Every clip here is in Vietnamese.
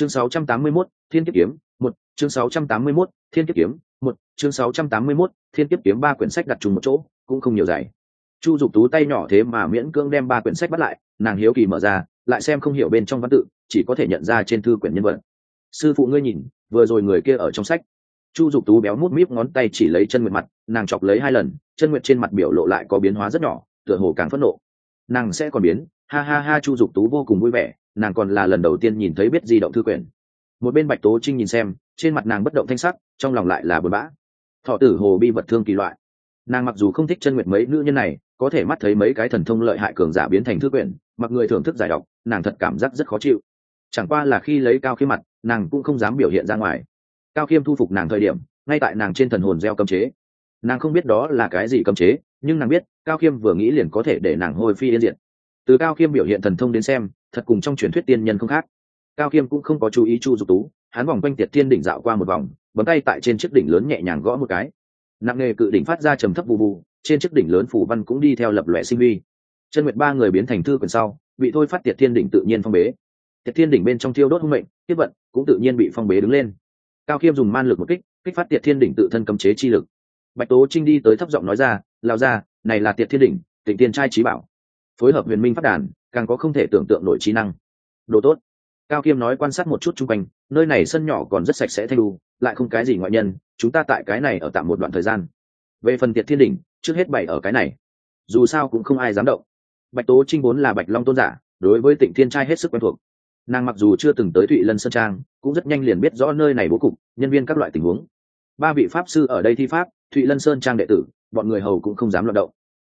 chương 681, thiên kiếp kiếm một chương 681, thiên kiếp kiếm một chương 681, thiên kiếp kiếm ba quyển sách đặt chung một chỗ cũng không nhiều dài. chu dục tú tay nhỏ thế mà miễn cưỡng đem ba quyển sách bắt lại nàng hiếu kỳ mở ra lại xem không hiểu bên trong văn tự chỉ có thể nhận ra trên thư quyển nhân vật. Sư phụ ngươi nhìn vừa rồi người kia ở trong sách. Chu dục tú béo mút míp ngón tay chỉ lấy chân nguyệt mặt nàng chọc lấy hai lần chân nguyệt trên mặt biểu lộ lại có biến hóa rất nhỏ tựa hồ càng phẫn nộ. Nàng sẽ còn biến. Ha ha ha chu dục tú vô cùng vui vẻ nàng còn là lần đầu tiên nhìn thấy biết di động thư quyển. Một bên bạch tố trinh nhìn xem, trên mặt nàng bất động thanh sắc, trong lòng lại là bờ bã. Thọ tử hồ bi vật thương kỳ loại. Nàng mặc dù không thích chân nguyệt mấy nữ nhân này, có thể mắt thấy mấy cái thần thông lợi hại cường giả biến thành thư quyển, mặc người thưởng thức giải đọc nàng thật cảm giác rất khó chịu. Chẳng qua là khi lấy cao khiêm mặt, nàng cũng không dám biểu hiện ra ngoài. Cao khiêm thu phục nàng thời điểm, ngay tại nàng trên thần hồn gieo cấm chế. Nàng không biết đó là cái gì cấm chế, nhưng nàng biết, cao khiêm vừa nghĩ liền có thể để nàng hôi phi yên diện từ cao khiêm biểu hiện thần thông đến xem, thật cùng trong truyền thuyết tiên nhân không khác. Cao khiêm cũng không có chú ý chu dục tú, hắn vòng quanh tiệt thiên đỉnh dạo qua một vòng, bấm tay tại trên chiếc đỉnh lớn nhẹ nhàng gõ một cái. Nặng nề cự đỉnh phát ra trầm thấp bù bù trên chiếc đỉnh lớn phủ văn cũng đi theo lập lòe sinh vi chân nguyệt ba người biến thành thư quyển sau, bị thôi phát tiệt thiên đỉnh tự nhiên phong bế. Tiệt thiên đỉnh bên trong thiêu đốt hung mệnh, tiếp vận, cũng tự nhiên bị phong bế đứng lên. Cao khiêm dùng man lực một kích kích phát tiệt thiên đỉnh tự thân cấm chế chi lực. Bạch tố trinh đi tới thấp giọng nói ra lao ra này là tiệt thiên đỉnh Tỉnh tiên trai trí bảo phối hợp huyền minh phát đàn, càng có không thể tưởng tượng nổi trí năng. Đồ tốt. Cao kiêm nói quan sát một chút chung quanh, nơi này sân nhỏ còn rất sạch sẽ thanh lu lại không cái gì ngoại nhân, chúng ta tại cái này ở tạm một đoạn thời gian. Về phần tiệt thiên đỉnh, trước hết bày ở cái này. Dù sao cũng không ai dám động. Bạch tố trinh vốn là bạch long tôn giả, đối với tịnh thiên trai hết sức quen thuộc. Nàng mặc dù chưa từng tới thụy lân sơn trang, cũng rất nhanh liền biết rõ nơi này bố cục, nhân viên các loại tình huống. Ba vị pháp sư ở đây thi pháp, thụy lân sơn trang đệ tử, bọn người hầu cũng không dám loạt động.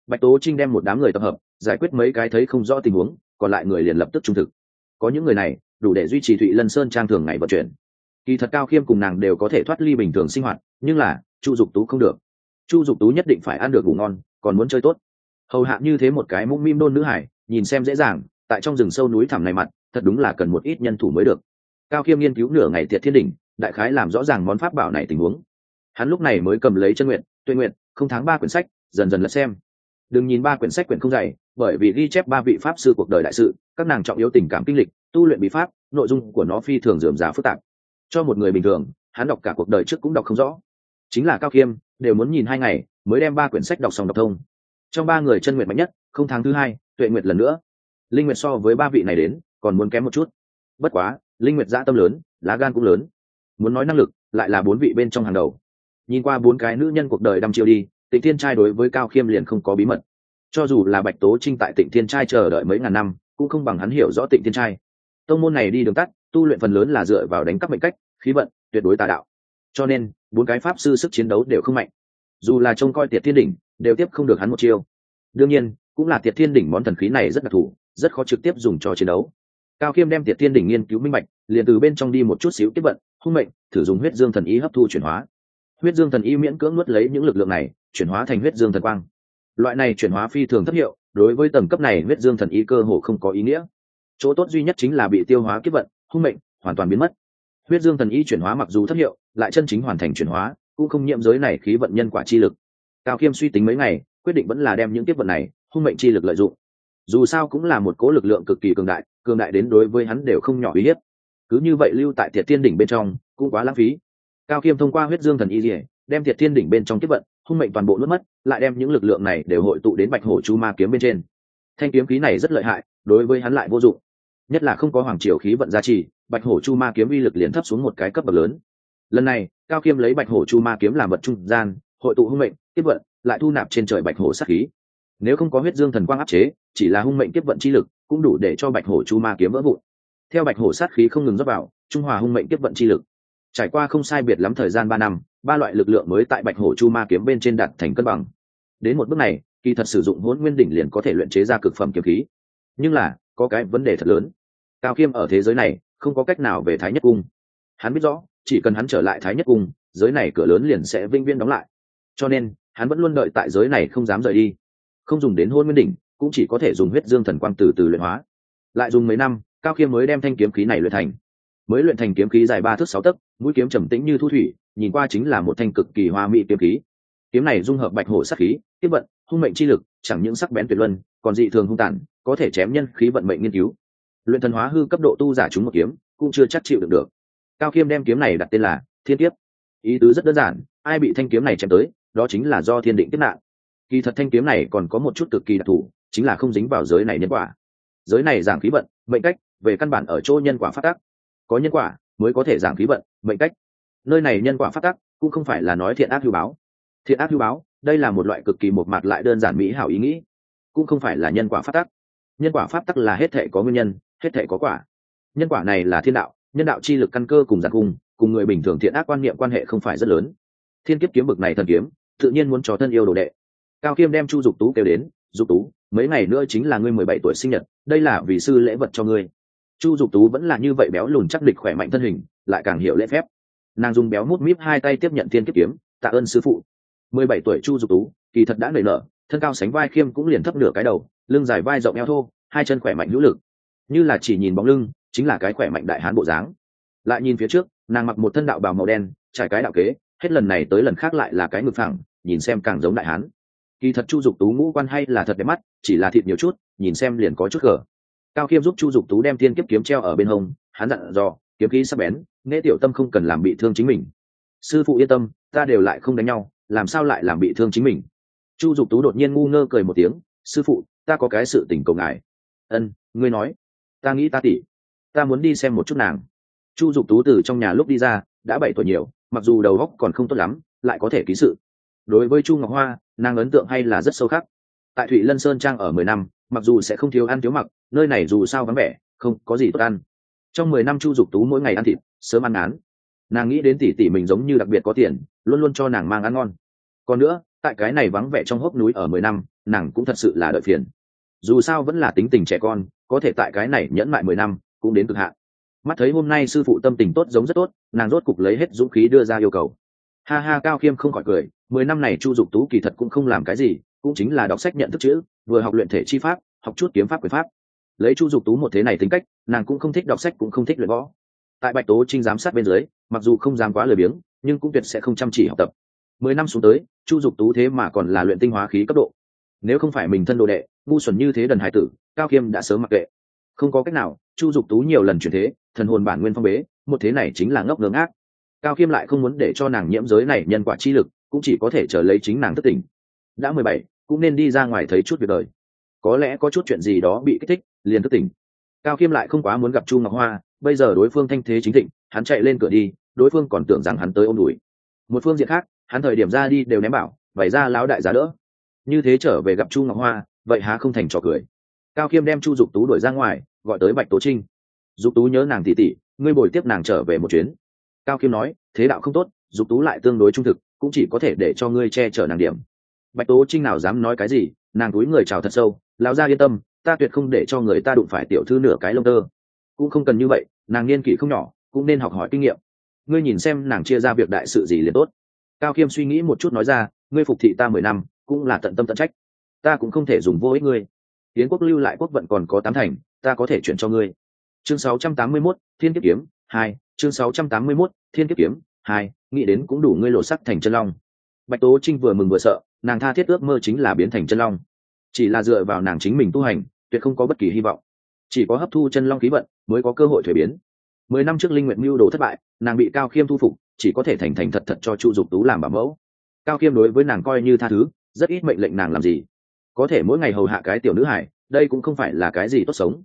Bạch tố trinh đem một đám người tập hợp giải quyết mấy cái thấy không rõ tình huống, còn lại người liền lập tức trung thực. Có những người này, đủ để duy trì thụy lân sơn trang thường ngày vận chuyển. Kỳ thật cao khiêm cùng nàng đều có thể thoát ly bình thường sinh hoạt, nhưng là, chu dục tú không được. Chu dục tú nhất định phải ăn được ngủ ngon, còn muốn chơi tốt. Hầu hạ như thế một cái mũm mim đôn nữ hải, nhìn xem dễ dàng, tại trong rừng sâu núi thẳm này mặt, thật đúng là cần một ít nhân thủ mới được. Cao khiêm nghiên cứu nửa ngày tiệt thiên đỉnh, đại khái làm rõ ràng món pháp bảo này tình huống. Hắn lúc này mới cầm lấy chân nguyện tuệ nguyện không tháng ba quyển sách, dần dần lật xem đừng nhìn ba quyển sách quyển không dày, bởi vì ghi chép ba vị pháp sư cuộc đời đại sự, các nàng trọng yếu tình cảm kinh lịch, tu luyện bí pháp, nội dung của nó phi thường dườm giá phức tạp. Cho một người bình thường, hắn đọc cả cuộc đời trước cũng đọc không rõ. Chính là cao khiêm, đều muốn nhìn hai ngày, mới đem ba quyển sách đọc xong đọc thông. Trong ba người chân nguyện mạnh nhất, không tháng thứ hai, tuệ nguyệt lần nữa. Linh nguyệt so với ba vị này đến, còn muốn kém một chút. Bất quá, linh nguyệt dã tâm lớn, lá gan cũng lớn. Muốn nói năng lực, lại là bốn vị bên trong hàng đầu. Nhìn qua bốn cái nữ nhân cuộc đời đăm chiêu đi tịnh thiên trai đối với cao khiêm liền không có bí mật. Cho dù là bạch tố trinh tại tịnh thiên trai chờ đợi mấy ngàn năm, cũng không bằng hắn hiểu rõ tịnh thiên trai. Tông môn này đi đường tắt, tu luyện phần lớn là dựa vào đánh cắp mệnh cách, khí vận, tuyệt đối tà đạo. Cho nên, bốn cái pháp sư sức chiến đấu đều không mạnh. Dù là trông coi tiệt thiên đỉnh, đều tiếp không được hắn một chiêu. Đương nhiên, cũng là tiệt thiên đỉnh món thần khí này rất đặc thù, rất khó trực tiếp dùng cho chiến đấu. Cao khiêm đem tiệt thiên đỉnh nghiên cứu minh bạch, liền từ bên trong đi một chút xíu tiếp vận, hung mệnh, thử dùng huyết dương thần ý hấp thu chuyển hóa. Huyết dương thần ý miễn cưỡng nuốt lấy những lực lượng này chuyển hóa thành huyết dương thần quang. Loại này chuyển hóa phi thường thất hiệu, đối với tầng cấp này huyết dương thần ý cơ hồ không có ý nghĩa. Chỗ tốt duy nhất chính là bị tiêu hóa kiếp vận, hung mệnh, hoàn toàn biến mất. Huyết dương thần ý chuyển hóa mặc dù thất hiệu, lại chân chính hoàn thành chuyển hóa, cũng không nhiễm giới này khí vận nhân quả chi lực. Cao khiêm suy tính mấy ngày, quyết định vẫn là đem những tiếp vận này, hung mệnh chi lực lợi dụng. Dù sao cũng là một cố lực lượng cực kỳ cường đại cường đại đến đối với hắn đều không nhỏ uy hiếp. Cứ như vậy lưu tại thiệt thiên đỉnh bên trong, cũng quá lãng phí. Cao khiêm thông qua huyết dương thần y dỉa đem thiệt thiên đỉnh bên trong tiếp vận hung mệnh toàn bộ nuốt mất, lại đem những lực lượng này đều hội tụ đến bạch hổ chu ma kiếm bên trên. Thanh kiếm khí này rất lợi hại, đối với hắn lại vô dụng. Nhất là không có hoàng triều khí vận gia trì, bạch hổ chu ma kiếm uy lực liền thấp xuống một cái cấp bậc lớn. Lần này, cao khiêm lấy bạch hổ chu ma kiếm làm vật trung gian, hội tụ hung mệnh tiếp vận, lại thu nạp trên trời bạch hổ sát khí. Nếu không có huyết dương thần quang áp chế, chỉ là hung mệnh tiếp vận chi lực, cũng đủ để cho bạch hổ chu ma kiếm vỡ vụn. Theo bạch hổ sát khí không ngừng dốc vào, trung hòa hung mệnh tiếp vận chi lực. Trải qua không sai biệt lắm thời gian ba năm ba loại lực lượng mới tại bạch hổ chu ma kiếm bên trên đạt thành cân bằng. Đến một bước này, kỳ thật sử dụng hỗn nguyên đỉnh liền có thể luyện chế ra cực phẩm kiếm khí. Nhưng là, có cái vấn đề thật lớn. Cao khiêm ở thế giới này, không có cách nào về thái nhất cung. Hắn biết rõ, chỉ cần hắn trở lại thái nhất cung, giới này cửa lớn liền sẽ vinh viên đóng lại. Cho nên, hắn vẫn luôn đợi tại giới này không dám rời đi. Không dùng đến hôn nguyên đỉnh, cũng chỉ có thể dùng huyết dương thần quang từ từ luyện hóa. Lại dùng mấy năm, cao khiêm mới đem thanh kiếm khí này luyện thành. Mới luyện thành kiếm khí dài ba thước sáu tấc mũi kiếm trầm tĩnh như thu thủy nhìn qua chính là một thanh cực kỳ hoa mỹ kiếm khí. Kiếm này dung hợp bạch hổ sắc khí tiếp vận hung mệnh chi lực chẳng những sắc bén tuyệt luân còn dị thường hung tàn có thể chém nhân khí vận mệnh nghiên cứu. Luyện thần hóa hư cấp độ tu giả chúng một kiếm cũng chưa chắc chịu được được. Cao khiêm đem kiếm này đặt tên là thiên kiếp. Ý tứ rất đơn giản ai bị thanh kiếm này chém tới đó chính là do thiên định kiếp nạn. Kỳ thật thanh kiếm này còn có một chút cực kỳ đặc thù chính là không dính vào giới này nhân quả. Giới này giảng khí vận mệnh cách về căn bản ở chỗ nhân quả phát tác, có nhân quả mới có thể giảm khí vận, mệnh cách. Nơi này nhân quả phát tắc, cũng không phải là nói thiện ác hưu báo. Thiện ác hưu báo, đây là một loại cực kỳ một mặt lại đơn giản mỹ hảo ý nghĩ, cũng không phải là nhân quả phát tắc. Nhân quả pháp tắc là hết thể có nguyên nhân, hết thể có quả. Nhân quả này là thiên đạo, nhân đạo chi lực căn cơ cùng giặc cùng cùng người bình thường thiện ác quan niệm quan hệ không phải rất lớn. Thiên kiếp kiếm bực này thần kiếm, tự nhiên muốn cho thân yêu đồ đệ. Cao kiêm đem chu dục tú kêu đến, dục tú, mấy ngày nữa chính là ngươi mười bảy tuổi sinh nhật, đây là vì sư lễ vật cho ngươi chu dục tú vẫn là như vậy béo lùn chắc địch khỏe mạnh thân hình, lại càng hiểu lễ phép. Nàng dùng béo mút míp hai tay tiếp nhận thiên kiếp kiếm, tạ ơn sư phụ. Mười bảy tuổi chu dục tú, kỳ thật đã nảy nở, thân cao sánh vai khiêm cũng liền thấp nửa cái đầu, lưng dài vai rộng eo thô, hai chân khỏe mạnh hữu lực. Như là chỉ nhìn bóng lưng, chính là cái khỏe mạnh đại hán bộ dáng. Lại nhìn phía trước, nàng mặc một thân đạo bào màu đen, trải cái đạo kế, hết lần này tới lần khác lại là cái ngực phẳng, nhìn xem càng giống đại hán. Kỳ thật chu dục tú ngũ quan hay là thật đẹp mắt, chỉ là thịt nhiều chút, nhìn xem liền có chút gở cao khiêm giúp chu dục tú đem thiên kiếp kiếm treo ở bên hông, hắn dặn dò, kiếm khí sắp bén, nghe tiểu tâm không cần làm bị thương chính mình. Sư phụ yên tâm, ta đều lại không đánh nhau, làm sao lại làm bị thương chính mình? Chu dục tú đột nhiên ngu ngơ cười một tiếng, sư phụ, ta có cái sự tình cầu ngài. Ân, ngươi nói. Ta nghĩ ta tỉ, ta muốn đi xem một chút nàng. Chu dục tú từ trong nhà lúc đi ra, đã bảy tuổi nhiều, mặc dù đầu góc còn không tốt lắm, lại có thể ký sự. Đối với chu ngọc hoa, nàng ấn tượng hay là rất sâu khắc. Tại thụy lân sơn trang ở mười năm mặc dù sẽ không thiếu ăn thiếu mặc, nơi này dù sao vắng vẻ, không có gì tốt ăn. Trong mười năm chu dục tú mỗi ngày ăn thịt, sớm ăn án nàng nghĩ đến tỷ tỷ mình giống như đặc biệt có tiền, luôn luôn cho nàng mang ăn ngon. Còn nữa, tại cái này vắng vẻ trong hốc núi ở mười năm, nàng cũng thật sự là đợi phiền. Dù sao vẫn là tính tình trẻ con, có thể tại cái này nhẫn mại mười năm, cũng đến cực hạn. Mắt thấy hôm nay sư phụ tâm tình tốt giống rất tốt, nàng rốt cục lấy hết dũng khí đưa ra yêu cầu. Ha ha, cao khiêm không khỏi cười, mười năm này chu dục tú kỳ thật cũng không làm cái gì cũng chính là đọc sách nhận thức chữ, vừa học luyện thể chi pháp, học chút kiếm pháp quyền pháp. Lấy chu dục tú một thế này tính cách, nàng cũng không thích đọc sách cũng không thích luyện võ. Tại bạch tố trinh giám sát bên dưới, mặc dù không dám quá lười biếng, nhưng cũng tuyệt sẽ không chăm chỉ học tập. Mười năm xuống tới, chu dục tú thế mà còn là luyện tinh hóa khí cấp độ. Nếu không phải mình thân đồ đệ, ngu xuẩn như thế đần hải tử, cao khiêm đã sớm mặc kệ. Không có cách nào, chu dục tú nhiều lần chuyển thế, thần hồn bản nguyên phong bế, một thế này chính là ngốc ngưỡng ác cao khiêm lại không muốn để cho nàng nhiễm giới này nhân quả chi lực, cũng chỉ có thể chờ lấy chính nàng thất tình đã mười bảy, cũng nên đi ra ngoài thấy chút việc đời. Có lẽ có chút chuyện gì đó bị kích thích, liền thức tỉnh. Cao khiêm lại không quá muốn gặp chu ngọc hoa, bây giờ đối phương thanh thế chính thịnh, hắn chạy lên cửa đi, đối phương còn tưởng rằng hắn tới ôm đùi một phương diện khác, hắn thời điểm ra đi đều ném bảo vẩy ra láo đại giá đỡ. Như thế trở về gặp chu ngọc hoa, vậy há không thành trò cười. Cao khiêm đem chu dục tú đuổi ra ngoài, gọi tới bạch tố trinh. Dục tú nhớ nàng tỉ tỉ, ngươi bồi tiếp nàng trở về một chuyến. Cao khiêm nói, thế đạo không tốt, dục tú lại tương đối trung thực, cũng chỉ có thể để cho ngươi che chở nàng điểm bạch tố trinh nào dám nói cái gì nàng túi người chào thật sâu lão gia yên tâm ta tuyệt không để cho người ta đụng phải tiểu thư nửa cái lông tơ. Cũng không cần như vậy nàng niên kỷ không nhỏ cũng nên học hỏi kinh nghiệm. Ngươi nhìn xem nàng chia ra việc đại sự gì liền tốt. Cao khiêm suy nghĩ một chút nói ra ngươi phục thị ta mười năm cũng là tận tâm tận trách. Ta cũng không thể dùng vô ích ngươi. Tiến quốc lưu lại quốc vận còn có tám thành ta có thể chuyển cho ngươi. Chương 681, thiên kiếp kiếm hai chương 681, thiên kiếp kiếm hai nghĩ đến cũng đủ ngươi lột sắc thành chân long. Bạch tố trinh vừa mừng vừa sợ nàng tha thiết ước mơ chính là biến thành chân long. Chỉ là dựa vào nàng chính mình tu hành, tuyệt không có bất kỳ hy vọng. Chỉ có hấp thu chân long khí vận mới có cơ hội thuế biến. Mười năm trước linh nguyện mưu đồ thất bại, nàng bị cao khiêm thu phục, chỉ có thể thành thành thật thật cho chu dục tú làm bảo mẫu. Cao khiêm đối với nàng coi như tha thứ, rất ít mệnh lệnh nàng làm gì. Có thể mỗi ngày hầu hạ cái tiểu nữ hải đây cũng không phải là cái gì tốt sống.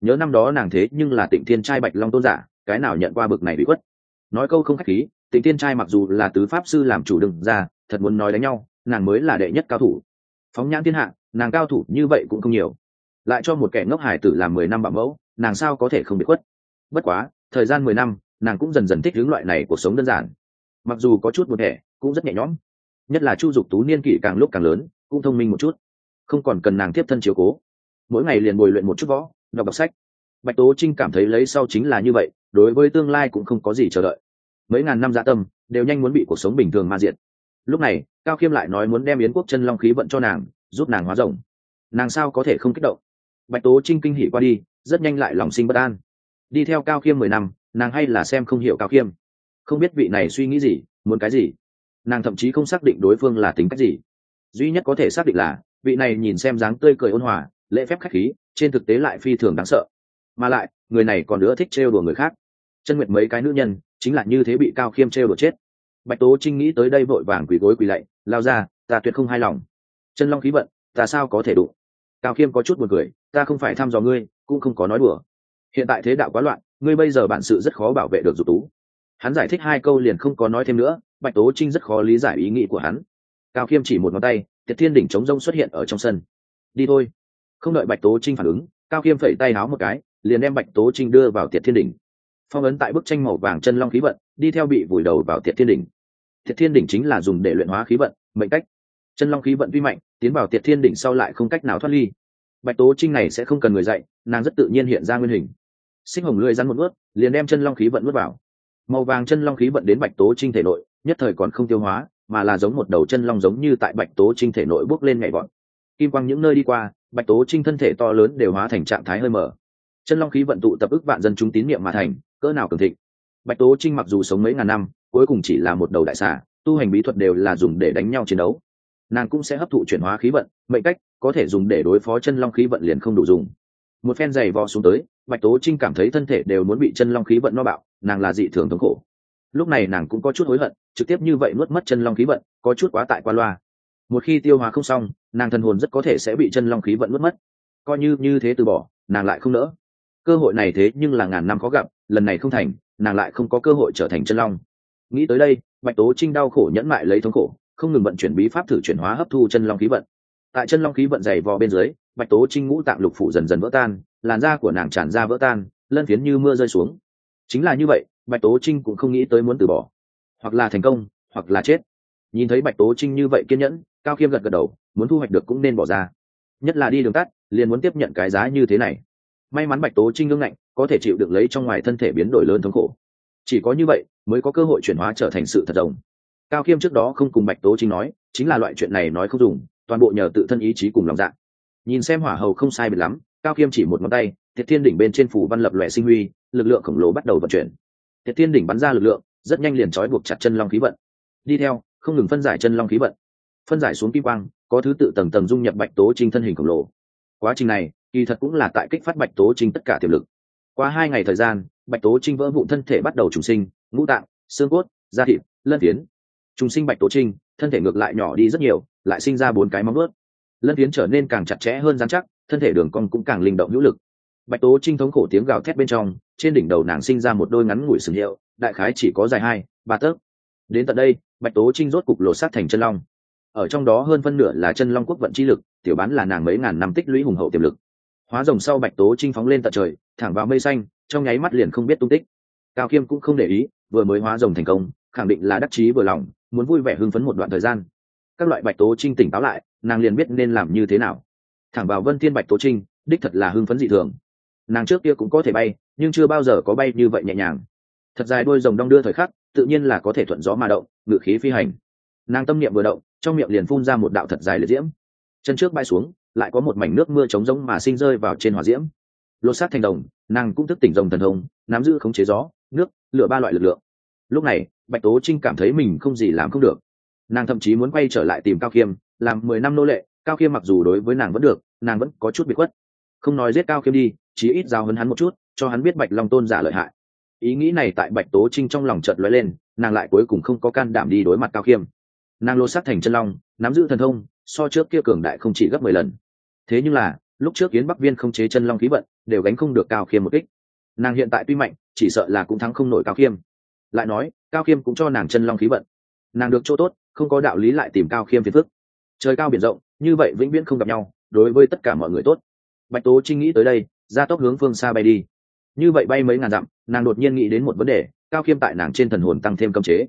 Nhớ năm đó nàng thế nhưng là tịnh thiên trai bạch long tôn giả, cái nào nhận qua bực này bị khuất. Nói câu không khách khí, tịnh thiên trai mặc dù là tứ pháp sư làm chủ đừng ra, thật muốn nói đánh nhau nàng mới là đệ nhất cao thủ. Phóng nhãn thiên hạ, nàng cao thủ như vậy cũng không nhiều. Lại cho một kẻ ngốc hải tử làm mười năm bảo mẫu, nàng sao có thể không bị khuất? Bất quá, thời gian mười năm, nàng cũng dần dần thích hướng loại này cuộc sống đơn giản. Mặc dù có chút một hệ cũng rất nhẹ nhõm. Nhất là chu dục tú niên kỷ càng lúc càng lớn, cũng thông minh một chút. Không còn cần nàng tiếp thân chiếu cố. Mỗi ngày liền bồi luyện một chút võ, đọc đọc sách. Bạch tố trinh cảm thấy lấy sau chính là như vậy, đối với tương lai cũng không có gì chờ đợi. Mấy ngàn năm gia tâm, đều nhanh muốn bị cuộc sống bình thường ma diệt lúc này, cao khiêm lại nói muốn đem yến quốc chân long khí vận cho nàng, giúp nàng hóa rồng. Nàng sao có thể không kích động? Bạch tố trinh kinh hỉ qua đi, rất nhanh lại lòng sinh bất an. Đi theo cao khiêm mười năm, nàng hay là xem không hiểu cao khiêm. Không biết vị này suy nghĩ gì, muốn cái gì? Nàng thậm chí không xác định đối phương là tính cách gì. Duy nhất có thể xác định là, vị này nhìn xem dáng tươi cười ôn hòa, lễ phép khách khí, trên thực tế lại phi thường đáng sợ. Mà lại, người này còn nữa thích trêu đùa người khác. Chân nguyệt mấy cái nữ nhân, chính là như thế bị cao khiêm trêu đùa chết bạch tố trinh nghĩ tới đây vội vàng quỳ gối quỳ lạy, lao ra, ta tuyệt không hài lòng. Chân long khí vận, ta sao có thể đụng? Cao khiêm có chút buồn cười, ta không phải thăm dò ngươi, cũng không có nói đùa. Hiện tại thế đạo quá loạn, ngươi bây giờ bản sự rất khó bảo vệ được dục tú. Hắn giải thích hai câu liền không có nói thêm nữa, bạch tố trinh rất khó lý giải ý nghĩ của hắn. Cao khiêm chỉ một ngón tay, tiệt thiên đỉnh chống rông xuất hiện ở trong sân. Đi thôi. Không đợi bạch tố trinh phản ứng, cao khiêm phẩy tay háo một cái, liền đem bạch tố trinh đưa vào tiệt thiên đỉnh phong ấn tại bức tranh màu vàng chân long khí vận, đi theo bị vùi đầu vào tiệt thiên đỉnh. Tiệt thiên đỉnh chính là dùng để luyện hóa khí vận, mệnh cách. Chân long khí vận vi mạnh, tiến vào tiệt thiên đỉnh sau lại không cách nào thoát ly. Bạch tố trinh này sẽ không cần người dạy, nàng rất tự nhiên hiện ra nguyên hình. Sinh hồng lưỡi rắn một ướt liền đem chân long khí vận ướt vào. Màu vàng chân long khí vận đến bạch tố trinh thể nội, nhất thời còn không tiêu hóa, mà là giống một đầu chân long giống như tại bạch tố trinh thể nội bước lên nhảy bọn kim quang những nơi đi qua, bạch tố trinh thân thể to lớn đều hóa thành trạng thái hơi mở. Chân long khí vận tụ tập ức vạn dân chúng tín niệm mà thành cỡ nào cường thịnh. Bạch tố trinh mặc dù sống mấy ngàn năm, cuối cùng chỉ là một đầu đại xà, tu hành bí thuật đều là dùng để đánh nhau chiến đấu. Nàng cũng sẽ hấp thụ chuyển hóa khí vận, mệnh cách, có thể dùng để đối phó chân long khí vận liền không đủ dùng. Một phen giày vò xuống tới, bạch tố trinh cảm thấy thân thể đều muốn bị chân long khí vận no bạo, nàng là dị thường thống khổ. Lúc này nàng cũng có chút hối hận, trực tiếp như vậy nuốt mất chân long khí vận, có chút quá tại qua loa. Một khi tiêu hóa không xong, nàng thần hồn rất có thể sẽ bị chân long khí vận nuốt mất. Coi như như thế từ bỏ, nàng lại không nỡ. Cơ hội này thế nhưng là ngàn năm khó gặp lần này không thành, nàng lại không có cơ hội trở thành chân long. Nghĩ tới đây, bạch tố trinh đau khổ nhẫn mại lấy thống khổ, không ngừng vận chuyển bí pháp thử chuyển hóa hấp thu chân long khí vận. Tại chân long khí vận dày vò bên dưới, bạch tố trinh ngũ tạng lục phủ dần dần vỡ tan, làn da của nàng tràn ra vỡ tan, lân phiến như mưa rơi xuống. Chính là như vậy, bạch tố trinh cũng không nghĩ tới muốn từ bỏ. Hoặc là thành công, hoặc là chết. Nhìn thấy bạch tố trinh như vậy kiên nhẫn, cao khiêm gật gật đầu, muốn thu hoạch được cũng nên bỏ ra. Nhất là đi đường tắt, liền muốn tiếp nhận cái giá như thế này. May mắn bạch tố trinh ngưng ngạnh có thể chịu được lấy trong ngoài thân thể biến đổi lớn thống khổ. Chỉ có như vậy mới có cơ hội chuyển hóa trở thành sự thật rồng. Cao khiêm trước đó không cùng bạch tố trinh nói, chính là loại chuyện này nói không dùng, toàn bộ nhờ tự thân ý chí cùng lòng dạ. Nhìn xem hỏa hầu không sai biệt lắm, cao khiêm chỉ một ngón tay thiệt thiên đỉnh bên trên phủ văn lập lòe sinh huy, lực lượng khổng lồ bắt đầu vận chuyển. Thiệt thiên đỉnh bắn ra lực lượng, rất nhanh liền trói buộc chặt chân long khí vận. Đi theo, không ngừng phân giải chân long khí vận. Phân giải xuống kim quang, có thứ tự tầng tầng dung nhập bạch tố trinh thân hình khổng lồ. Quá trình này, kỳ thật cũng là tại kích phát bạch tố trinh tất cả tiềm lực qua hai ngày thời gian, bạch tố trinh vỡ vụ thân thể bắt đầu trùng sinh, ngũ tạng, xương cốt, da thịt, lân tiến. trùng sinh bạch tố trinh, thân thể ngược lại nhỏ đi rất nhiều, lại sinh ra bốn cái móng ướt lân tiến trở nên càng chặt chẽ hơn dán chắc, thân thể đường cong cũng càng linh động hữu lực. Bạch tố trinh thống khổ tiếng gào thét bên trong, trên đỉnh đầu nàng sinh ra một đôi ngắn ngủi sừng hiệu, đại khái chỉ có dài hai, ba tấc. Đến tận đây, bạch tố trinh rốt cục lột sát thành chân long. Ở trong đó hơn phân nửa là chân long quốc vận chi lực, tiểu bán là nàng mấy ngàn năm tích lũy hùng hậu tiềm lực hóa rồng sau bạch tố trinh phóng lên tận trời, thẳng vào mây xanh, trong nháy mắt liền không biết tung tích. Cao khiêm cũng không để ý, vừa mới hóa rồng thành công, khẳng định là đắc chí vừa lòng, muốn vui vẻ hưng phấn một đoạn thời gian. Các loại bạch tố trinh tỉnh táo lại, nàng liền biết nên làm như thế nào. Thẳng vào vân thiên bạch tố trinh đích thật là hưng phấn dị thường. Nàng trước kia cũng có thể bay, nhưng chưa bao giờ có bay như vậy nhẹ nhàng. Thật dài đôi rồng đong đưa thời khắc, tự nhiên là có thể thuận gió mà động, ngự khí phi hành. Nàng tâm niệm vừa động, trong miệng liền phun ra một đạo thật dài liệt diễm. Chân trước bay xuống lại có một mảnh nước mưa trống rỗng mà sinh rơi vào trên hỏa diễm. Lột sát thành đồng, nàng cũng thức tỉnh rồng thần hồng, nắm giữ khống chế gió, nước, lửa ba loại lực lượng. Lúc này, bạch tố trinh cảm thấy mình không gì làm không được. Nàng thậm chí muốn quay trở lại tìm cao khiêm, làm mười năm nô lệ, cao khiêm mặc dù đối với nàng vẫn được, nàng vẫn có chút bị khuất. Không nói giết cao khiêm đi, chí ít giao hấn hắn một chút, cho hắn biết bạch long tôn giả lợi hại. Ý nghĩ này tại bạch tố trinh trong lòng chợt lóe lên, nàng lại cuối cùng không có can đảm đi đối mặt cao khiêm. Nàng lô sát thành chân long nắm giữ thần thông, so trước kia cường đại không chỉ gấp mười lần. Thế nhưng là, lúc trước kiến bắc viên không chế chân long khí vận, đều gánh không được cao khiêm một kích. Nàng hiện tại tuy mạnh, chỉ sợ là cũng thắng không nổi cao khiêm. Lại nói, cao khiêm cũng cho nàng chân long khí vận. Nàng được chỗ tốt, không có đạo lý lại tìm cao khiêm phiền phức. Trời cao biển rộng, như vậy vĩnh viễn không gặp nhau, đối với tất cả mọi người tốt. Bạch tố trinh nghĩ tới đây, ra tốc hướng phương xa bay đi. Như vậy bay mấy ngàn dặm, nàng đột nhiên nghĩ đến một vấn đề, cao khiêm tại nàng trên thần hồn tăng thêm cấm chế.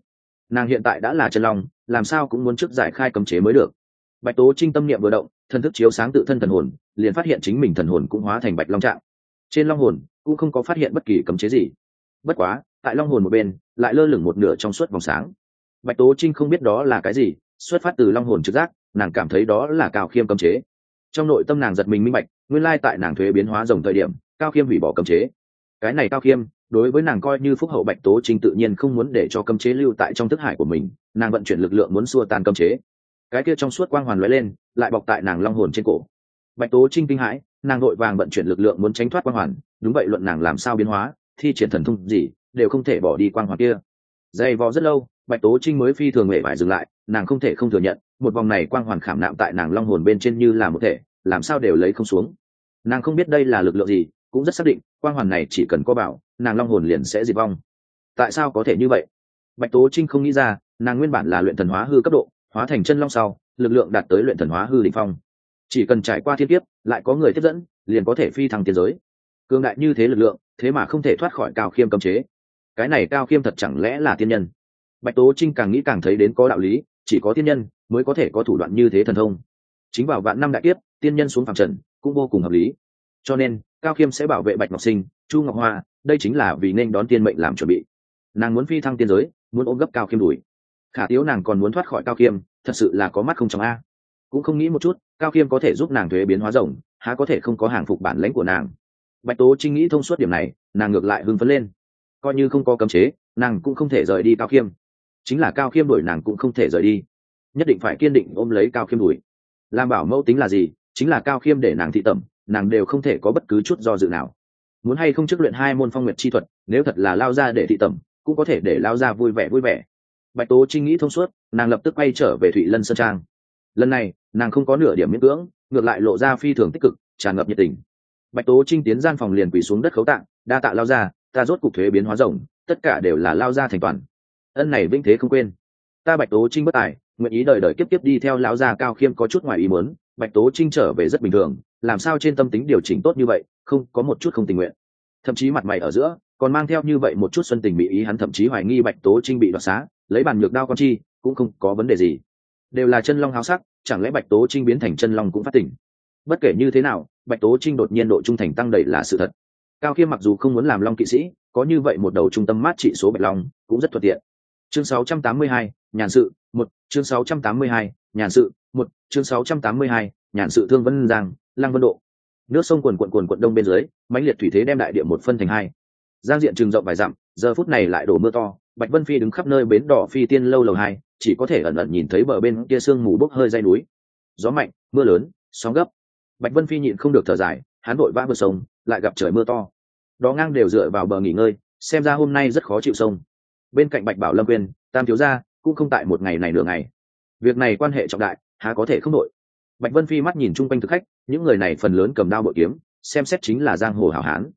Nàng hiện tại đã là chân long làm sao cũng muốn trước giải khai cấm chế mới được. Bạch tố trinh tâm niệm vừa động, thần thức chiếu sáng tự thân thần hồn, liền phát hiện chính mình thần hồn cũng hóa thành bạch long trạng. Trên long hồn, cũng không có phát hiện bất kỳ cấm chế gì. Bất quá, tại long hồn một bên, lại lơ lửng một nửa trong suốt vòng sáng. Bạch tố trinh không biết đó là cái gì, xuất phát từ long hồn trực giác, nàng cảm thấy đó là cao khiêm cấm chế. Trong nội tâm nàng giật mình minh bạch, nguyên lai tại nàng thuế biến hóa rồng thời điểm, cao khiêm hủy bỏ cấm chế. Cái này cao khiêm đối với nàng coi như phúc hậu bạch tố trinh tự nhiên không muốn để cho cấm chế lưu tại trong thức hải của mình, nàng vận chuyển lực lượng muốn xua tan cấm chế. Cái kia trong suốt quang hoàn lóe lên, lại bọc tại nàng long hồn trên cổ. Bạch tố trinh kinh hãi, nàng đội vàng vận chuyển lực lượng muốn tránh thoát quang hoàn, đúng vậy luận nàng làm sao biến hóa, thi triển thần thông gì, đều không thể bỏ đi quang hoàn kia. Dày vò rất lâu, bạch tố trinh mới phi thường hề phải dừng lại, nàng không thể không thừa nhận, một vòng này quang hoàn khảm nạm tại nàng long hồn bên trên như là một thể, làm sao đều lấy không xuống. Nàng không biết đây là lực lượng gì cũng rất xác định, quang hoàn này chỉ cần có bảo, nàng long hồn liền sẽ diệt vong. Tại sao có thể như vậy? Bạch tố trinh không nghĩ ra, nàng nguyên bản là luyện thần hóa hư cấp độ, hóa thành chân long sau, lực lượng đạt tới luyện thần hóa hư đ ỉ n h phong. Chỉ cần trải qua thiên kiếp, lại có người tiếp dẫn, liền có thể phi thăng tiến giới. Cường đại như thế lực lượng, thế mà không thể thoát khỏi cao khiêm cấm chế. Cái này cao khiêm thật chẳng lẽ là tiên nhân? Bạch tố trinh càng nghĩ càng thấy đến có đạo lý, chỉ có tiên nhân mới có thể có thủ đoạn như thế thần thông. Chính vào vạn năm đại kiếp, tiên nhân xuống phạm trần, cũng vô cùng hợp lý cho nên, cao khiêm sẽ bảo vệ bạch ngọc sinh, chu ngọc hoa, đây chính là vì nên đón tiên mệnh làm chuẩn bị. Nàng muốn phi thăng tiên giới, muốn ôm gấp cao khiêm đuổi. Khả tiếu nàng còn muốn thoát khỏi cao khiêm, thật sự là có mắt không trong a. Cũng không nghĩ một chút, cao khiêm có thể giúp nàng thuế biến hóa rồng há có thể không có hàng phục bản lãnh của nàng. Bạch tố trinh nghĩ thông suốt điểm này, nàng ngược lại hưng phấn lên. Coi như không có cấm chế, nàng cũng không thể rời đi cao khiêm. Chính là cao khiêm đuổi nàng cũng không thể rời đi. Nhất định phải kiên định ôm lấy cao khiêm đuổi. Làm bảo mẫu tính là gì? Chính là cao khiêm để nàng thị tẩm nàng đều không thể có bất cứ chút do dự nào. Muốn hay không trước luyện hai môn phong nguyệt chi thuật, nếu thật là lao ra để thị tẩm, cũng có thể để lao ra vui vẻ vui vẻ. Bạch tố trinh nghĩ thông suốt, nàng lập tức quay trở về thụy lân sơn trang. Lần này, nàng không có nửa điểm miễn cưỡng, ngược lại lộ ra phi thường tích cực, tràn ngập nhiệt tình. Bạch tố trinh tiến gian phòng liền quỳ xuống đất khấu tạng đa tạ lao ra, ta rốt cục thuế biến hóa rồng tất cả đều là lao ra thành toàn. Ân này vinh thế không quên. Ta bạch tố trinh bất tài, nguyện ý đời đời kiếp kiếp đi theo lão gia cao khiêm có chút ngoài ý muốn, bạch tố trinh trở về rất bình thường làm sao trên tâm tính điều chỉnh tốt như vậy không có một chút không tình nguyện. Thậm chí mặt mày ở giữa còn mang theo như vậy một chút xuân tình bị ý hắn thậm chí hoài nghi bạch tố trinh bị đoạt xá lấy bàn nhược đao con chi cũng không có vấn đề gì. Đều là chân long háo sắc chẳng lẽ bạch tố trinh biến thành chân long cũng phát tỉnh bất kể như thế nào bạch tố trinh đột nhiên độ trung thành tăng đầy là sự thật. Cao khiêm mặc dù không muốn làm long kỵ sĩ có như vậy một đầu trung tâm mát trị số bạch long cũng rất thuận tiện. Chương 682, nhàn sự một chương 682, nhàn sự một chương 682, nhàn sự thương vân giang lang vân độ. Nước sông quần quận quần quận đông bên dưới, mãnh liệt thủy thế đem đại địa một phân thành hai. Giang diện trường rộng vài dặm, giờ phút này lại đổ mưa to, bạch vân phi đứng khắp nơi bến đỏ phi tiên lâu lầu hai, chỉ có thể ẩn ẩn nhìn thấy bờ bên kia sương mù bốc hơi dây núi. Gió mạnh, mưa lớn, sóng gấp. Bạch vân phi nhịn không được thở dài, hắn vội vã vượt sông, lại gặp trời mưa to. Đó ngang đều dựa vào bờ nghỉ ngơi, xem ra hôm nay rất khó chịu sông. Bên cạnh bạch bảo lâm quyên tam thiếu gia, cũng không tại một ngày này nửa ngày. Việc này quan hệ trọng đại, há có thể không đội? Bạch vân phi mắt nhìn chung quanh thực khách, những người này phần lớn cầm đao bội kiếm, xem xét chính là giang hồ hảo hán.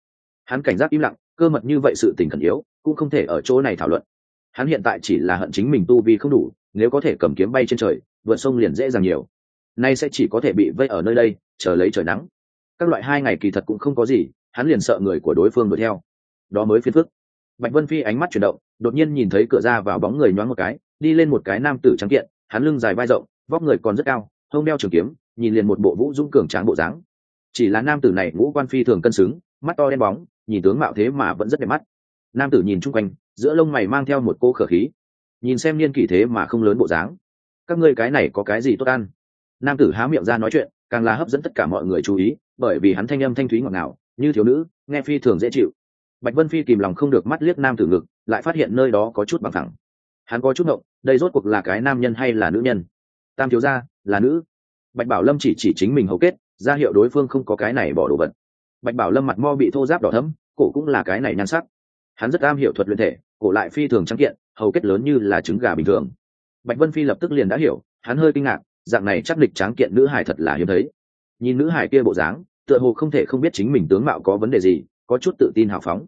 Hắn cảnh giác im lặng, cơ mật như vậy sự tình khẩn yếu, cũng không thể ở chỗ này thảo luận. Hắn hiện tại chỉ là hận chính mình tu vi không đủ, nếu có thể cầm kiếm bay trên trời, vượt sông liền dễ dàng nhiều. Nay sẽ chỉ có thể bị vây ở nơi đây, chờ lấy trời nắng. Các loại hai ngày kỳ thật cũng không có gì, hắn liền sợ người của đối phương đuổi theo. Đó mới phiền phức. Bạch vân phi ánh mắt chuyển động, đột nhiên nhìn thấy cửa ra vào bóng người nhoáng một cái, đi lên một cái nam tử trắng kiện, hắn lưng dài vai rộng, vóc người còn rất cao hông đeo trường kiếm, nhìn liền một bộ vũ dũng cường tráng bộ dáng. Chỉ là nam tử này ngũ quan phi thường cân xứng, mắt to đen bóng, nhìn tướng mạo thế mà vẫn rất đẹp mắt. Nam tử nhìn chung quanh, giữa lông mày mang theo một cô khở khí. Nhìn xem niên kỷ thế mà không lớn bộ dáng. Các ngươi cái này có cái gì tốt ăn? Nam tử há miệng ra nói chuyện, càng là hấp dẫn tất cả mọi người chú ý, bởi vì hắn thanh âm thanh thúy ngọt ngào, như thiếu nữ, nghe phi thường dễ chịu. Bạch vân phi kìm lòng không được mắt liếc nam tử ngực, lại phát hiện nơi đó có chút bằng thẳng hắn có chút ngộng, đây rốt cuộc là cái nam nhân hay là nữ nhân? Tam thiếu gia là nữ. Bạch bảo lâm chỉ chỉ chính mình hầu kết, ra hiệu đối phương không có cái này bỏ đồ vật. Bạch bảo lâm mặt mo bị thô giáp đỏ thấm cổ cũng là cái này nhan sắc. Hắn rất am hiểu thuật luyện thể, cổ lại phi thường trắng kiện, hầu kết lớn như là trứng gà bình thường. Bạch vân phi lập tức liền đã hiểu, hắn hơi kinh ngạc, dạng này chắc lịch tráng kiện nữ hải thật là hiếm thấy. Nhìn nữ hải kia bộ dáng, tựa hồ không thể không biết chính mình tướng mạo có vấn đề gì, có chút tự tin hào phóng.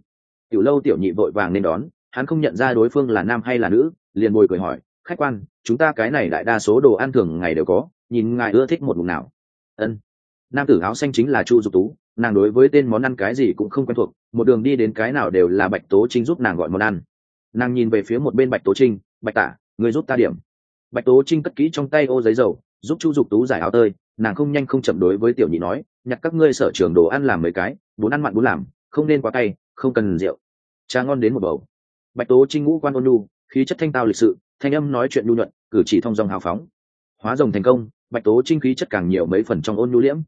Tiểu lâu tiểu nhị vội vàng nên đón, hắn không nhận ra đối phương là nam hay là nữ, liền bồi cười hỏi khách quan, chúng ta cái này đại đa số đồ ăn thường ngày đều có, nhìn ngài ưa thích một mục nào. Ân. Nam tử áo xanh chính là chu dục tú, nàng đối với tên món ăn cái gì cũng không quen thuộc, một đường đi đến cái nào đều là bạch tố trinh giúp nàng gọi món ăn. Nàng nhìn về phía một bên bạch tố trinh, bạch tả người giúp ta điểm. Bạch tố trinh cất kỹ trong tay ô giấy dầu, giúp chu dục tú giải áo tơi, nàng không nhanh không chậm đối với tiểu nhị nói, nhặt các ngươi sở trường đồ ăn làm mấy cái, bốn ăn mặn bốn làm, không nên quá tay không cần rượu. Trà ngon đến một bầu. Bạch tố trinh ngũ quan ôn lu khí chất thanh tao lịch sự, thanh âm nói chuyện nhu nhuận, cử chỉ thông dong hào phóng. Hóa rồng thành công, bạch tố trinh khí chất càng nhiều mấy phần trong ôn nhu liễm.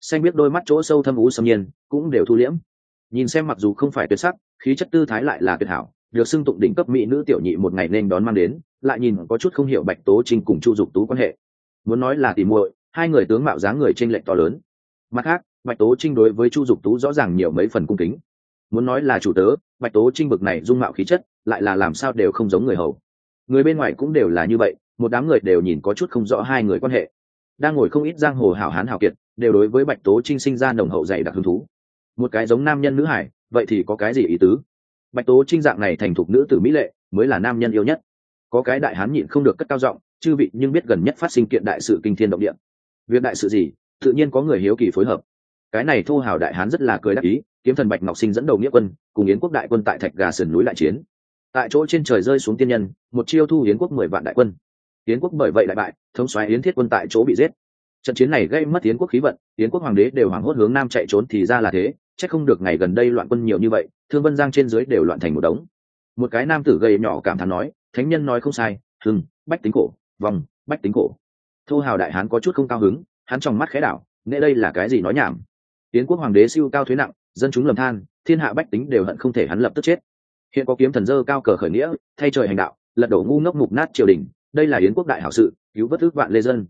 Xanh biết đôi mắt chỗ sâu thâm ú xâm nhiên, cũng đều thu liễm. Nhìn xem mặc dù không phải tuyệt sắc, khí chất tư thái lại là tuyệt hảo, được xưng tụng đỉnh cấp mỹ nữ tiểu nhị một ngày nên đón mang đến, lại nhìn có chút không hiểu bạch tố trinh cùng chu dục tú quan hệ. Muốn nói là tỉ muội, hai người tướng mạo dáng người t r ê n lệch to lớn. Mặt khác, bạch tố trinh đối với chu dục tú rõ ràng nhiều mấy phần cung kính muốn nói là chủ tớ, bạch tố trinh bực này dung mạo khí chất, lại là làm sao đều không giống người hầu. Người bên ngoài cũng đều là như vậy, một đám người đều nhìn có chút không rõ hai người quan hệ. Đang ngồi không ít giang hồ hảo hán hảo kiệt, đều đối với bạch tố trinh sinh ra nồng hậu dày đặc hứng thú. Một cái giống nam nhân nữ hải, vậy thì có cái gì ý tứ? Bạch tố trinh dạng này thành thục nữ tử mỹ lệ, mới là nam nhân yêu nhất. Có cái đại hán nhịn không được cất cao giọng, chư vị nhưng biết gần nhất phát sinh kiện đại sự kinh thiên động địa. Việc đại sự gì? Tự nhiên có người hiếu kỳ phối hợp. Cái này thô hào đại hán rất là cười đắc ý kiếm thần bạch ngọc sinh dẫn đầu nghĩa quân, cùng yến quốc đại quân tại thạch gà sườn núi lại chiến. Tại chỗ trên trời rơi xuống tiên nhân, một chiêu thu yến quốc mười vạn đại quân. Yến quốc bởi vậy đại bại, thống xoáy yến thiết quân tại chỗ bị giết. Trận chiến này gây mất yến quốc khí vận, yến quốc hoàng đế đều hoảng hốt hướng nam chạy trốn thì ra là thế, chắc không được ngày gần đây loạn quân nhiều như vậy, thương vân giang trên dưới đều loạn thành một đống. Một cái nam tử gầy nhỏ cảm thán nói, thánh nhân nói không sai hưng bách tính cổ, vòng, bách tính cổ. Thô hào đại hán có chút không cao hứng, hắn trong mắt khẽ đảo nễ đây là cái gì nói nhảm? Yến quốc hoàng đế siêu cao thuế nặng dân chúng lầm than, thiên hạ bách tính đều hận không thể hắn lập tức chết. Hiện có kiếm thần dơ cao cờ khởi nghĩa, thay trời hành đạo, lật đổ ngu ngốc mục nát triều đình, đây là yến quốc đại hảo sự, cứu vớt ước vạn lê dân.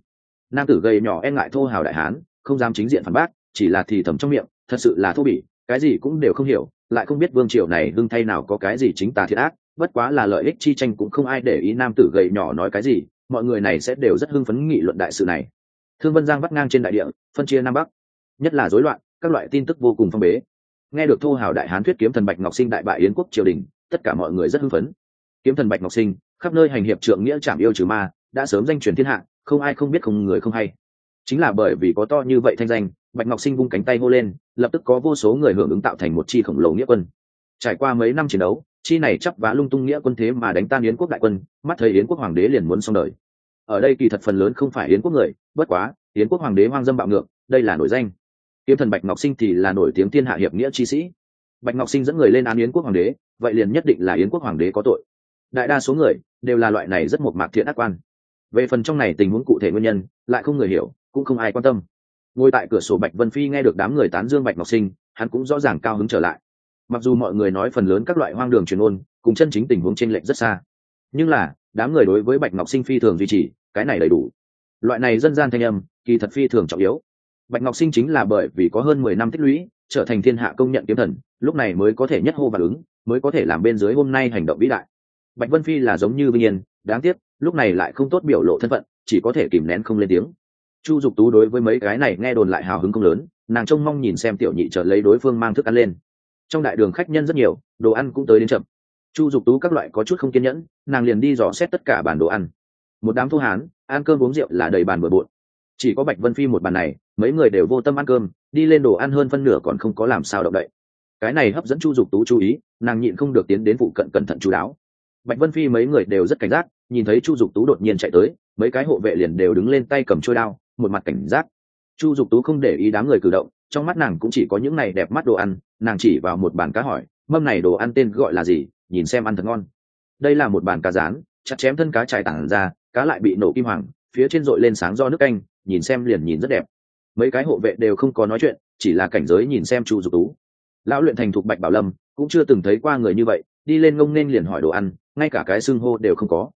Nam tử gầy nhỏ e ngại thô hào đại hán, không dám chính diện phản bác, chỉ là thì thầm trong miệng, thật sự là thô bỉ, cái gì cũng đều không hiểu, lại không biết vương triều này hưng thay nào có cái gì chính tà thiệt ác, bất quá là lợi ích chi tranh cũng không ai để ý nam tử gầy nhỏ nói cái gì, mọi người này sẽ đều rất hưng phấn nghị luận đại sự này. Thương vân giang vắt ngang trên đại địa, phân chia nam bắc. Nhất là rối loạn, các loại tin tức vô cùng phong bế nghe được thô hào đại hán thuyết kiếm thần bạch ngọc sinh đại bại yến quốc triều đình, tất cả mọi người rất hưng phấn. Kiếm thần bạch ngọc sinh, khắp nơi hành hiệp trượng nghĩa trảm yêu trừ ma, đã sớm danh truyền thiên hạ, không ai không biết không người không hay. Chính là bởi vì có to như vậy thanh danh, bạch ngọc sinh vung cánh tay hô lên, lập tức có vô số người hưởng ứng tạo thành một chi khổng lồ nghĩa quân. Trải qua mấy năm chiến đấu, chi này chắp vá lung tung nghĩa quân thế mà đánh tan yến quốc đại quân, mắt thấy yến quốc hoàng đế liền muốn xong đời. Ở đây kỳ thật phần lớn không phải yến quốc người, bất quá, yến quốc hoàng đế hoang dâm bạo ngược, đây là nổi danh kiếm thần bạch ngọc sinh thì là nổi tiếng thiên hạ hiệp nghĩa chi sĩ. Bạch ngọc sinh dẫn người lên án yến quốc hoàng đế, vậy liền nhất định là yến quốc hoàng đế có tội. Đại đa số người đều là loại này rất một mạc thiện ác quan. Về phần trong này tình huống cụ thể nguyên nhân, lại không người hiểu, cũng không ai quan tâm. Ngồi tại cửa sổ bạch vân phi nghe được đám người tán dương bạch ngọc sinh, hắn cũng rõ ràng cao hứng trở lại. Mặc dù mọi người nói phần lớn các loại hoang đường truyền ôn, cùng chân chính tình huống t r ê n lệch rất xa. Nhưng là, đám người đối với bạch ngọc sinh phi thường duy trì, cái này đầy đủ. Loại này dân gian thanh âm, kỳ thật phi thường trọng yếu bạch ngọc sinh chính là bởi vì có hơn mười năm tích lũy, trở thành thiên hạ công nhận kiếm thần, lúc này mới có thể nhất hô và ứng, mới có thể làm bên dưới hôm nay hành động vĩ đại. Bạch vân phi là giống như vinh yên, đáng tiếc, lúc này lại không tốt biểu lộ thân phận, chỉ có thể kìm nén không lên tiếng. Chu dục tú đối với mấy cái này nghe đồn lại hào hứng không lớn, nàng trông mong nhìn xem tiểu nhị trở lấy đối phương mang thức ăn lên. Trong đại đường khách nhân rất nhiều, đồ ăn cũng tới đến chậm. Chu dục tú các loại có chút không kiên nhẫn, nàng liền đi dò xét tất cả bản đồ ăn. Một đám thu hán, ăn cơm uống rượu là đầy bàn bừa bộn chỉ có bạch vân phi một bàn này, mấy người đều vô tâm ăn cơm, đi lên đồ ăn hơn phân nửa còn không có làm sao động đậy. Cái này hấp dẫn chu dục tú chú ý, nàng nhịn không được tiến đến vụ cận cẩn thận chú đáo. Bạch vân phi mấy người đều rất cảnh giác, nhìn thấy chu dục tú đột nhiên chạy tới, mấy cái hộ vệ liền đều đứng lên tay cầm trôi đao, một mặt cảnh giác. Chu dục tú không để ý đám người cử động, trong mắt nàng cũng chỉ có những này đẹp mắt đồ ăn, nàng chỉ vào một bàn cá hỏi, mâm này đồ ăn tên gọi là gì? Nhìn xem ăn thật ngon. Đây là một bàn cá rán, chặt chém thân cá trải tảng ra, cá lại bị nổ kim hoàng, phía trên dội lên sáng do nước canh nhìn xem liền nhìn rất đẹp. Mấy cái hộ vệ đều không có nói chuyện, chỉ là cảnh giới nhìn xem chu dục tú. Lão luyện thành thục bạch bảo lâm, cũng chưa từng thấy qua người như vậy, đi lên ngông nên liền hỏi đồ ăn, ngay cả cái xưng hô đều không có.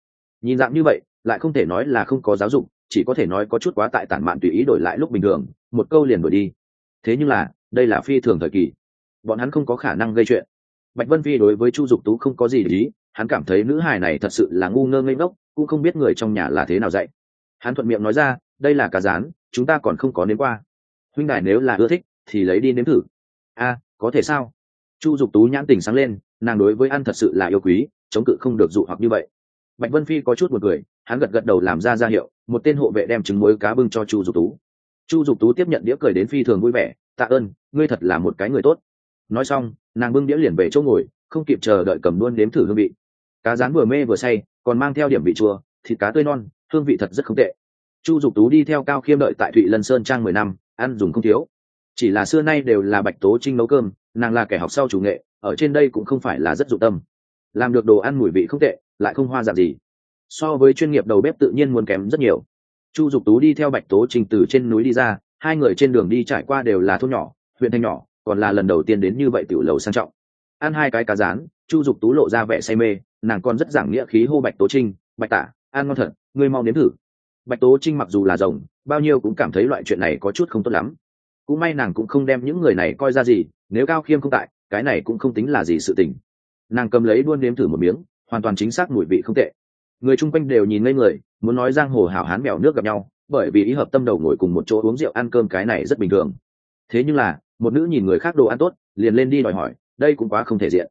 Nhìn dạng như vậy, lại không thể nói là không có giáo dục, chỉ có thể nói có chút quá tại tản mạn tùy ý đổi lại lúc bình thường, một câu liền đổi đi. Thế nhưng là, đây là phi thường thời kỳ. Bọn hắn không có khả năng gây chuyện. Bạch vân phi đối với chu dục tú không có gì để ý, hắn cảm thấy nữ hài này thật sự là ngu ngơ ngây ngốc, cũng không biết người trong nhà là thế nào dạy. Hắn thuận miệng nói ra đây là cá rán, chúng ta còn không có nếm qua. Huynh đại nếu là ưa thích, thì lấy đi nếm thử. A có thể sao? Chu dục tú nhãn tình sáng lên, nàng đối với ăn thật sự là yêu quý, chống cự không được dụ hoặc như vậy. Bạch vân phi có chút một người hắn gật gật đầu làm ra ra hiệu, một tên hộ vệ đem trứng muối cá bưng cho chu dục tú. Chu dục tú tiếp nhận đĩa cười đến phi thường vui vẻ, tạ ơn, ngươi thật là một cái người tốt. Nói xong, nàng bưng đĩa liền về chỗ ngồi, không kịp chờ đợi cầm luôn đếm thử hương vị. Cá rán vừa mê vừa say, còn mang theo điểm vị chua, thịt cá tươi non, hương vị thật rất không tệ chu dục tú đi theo cao khiêm đợi tại thụy lân sơn trang mười năm, ăn dùng không thiếu. Chỉ là xưa nay đều là bạch tố trinh nấu cơm, nàng là kẻ học sau chủ nghệ, ở trên đây cũng không phải là rất dụng tâm. Làm được đồ ăn mùi vị không tệ, lại không hoa dạng gì. So với chuyên nghiệp đầu bếp tự nhiên muốn kém rất nhiều. Chu dục tú đi theo bạch tố trình từ trên núi đi ra, hai người trên đường đi trải qua đều là thôn nhỏ, huyện thanh nhỏ, còn là lần đầu tiên đến như vậy tiểu lầu sang trọng. Ăn hai cái cá rán, chu dục tú lộ ra vẻ say mê, nàng còn rất giảng nghĩa khí hô bạch tố trinh, bạch tả, ăn ngon thật, ngươi mau nếm thử bạch tố trinh mặc dù là rồng, bao nhiêu cũng cảm thấy loại chuyện này có chút không tốt lắm. Cũng may nàng cũng không đem những người này coi ra gì, nếu cao khiêm không tại, cái này cũng không tính là gì sự tình. Nàng cầm lấy đuôn nếm thử một miếng, hoàn toàn chính xác mùi vị không tệ. Người chung quanh đều nhìn ngây người, muốn nói giang hồ hảo hán mèo nước gặp nhau, bởi vì ý hợp tâm đầu ngồi cùng một chỗ uống rượu ăn cơm cái này rất bình thường. Thế nhưng là, một nữ nhìn người khác đồ ăn tốt, liền lên đi đòi hỏi, đây cũng quá không thể diện.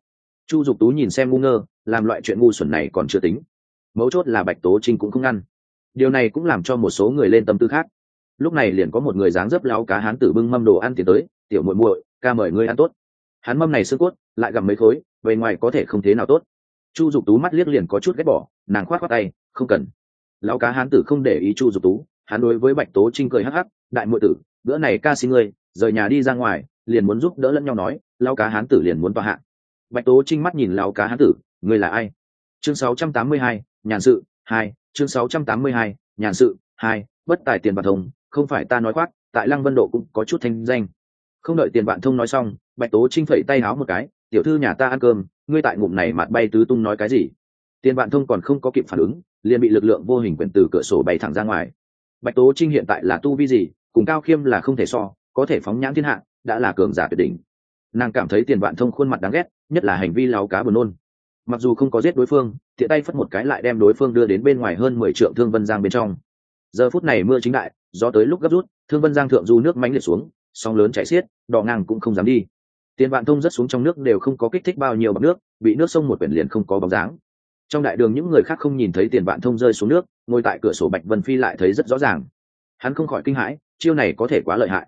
Chu dục tú nhìn xem ngu ngơ, làm loại chuyện ngu xuẩn này còn chưa tính. Mấu chốt là bạch tố trinh cũng không ngăn điều này cũng làm cho một số người lên tâm tư khác. Lúc này liền có một người dáng dấp láo cá hán tử bưng mâm đồ ăn tiến tới tiểu muội muội ca mời ngươi ăn tốt. Hắn mâm này xương cốt lại gặm mấy khối về ngoài có thể không thế nào tốt. Chu dục tú mắt liếc liền có chút ghét bỏ nàng khoát khoát tay không cần. Lão cá hán tử không để ý chu dục tú hắn đối với bạch tố trinh cười hắc hắc đại muội tử bữa này ca xin ngươi rời nhà đi ra ngoài liền muốn giúp đỡ lẫn nhau nói lão cá hán tử liền muốn tòa hạ. Bạch tố trinh mắt nhìn lão cá hán tử ngươi là ai? Chương 682, nhàn sự hai chương 682, nhàn sự. Hai bất tài tiền bạc thông. Không phải ta nói khoác tại lăng vân độ cũng có chút thanh danh. Không đợi tiền bạn thông nói xong bạch tố trinh phẩy tay háo một cái tiểu thư nhà ta ăn cơm ngươi tại ngụm này mặt bay tứ tung nói cái gì? Tiền bạn thông còn không có kịp phản ứng liền bị lực lượng vô hình quyển từ cửa sổ bay thẳng ra ngoài. Bạch tố trinh hiện tại là tu vi gì cùng cao khiêm là không thể so có thể phóng nhãn thiên hạ đã là cường giả tuyệt đỉnh. Nàng cảm thấy tiền bạn thông khuôn mặt đáng ghét nhất là hành vi láo cá buồn nôn mặc dù không có giết đối phương, tiện tay phất một cái lại đem đối phương đưa đến bên ngoài hơn mười triệu thương vân giang bên trong. Giờ phút này mưa chính đại, gió tới lúc gấp rút, thương vân giang thượng du nước mánh liệt xuống, sóng lớn chảy xiết đò ngang cũng không dám đi. Tiền vạn thông rất xuống trong nước đều không có kích thích bao nhiêu bọc nước, bị nước sông một quyển liền không có bóng dáng. Trong đại đường những người khác không nhìn thấy tiền vạn thông rơi xuống nước, ngồi tại cửa sổ bạch vân phi lại thấy rất rõ ràng. Hắn không khỏi kinh hãi, chiêu này có thể quá lợi hại.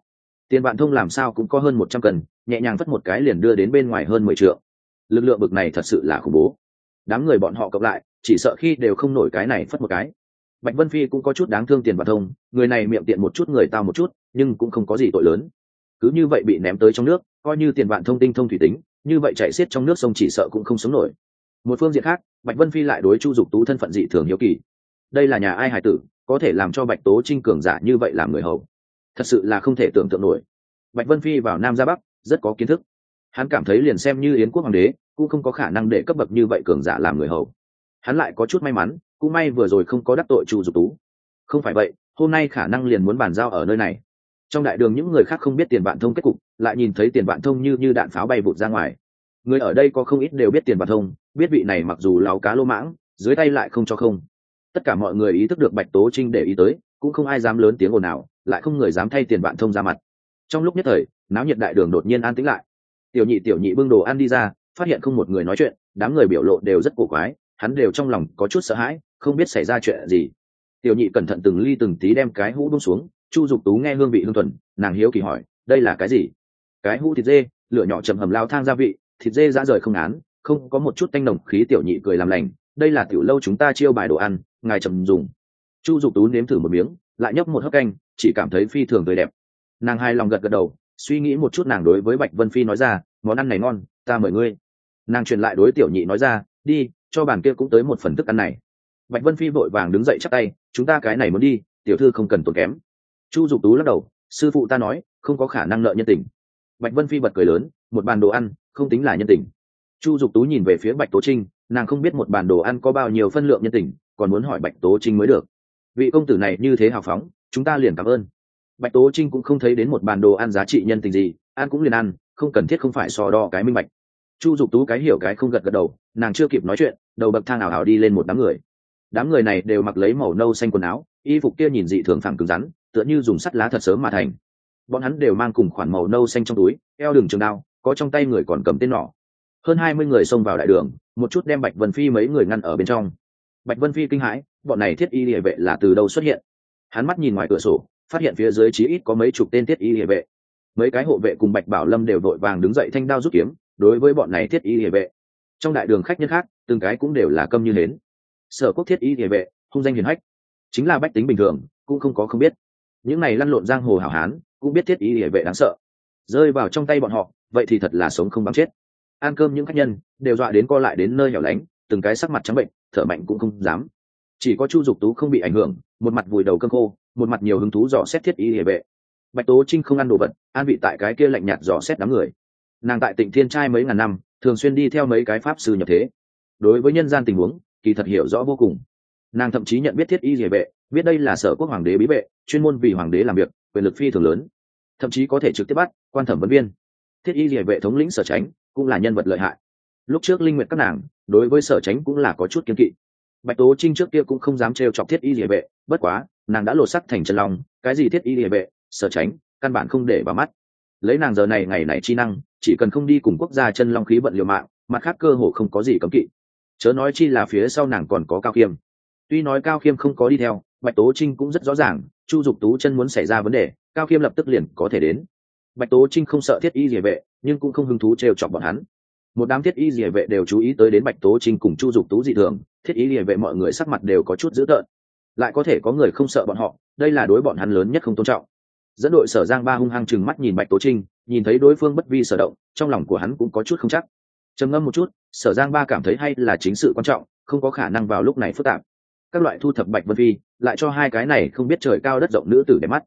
Tiền vạn thông làm sao cũng có hơn một trăm cần nhẹ nhàng vất một cái liền đưa đến bên ngoài hơn mười triệu lực lượng bực này thật sự là khủng bố. Đám người bọn họ cộng lại, chỉ sợ khi đều không nổi cái này phất một cái. Bạch vân phi cũng có chút đáng thương tiền và thông, người này miệng tiện một chút người tao một chút, nhưng cũng không có gì tội lớn. Cứ như vậy bị ném tới trong nước, coi như tiền vạn thông tinh thông thủy tính, như vậy chạy xiết trong nước sông chỉ sợ cũng không sống nổi. Một phương diện khác, bạch vân phi lại đối chu dục tú thân phận dị thường hiếu kỳ. Đây là nhà ai hải tử, có thể làm cho bạch tố trinh cường giả như vậy làm người hầu? Thật sự là không thể tưởng tượng nổi. Bạch vân phi vào nam ra bắc, rất có kiến thức hắn cảm thấy liền xem như yến quốc hoàng đế cũng không có khả năng để cấp bậc như vậy cường giả làm người hầu. Hắn lại có chút may mắn cũng may vừa rồi không có đắc tội chu dục tú. Không phải vậy hôm nay khả năng liền muốn bàn giao ở nơi này. Trong đại đường những người khác không biết tiền bạn thông kết cục lại nhìn thấy tiền bạn thông như như đạn pháo bay vụt ra ngoài. Người ở đây có không ít đều biết tiền bạn thông biết vị này mặc dù láo cá lô mãng dưới tay lại không cho không. Tất cả mọi người ý thức được bạch tố trinh để ý tới cũng không ai dám lớn tiếng ồn ào, lại không người dám thay tiền bạn thông ra mặt. Trong lúc nhất thời náo nhiệt đại đường đột nhiên an tĩnh lại tiểu nhị tiểu nhị bưng đồ ăn đi ra, phát hiện không một người nói chuyện, đám người biểu lộ đều rất cổ quái, hắn đều trong lòng có chút sợ hãi, không biết xảy ra chuyện gì. Tiểu nhị cẩn thận từng ly từng tí đem cái hũ bông xuống, chu dục tú nghe hương vị hương thuần, nàng hiếu kỳ hỏi, đây là cái gì? Cái hũ thịt dê, lửa nhỏ chầm hầm lao thang gia vị, thịt dê ra rời không án, không có một chút tanh nồng khí tiểu nhị cười làm lành, đây là tiểu lâu chúng ta chiêu bài đồ ăn, ngài trầm dùng. Chu dục tú nếm thử một miếng, lại nhấp một hớp canh, chỉ cảm thấy phi thường tươi đẹp. Nàng hai lòng gật gật đầu suy nghĩ một chút nàng đối với bạch vân phi nói ra, món ăn này ngon, ta mời ngươi. Nàng truyền lại đối tiểu nhị nói ra, đi, cho bàn kia cũng tới một phần thức ăn này. Bạch vân phi vội vàng đứng dậy chắc tay, chúng ta cái này muốn đi, tiểu thư không cần tốn kém. Chu dục tú lắc đầu, sư phụ ta nói, không có khả năng nợ nhân tình. Bạch vân phi bật cười lớn, một bàn đồ ăn, không tính là nhân tình. Chu dục tú nhìn về phía bạch tố trinh, nàng không biết một bàn đồ ăn có bao nhiêu phân lượng nhân tình, còn muốn hỏi bạch tố trinh mới được. Vị công tử này như thế hào phóng, chúng ta liền cảm ơn bạch tố trinh cũng không thấy đến một bàn đồ ăn giá trị nhân tình gì, ăn cũng liền ăn, không cần thiết không phải so đo cái minh bạch. Chu dục tú cái hiểu cái không gật gật đầu, nàng chưa kịp nói chuyện, đầu bậc thang ảo ảo đi lên một đám người. Đám người này đều mặc lấy màu nâu xanh quần áo, y phục kia nhìn dị thường phẳng cứng rắn, tựa như dùng sắt lá thật sớm mà thành. Bọn hắn đều mang cùng khoản màu nâu xanh trong túi, eo đường trường đao, có trong tay người còn cầm tên nỏ hơn hai mươi người xông vào đại đường, một chút đem bạch vân phi mấy người ngăn ở bên trong. Bạch vân phi kinh hãi, bọn này thiết y địa vệ là từ đâu xuất hiện? Hắn mắt nhìn ngoài cửa sổ phát hiện phía dưới chí ít có mấy chục tên thiết y hiệp vệ. Mấy cái hộ vệ cùng bạch bảo lâm đều vội vàng đứng dậy thanh đao rút kiếm, đối với bọn này thiết y hiệp vệ. Trong đại đường khách nhân khác, từng cái cũng đều là câm như nến sở quốc thiết y hiệp vệ, hung danh hiền hách. Chính là bách tính bình thường, cũng không có không biết. Những này lăn lộn giang hồ hảo hán, cũng biết thiết y hiệp vệ đáng sợ. Rơi vào trong tay bọn họ, vậy thì thật là sống không bằng chết. Ăn cơm những khách nhân, đều dọa đến co lại đến nơi hẻo lánh, từng cái sắc mặt trắng bệnh, thở mạnh cũng không dám chỉ có chu dục tú không bị ảnh hưởng, một mặt vùi đầu cơm khô, một mặt nhiều hứng thú dò xét thiết y địa vệ. Bạch tố trinh không ăn đồ vật, an vị tại cái kia lạnh nhạt dò xét đám người. Nàng tại tỉnh thiên trai mấy ngàn năm, thường xuyên đi theo mấy cái pháp sư nhập thế. Đối với nhân gian tình huống, kỳ thật hiểu rõ vô cùng. Nàng thậm chí nhận biết thiết y địa vệ, biết đây là sở quốc hoàng đế bí vệ, chuyên môn vì hoàng đế làm việc, quyền lực phi thường lớn. Thậm chí có thể trực tiếp bắt quan thẩm vấn viên. Thiết y địa vệ thống lĩnh sở tránh cũng là nhân vật lợi hại. Lúc trước linh nguyện các nàng, đối với sở tránh cũng là có chút kiên kỵ bạch tố trinh trước kia cũng không dám trêu chọc thiết y địa vệ bất quá, nàng đã lột sắc thành chân lòng cái gì thiết y địa vệ sở tránh, căn bản không để vào mắt. Lấy nàng giờ này ngày này chi năng, chỉ cần không đi cùng quốc gia chân long khí vận liều mạng, mặt khác cơ hồ không có gì cấm kỵ. Chớ nói chi là phía sau nàng còn có cao khiêm. Tuy nói cao khiêm không có đi theo, bạch tố trinh cũng rất rõ ràng, chu dục tú chân muốn xảy ra vấn đề, cao khiêm lập tức liền có thể đến. Bạch tố trinh không sợ thiết y địa vệ nhưng cũng không hứng thú trêu chọc bọn hắn. Một đám thiết y địa vệ đều chú ý tới đến bạch tố trinh cùng chu dục tú dị thường thiết ý địa vệ mọi người sắc mặt đều có chút dữ tợn. Lại có thể có người không sợ bọn họ, đây là đối bọn hắn lớn nhất không tôn trọng. Dẫn đội sở giang ba hung hăng chừng mắt nhìn bạch tố trinh, nhìn thấy đối phương bất vi sở động, trong lòng của hắn cũng có chút không chắc. Trầm ngâm một chút, sở giang ba cảm thấy hay là chính sự quan trọng, không có khả năng vào lúc này phức tạp. Các loại thu thập bạch vân phi, lại cho hai cái này không biết trời cao đất rộng nữ tử để mắt.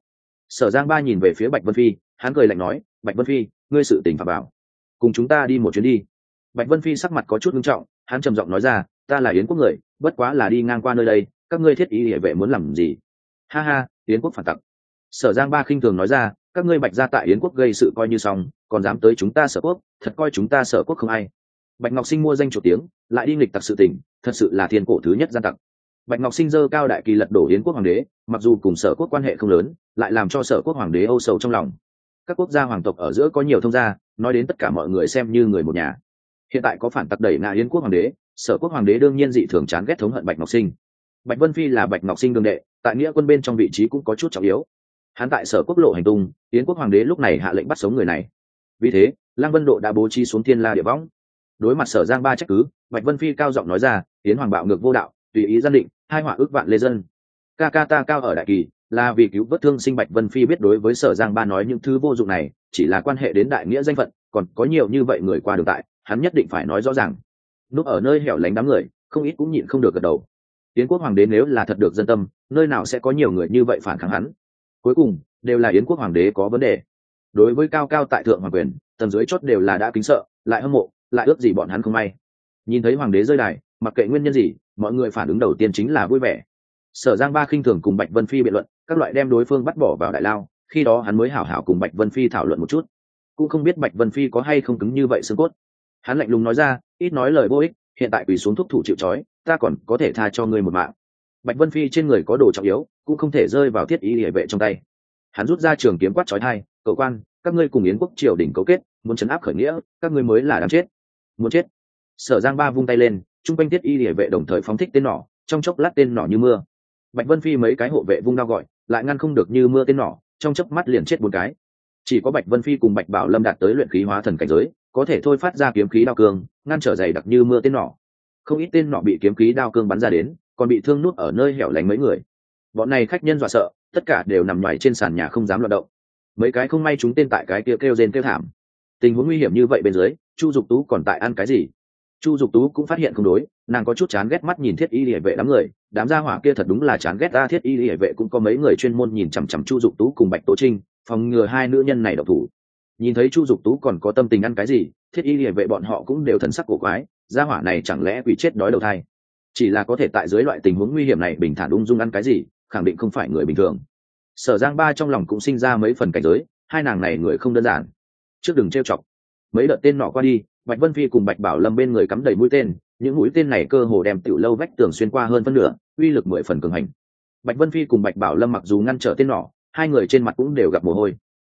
Sở giang ba nhìn về phía bạch vân phi, hắn cười lạnh nói, bạch vân phi, ngươi sự tỉnh phạm bảo cùng chúng ta đi một chuyến đi. Bạch vân phi sắc mặt có chút nghiêm trọng hắn trầm giọng nói ra, ta là yến quốc người, bất quá là đi ngang qua nơi đây, các ngươi thiết ý địa vệ muốn làm gì? Ha ha, yến quốc phản tặc. Sở giang ba khinh thường nói ra, các ngươi bạch gia tại yến quốc gây sự coi như xong, còn dám tới chúng ta sở quốc, thật coi chúng ta sở quốc không ai. Bạch ngọc sinh mua danh chủ tiếng, lại đi nghịch tặc sự tỉnh thật sự là thiên cổ thứ nhất gian tặc. Bạch ngọc sinh dơ cao đại kỳ lật đổ yến quốc hoàng đế, mặc dù cùng sở quốc quan hệ không lớn, lại làm cho sở quốc hoàng đế âu sầu trong lòng. Các quốc gia hoàng tộc ở giữa có nhiều thông gia, nói đến tất cả mọi người xem như người một nhà hiện tại có phản tặc đẩy ngã yến quốc hoàng đế, sở quốc hoàng đế đương nhiên dị thường chán ghét thống hận bạch ngọc sinh. Bạch vân phi là bạch ngọc sinh đương đệ, tại nghĩa quân bên trong vị trí cũng có chút trọng yếu. Hắn tại sở quốc lộ hành tung, yến quốc hoàng đế lúc này hạ lệnh bắt sống người này. Vì thế, lăng vân độ đã bố trí xuống thiên la địa võng. Đối mặt sở giang ba trách cứ, bạch vân phi cao giọng nói ra, yến hoàng bạo ngược vô đạo, tùy ý gian định, hai họa ước vạn lê dân. Ca ca ta cao ở đại kỳ, là vì cứu vớt thương sinh bạch vân phi biết đối với sở giang ba nói những thứ vô dụng này, chỉ là quan hệ đến đại nghĩa danh phận, còn có nhiều như vậy người qua đường tại hắn nhất định phải nói rõ ràng. Núp ở nơi hẻo lánh đám người, không ít cũng nhịn không được gật đầu. Yến quốc hoàng đế nếu là thật được dân tâm, nơi nào sẽ có nhiều người như vậy phản kháng hắn? Cuối cùng, đều là yến quốc hoàng đế có vấn đề. Đối với cao cao tại thượng hoàng quyền, tầng dưới chốt đều là đã kính sợ, lại hâm mộ, lại ước gì bọn hắn không may. Nhìn thấy hoàng đế rơi đài, mặc kệ nguyên nhân gì, mọi người phản ứng đầu tiên chính là vui vẻ. Sở giang ba khinh thường cùng bạch vân phi biện luận, các loại đem đối phương bắt bỏ vào đại lao, khi đó hắn mới hảo hảo cùng bạch vân phi thảo luận một chút. Cũng không biết bạch vân phi có hay không cứng như vậy xương cốt hắn lạnh lùng nói ra, ít nói lời vô ích, hiện tại quỳ xuống thúc thủ chịu trói, ta còn có thể tha cho ngươi một mạng. Bạch vân phi trên người có đồ trọng yếu, cũng không thể rơi vào thiết ý địa vệ trong tay. Hắn rút ra trường kiếm quát trói thai, cậu quan, các ngươi cùng yến quốc triều đình cấu kết, muốn chấn áp khởi nghĩa, các ngươi mới là đáng chết. Muốn chết? Sở giang ba vung tay lên chung quanh thiết y địa vệ đồng thời phóng thích tên nỏ, trong chốc lát tên nỏ như mưa. Bạch vân phi mấy cái hộ vệ vung đao gọi, lại ngăn không được như mưa tên nỏ, trong chớp mắt liền chết bốn cái. Chỉ có bạch vân phi cùng bạch bảo lâm đạt tới luyện khí hóa thần cảnh giới có thể thôi phát ra kiếm khí đao cương ngăn trở dày đặc như mưa tên nỏ. Không ít tên nọ bị kiếm khí đao cương bắn ra đến còn bị thương nút ở nơi hẻo lánh mấy người. Bọn này khách nhân dọa sợ tất cả đều nằm ngoài trên sàn nhà không dám loạt động. Mấy cái không may chúng tên tại cái kia kêu, kêu rên kêu thảm. Tình huống nguy hiểm như vậy bên dưới chu dục tú còn tại ăn cái gì? Chu dục tú cũng phát hiện không đối nàng có chút chán ghét mắt nhìn thiết y địa vệ đám người đám gia hỏa kia thật đúng là chán ghét ta thiết y địa vệ cũng có mấy người chuyên môn nhìn chằm chằm chu dục tú cùng bạch tố trinh phòng ngừa hai nữ nhân này độc thủ nhìn thấy chu dục tú còn có tâm tình ăn cái gì, thiết y địa vệ bọn họ cũng đều thần sắc cổ quái, gia hỏa này chẳng lẽ quỷ chết đói đầu thai? Chỉ là có thể tại dưới loại tình huống nguy hiểm này bình thản ung dung ăn cái gì, khẳng định không phải người bình thường. Sở giang ba trong lòng cũng sinh ra mấy phần cảnh giới, hai nàng này người không đơn giản. Trước đừng trêu chọc. Mấy đợt tên nọ qua đi, bạch vân phi cùng bạch bảo lâm bên người cắm đầy mũi tên, những mũi tên này cơ hồ đem tiểu lâu vách tường xuyên qua hơn phân nửa, uy lực mười phần cường hành. Bạch vân phi cùng bạch bảo lâm mặc dù ngăn trở tên nỏ hai người trên mặt cũng đều gặp mồ hôi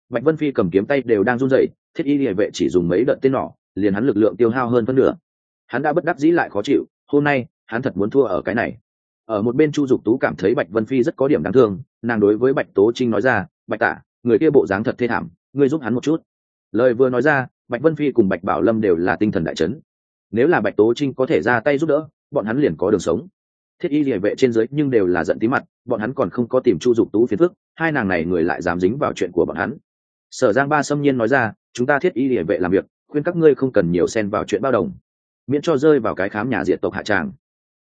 bạch vân phi cầm kiếm tay đều đang run rẩy, thiết y địa vệ chỉ dùng mấy đợt tên nỏ, liền hắn lực lượng tiêu hao hơn phân nửa. Hắn đã bất đắc dĩ lại khó chịu, hôm nay, hắn thật muốn thua ở cái này. Ở một bên chu dục tú cảm thấy bạch vân phi rất có điểm đáng thương, nàng đối với bạch tố trinh nói ra, bạch tả người kia bộ dáng thật thê thảm, ngươi giúp hắn một chút. Lời vừa nói ra, bạch vân phi cùng bạch bảo lâm đều là tinh thần đại chấn. Nếu là bạch tố trinh có thể ra tay giúp đỡ, bọn hắn liền có đường sống. Thiết y địa vệ trên dưới nhưng đều là giận tí mặt, bọn hắn còn không có tìm chu dục tú phiền phức, hai nàng này người lại dám dính vào chuyện của bọn hắn sở giang ba xâm nhiên nói ra chúng ta thiết y địa vệ làm việc khuyên các ngươi không cần nhiều xen vào chuyện bao đồng. Miễn cho rơi vào cái khám nhà diệt tộc hạ tràng.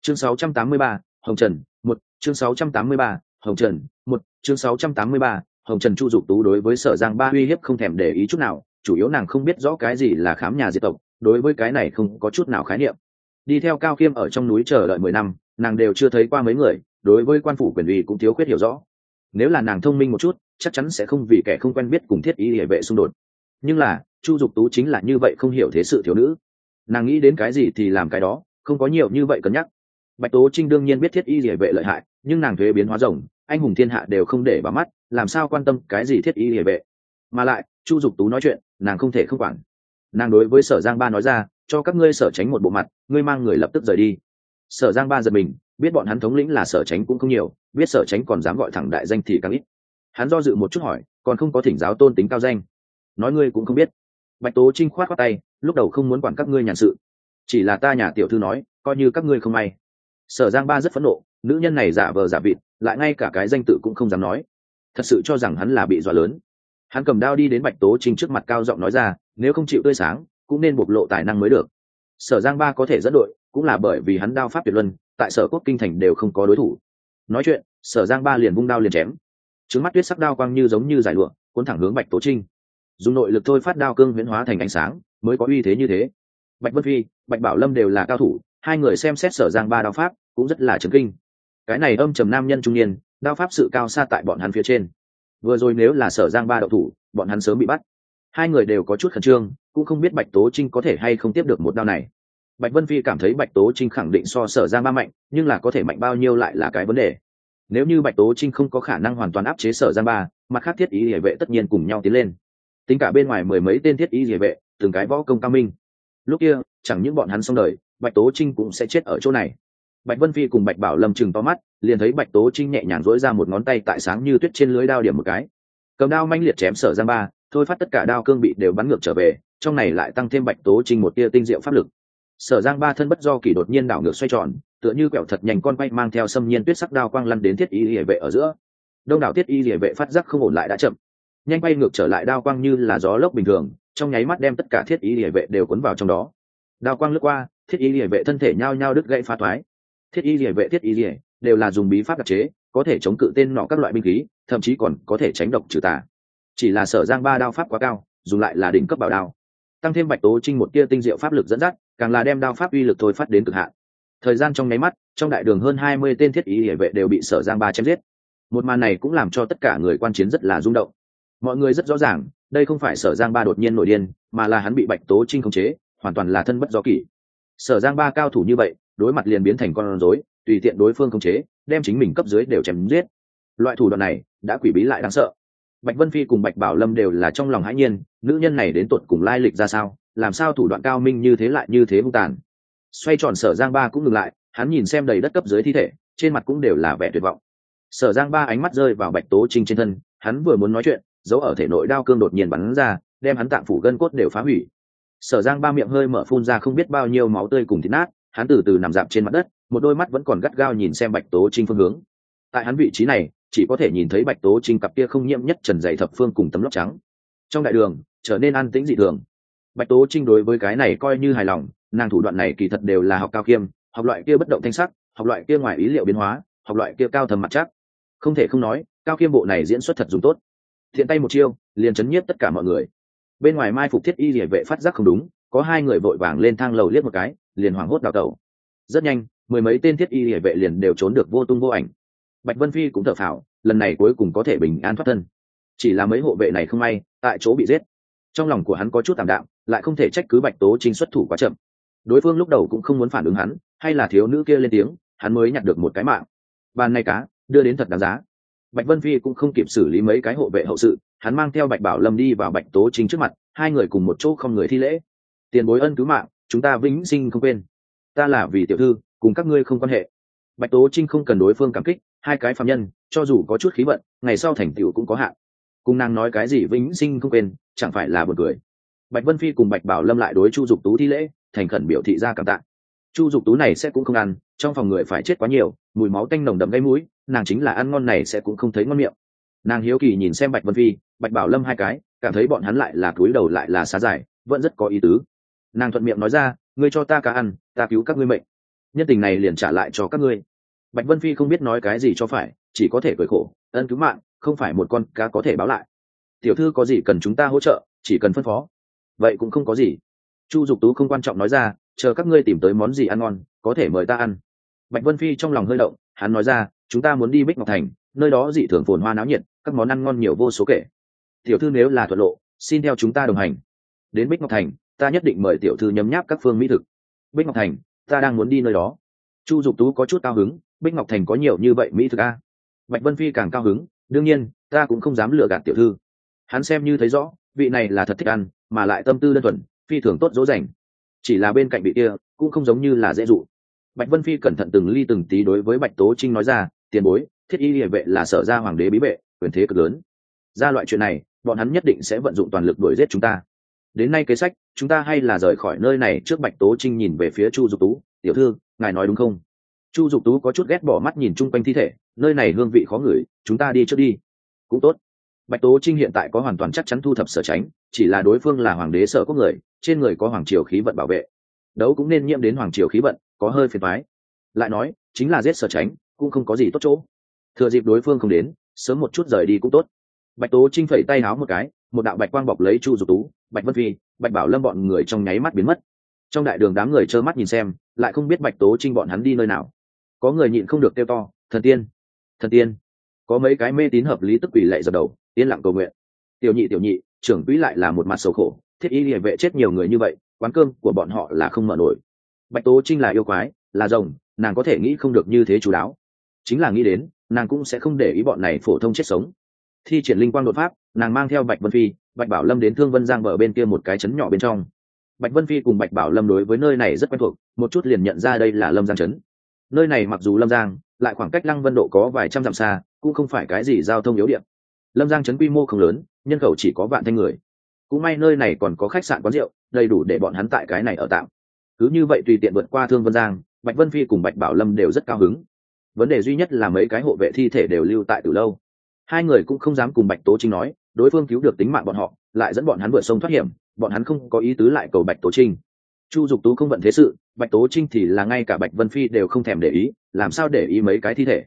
Chương 683, hồng trần một. Chương 683, hồng trần một. Chương 683, hồng trần chu dục tú đối với sở giang ba uy hiếp không thèm để ý chút nào chủ yếu nàng không biết rõ cái gì là khám nhà diệt tộc đối với cái này không có chút nào khái niệm. Đi theo cao khiêm ở trong núi chờ đợi mười năm nàng đều chưa thấy qua mấy người đối với quan phủ quyền uy cũng thiếu khuyết hiểu rõ. Nếu là nàng thông minh một chút chắc chắn sẽ không vì kẻ không quen biết cùng thiết ý địa vệ xung đột. Nhưng là, chu dục tú chính là như vậy không hiểu thế sự thiếu nữ. Nàng nghĩ đến cái gì thì làm cái đó, không có nhiều như vậy cân nhắc. Bạch tố trinh đương nhiên biết thiết y địa vệ lợi hại, nhưng nàng thuế biến hóa rồng anh hùng thiên hạ đều không để vào mắt, làm sao quan tâm cái gì thiết y địa vệ? Mà lại, chu dục tú nói chuyện, nàng không thể không quản. Nàng đối với sở giang ba nói ra, cho các ngươi sở tránh một bộ mặt, ngươi mang người lập tức rời đi. Sở giang ba giật mình, biết bọn hắn thống lĩnh là sở tránh cũng không nhiều, biết sở tránh còn dám gọi thẳng đại danh thì càng ít hắn do dự một chút hỏi, còn không có thỉnh giáo tôn tính cao danh. Nói ngươi cũng không biết. Bạch tố trinh khoát khoát tay, lúc đầu không muốn quản các ngươi nhàn sự. Chỉ là ta nhà tiểu thư nói, coi như các ngươi không may. Sở giang ba rất phẫn nộ, nữ nhân này giả vờ giả vịt, lại ngay cả cái danh tự cũng không dám nói. Thật sự cho rằng hắn là bị dọa lớn. Hắn cầm đao đi đến bạch tố trinh trước mặt cao giọng nói ra, nếu không chịu tươi sáng, cũng nên bộc lộ tài năng mới được. Sở giang ba có thể dẫn đội, cũng là bởi vì hắn đao pháp tuyệt luân, tại sở quốc kinh thành đều không có đối thủ. Nói chuyện, sở giang ba liền vung đao liền chém trứng mắt tuyết sắc đao quang như giống như giải lụa, cuốn thẳng hướng bạch tố trinh. Dùng nội lực thôi phát đao cương huyễn hóa thành ánh sáng, mới có uy thế như thế. Bạch vân phi, bạch bảo lâm đều là cao thủ, hai người xem xét sở giang ba đao pháp, cũng rất là chấn kinh. Cái này âm trầm nam nhân trung niên, đao pháp sự cao xa tại bọn hắn phía trên. Vừa rồi nếu là sở giang ba đậu thủ, bọn hắn sớm bị bắt. Hai người đều có chút khẩn trương, cũng không biết bạch tố trinh có thể hay không tiếp được một đao này. Bạch vân phi cảm thấy bạch tố trinh khẳng định so sở giang ba mạnh, nhưng là có thể mạnh bao nhiêu lại là cái vấn đề nếu như bạch tố trinh không có khả năng hoàn toàn áp chế sở giang ba, mặt khác thiết ý địa vệ tất nhiên cùng nhau tiến lên. Tính cả bên ngoài mười mấy tên thiết ý địa vệ, từng cái võ công cao minh. Lúc kia, chẳng những bọn hắn xong đời, bạch tố trinh cũng sẽ chết ở chỗ này. Bạch vân phi cùng bạch bảo lâm chừng to mắt, liền thấy bạch tố trinh nhẹ nhàng dỗi ra một ngón tay tại sáng như tuyết trên lưới đao điểm một cái. Cầm đao manh liệt chém sở giang ba, thôi phát tất cả đao cương bị đều bắn ngược trở về, trong này lại tăng thêm bạch tố trinh một tia tinh diệu pháp lực. Sở giang ba thân bất do kỷ đột nhiên đảo ngược xoay tròn tựa như quẹo thật nhanh con bay mang theo xâm nhiên tuyết sắc đao quang lăn đến thiết y hệ vệ ở giữa. Đông đảo thiết y hệ vệ phát giác không ổn lại đã chậm. Nhanh bay ngược trở lại đao quang như là gió lốc bình thường, trong nháy mắt đem tất cả thiết y hệ vệ đều cuốn vào trong đó. Đao quang lướt qua, thiết y hệ vệ thân thể nhao nhao đứt gãy phá thoái thiết y hệ vệ, thiết y hệ đều là dùng bí pháp đặc chế, có thể chống cự tên nọ các loại binh khí, thậm chí còn có thể tránh độc trừ tà. Chỉ là sở giang ba đao pháp quá cao, dùng lại là đỉnh cấp bảo đao. Tăng thêm bạch tố trinh một tia tinh diệu pháp lực dẫn dắt, càng là đem đao pháp uy lực thôi phát đến cực hạn thời gian trong nháy mắt, trong đại đường hơn hai mươi tên thiết ý địa vệ đều bị sở giang ba chém giết. Một màn này cũng làm cho tất cả người quan chiến rất là rung động. Mọi người rất rõ ràng, đây không phải sở giang ba đột nhiên nổi điên, mà là hắn bị bạch tố trinh khống chế, hoàn toàn là thân bất do kỷ. Sở giang ba cao thủ như vậy, đối mặt liền biến thành con rối, tùy tiện đối phương khống chế, đem chính mình cấp dưới đều chém giết. Loại thủ đoạn này, đã quỷ bí lại đáng sợ. Bạch vân phi cùng bạch bảo lâm đều là trong lòng hãi nhiên, nữ nhân này đến tột cùng lai lịch ra sao, làm sao thủ đoạn cao minh như thế lại như thế hung tàn xoay tròn sở giang ba cũng ngừng lại, hắn nhìn xem đầy đất cấp dưới thi thể, trên mặt cũng đều là vẻ tuyệt vọng. Sở giang ba ánh mắt rơi vào bạch tố trinh trên thân, hắn vừa muốn nói chuyện giấu ở thể nội đao cương đột nhiên bắn ra, đem hắn tạm phủ gân cốt đều phá hủy. Sở giang ba miệng hơi mở phun ra không biết bao nhiêu máu tươi cùng thịt nát, hắn từ từ nằm dạp trên mặt đất, một đôi mắt vẫn còn gắt gao nhìn xem bạch tố trinh phương hướng. Tại hắn vị trí này, chỉ có thể nhìn thấy bạch tố trinh cặp kia không nhiễm nhất trần dày thập phương cùng tấm lóc trắng. Trong đại đường, trở nên an tĩnh dị thường. Bạch tố trinh đối với cái này coi như hài lòng nàng thủ đoạn này kỳ thật đều là học cao khiêm học loại kia bất động thanh sắc, học loại kia ngoài ý liệu biến hóa, học loại kia cao thầm mặt chắc. Không thể không nói, cao khiêm bộ này diễn xuất thật dùng tốt. Thiện tay một chiêu, liền chấn nhiếp tất cả mọi người. Bên ngoài mai phục thiết y địa vệ phát giác không đúng, có hai người vội vàng lên thang lầu liếc một cái, liền hoảng hốt đào tẩu. Rất nhanh, mười mấy tên thiết y địa vệ liền đều trốn được vô tung vô ảnh. Bạch vân phi cũng thở phào, lần này cuối cùng có thể bình an thoát thân. Chỉ là mấy hộ vệ này không may, tại chỗ bị giết. Trong lòng của hắn có chút tạm đạm, lại không thể trách cứ bạch tố trinh xuất thủ quá chậm đối phương lúc đầu cũng không muốn phản ứng hắn, hay là thiếu nữ kia lên tiếng, hắn mới nhặt được một cái mạng. Bàn này cá, đưa đến thật đáng giá. Bạch vân phi cũng không kịp xử lý mấy cái hộ vệ hậu sự, hắn mang theo bạch bảo lâm đi vào bạch tố chính trước mặt, hai người cùng một chỗ không người thi lễ. Tiền bối ân cứu mạng, chúng ta vĩnh sinh không quên. Ta là vì tiểu thư, cùng các ngươi không quan hệ. Bạch tố trinh không cần đối phương cảm kích, hai cái phạm nhân, cho dù có chút khí vận, ngày sau thành tựu cũng có hạn. Cùng nàng nói cái gì vĩnh sinh không quên, chẳng phải là một người bạch vân phi cùng bạch bảo lâm lại đối chu dục tú thi lễ thành khẩn biểu thị ra cảm tạ. Chu dục tú này sẽ cũng không ăn, trong phòng người phải chết quá nhiều, mùi máu tanh nồng đậm gây mũi, nàng chính là ăn ngon này sẽ cũng không thấy ngon miệng. Nàng hiếu kỳ nhìn xem bạch vân phi, bạch bảo lâm hai cái, cảm thấy bọn hắn lại là túi đầu lại là xá giải, vẫn rất có ý tứ. Nàng thuận miệng nói ra, ngươi cho ta cá ăn, ta cứu các ngươi mệnh. Nhân tình này liền trả lại cho các ngươi. Bạch vân phi không biết nói cái gì cho phải, chỉ có thể cười khổ, ân cứu mạng, không phải một con cá có thể báo lại. Tiểu thư có gì cần chúng ta hỗ trợ, chỉ cần phân phó. Vậy cũng không có gì chu dục tú không quan trọng nói ra, chờ các ngươi tìm tới món gì ăn ngon, có thể mời ta ăn. Bạch vân phi trong lòng hơi động, hắn nói ra, chúng ta muốn đi bích ngọc thành, nơi đó dị thường phồn hoa náo nhiệt, các món ăn ngon nhiều vô số kể. Tiểu thư nếu là thuận lộ, xin theo chúng ta đồng hành. Đến bích ngọc thành, ta nhất định mời tiểu thư nhấm nháp các phương mỹ thực. Bích ngọc thành, ta đang muốn đi nơi đó. Chu dục tú có chút cao hứng, bích ngọc thành có nhiều như vậy mỹ thực a? Bạch vân phi càng cao hứng, đương nhiên, ta cũng không dám lừa gạt tiểu thư. Hắn xem như thấy rõ, vị này là thật thích ăn, mà lại tâm tư đơn thuần phi thường tốt dỗ dành. Chỉ là bên cạnh bị kia, cũng không giống như là dễ dụ. Bạch vân phi cẩn thận từng ly từng tí đối với bạch tố trinh nói ra, tiền bối, thiết y địa vệ là sở ra hoàng đế bí vệ, quyền thế cực lớn. Ra loại chuyện này, bọn hắn nhất định sẽ vận dụng toàn lực đuổi giết chúng ta. Đến nay kế sách, chúng ta hay là rời khỏi nơi này trước bạch tố trinh nhìn về phía chu dục tú, tiểu thư, ngài nói đúng không? Chu dục tú có chút ghét bỏ mắt nhìn chung quanh thi thể, nơi này hương vị khó ngửi, chúng ta đi trước đi. Cũng tốt bạch tố trinh hiện tại có hoàn toàn chắc chắn thu thập sở tránh, chỉ là đối phương là hoàng đế sở quốc người, trên người có hoàng triều khí vận bảo vệ. Đấu cũng nên nhiễm đến hoàng triều khí vận, có hơi phiền thoái lại nói, chính là giết sở tránh, cũng không có gì tốt chỗ. Thừa dịp đối phương không đến, sớm một chút rời đi cũng tốt. Bạch tố trinh phẩy tay háo một cái, một đạo bạch quang bọc lấy chu dục tú, bạch vân phi, bạch bảo lâm bọn người trong nháy mắt biến mất. Trong đại đường đám người trơ mắt nhìn xem, lại không biết bạch tố trinh bọn hắn đi nơi nào. Có người nhịn không được kêu to, thần tiên! Thần tiên! Có mấy cái mê tín hợp lý tức quỷ lệ dập đầu, yên lặng cầu nguyện. Tiểu nhị tiểu nhị, trưởng quỹ lại là một mặt sầu khổ, thiết y địa vệ chết nhiều người như vậy, quán cơm của bọn họ là không mở nổi. Bạch tố trinh là yêu quái, là rồng, nàng có thể nghĩ không được như thế chú đáo. Chính là nghĩ đến, nàng cũng sẽ không để ý bọn này phổ thông chết sống. Thi triển linh quang đột pháp, nàng mang theo bạch vân phi, bạch bảo lâm đến thương vân giang bờ bên kia một cái trấn nhỏ bên trong. Bạch vân phi cùng bạch bảo lâm đối với nơi này rất quen thuộc, một chút liền nhận ra đây là lâm giang trấn. Nơi này mặc dù lâm giang lại khoảng cách lăng vân độ có vài trăm dặm xa, cũng không phải cái gì giao thông yếu điện lâm giang trấn quy mô không lớn, nhân khẩu chỉ có vạn thanh người. Cũng may nơi này còn có khách sạn quán rượu, đầy đủ để bọn hắn tại cái này ở tạm. Cứ như vậy tùy tiện vượt qua thương vân giang, bạch vân phi cùng bạch bảo lâm đều rất cao hứng. Vấn đề duy nhất là mấy cái hộ vệ thi thể đều lưu tại từ lâu. Hai người cũng không dám cùng bạch tố trinh nói, đối phương cứu được tính mạng bọn họ, lại dẫn bọn hắn vượt sông thoát hiểm, bọn hắn không có ý tứ lại cầu bạch tố trinh. Chu dục tú không vận thế sự bạch tố trinh thì là ngay cả bạch vân phi đều không thèm để ý, làm sao để ý mấy cái thi thể?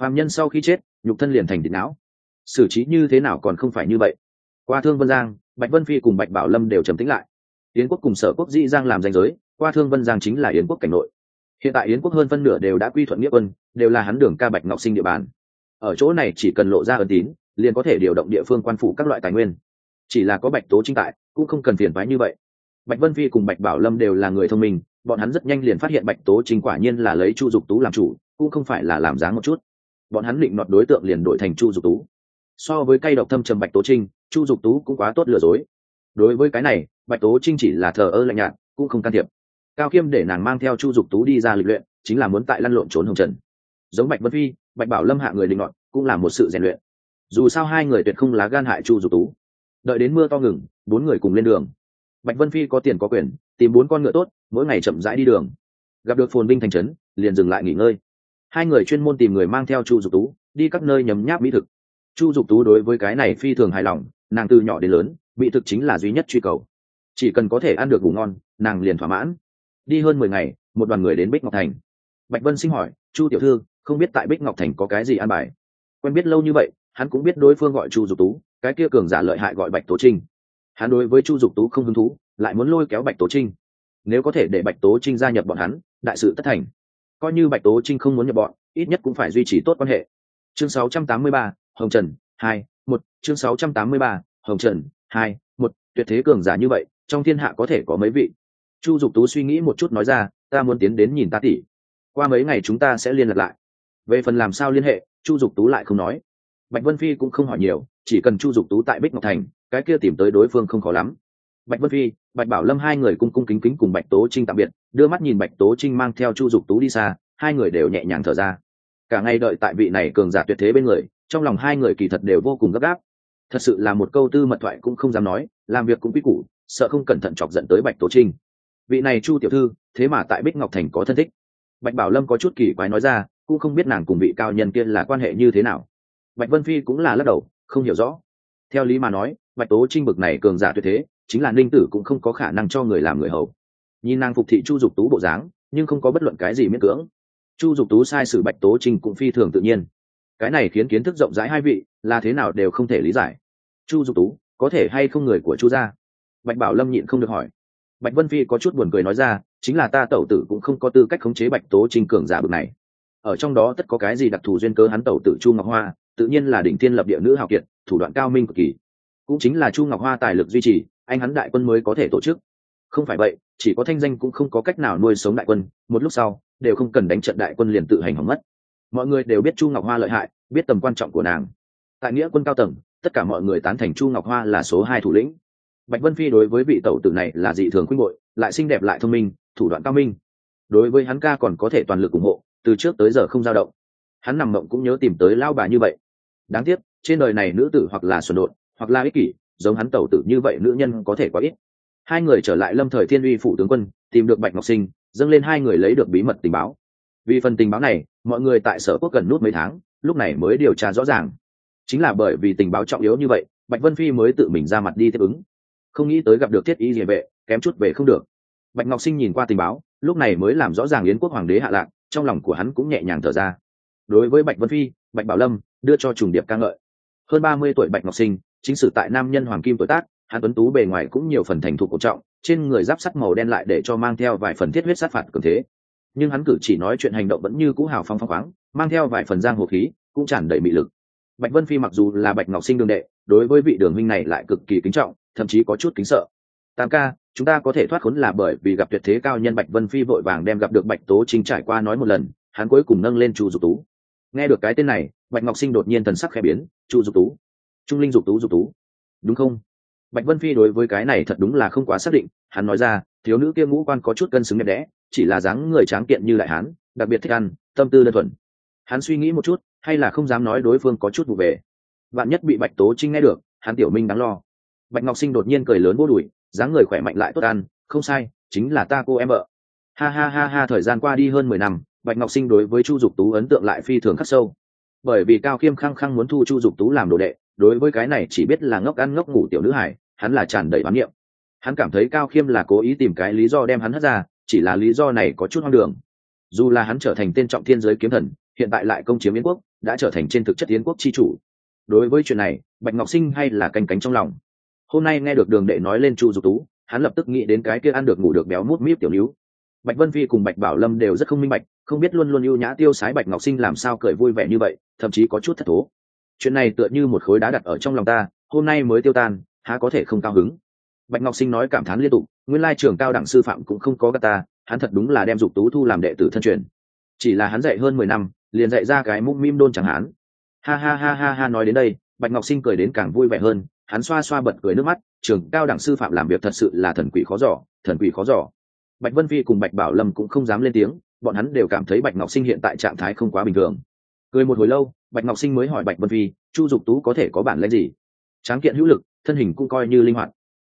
Phạm nhân sau khi chết, nhục thân liền thành thịt não. Xử trí như thế nào còn không phải như vậy. Qua thương vân giang, bạch vân phi cùng bạch bảo lâm đều trầm tính lại. Yến quốc cùng sở quốc dĩ giang làm danh giới, qua thương vân giang chính là yến quốc cảnh nội. Hiện tại yến quốc hơn phân nửa đều đã quy thuận nghĩa quân, đều là hắn đường ca bạch ngọc sinh địa bàn. Ở chỗ này chỉ cần lộ ra ẩn tín, liền có thể điều động địa phương quan phủ các loại tài nguyên. Chỉ là có bạch tố trinh tại, cũng không cần phiền phái như vậy. Bạch vân phi cùng bạch bảo lâm đều là người thông minh bọn hắn rất nhanh liền phát hiện bạch tố trinh quả nhiên là lấy chu dục tú làm chủ, cũng không phải là làm dáng một chút. Bọn hắn định nọt đối tượng liền đổi thành chu dục tú. So với cây độc thâm trầm bạch tố trinh, chu dục tú cũng quá tốt lừa dối. Đối với cái này, bạch tố trinh chỉ là thờ ơ lạnh nhạt, cũng không can thiệp. Cao khiêm để nàng mang theo chu dục tú đi ra lịch luyện, chính là muốn tại lăn lộn trốn hồng trần. Giống bạch vân phi, bạch bảo lâm hạ người định nọt, cũng là một sự rèn luyện. Dù sao hai người tuyệt không lá gan hại chu dục tú. Đợi đến mưa to ngừng, bốn người cùng lên đường. Bạch vân phi có tiền có quyền, tìm bốn con ngựa tốt mỗi ngày chậm rãi đi đường. Gặp được phồn vinh thành trấn, liền dừng lại nghỉ ngơi. Hai người chuyên môn tìm người mang theo chu dục tú, đi các nơi nhấm nháp mỹ thực. Chu dục tú đối với cái này phi thường hài lòng, nàng từ nhỏ đến lớn, mỹ thực chính là duy nhất truy cầu. Chỉ cần có thể ăn được ngủ ngon, nàng liền thỏa mãn. Đi hơn mười ngày, một đoàn người đến bích ngọc thành. Bạch vân sinh hỏi, chu tiểu thư, không biết tại bích ngọc thành có cái gì ăn bài? Quen biết lâu như vậy, hắn cũng biết đối phương gọi chu dục tú, cái kia cường giả lợi hại gọi bạch tố trinh. Hắn đối với chu dục tú không hứng thú, lại muốn lôi kéo bạch tố trinh nếu có thể để bạch tố trinh gia nhập bọn hắn đại sự tất thành. Coi như bạch tố trinh không muốn nhập bọn ít nhất cũng phải duy trì tốt quan hệ. Chương 683, hồng trần hai một. Chương 683, hồng trần hai một. Tuyệt thế cường giả như vậy trong thiên hạ có thể có mấy vị? Chu dục tú suy nghĩ một chút nói ra ta muốn tiến đến nhìn ta tỷ. Qua mấy ngày chúng ta sẽ liên lạc lại. Về phần làm sao liên hệ chu dục tú lại không nói. Bạch vân phi cũng không hỏi nhiều chỉ cần chu dục tú tại bích ngọc thành cái kia tìm tới đối phương không khó lắm bạch vân phi, bạch bảo lâm hai người cung cung kính kính cùng bạch tố trinh tạm biệt, đưa mắt nhìn bạch tố trinh mang theo chu dục tú đi xa, hai người đều nhẹ nhàng thở ra. Cả ngày đợi tại vị này cường giả tuyệt thế bên người, trong lòng hai người kỳ thật đều vô cùng gấp gáp. Thật sự là một câu tư mật thoại cũng không dám nói, làm việc cũng quy củ, sợ không cẩn thận chọc giận tới bạch tố trinh. Vị này chu tiểu thư, thế mà tại bích ngọc thành có thân thích. Bạch bảo lâm có chút kỳ quái nói ra, cũng không biết nàng cùng vị cao nhân kia là quan hệ như thế nào. Bạch vân phi cũng là lắc đầu, không hiểu rõ. Theo lý mà nói, bạch tố trinh bực này cường giả tuyệt thế chính là ninh tử cũng không có khả năng cho người làm người hầu. Nhìn nàng phục thị chu dục tú bộ dáng, nhưng không có bất luận cái gì miễn cưỡng. Chu dục tú sai sử bạch tố trinh cũng phi thường tự nhiên. Cái này khiến kiến thức rộng rãi hai vị, là thế nào đều không thể lý giải. Chu dục tú, có thể hay không người của chu gia? Bạch bảo lâm nhịn không được hỏi. Bạch vân phi có chút buồn cười nói ra, chính là ta tẩu tử cũng không có tư cách khống chế bạch tố trinh cường giả bực này. Ở trong đó tất có cái gì đặc thù duyên cơ hắn tẩu tử chu ngọc hoa, tự nhiên là đỉnh thiên lập địa nữ hào kiệt, thủ đoạn cao minh cực kỳ. Cũng chính là chu ngọc hoa tài lực duy trì anh hắn đại quân mới có thể tổ chức. Không phải vậy, chỉ có thanh danh cũng không có cách nào nuôi sống đại quân, một lúc sau, đều không cần đánh trận đại quân liền tự hành hỏng mất. Mọi người đều biết chu ngọc hoa lợi hại, biết tầm quan trọng của nàng. Tại nghĩa quân cao tầng, tất cả mọi người tán thành chu ngọc hoa là số hai thủ lĩnh. Bạch vân phi đối với vị tẩu tử này là dị thường khuynh bội, lại xinh đẹp lại thông minh, thủ đoạn cao minh. Đối với hắn ca còn có thể toàn lực ủng hộ, từ trước tới giờ không dao động. Hắn nằm mộng cũng nhớ tìm tới lao bà như vậy. Đáng tiếc, trên đời này nữ tử hoặc là xuẩn đột hoặc là ích kỷ giống hắn tẩu tử như vậy nữ nhân có thể quá ít. Hai người trở lại lâm thời thiên uy phụ tướng quân, tìm được bạch ngọc sinh, dâng lên hai người lấy được bí mật tình báo. Vì phần tình báo này, mọi người tại sở quốc cần nút mấy tháng, lúc này mới điều tra rõ ràng. Chính là bởi vì tình báo trọng yếu như vậy, bạch vân phi mới tự mình ra mặt đi tiếp ứng. Không nghĩ tới gặp được thiết y địa vệ, kém chút về không được. Bạch ngọc sinh nhìn qua tình báo, lúc này mới làm rõ ràng yến quốc hoàng đế hạ lạc, trong lòng của hắn cũng nhẹ nhàng thở ra. Đối với bạch vân phi, bạch bảo lâm, đưa cho trùng điệp ca ngợi. Hơn ba mươi tuổi bạch ngọc sinh chính sử tại nam nhân hoàng kim tuổi tác hắn tuấn tú bề ngoài cũng nhiều phần thành thục cổ trọng, trên người giáp sắt màu đen lại để cho mang theo vài phần thiết huyết sát phạt cường thế. Nhưng hắn cử chỉ nói chuyện hành động vẫn như cũ hào phong phong khoáng, mang theo vài phần giang hồ khí, cũng tràn đầy mị lực. Bạch vân phi mặc dù là bạch ngọc sinh đường đệ, đối với vị đường minh này lại cực kỳ kính trọng, thậm chí có chút kính sợ. Tam ca, chúng ta có thể thoát khốn là bởi vì gặp tuyệt thế cao nhân bạch vân phi vội vàng đem gặp được bạch tố chính trải qua nói một lần, hắn cuối cùng nâng lên chu dục tú. Nghe được cái tên này, bạch ngọc sinh đột nhiên thần sắc khẽ biến, chu dục tú trung linh dục tú dục tú. Đúng không? Bạch vân phi đối với cái này thật đúng là không quá xác định, hắn nói ra, thiếu nữ kia ngũ quan có chút cân xứng đẹp đẽ, chỉ là dáng người tráng kiện như đại hán đặc biệt thích ăn, tâm tư đơn thuần. Hắn suy nghĩ một chút, hay là không dám nói đối phương có chút vụ về. Bạn nhất bị bạch tố trinh nghe được, hắn tiểu minh đáng lo. Bạch ngọc sinh đột nhiên cười lớn vô đùi, dáng người khỏe mạnh lại tốt ăn, không sai, chính là ta cô em vợ. Ha ha ha ha, thời gian qua đi hơn mười năm, bạch ngọc sinh đối với chu dục tú ấn tượng lại phi thường khắc sâu. Bởi vì cao khiêm khăng khăng muốn thu chu dục tú làm đồ đệ đối với cái này chỉ biết là ngốc ăn ngốc ngủ tiểu nữ hải hắn là tràn đầy bán niệm. Hắn cảm thấy cao khiêm là cố ý tìm cái lý do đem hắn hất ra, chỉ là lý do này có chút hoang đường. Dù là hắn trở thành tên trọng thiên giới kiếm thần, hiện tại lại công chiếm yến quốc, đã trở thành trên thực chất yến quốc chi chủ. Đối với chuyện này, bạch ngọc sinh hay là canh cánh trong lòng. Hôm nay nghe được đường đệ nói lên chu dục tú, hắn lập tức nghĩ đến cái kia ăn được ngủ được béo mút míp tiểu níu. Bạch vân phi cùng bạch bảo lâm đều rất không minh bạch, không biết luôn luôn ưu nhã tiêu sái bạch ngọc sinh làm sao cười vui vẻ như vậy, thậm chí có chút thất thố chuyện này tựa như một khối đá đặt ở trong lòng ta, hôm nay mới tiêu tan, há có thể không cao hứng? Bạch ngọc sinh nói cảm thán liên tục, nguyên lai trường cao đẳng sư phạm cũng không có gà ta, hắn thật đúng là đem dục tú thu làm đệ tử thân truyền. Chỉ là hắn dạy hơn mười năm, liền dạy ra cái mũm mim đôn chẳng hắn ha ha ha ha ha nói đến đây, bạch ngọc sinh cười đến càng vui vẻ hơn, hắn xoa xoa bật cười nước mắt, trường cao đẳng sư phạm làm việc thật sự là thần quỷ khó giỏ thần quỷ khó giỏ bạch vân phi cùng bạch bảo lâm cũng không dám lên tiếng, bọn hắn đều cảm thấy bạch ngọc sinh hiện tại trạng thái không quá bình thường cười một hồi lâu, bạch ngọc sinh mới hỏi bạch vân phi, chu dục tú có thể có bản lĩnh gì? Tráng kiện hữu lực, thân hình cũng coi như linh hoạt.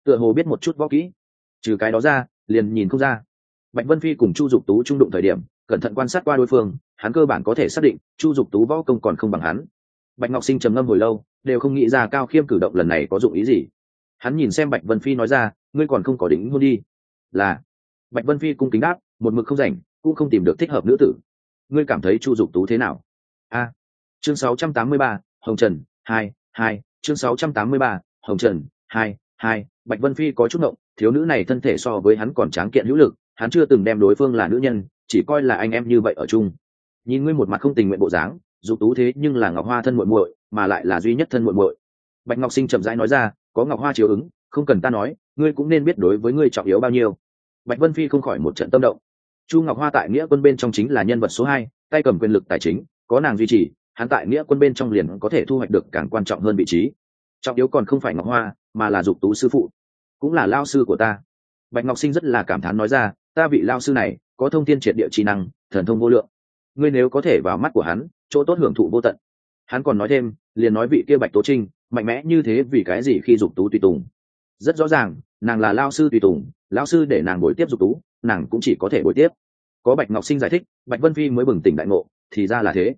Tựa hồ biết một chút võ kỹ. Trừ cái đó ra, liền nhìn không ra. Bạch vân phi cùng chu dục tú trung đụng thời điểm, cẩn thận quan sát qua đối phương, hắn cơ bản có thể xác định, chu dục tú võ công còn không bằng hắn. Bạch ngọc sinh trầm ngâm hồi lâu, đều không nghĩ ra cao khiêm cử động lần này có dụng ý gì. Hắn nhìn xem bạch vân phi nói ra, ngươi còn không có đỉnh hôn đi. Là. Bạch vân phi cung kính đáp, một mực không rảnh, cũng không tìm được thích hợp nữ tử. Ngươi cảm thấy chu dục tú thế nào? A. Chương 683, hồng trần hai hai. Chương 683, hồng trần hai hai. Bạch vân phi có chút động thiếu nữ này thân thể so với hắn còn tráng kiện hữu lực hắn chưa từng đem đối phương là nữ nhân chỉ coi là anh em như vậy ở chung. Nhìn ngươi một mặt không tình nguyện bộ dáng dục tú thế nhưng là ngọc hoa thân muội muội mà lại là duy nhất thân muội muội. Bạch ngọc sinh chậm rãi nói ra có ngọc hoa chiếu ứng không cần ta nói ngươi cũng nên biết đối với ngươi trọng yếu bao nhiêu. Bạch vân phi không khỏi một trận tâm động. Chu ngọc hoa tại nghĩa quân bên trong chính là nhân vật số hai tay cầm quyền lực tài chính có nàng duy trì, hắn tại nghĩa quân bên trong liền có thể thu hoạch được càng quan trọng hơn vị trí. Trọng yếu còn không phải ngọc hoa, mà là dục tú sư phụ, cũng là lao sư của ta. Bạch ngọc sinh rất là cảm thán nói ra, ta vị lao sư này, có thông tin triệt địa trí năng, thần thông vô lượng. Ngươi nếu có thể vào mắt của hắn, chỗ tốt hưởng thụ vô tận. Hắn còn nói thêm, liền nói vị kia bạch tố trinh, mạnh mẽ như thế vì cái gì khi dục tú tùy tùng? Rất rõ ràng, nàng là lao sư tùy tùng, lao sư để nàng bồi tiếp dục tú, nàng cũng chỉ có thể bồi tiếp. Có bạch ngọc sinh giải thích, bạch vân phi mới bừng tỉnh đại ngộ thì ra là thế.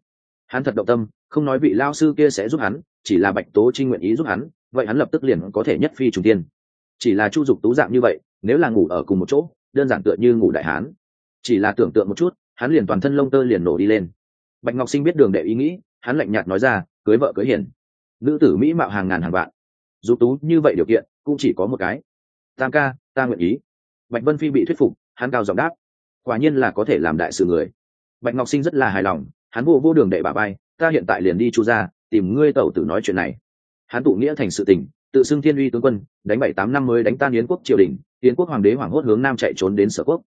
Hắn thật động tâm, không nói vị lao sư kia sẽ giúp hắn, chỉ là bạch tố trinh nguyện ý giúp hắn, vậy hắn lập tức liền có thể nhất phi trùng tiên chỉ là chu dục tú dạng như vậy, nếu là ngủ ở cùng một chỗ, đơn giản tựa như ngủ đại hán. Chỉ là tưởng tượng một chút, hắn liền toàn thân lông tơ liền nổ đi lên. Bạch ngọc sinh biết đường đệ ý nghĩ, hắn lạnh nhạt nói ra, cưới vợ cưới hiền. Nữ tử mỹ mạo hàng ngàn hàng vạn. Dục tú như vậy điều kiện, cũng chỉ có một cái. Tam ca, ta nguyện ý. Bạch vân phi bị thuyết phục, hắn cao giọng đáp. Quả nhiên là có thể làm đại sự người bạch ngọc sinh rất là hài lòng, hắn vô vô đường đệ bà bay ta hiện tại liền đi chu ra tìm ngươi tẩu tử nói chuyện này. Hắn tụ nghĩa thành sự tình, tự xưng thiên uy tướng quân, đánh bảy tám năm mới đánh tan yến quốc triều đình, yến quốc hoàng đế hoảng hốt hướng nam chạy trốn đến sở quốc.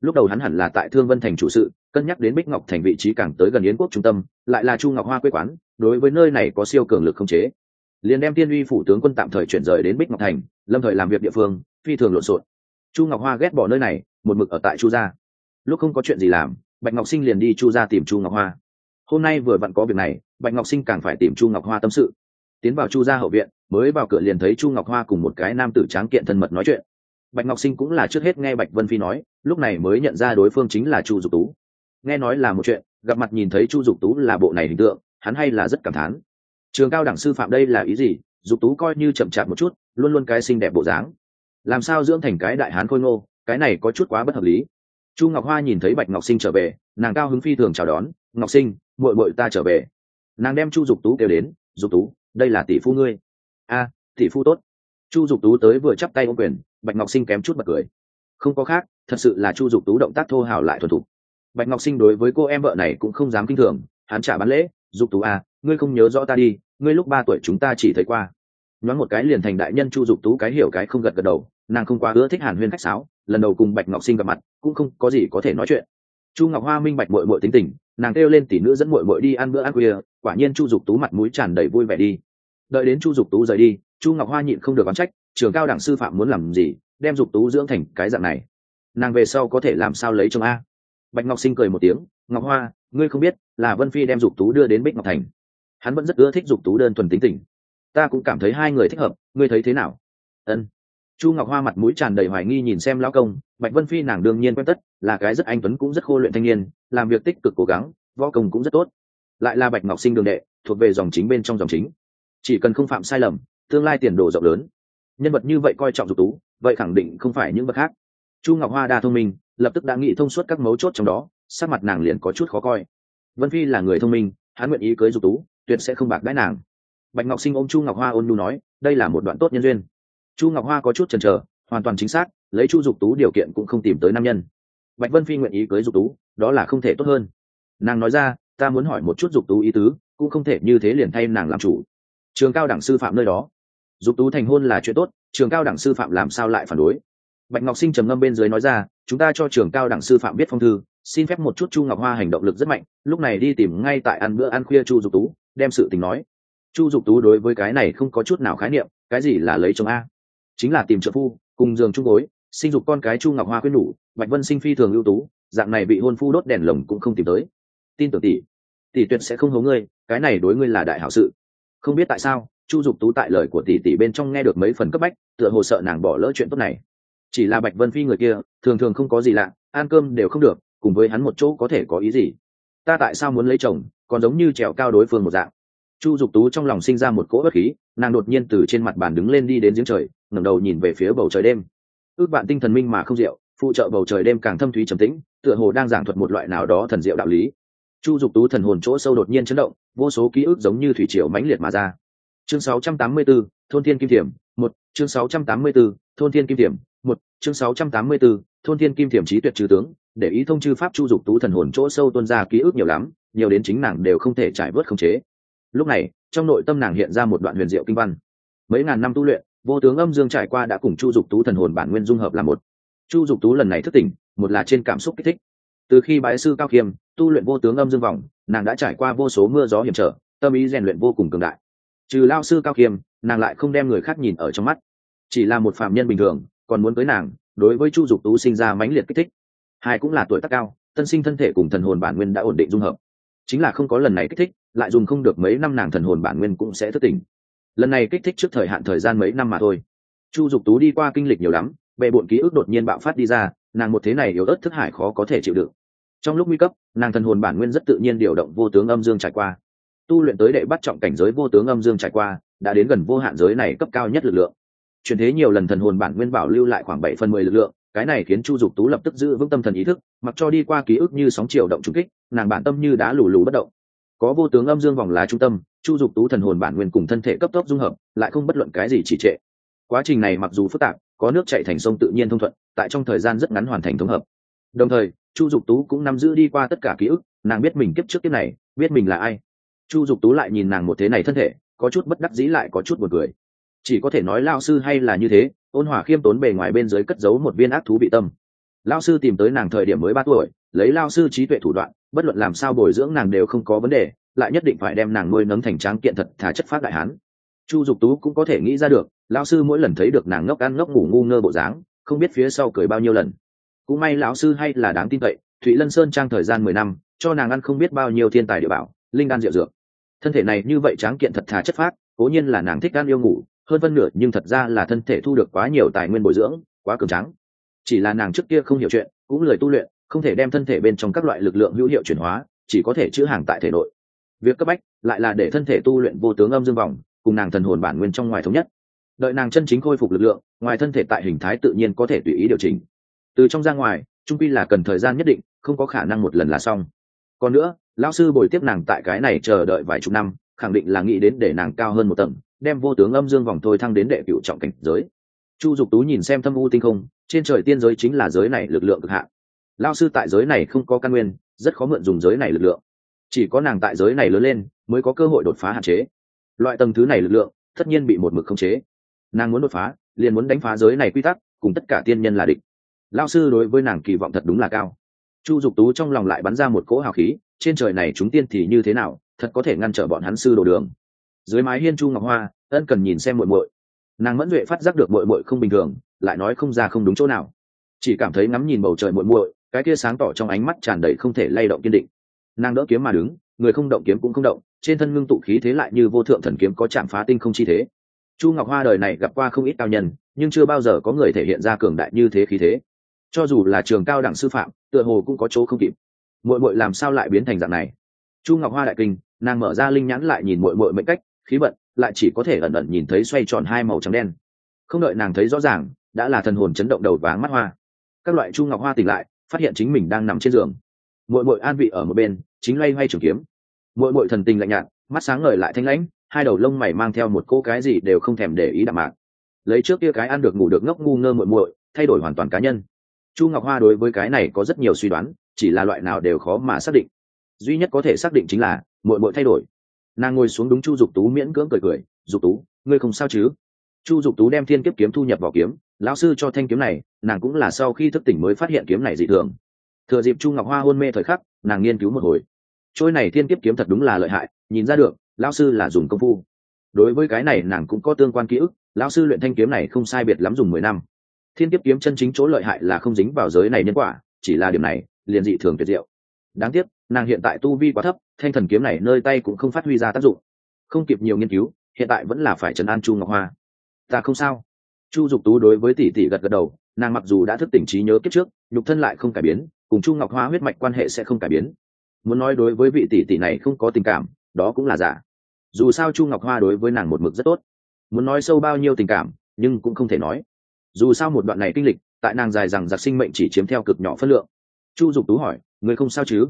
Lúc đầu hắn hẳn là tại thương vân thành chủ sự, cân nhắc đến bích ngọc thành vị trí càng tới gần yến quốc trung tâm, lại là chu ngọc hoa quê quán, đối với nơi này có siêu cường lực không chế. Liền đem Thiên uy phủ tướng quân tạm thời chuyển rời đến bích ngọc thành, lâm thời làm việc địa phương, phi thường lộn xộn. Chu ngọc hoa ghét bỏ nơi này, một mực ở tại chu gia. Lúc không có chuyện gì làm bạch ngọc sinh liền đi chu ra tìm chu ngọc hoa. Hôm nay vừa vặn có việc này, bạch ngọc sinh càng phải tìm chu ngọc hoa tâm sự. Tiến vào chu ra hậu viện, mới vào cửa liền thấy chu ngọc hoa cùng một cái nam tử tráng kiện thân mật nói chuyện. Bạch ngọc sinh cũng là trước hết nghe bạch vân phi nói, lúc này mới nhận ra đối phương chính là chu dục tú. Nghe nói là một chuyện, gặp mặt nhìn thấy chu dục tú là bộ này hình tượng, hắn hay là rất cảm thán. Trường cao đẳng sư phạm đây là ý gì? Dục tú coi như chậm chạp một chút, luôn luôn cái xinh đẹp bộ dáng. Làm sao dưỡng thành cái đại hán khôi ngô? Cái này có chút quá bất hợp lý chu ngọc hoa nhìn thấy bạch ngọc sinh trở về, nàng cao hứng phi thường chào đón, ngọc sinh, muội muội ta trở về. Nàng đem chu dục tú kêu đến, dục tú, đây là tỷ phu ngươi. A, tỷ phu tốt. Chu dục tú tới vừa chắp tay ô quyền, bạch ngọc sinh kém chút bật cười. Không có khác, thật sự là chu dục tú động tác thô hào lại thuần thục. Bạch ngọc sinh đối với cô em vợ này cũng không dám kinh thường, hắn trả bán lễ, dục tú à ngươi không nhớ rõ ta đi, ngươi lúc ba tuổi chúng ta chỉ thấy qua. Nhoáng một cái liền thành đại nhân chu dục tú cái hiểu cái không gật gật đầu, nàng không quá ưa thích hàn huyên khách sáo lần đầu cùng bạch ngọc sinh gặp mặt, cũng không có gì có thể nói chuyện. Chu ngọc hoa minh bạch mội mội tính tình, nàng kêu lên tỷ nữ dẫn mội mội đi ăn bữa ăn khuya, quả nhiên chu dục tú mặt mũi tràn đầy vui vẻ đi. Đợi đến chu dục tú rời đi, chu ngọc hoa nhịn không được oán trách, trường cao đẳng sư phạm muốn làm gì, đem dục tú dưỡng thành cái dạng này? Nàng về sau có thể làm sao lấy chồng a? Bạch ngọc sinh cười một tiếng, ngọc hoa, ngươi không biết là vân phi đem dục tú đưa đến bích ngọc thành. Hắn vẫn rất ưa thích dục tú đơn thuần tính tình. Ta cũng cảm thấy hai người thích hợp, ngươi thấy thế nào? Ân chu ngọc hoa mặt mũi tràn đầy hoài nghi nhìn xem lão công, bạch vân phi nàng đương nhiên quen tất, là cái rất anh tuấn cũng rất khô luyện thanh niên, làm việc tích cực cố gắng, võ công cũng rất tốt. Lại là bạch ngọc sinh đường đệ, thuộc về dòng chính bên trong dòng chính. Chỉ cần không phạm sai lầm, tương lai tiền đồ rộng lớn. Nhân vật như vậy coi trọng dục tú, vậy khẳng định không phải những vật khác. Chu ngọc hoa đa thông minh, lập tức đã nghĩ thông suốt các mấu chốt trong đó, sắc mặt nàng liền có chút khó coi. Vân phi là người thông minh, hắn nguyện ý cưới dục tú, tuyệt sẽ không bạc gái nàng. Bạch ngọc sinh ôm chu ngọc hoa ôn nhu nói, đây là một đoạn tốt nhân duyên chu ngọc hoa có chút chần chờ, hoàn toàn chính xác, lấy chu dục tú điều kiện cũng không tìm tới nam nhân. Bạch vân phi nguyện ý cưới dục tú, đó là không thể tốt hơn. Nàng nói ra, ta muốn hỏi một chút dục tú ý tứ, cũng không thể như thế liền thay nàng làm chủ. Trường cao đẳng sư phạm nơi đó. Dục tú thành hôn là chuyện tốt, trường cao đẳng sư phạm làm sao lại phản đối? Bạch ngọc sinh trầm ngâm bên dưới nói ra, chúng ta cho trường cao đẳng sư phạm biết phong thư, xin phép một chút chu ngọc hoa hành động lực rất mạnh, lúc này đi tìm ngay tại ăn bữa ăn khuya chu dục tú, đem sự tình nói. Chu dục tú đối với cái này không có chút nào khái niệm, cái gì là lấy chồng a? Chính là tìm trợ phu, cùng giường chung gối, sinh dục con cái chu ngọc hoa quyết nhủ, bạch vân sinh phi thường ưu tú, dạng này bị hôn phu đốt đèn lồng cũng không tìm tới. Tin tưởng tỷ tỷ tuyệt sẽ không hố ngươi, cái này đối ngươi là đại hảo sự. Không biết tại sao, chu dục tú tại lời của tỷ tỷ bên trong nghe được mấy phần cấp bách, tựa hồ sợ nàng bỏ lỡ chuyện tốt này. Chỉ là bạch vân phi người kia, thường thường không có gì lạ, ăn cơm đều không được, cùng với hắn một chỗ có thể có ý gì? Ta tại sao muốn lấy chồng, còn giống như trèo cao đối phương một dạng. Chu dục tú trong lòng sinh ra một cỗ bất khí, nàng đột nhiên từ trên mặt bàn đứng lên đi đến giếng trời ngẩng đầu nhìn về phía bầu trời đêm. Ước bạn tinh thần minh mà không diệu phụ trợ bầu trời đêm càng thâm thúy trầm tĩnh tựa hồ đang giảng thuật một loại nào đó thần diệu đạo lý. Chu dục tú thần hồn chỗ sâu đột nhiên chấn động vô số ký ức giống như thủy triều mãnh liệt mà ra. Chương 684, thôn thiên kim thiểm một chương 684, thôn thiên kim thiểm một chương 684, thôn thiên kim thiểm trí tuyệt trừ tướng để ý thông chư pháp chu dục tú thần hồn chỗ sâu tuôn ra ký ức nhiều lắm nhiều đến chính nàng đều không thể trải vớt khống chế. Lúc này trong nội tâm nàng hiện ra một đoạn huyền diệu kinh văn. Mấy ngàn năm tu luyện vô tướng âm dương trải qua đã cùng chu dục tú thần hồn bản nguyên dung hợp là một. Chu dục tú lần này thức tỉnh, một là trên cảm xúc kích thích. Từ khi bái sư cao khiêm tu luyện vô tướng âm dương vòng, nàng đã trải qua vô số mưa gió hiểm trở, tâm ý rèn luyện vô cùng cường đại. Trừ lao sư cao khiêm nàng lại không đem người khác nhìn ở trong mắt. Chỉ là một phạm nhân bình thường, còn muốn cưới nàng, đối với chu dục tú sinh ra mãnh liệt kích thích. Hai cũng là tuổi tác cao tân sinh thân thể cùng thần hồn bản nguyên đã ổn định dung hợp. Chính là không có lần này kích thích, lại dùng không được mấy năm nàng thần hồn bản nguyên cũng sẽ thức tỉnh lần này kích thích trước thời hạn thời gian mấy năm mà thôi. Chu dục tú đi qua kinh lịch nhiều lắm bệ bộn ký ức đột nhiên bạo phát đi ra, nàng một thế này yếu ớt thức hải khó có thể chịu đựng. Trong lúc nguy cấp, nàng thần hồn bản nguyên rất tự nhiên điều động vô tướng âm dương trải qua. Tu luyện tới đệ bắt trọng cảnh giới vô tướng âm dương trải qua, đã đến gần vô hạn giới này cấp cao nhất lực lượng. Chuyển thế nhiều lần thần hồn bản nguyên bảo lưu lại khoảng bảy phần mười lực lượng, cái này khiến chu dục tú lập tức giữ vững tâm thần ý thức, mặc cho đi qua ký ức như sóng chiều động trung kích, nàng bản tâm như đã lù lù bất động có vô tướng âm dương vòng lá trung tâm, chu dục tú thần hồn bản nguyên cùng thân thể cấp tốc dung hợp, lại không bất luận cái gì chỉ trệ. Quá trình này mặc dù phức tạp, có nước chạy thành sông tự nhiên thông thuận, tại trong thời gian rất ngắn hoàn thành thống hợp. Đồng thời, chu dục tú cũng nắm giữ đi qua tất cả ký ức, nàng biết mình kiếp trước kiếp này, biết mình là ai. Chu dục tú lại nhìn nàng một thế này thân thể, có chút bất đắc dĩ lại có chút buồn cười. Chỉ có thể nói lao sư hay là như thế, ôn hòa khiêm tốn bề ngoài bên dưới cất giấu một viên ác thú bị tâm. Lao sư tìm tới nàng thời điểm mới ba tuổi, lấy lao sư trí tuệ thủ đoạn bất luận làm sao bồi dưỡng nàng đều không có vấn đề, lại nhất định phải đem nàng nuôi nấng thành tráng kiện thật thà chất phát đại hán. Chu dục tú cũng có thể nghĩ ra được, lão sư mỗi lần thấy được nàng ngốc ăn ngốc ngủ ngu ngơ bộ dáng, không biết phía sau cười bao nhiêu lần. Cũng may lão sư hay là đáng tin cậy, thụy lân sơn trang thời gian mười năm, cho nàng ăn không biết bao nhiêu thiên tài địa bảo, linh đan rượu dược. Thân thể này như vậy tráng kiện thật thà chất phát cố nhiên là nàng thích ăn yêu ngủ, hơn phân nửa nhưng thật ra là thân thể thu được quá nhiều tài nguyên bồi dưỡng, quá cường tráng. Chỉ là nàng trước kia không hiểu chuyện, cũng lười tu luyện không thể đem thân thể bên trong các loại lực lượng hữu hiệu chuyển hóa, chỉ có thể chữ hàng tại thể nội. Việc cấp bách lại là để thân thể tu luyện vô tướng âm dương vòng, cùng nàng thần hồn bản nguyên trong ngoài thống nhất. Đợi nàng chân chính khôi phục lực lượng, ngoài thân thể tại hình thái tự nhiên có thể tùy ý điều chỉnh. Từ trong ra ngoài, trung pi là cần thời gian nhất định, không có khả năng một lần là xong. Còn nữa, lão sư bồi tiếp nàng tại cái này chờ đợi vài chục năm, khẳng định là nghĩ đến để nàng cao hơn một tầng, đem vô tướng âm dương vòng thôi thăng đến đệ cựu trọng cảnh giới. Chu dục tú nhìn xem thâm u tinh không, trên trời tiên giới chính là giới này lực lượng cực hạn lao sư tại giới này không có căn nguyên, rất khó mượn dùng giới này lực lượng. Chỉ có nàng tại giới này lớn lên, mới có cơ hội đột phá hạn chế. Loại tầng thứ này lực lượng, tất nhiên bị một mực khống chế. Nàng muốn đột phá, liền muốn đánh phá giới này quy tắc, cùng tất cả tiên nhân là địch. Lao sư đối với nàng kỳ vọng thật đúng là cao. Chu dục tú trong lòng lại bắn ra một cỗ hào khí, trên trời này chúng tiên thì như thế nào, thật có thể ngăn trở bọn hắn sư đồ đường. Dưới mái hiên chu ngọc hoa, ân cần nhìn xem muội muội. Nàng mẫn duệ phát giác được muội muội không bình thường, lại nói không ra không đúng chỗ nào. Chỉ cảm thấy ngắm nhìn bầu trời muội muội cái kia sáng tỏ trong ánh mắt tràn đầy không thể lay động kiên định. Nàng đỡ kiếm mà đứng, người không động kiếm cũng không động, trên thân ngưng tụ khí thế lại như vô thượng thần kiếm có chạm phá tinh không chi thế. Chu ngọc hoa đời này gặp qua không ít cao nhân, nhưng chưa bao giờ có người thể hiện ra cường đại như thế khí thế. Cho dù là trường cao đẳng sư phạm, tựa hồ cũng có chỗ không kịp. Muội muội làm sao lại biến thành dạng này? Chu ngọc hoa đại kinh, nàng mở ra linh nhãn lại nhìn muội muội mệnh cách, khí vận lại chỉ có thể ẩn ẩn nhìn thấy xoay tròn hai màu trắng đen. Không đợi nàng thấy rõ ràng, đã là thần hồn chấn động đầu váng mắt hoa. Các loại chu ngọc hoa tỉnh lại phát hiện chính mình đang nằm trên giường. Muội muội an vị ở một bên, chính loay hoay trường kiếm. Muội muội thần tình lạnh nhạt, mắt sáng ngời lại thanh lãnh, hai đầu lông mày mang theo một cô cái gì đều không thèm để ý đạm mạc. Lấy trước kia cái ăn được ngủ được ngốc ngu ngơ muội muội, thay đổi hoàn toàn cá nhân. Chu ngọc hoa đối với cái này có rất nhiều suy đoán, chỉ là loại nào đều khó mà xác định. Duy nhất có thể xác định chính là, muội muội thay đổi. Nàng ngồi xuống đúng chu dục tú miễn cưỡng cười cười, dục tú, ngươi không sao chứ? Chu dục tú đem thiên kiếp kiếm thu nhập vào kiếm lão sư cho thanh kiếm này, nàng cũng là sau khi thức tỉnh mới phát hiện kiếm này dị thường. Thừa dịp chu ngọc hoa hôn mê thời khắc, nàng nghiên cứu một hồi. Trôi này thiên kiếp kiếm thật đúng là lợi hại, nhìn ra được, lão sư là dùng công phu. Đối với cái này nàng cũng có tương quan ký ức, lão sư luyện thanh kiếm này không sai biệt lắm dùng mười năm. Thiên kiếp kiếm chân chính chỗ lợi hại là không dính vào giới này nhân quả, chỉ là điểm này, liền dị thường tuyệt diệu. Đáng tiếc, nàng hiện tại tu vi quá thấp, thanh thần kiếm này nơi tay cũng không phát huy ra tác dụng. Không kịp nhiều nghiên cứu, hiện tại vẫn là phải trấn an chu ngọc hoa. Ta không sao chu dục tú đối với tỷ tỷ gật gật đầu, nàng mặc dù đã thức tỉnh trí nhớ kiếp trước, nhục thân lại không cải biến, cùng chu ngọc hoa huyết mạch quan hệ sẽ không cải biến. Muốn nói đối với vị tỷ tỷ này không có tình cảm, đó cũng là giả. Dù sao chu ngọc hoa đối với nàng một mực rất tốt. Muốn nói sâu bao nhiêu tình cảm, nhưng cũng không thể nói. Dù sao một đoạn này kinh lịch, tại nàng dài rằng giặc sinh mệnh chỉ chiếm theo cực nhỏ phân lượng. Chu dục tú hỏi người không sao chứ?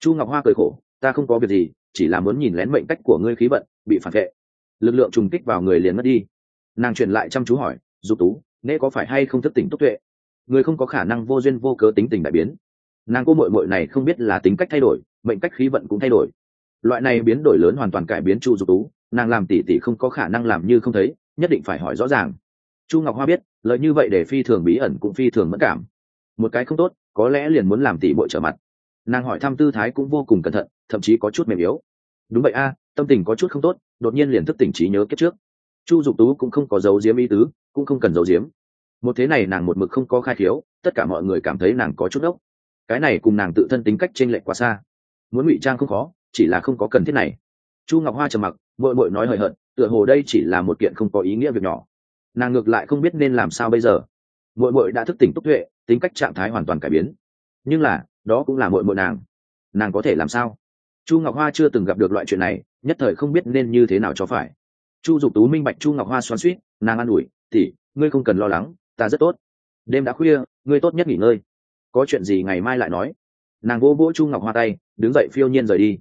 Chu ngọc hoa cười khổ, ta không có việc gì, chỉ là muốn nhìn lén mệnh cách của ngươi khí vận, bị phản vệ. Lực lượng trùng kích vào người liền mất đi. Nàng truyền lại chăm chú hỏi dục tú nễ có phải hay không thức tỉnh tốc tuệ? Người không có khả năng vô duyên vô cớ tính tình đại biến. Nàng cô mội mội này không biết là tính cách thay đổi, mệnh cách khí vận cũng thay đổi. Loại này biến đổi lớn hoàn toàn cải biến chu dục tú, nàng làm tỉ tỉ không có khả năng làm như không thấy, nhất định phải hỏi rõ ràng. Chu ngọc hoa biết, lợi như vậy để phi thường bí ẩn cũng phi thường mất cảm. Một cái không tốt, có lẽ liền muốn làm tỉ bội trở mặt. Nàng hỏi thăm tư thái cũng vô cùng cẩn thận, thậm chí có chút mềm yếu. Đúng vậy a, tâm tình có chút không tốt, đột nhiên liền thức tỉnh trí nhớ kết trước. Chu dục tú cũng không có dấu diếm ý tứ cũng không cần giấu diếm một thế này nàng một mực không có khai thiếu tất cả mọi người cảm thấy nàng có chút ốc cái này cùng nàng tự thân tính cách t r ê n lệch quá xa. Muốn ngụy trang không khó, chỉ là không có cần thiết này. Chu ngọc hoa trầm mặc bội bội nói hời hợt, tựa hồ đây chỉ là một kiện không có ý nghĩa việc nhỏ. Nàng ngược lại không biết nên làm sao bây giờ. Bội bội đã thức tỉnh túc tuệ, tính cách trạng thái hoàn toàn cải biến. Nhưng là, đó cũng là bội bội nàng. Nàng có thể làm sao? Chu ngọc hoa chưa từng gặp được loại chuyện này, nhất thời không biết nên như thế nào cho phải. Chu dục tú minh bạch chu ngọc hoa xoắn suýt nàng an ủi tỷ, ngươi không cần lo lắng ta rất tốt. Đêm đã khuya ngươi tốt nhất nghỉ ngơi. Có chuyện gì ngày mai lại nói. Nàng vô vỗ chu ngọc hoa tay đứng dậy phiêu nhiên rời đi.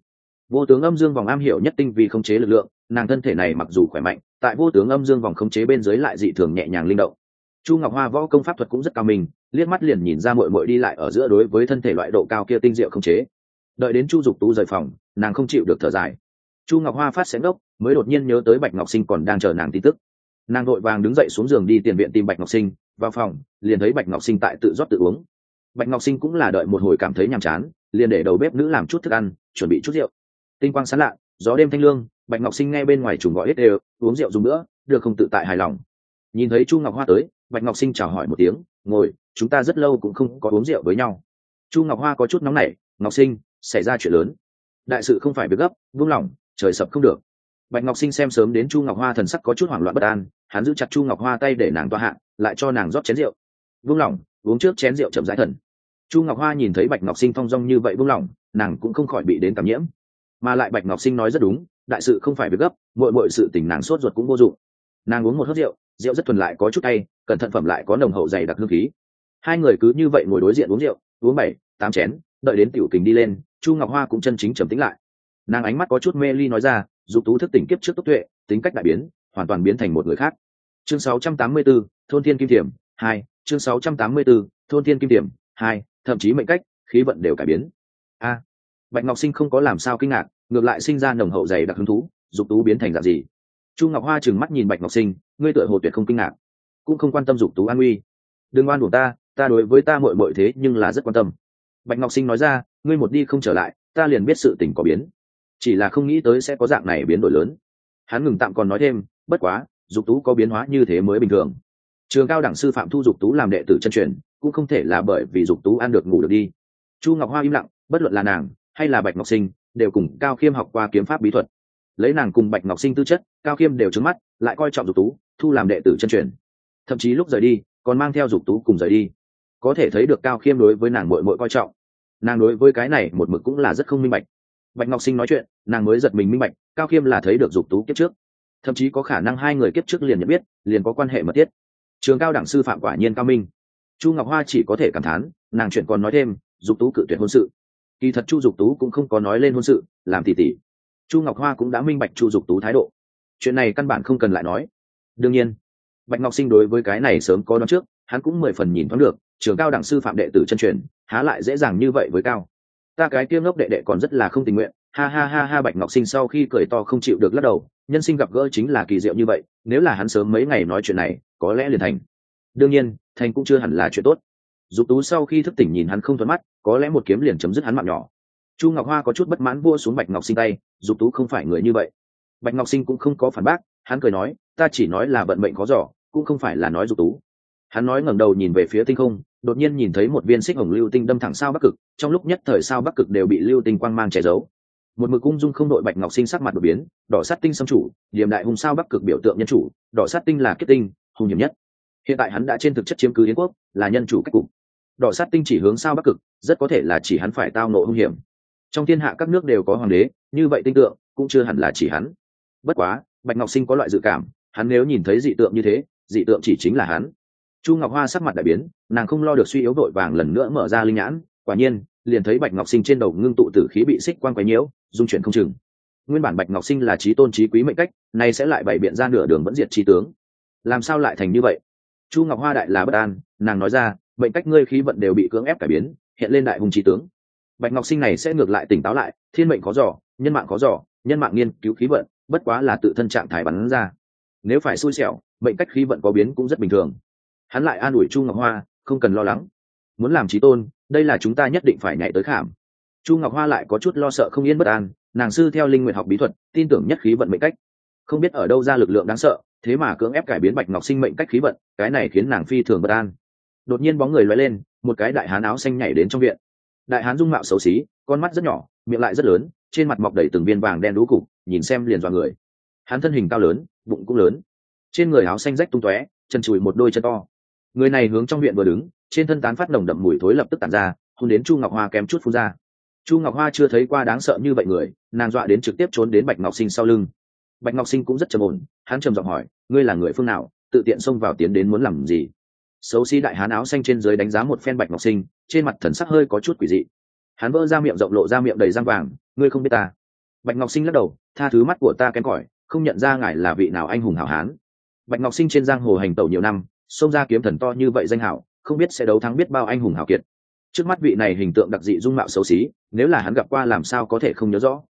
Vô tướng âm dương vòng am hiểu nhất tinh vì khống chế lực lượng nàng thân thể này mặc dù khỏe mạnh tại vô tướng âm dương vòng khống chế bên dưới lại dị thường nhẹ nhàng linh động. Chu ngọc hoa võ công pháp thuật cũng rất cao mình liếc mắt liền nhìn ra mội mội đi lại ở giữa đối với thân thể loại độ cao kia tinh diệu khống chế. Đợi đến chu dục tú rời phòng nàng không chịu được thở dài. Chu ngọc hoa phát xén gốc mới đột nhiên nhớ tới bạch ngọc sinh còn đang chờ nàng tin tức nàng vội vàng đứng dậy xuống giường đi tiền viện tìm bạch ngọc sinh, vào phòng, liền thấy bạch ngọc sinh tại tự rót tự uống. Bạch ngọc sinh cũng là đợi một hồi cảm thấy nhàm chán, liền để đầu bếp nữ làm chút thức ăn, chuẩn bị chút rượu. Tinh quang sán lạ, gió đêm thanh lương, bạch ngọc sinh nghe bên ngoài trùng gọi hết đều, uống rượu dùng nữa được không tự tại hài lòng. Nhìn thấy chu ngọc hoa tới, bạch ngọc sinh chào hỏi một tiếng, ngồi, chúng ta rất lâu cũng không có uống rượu với nhau. Chu ngọc hoa có chút nóng nảy, ngọc sinh, xảy ra chuyện lớn. Đại sự không phải việc gấp vung lòng trời sập không được bạch ngọc sinh xem sớm đến chu ngọc hoa thần sắc có chút hoảng loạn bất an, hắn giữ chặt chu ngọc hoa tay để nàng toa hạ, lại cho nàng rót chén rượu. Vung lòng uống trước chén rượu chậm rãi thần. Chu ngọc hoa nhìn thấy bạch ngọc sinh thong dong như vậy vung lòng nàng cũng không khỏi bị đến cảm nhiễm. Mà lại bạch ngọc sinh nói rất đúng, đại sự không phải việc gấp mọi mọi sự tình nàng sốt ruột cũng vô dụng. Nàng uống một hớt rượu rượu rất thuần lại có chút tay cẩn thận phẩm lại có nồng hậu dày đặc hương khí. Hai người cứ như vậy ngồi đối diện uống rượu, uống bảy, tám chén, đợi đến tiểu kình đi lên, chu ngọc hoa cũng chân chính trầm tĩnh lại. Nàng ánh mắt có chút mê ly nói ra dục tú thức tỉnh kiếp trước tốt tuệ tính cách đại biến hoàn toàn biến thành một người khác. Chương 684, thôn thiên kim thiểm hai chương 684, thôn thiên kim thiểm hai thậm chí mệnh cách khí vận đều cải biến. A bạch ngọc sinh không có làm sao kinh ngạc ngược lại sinh ra nồng hậu dày đặc hứng thú dục tú biến thành dạng gì? Chu ngọc hoa trừng mắt nhìn bạch ngọc sinh ngươi tựa hồ tuyệt không kinh ngạc. Cũng không quan tâm dục tú an uy đừng oan buộc ta ta đối với ta mội mội thế nhưng là rất quan tâm. Bạch ngọc sinh nói ra ngươi một đi không trở lại ta liền biết sự tình có biến chỉ là không nghĩ tới sẽ có dạng này biến đổi lớn. Hắn ngừng tạm còn nói thêm, bất quá, dục tú có biến hóa như thế mới bình thường. Trường cao đẳng sư phạm thu dục tú làm đệ tử chân truyền, cũng không thể là bởi vì dục tú ăn được ngủ được đi. Chu ngọc hoa im lặng, bất luận là nàng hay là bạch ngọc sinh, đều cùng cao khiêm học qua kiếm pháp bí thuật. Lấy nàng cùng bạch ngọc sinh tư chất, cao khiêm đều trứng mắt, lại coi trọng dục tú, thu làm đệ tử chân truyền. Thậm chí lúc rời đi, còn mang theo dục tú cùng rời đi. Có thể thấy được cao khiêm đối với nàng mội mội coi trọng. Nàng đối với cái này một mực cũng là rất không minh bạch bạch ngọc sinh nói chuyện, nàng mới giật mình minh bạch, cao khiêm là thấy được dục tú kiếp trước. Thậm chí có khả năng hai người kiếp trước liền nhận biết, liền có quan hệ mật thiết. Trường cao đẳng sư phạm quả nhiên cao minh. Chu ngọc hoa chỉ có thể cảm thán, nàng chuyện còn nói thêm, dục tú cự tuyệt hôn sự. Kỳ thật chu dục tú cũng không có nói lên hôn sự, làm tỉ tỉ. Chu ngọc hoa cũng đã minh bạch chu dục tú thái độ. Chuyện này căn bản không cần lại nói. Đương nhiên, bạch ngọc sinh đối với cái này sớm có đón trước, hắn cũng mười phần nhìn thoáng được, trường cao đẳng sư phạm đệ tử chân truyền, há lại dễ dàng như vậy với cao ta cái tiêm ngốc đệ đệ còn rất là không tình nguyện. Ha ha ha ha, bạch ngọc sinh sau khi cười to không chịu được lắc đầu, nhân sinh gặp gỡ chính là kỳ diệu như vậy, nếu là hắn sớm mấy ngày nói chuyện này, có lẽ liền thành. Đương nhiên, thành cũng chưa hẳn là chuyện tốt. Dục tú sau khi thức tỉnh nhìn hắn không thuận mắt, có lẽ một kiếm liền chấm dứt hắn mạng nhỏ. Chu ngọc hoa có chút bất mãn vua xuống bạch ngọc sinh tay, dục tú không phải người như vậy. Bạch ngọc sinh cũng không có phản bác, hắn cười nói, ta chỉ nói là vận mệnh khó giỏ cũng không phải là nói dục tú hắn nói ngẩng đầu nhìn về phía tinh không, đột nhiên nhìn thấy một viên xích hồng lưu tinh đâm thẳng sao bắc cực, trong lúc nhất thời sao bắc cực đều bị lưu tinh quang mang che giấu. Một mực cung dung không đội bạch ngọc sinh sắc mặt đột biến, đỏ sát tinh xâm chủ điểm đại hùng sao bắc cực biểu tượng nhân chủ, đỏ sát tinh là kết tinh, hùng hiểm nhất. Hiện tại hắn đã trên thực chất chiếm cứ yến quốc, là nhân chủ cách cục. Đỏ sát tinh chỉ hướng sao bắc cực, rất có thể là chỉ hắn phải tao nộ hung hiểm. Trong thiên hạ các nước đều có hoàng đế, như vậy tinh tượng, cũng chưa hẳn là chỉ hắn. Bất quá, bạch ngọc sinh có loại dự cảm, hắn nếu nhìn thấy dị tượng như thế, dị tượng chỉ chính là hắn chu ngọc hoa sắc mặt đại biến, nàng không lo được suy yếu vội vàng lần nữa mở ra linh nhãn, quả nhiên, liền thấy bạch ngọc sinh trên đầu ngưng tụ tử khí bị xích quan quấy nhiễu, dung chuyển không chừng. Nguyên bản bạch ngọc sinh là trí tôn trí quý mệnh cách, nay sẽ lại bày biện ra nửa đường vẫn diệt trí tướng. Làm sao lại thành như vậy? Chu ngọc hoa đại là bất an, nàng nói ra, mệnh cách ngươi khí vận đều bị cưỡng ép cải biến, hiện lên đại hùng trí tướng. Bạch ngọc sinh này sẽ ngược lại tỉnh táo lại, thiên mệnh có giỏ nhân mạng có giỏ nhân mạng nghiên cứu khí vận, bất quá là tự thân trạng thái bắn ra. Nếu phải xui xẻo, mệnh cách khí vận có biến cũng rất bình thường hắn lại an ủi chu ngọc hoa, không cần lo lắng. Muốn làm trí tôn, đây là chúng ta nhất định phải nhảy tới khảm. Chu ngọc hoa lại có chút lo sợ không yên bất an, nàng sư theo linh nguyện học bí thuật, tin tưởng nhất khí vận mệnh cách. Không biết ở đâu ra lực lượng đáng sợ, thế mà cưỡng ép cải biến bạch ngọc sinh mệnh cách khí vận, cái này khiến nàng phi thường bất an. Đột nhiên bóng người loay lên, một cái đại hán áo xanh nhảy đến trong viện. Đại hán dung mạo xấu xí, con mắt rất nhỏ, miệng lại rất lớn, trên mặt mọc đầy từng viên vàng đen đú cục, nhìn xem liền dọa người. Hắn thân hình cao lớn, bụng cũng lớn. Trên người áo xanh rách tung tóe, chân chùi một đôi chân to người này hướng trong viện vừa đứng, trên thân tán phát nồng đậm mùi thối lập tức tàn ra, hôn đến chu ngọc hoa kém chút phun ra. Chu ngọc hoa chưa thấy qua đáng sợ như vậy người, nàng dọa đến trực tiếp trốn đến bạch ngọc sinh sau lưng. Bạch ngọc sinh cũng rất trầm ổn, hắn trầm giọng hỏi, ngươi là người phương nào, tự tiện xông vào tiến đến muốn làm gì? Xấu xí đại hán áo xanh trên dưới đánh giá một phen bạch ngọc sinh, trên mặt thần sắc hơi có chút quỷ dị. Hắn vỡ ra miệng rộng lộ ra miệng đầy răng vàng, ngươi không biết ta? Bạch ngọc sinh lắc đầu, tha thứ mắt của ta kém cỏi, không nhận ra ngài là vị nào anh hùng hảo hán. Bạch ngọc sinh trên giang hồ hành tẩu nhiều năm xông ra kiếm thần to như vậy danh hảo, không biết sẽ đấu thắng biết bao anh hùng hảo kiệt. Trước mắt vị này hình tượng đặc dị dung mạo xấu xí, nếu là hắn gặp qua làm sao có thể không nhớ rõ.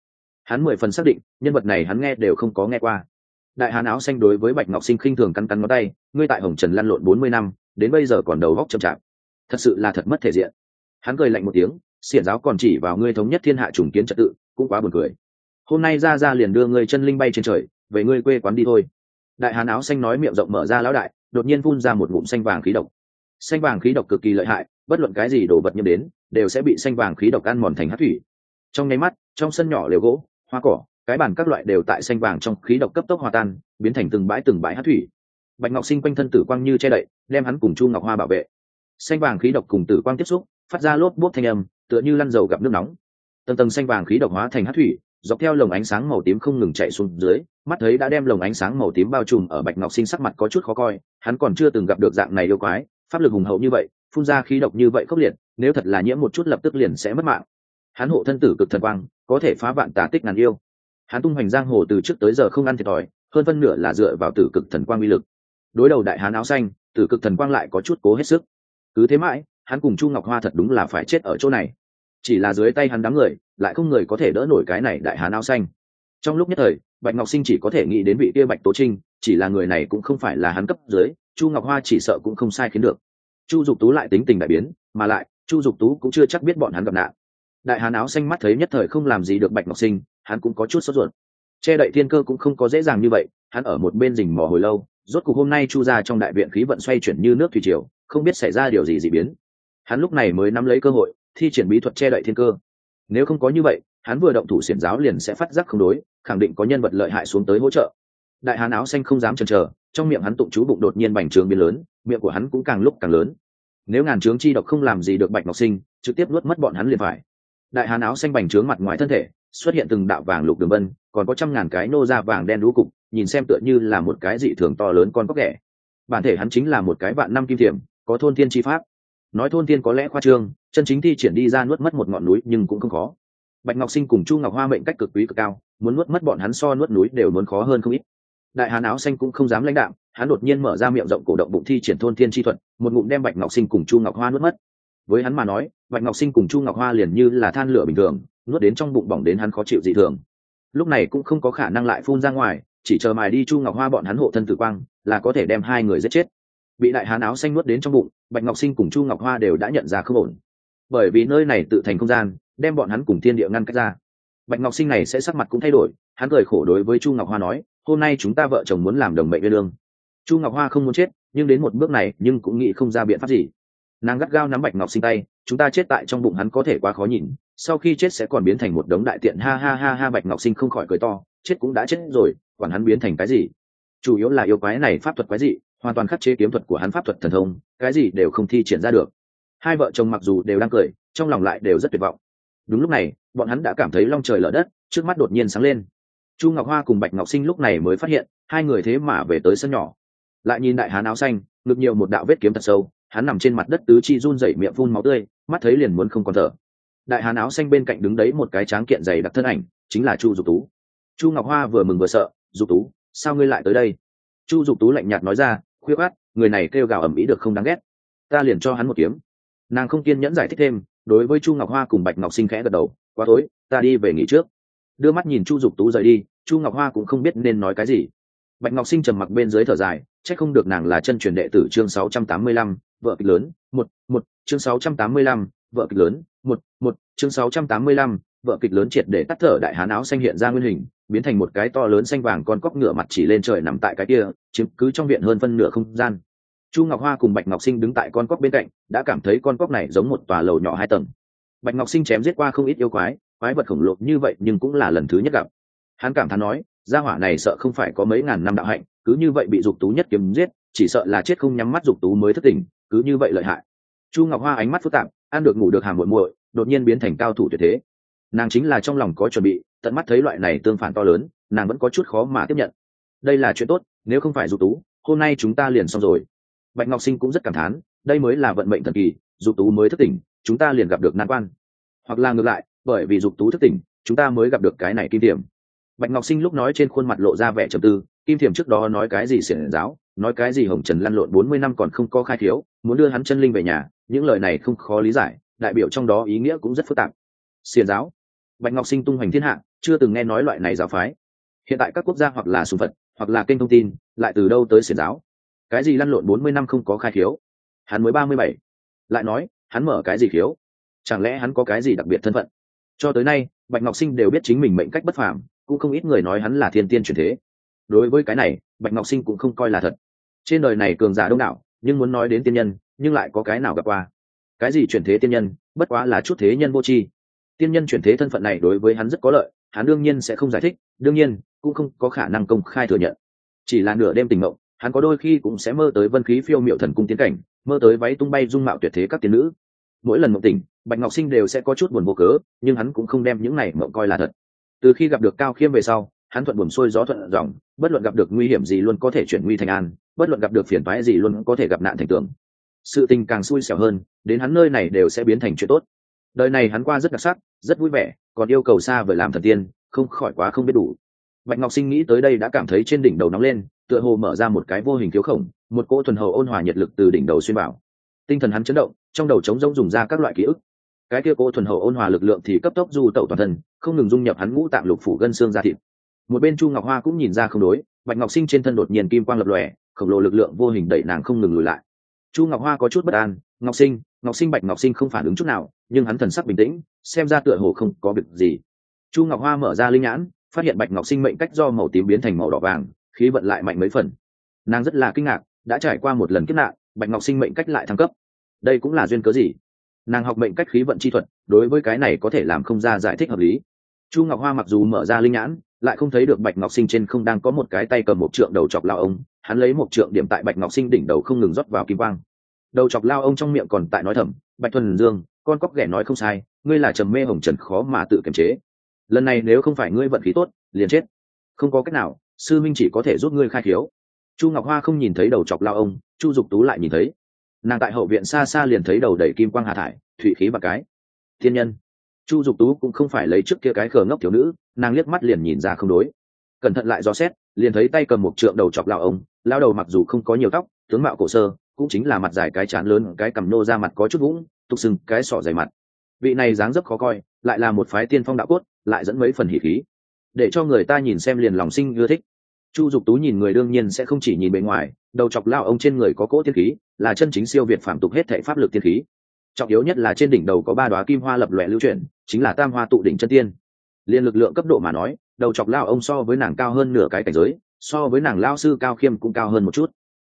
Hắn mười phần xác định, nhân vật này hắn nghe đều không có nghe qua. Đại hán áo xanh đối với bạch ngọc sinh khinh thường cắn cắn ngón tay, ngươi tại hồng trần lăn lộn bốn mươi năm, đến bây giờ còn đầu góc chậm chạp. Thật sự là thật mất thể diện. Hắn cười lạnh một tiếng, xiển giáo còn chỉ vào ngươi thống nhất thiên hạ trùng kiến trật tự, cũng quá buồn cười. Hôm nay ra ra liền đưa ngươi chân linh bay trên trời, về ngươi quê quán đi thôi. Đại hán áo xanh nói miệng rộng mở ra lão đại đột nhiên phun ra một ngụm xanh vàng khí độc. Xanh vàng khí độc cực kỳ lợi hại, bất luận cái gì đổ vật nhiễm đến, đều sẽ bị xanh vàng khí độc ăn mòn thành hát thủy. Trong nháy mắt, trong sân nhỏ lều gỗ, hoa cỏ, cái bản các loại đều tại xanh vàng trong khí độc cấp tốc hòa tan, biến thành từng bãi từng bãi hát thủy. Bạch ngọc sinh quanh thân tử quang như che đậy, đem hắn cùng chu ngọc hoa bảo vệ. Xanh vàng khí độc cùng tử quang tiếp xúc, phát ra lốp bút thanh âm, tựa như lăn dầu gặp nước nóng. Tầng tầng xanh vàng khí độc hóa thành hát thủy dọc theo lồng ánh sáng màu tím không ngừng chạy xuống dưới, mắt thấy đã đem lồng ánh sáng màu tím bao trùm ở bạch ngọc sinh sắc mặt có chút khó coi, hắn còn chưa từng gặp được dạng này yêu quái, pháp lực hùng hậu như vậy, phun ra khí độc như vậy khốc liệt, nếu thật là nhiễm một chút lập tức liền sẽ mất mạng. Hắn hộ thân tử cực thần quang, có thể phá vạn tà tích ngàn yêu. Hắn tung hoành giang hồ từ trước tới giờ không ăn thiệt thòi, hơn phân nửa là dựa vào tử cực thần quang uy lực. Đối đầu đại hán áo xanh, tử cực thần quang lại có chút cố hết sức. Cứ thế mãi, hắn cùng chu ngọc hoa thật đúng là phải chết ở chỗ này. Chỉ là dưới tay hắn đám người lại không người có thể đỡ nổi cái này đại hán áo xanh. Trong lúc nhất thời, bạch ngọc sinh chỉ có thể nghĩ đến vị kia bạch tố trinh, chỉ là người này cũng không phải là hắn cấp dưới, chu ngọc hoa chỉ sợ cũng không sai khiến được. Chu dục tú lại tính tình đại biến, mà lại, chu dục tú cũng chưa chắc biết bọn hắn gặp nạn. Đại hán áo xanh mắt thấy nhất thời không làm gì được bạch ngọc sinh, hắn cũng có chút sốt ruột. Che đậy thiên cơ cũng không có dễ dàng như vậy, hắn ở một bên rình mò hồi lâu, rốt cuộc hôm nay chu ra trong đại viện khí vận xoay chuyển như nước thủy triều, không biết xảy ra điều gì dị biến. Hắn lúc này mới nắm lấy cơ hội, thi triển bí thuật che đậy thiên cơ nếu không có như vậy, hắn vừa động thủ xiển giáo liền sẽ phát giác không đối, khẳng định có nhân vật lợi hại xuống tới hỗ trợ. Đại hán áo xanh không dám chần chờ, trong miệng hắn tụng chú bụng đột nhiên bành trướng biến lớn, miệng của hắn cũng càng lúc càng lớn. Nếu ngàn trướng chi độc không làm gì được bạch ngọc sinh, trực tiếp nuốt mất bọn hắn liền phải. Đại hán áo xanh bành trướng mặt ngoài thân thể, xuất hiện từng đạo vàng lục đường vân, còn có trăm ngàn cái nô da vàng đen đũ cục, nhìn xem tựa như là một cái dị thường to lớn con cóc ghẻ. Bản thể hắn chính là một cái vạn năm kim thiểm, có thôn thiên chi pháp. Nói thôn thiên có lẽ khoa trương chân chính thi triển đi ra nuốt mất một ngọn núi nhưng cũng không khó. Bạch ngọc sinh cùng chu ngọc hoa mệnh cách cực quý cực cao, muốn nuốt mất bọn hắn so nuốt núi đều muốn khó hơn không ít. Đại hán áo xanh cũng không dám lãnh đạo hắn đột nhiên mở ra miệng rộng cổ động bụng thi triển thôn thiên chi thuật, một ngụm đem bạch ngọc sinh cùng chu ngọc hoa nuốt mất. Với hắn mà nói, bạch ngọc sinh cùng chu ngọc hoa liền như là than lửa bình thường, nuốt đến trong bụng bỏng đến hắn khó chịu dị thường. Lúc này cũng không có khả năng lại phun ra ngoài, chỉ chờ mài đi chu ngọc hoa bọn hắn hộ thân tử quang, là có thể đem hai người giết chết. Bị đại hán áo xanh nuốt đến trong bụng, bạch ngọc sinh cùng chu ngọc hoa đều đã nhận ra không ổn bởi vì nơi này tự thành không gian, đem bọn hắn cùng thiên địa ngăn cách ra. Bạch ngọc sinh này sẽ sắc mặt cũng thay đổi, hắn cười khổ đối với chu ngọc hoa nói, hôm nay chúng ta vợ chồng muốn làm đồng mệnh với lương. Chu ngọc hoa không muốn chết, nhưng đến một bước này, nhưng cũng nghĩ không ra biện pháp gì. Nàng gắt gao nắm bạch ngọc sinh tay, chúng ta chết tại trong bụng hắn có thể quá khó nhìn, sau khi chết sẽ còn biến thành một đống đại tiện. Ha ha ha ha, bạch ngọc sinh không khỏi cười to, chết cũng đã chết rồi còn hắn biến thành cái gì? Chủ yếu là yêu quái này pháp thuật quái dị, hoàn toàn khắc chế kiếm thuật của hắn pháp thuật thần thông, cái gì đều không thi triển ra được hai vợ chồng mặc dù đều đang cười, trong lòng lại đều rất tuyệt vọng. Đúng lúc này, bọn hắn đã cảm thấy long trời lở đất, trước mắt đột nhiên sáng lên. Chu ngọc hoa cùng bạch ngọc sinh lúc này mới phát hiện, hai người thế mà về tới sân nhỏ. Lại nhìn đại hán áo xanh, ngực nhiều một đạo vết kiếm thật sâu, hắn nằm trên mặt đất tứ chi run rẩy miệng phun máu tươi, mắt thấy liền muốn không còn thở. Đại hán áo xanh bên cạnh đứng đấy một cái tráng kiện dày đặc thân ảnh, chính là chu dục tú. Chu ngọc hoa vừa mừng vừa sợ, dục tú, sao ngươi lại tới đây? Chu dục tú lạnh nhạt nói ra khuyết át người này kêu gào ầm ĩ được không đáng ghét. Ta liền cho hắn một kiếm nàng không kiên nhẫn giải thích thêm, đối với chu ngọc hoa cùng bạch ngọc sinh khẽ gật đầu, quá tối, ta đi về nghỉ trước. Đưa mắt nhìn chu dục tú rời đi, chu ngọc hoa cũng không biết nên nói cái gì. Bạch ngọc sinh trầm mặc bên dưới thở dài c h ắ c không được nàng là chân truyền đệ tử chương sáu trăm tám mươi lăm, vợ kịch lớn, một một, chương sáu trăm tám mươi lăm, vợ kịch lớn, một một, chương sáu trăm tám mươi lăm, vợ kịch lớn triệt để tắt thở đại hán áo xanh hiện ra nguyên hình, biến thành một cái to lớn xanh vàng con cóc ngựa mặt chỉ lên trời nằm tại cái kia, chiếm cứ trong viện hơn phân nửa không gian chu ngọc hoa cùng bạch ngọc sinh đứng tại con cóc bên cạnh, đã cảm thấy con cóc này giống một tòa lầu nhỏ hai tầng. Bạch ngọc sinh chém giết qua không ít yêu quái quái vật khổng lồ như vậy nhưng cũng là lần thứ nhất gặp. Hắn cảm thán nói, gia hỏa này sợ không phải có mấy ngàn năm đạo hạnh, cứ như vậy bị dục tú nhất kiếm giết, chỉ sợ là chết không nhắm mắt dục tú mới thất tình cứ như vậy lợi hại. Chu ngọc hoa ánh mắt phức tạp, ăn được ngủ được hàm muội muội, đột nhiên biến thành cao thủ tuyệt thế. Nàng chính là trong lòng có chuẩn bị, tận mắt thấy loại này tương phản to lớn, nàng vẫn có chút khó mà tiếp nhận. Đây là chuyện tốt, nếu không phải dục tú, hôm nay chúng ta liền xong rồi bạch ngọc sinh cũng rất cảm thán, đây mới là vận mệnh thần kỳ, dục tú mới thất tỉnh, chúng ta liền gặp được nan quan. Hoặc là ngược lại, bởi vì dục tú thất tỉnh, chúng ta mới gặp được cái này kim tiềm bạch ngọc sinh lúc nói trên khuôn mặt lộ ra vẻ trầm tư, kim thiểm trước đó nói cái gì xiển giáo, nói cái gì hồng trần lăn lộn bốn mươi năm còn không có khai thiếu, muốn đưa hắn chân linh về nhà, những lời này không khó lý giải, đại biểu trong đó ý nghĩa cũng rất phức tạp. Xiển giáo. Bạch ngọc sinh tung hoành thiên hạ, chưa từng nghe nói loại này giáo phái. Hiện tại các quốc gia hoặc là sùng phật, hoặc là kênh thông tin, lại từ đâu tới xiển giáo? Cái gì lăn lộn bốn mươi năm không có khai khiếu? Hắn mới ba mươi bảy. Lại nói, hắn mở cái gì khiếu? Chẳng lẽ hắn có cái gì đặc biệt thân phận? Cho tới nay, bạch ngọc sinh đều biết chính mình mệnh cách bất phàm, cũng không ít người nói hắn là thiên tiên truyền thế. Đối với cái này, bạch ngọc sinh cũng không coi là thật. Trên đời này cường giả đông đảo, nhưng muốn nói đến tiên nhân, nhưng lại có cái nào gặp qua? Cái gì chuyển thế tiên nhân, bất quá là chút thế nhân vô tri. Tiên nhân chuyển thế thân phận này đối với hắn rất có lợi, hắn đương nhiên sẽ không giải thích, đương nhiên, cũng không có khả năng công khai thừa nhận. Chỉ là nửa đêm tình mộng hắn có đôi khi cũng sẽ mơ tới vân khí phiêu miệu thần cung tiến cảnh, mơ tới váy tung bay dung mạo tuyệt thế các tiên nữ. Mỗi lần mộng tỉnh, bạch ngọc sinh đều sẽ có chút buồn vô cớ, nhưng hắn cũng không đem những này mộng coi là thật. Từ khi gặp được cao khiêm về sau, hắn thuận buồn xuôi gió thuận dòng, bất luận gặp được nguy hiểm gì luôn có thể chuyển nguy thành an, bất luận gặp được phiền toái gì luôn có thể gặp nạn thành tưởng sự tình càng xui xẻo hơn, đến hắn nơi này đều sẽ biến thành chuyện tốt. Đời này hắn qua rất đặc sắc, rất vui vẻ, còn yêu cầu xa vời làm thần tiên, không khỏi quá không biết đủ. Bạch ngọc sinh nghĩ tới đây đã cảm thấy trên đỉnh đầu nóng lên tựa hồ mở ra một cái vô hình thiếu khổng, một cỗ thuần hậu ôn hòa nhiệt lực từ đỉnh đầu xuyên bảo tinh thần hắn chấn động, trong đầu trống rỗng dùng ra các loại ký ức. Cái kia cỗ thuần hậu ôn hòa lực lượng thì cấp tốc du tẩu toàn thân, không ngừng dung nhập hắn ngũ tạng lục phủ gân xương ra thịt. Một bên chu ngọc hoa cũng nhìn ra không đối, bạch ngọc sinh trên thân đột nhiên kim quang lập lòe, khổng lồ lực lượng vô hình đẩy nàng không ngừng lùi lại. Chu ngọc hoa có chút bất an, ngọc sinh ngọc sinh, bạch ngọc sinh không phản ứng chút nào, nhưng hắn thần sắc bình tĩnh, xem ra tựa hồ không có việc gì. Chu ngọc hoa mở ra linh nhãn, phát hiện bạch ngọc sinh mệnh cách do màu tím biến thành màu đỏ vàng khí vận lại mạnh mấy phần. Nàng rất là kinh ngạc, đã trải qua một lần kiếp nạn, bạch ngọc sinh mệnh cách lại thăng cấp. Đây cũng là duyên cớ gì? Nàng học mệnh cách khí vận chi thuật, đối với cái này có thể làm không ra giải thích hợp lý. Chu ngọc hoa mặc dù mở ra linh nhãn, lại không thấy được bạch ngọc sinh trên không đang có một cái tay cầm một trượng đầu chọc lao ông, hắn lấy một trượng điểm tại bạch ngọc sinh đỉnh đầu không ngừng rót vào kim quang. Đầu chọc lao ông trong miệng còn tại nói thầm, bạch thuần dương, con cóc ghẻ nói không sai, ngươi là trầm mê hồng trần khó mà tự kiềm chế. Lần này nếu không phải ngươi vận khí tốt, liền chết. Không có cách nào sư minh chỉ có thể giúp ngươi khai khiếu. chu ngọc hoa không nhìn thấy đầu chọc lao ông, chu dục tú lại nhìn thấy. Nàng tại hậu viện xa xa liền thấy đầu đầy kim quang hà thải, thủy khí bạc cái. Thiên nhân. Chu dục tú cũng không phải lấy trước kia cái khờ ngốc thiếu nữ, nàng liếc mắt liền nhìn ra không đối. Cẩn thận lại do xét, liền thấy tay cầm một trượng đầu chọc lao ông, lao đầu mặc dù không có nhiều tóc, tướng mạo cổ sơ, cũng chính là mặt dài cái chán lớn, cái cầm nô ra mặt có chút vũng, tục sừng cái sọ dày mặt. Vị này dáng dấp khó coi, lại là một phái tiên phong đạo cốt, lại dẫn mấy phần hỉ khí. Để cho người ta nhìn xem liền lòng sinh ưa thích chu dục tú nhìn người đương nhiên sẽ không chỉ nhìn bề ngoài, đầu chọc lao ông trên người có cỗ thiên khí, là chân chính siêu việt phạm tục hết thể pháp lực thiên khí. Trọng yếu nhất là trên đỉnh đầu có ba đoá kim hoa lập lòe lưu chuyển, chính là tam hoa tụ đỉnh chân tiên. Liên lực lượng cấp độ mà nói, đầu chọc lao ông so với nàng cao hơn nửa cái cảnh giới, so với nàng lao sư cao khiêm cũng cao hơn một chút.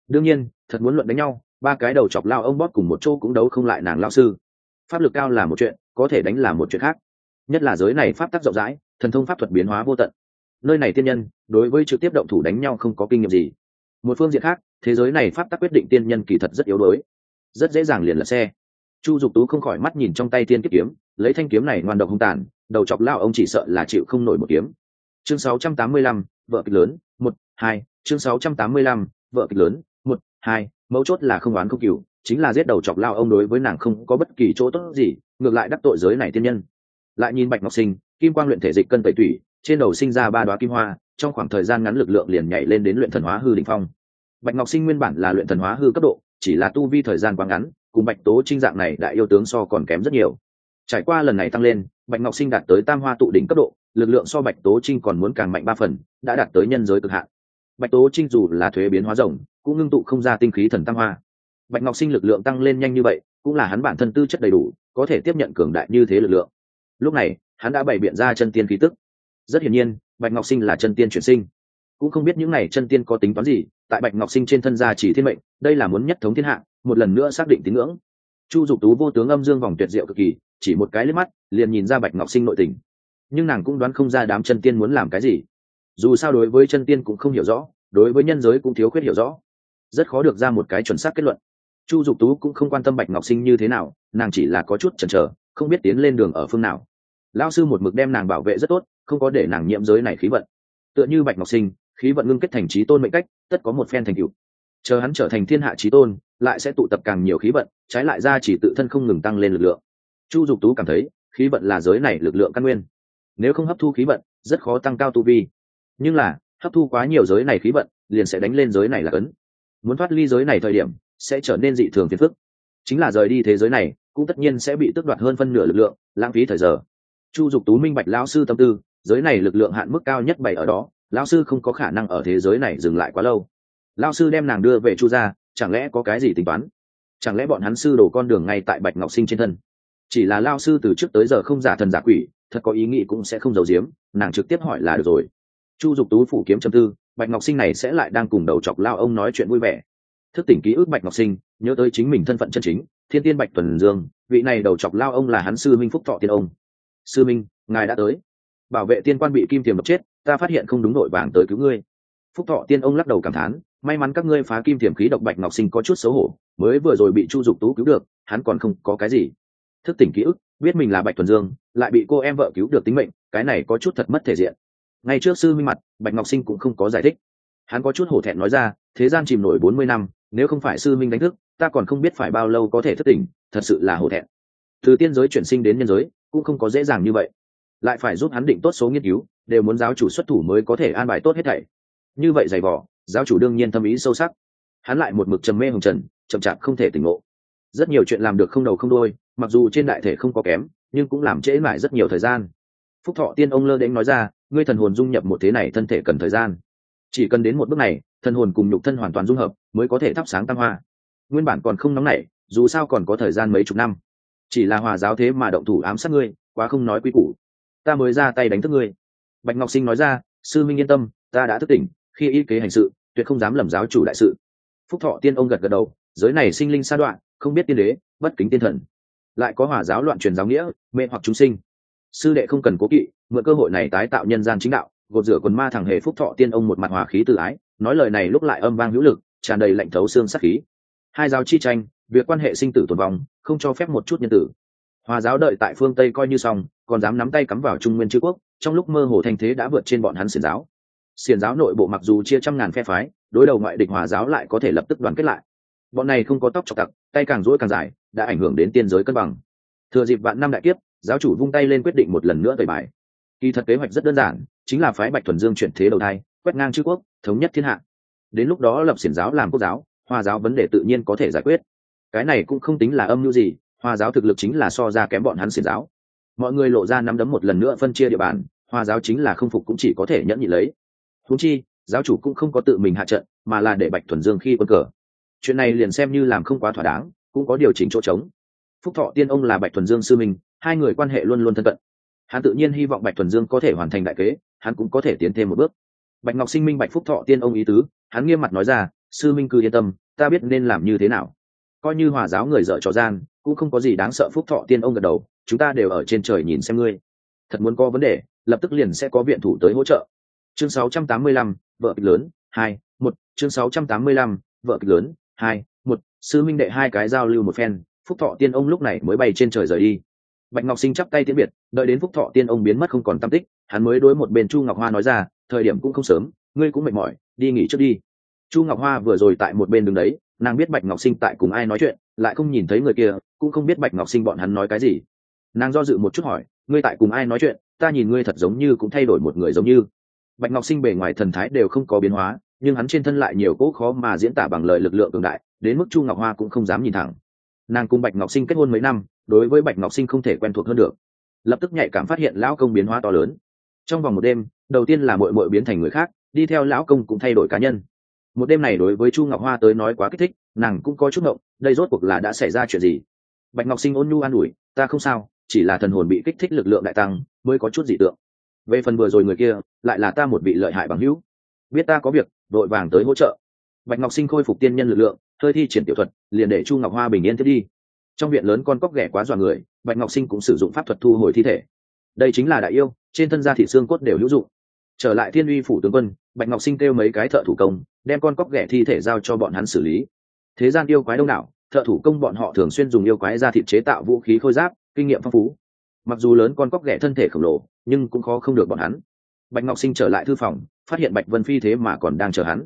Đương nhiên, thật muốn luận đánh nhau, ba cái đầu chọc lao ông bóp cùng một chỗ cũng đấu không lại nàng lao sư. Pháp lực cao là một chuyện, có thể đánh là một chuyện khác. Nhất là giới này pháp tắc rộng rãi, thần thông pháp thuật biến hóa vô tận nơi này tiên nhân đối với trực tiếp động thủ đánh nhau không có kinh nghiệm gì. Một phương diện khác thế giới này pháp tắc quyết định tiên nhân kỳ thật rất yếu đuối. Rất dễ dàng liền là xe. Chu dục tú không khỏi mắt nhìn trong tay tiên kiếp kiếm lấy thanh kiếm này ngoan độc hung tàn đầu chọc lao ông chỉ sợ là chịu không nổi một kiếm. Chương 685, vợ kịch lớn một hai chương 685, vợ kịch lớn một hai mấu chốt là không oán không cừu chính là giết đầu chọc lao ông đối với nàng không có bất kỳ chỗ tốt gì ngược lại đắc tội giới này tiên nhân. Lại nhìn bạch ngọc sinh kim quang luyện thể dịch cân tẩy tủy trên đầu sinh ra ba đoá kim hoa, trong khoảng thời gian ngắn lực lượng liền nhảy lên đến luyện thần hóa hư đ ỉ n h phong. Bạch ngọc sinh nguyên bản là luyện thần hóa hư cấp độ, chỉ là tu vi thời gian quá ngắn, cùng bạch tố trinh dạng này đại yêu tướng so còn kém rất nhiều. Trải qua lần này tăng lên, bạch ngọc sinh đạt tới tam hoa tụ đỉnh cấp độ, lực lượng so bạch tố trinh còn muốn càng mạnh ba phần, đã đạt tới nhân giới cực hạn. Bạch tố trinh dù là thuế biến hóa rồng cũng ngưng tụ không ra tinh khí thần tam hoa. Bạch ngọc sinh lực lượng tăng lên nhanh như vậy, cũng là hắn bản thân tư chất đầy đủ, có thể tiếp nhận cường đại như thế lực lượng. Lúc này, hắn đã bày biện ra chân tiên khí tức rất hiển nhiên, bạch ngọc sinh là chân tiên chuyển sinh. Cũng không biết những n à y chân tiên có tính toán gì, tại bạch ngọc sinh trên thân gia chỉ thiên mệnh, đây là muốn nhất thống thiên hạ, một lần nữa xác định tín ngưỡng. Chu dục tú vô tướng âm dương vòng tuyệt diệu cực kỳ, chỉ một cái liếc mắt, liền nhìn ra bạch ngọc sinh nội tình. Nhưng nàng cũng đoán không ra đám chân tiên muốn làm cái gì. Dù sao đối với chân tiên cũng không hiểu rõ, đối với nhân giới cũng thiếu khuyết hiểu rõ. Rất khó được ra một cái chuẩn xác kết luận. Chu dục tú cũng không quan tâm bạch ngọc sinh như thế nào, nàng chỉ là có chút chần chờ, không biết tiến lên đường ở phương nào lao sư một mực đem nàng bảo vệ rất tốt, không có để nàng nhiễm giới này khí vận. Tựa như bạch ngọc sinh, khí vận ngưng kết thành trí tôn mệnh cách, tất có một phen thành cựu chờ hắn trở thành thiên hạ trí tôn, lại sẽ tụ tập càng nhiều khí vận, trái lại ra chỉ tự thân không ngừng tăng lên lực lượng. Chu dục tú cảm thấy, khí vận là giới này lực lượng căn nguyên. Nếu không hấp thu khí vận, rất khó tăng cao tu vi. Nhưng là, hấp thu quá nhiều giới này khí vận, liền sẽ đánh lên giới này là cấn. Muốn thoát ly giới này thời điểm, sẽ trở nên dị thường phiền phức. Chính là rời đi thế giới này, cũng tất nhiên sẽ bị tước đoạt hơn phân nửa lực lượng, lãng phí thời giờ chu dục tú minh bạch lao sư tâm tư, giới này lực lượng hạn mức cao nhất bảy ở đó, lão sư không có khả năng ở thế giới này dừng lại quá lâu. Lão sư đem nàng đưa về chu gia, chẳng lẽ có cái gì tính toán? Chẳng lẽ bọn hắn sư đổ con đường ngay tại bạch ngọc sinh trên thân? Chỉ là lao sư từ trước tới giờ không giả thần giả quỷ, thật có ý nghĩ cũng sẽ không giấu giếm, nàng trực tiếp hỏi là được rồi. Chu dục tú phủ kiếm châm tư, bạch ngọc sinh này sẽ lại đang cùng đầu chọc lao ông nói chuyện vui vẻ. Thức tỉnh ký ức bạch ngọc sinh, nhớ tới chính mình thân phận chân chính, thiên tiên bạch tuần dương, vị này đầu chọc lao ông là hắn sư minh phúc thọ tiên ông sư minh, ngài đã tới. Bảo vệ tiên quan bị kim thiềm độc chết, ta phát hiện không đúng đội vàng tới cứu ngươi. Phúc thọ tiên ông lắc đầu cảm thán, may mắn các ngươi phá kim thiềm khí độc bạch ngọc sinh có chút xấu hổ, mới vừa rồi bị chu dục tú cứu được, hắn còn không có cái gì. Thức tỉnh ký ức, biết mình là bạch tuần dương, lại bị cô em vợ cứu được tính mệnh, cái này có chút thật mất thể diện. Ngay trước sư minh mặt, bạch ngọc sinh cũng không có giải thích. Hắn có chút hổ thẹn nói ra, thế gian chìm nổi bốn mươi năm, nếu không phải sư minh đánh thức, ta còn không biết phải bao lâu có thể thức tỉnh, thật sự là hổ thẹn. Từ tiên giới chuyển sinh đến nhân giới cũng không có dễ dàng như vậy. Lại phải giúp hắn định tốt số nghiên cứu, đều muốn giáo chủ xuất thủ mới có thể an bài tốt hết thảy. Như vậy dày vỏ giáo chủ đương nhiên thâm ý sâu sắc. Hắn lại một mực trầm mê hồng trần, chậm chạp không thể tỉnh ngộ. Rất nhiều chuyện làm được không đầu không đôi mặc dù trên đại thể không có kém, nhưng cũng làm trễ mãi rất nhiều thời gian. Phúc thọ tiên ông lơ đễnh nói ra, ngươi thần hồn dung nhập một thế này thân thể cần thời gian. Chỉ cần đến một bước này, thần hồn cùng nhục thân hoàn toàn dung hợp, mới có thể thắp sáng tam hoa. Nguyên bản còn không nóng nảy, dù sao còn có thời gian mấy chục năm chỉ là hòa giáo thế mà động thủ ám sát ngươi, quá không nói quy củ. Ta mới ra tay đánh thức ngươi. Bạch ngọc sinh nói ra, sư minh yên tâm, ta đã thức tỉnh, khi y kế hành sự, tuyệt không dám lầm giáo chủ đại sự. Phúc thọ tiên ông gật gật đầu, giới này sinh linh sa đoạn, không biết tiên đế, bất kính tiên thần. Lại có hỏa giáo loạn truyền giáo nghĩa, mê hoặc chúng sinh. Sư đệ không cần cố kỵ, mượn cơ hội này tái tạo nhân gian chính đạo. Gột rửa quần ma thằng hề phúc thọ tiên ông một mặt hòa khí tự ái, nói lời này lúc lại âm vang hữu lực, tràn đầy lạnh thấu xương sắc khí. Hai giáo chi tranh việc quan hệ sinh tử tồn vong, không cho phép một chút nhân tử. Hòa giáo đợi tại phương tây coi như xong, còn dám nắm tay cắm vào trung nguyên chư quốc, trong lúc mơ hồ thanh thế đã vượt trên bọn hắn xiển giáo. Xiển giáo nội bộ mặc dù chia trăm ngàn phe phái, đối đầu ngoại địch hòa giáo lại có thể lập tức đoàn kết lại. Bọn này không có tóc chọc tặc, tay càng rỗi càng dài, đã ảnh hưởng đến tiên giới cân bằng. Thừa dịp vạn năm đại kiếp, giáo chủ vung tay lên quyết định một lần nữa tẩy bài. Kỳ thật kế hoạch rất đơn giản, chính là phái bạch thuần dương chuyển thế đầu thai, quét ngang chư quốc, thống nhất thiên hạ. Đến lúc đó lập xiển giáo làm quốc giáo hòa giáo vấn đề tự nhiên có thể giải quyết cái này cũng không tính là âm mưu gì, hoa giáo thực lực chính là so ra kém bọn hắn xiển giáo. Mọi người lộ ra nắm đấm một lần nữa phân chia địa bàn, hoa giáo chính là không phục cũng chỉ có thể nhẫn nhị lấy. Húng chi, giáo chủ cũng không có tự mình hạ trận, mà là để bạch thuần dương khi quân cờ. Chuyện này liền xem như làm không quá thỏa đáng, cũng có điều chỉnh chỗ trống. Phúc thọ tiên ông là bạch thuần dương sư minh, hai người quan hệ luôn luôn thân cận. Hắn tự nhiên hy vọng bạch thuần dương có thể hoàn thành đại kế, hắn cũng có thể tiến thêm một bước. Bạch ngọc sinh minh bạch phúc thọ tiên ông ý tứ, hắn nghiêm mặt nói ra, sư minh cứ yên tâm, ta biết nên làm như thế nào coi như hòa giáo người dở trò gian cũng không có gì đáng sợ phúc thọ tiên ông gật đầu chúng ta đều ở trên trời nhìn xem ngươi. Thật muốn có vấn đề lập tức liền sẽ có viện thủ tới hỗ trợ. Chương 685, vợ kịch lớn hai một. Chương 685, vợ kịch lớn hai một. Sư minh đệ hai cái giao lưu một phen phúc thọ tiên ông lúc này mới bay trên trời rời đi. Bạch ngọc sinh chắp tay tiễn biệt đợi đến phúc thọ tiên ông biến mất không còn tam tích hắn mới đối một bên chu ngọc hoa nói ra thời điểm cũng không sớm ngươi cũng mệt mỏi đi nghỉ trước đi. Chu ngọc hoa vừa rồi tại một bên đứng đấy nàng biết bạch ngọc sinh tại cùng ai nói chuyện, lại không nhìn thấy người kia, cũng không biết bạch ngọc sinh bọn hắn nói cái gì. Nàng do dự một chút hỏi, ngươi tại cùng ai nói chuyện? Ta nhìn ngươi thật giống như cũng thay đổi một người giống như. Bạch ngọc sinh bề ngoài thần thái đều không có biến hóa, nhưng hắn trên thân lại nhiều cỗ khó mà diễn tả bằng lời lực lượng cường đại, đến mức chu ngọc hoa cũng không dám nhìn thẳng. Nàng cùng bạch ngọc sinh kết hôn mấy năm, đối với bạch ngọc sinh không thể quen thuộc hơn được. Lập tức nhạy cảm phát hiện lão công biến hóa to lớn. Trong vòng một đêm, đầu tiên là mội mội biến thành người khác, đi theo lão công cũng thay đổi cá nhân một đêm này đối với chu ngọc hoa tới nói quá kích thích, nàng cũng có chút ngộng, đây rốt cuộc là đã xảy ra chuyện gì? Bạch ngọc sinh ôn nhu an ủi, ta không sao, chỉ là thần hồn bị kích thích lực lượng đại tăng, mới có chút dị tượng. Về phần vừa rồi người kia, lại là ta một vị lợi hại bằng hữu. Biết ta có việc đội vàng tới hỗ trợ. Bạch ngọc sinh khôi phục tiên nhân lực lượng, hơi thi triển tiểu thuật, liền để chu ngọc hoa bình yên thiết đi. Trong viện lớn con cóc ghẻ quá dọa người, bạch ngọc sinh cũng sử dụng pháp thuật thu hồi thi thể. Đây chính là đại yêu, trên thân gia thị xương cốt đều hữu dụng trở lại thiên uy phủ tướng quân, bạch ngọc sinh kêu mấy cái thợ thủ công, đem con cóc ghẻ thi thể giao cho bọn hắn xử lý. Thế gian yêu quái đông đảo, thợ thủ công bọn họ thường xuyên dùng yêu quái ra thịt chế tạo vũ khí khôi giáp, kinh nghiệm phong phú. Mặc dù lớn con cóc ghẻ thân thể khổng lồ, nhưng cũng khó không được bọn hắn. Bạch ngọc sinh trở lại thư phòng, phát hiện bạch vân phi thế mà còn đang chờ hắn.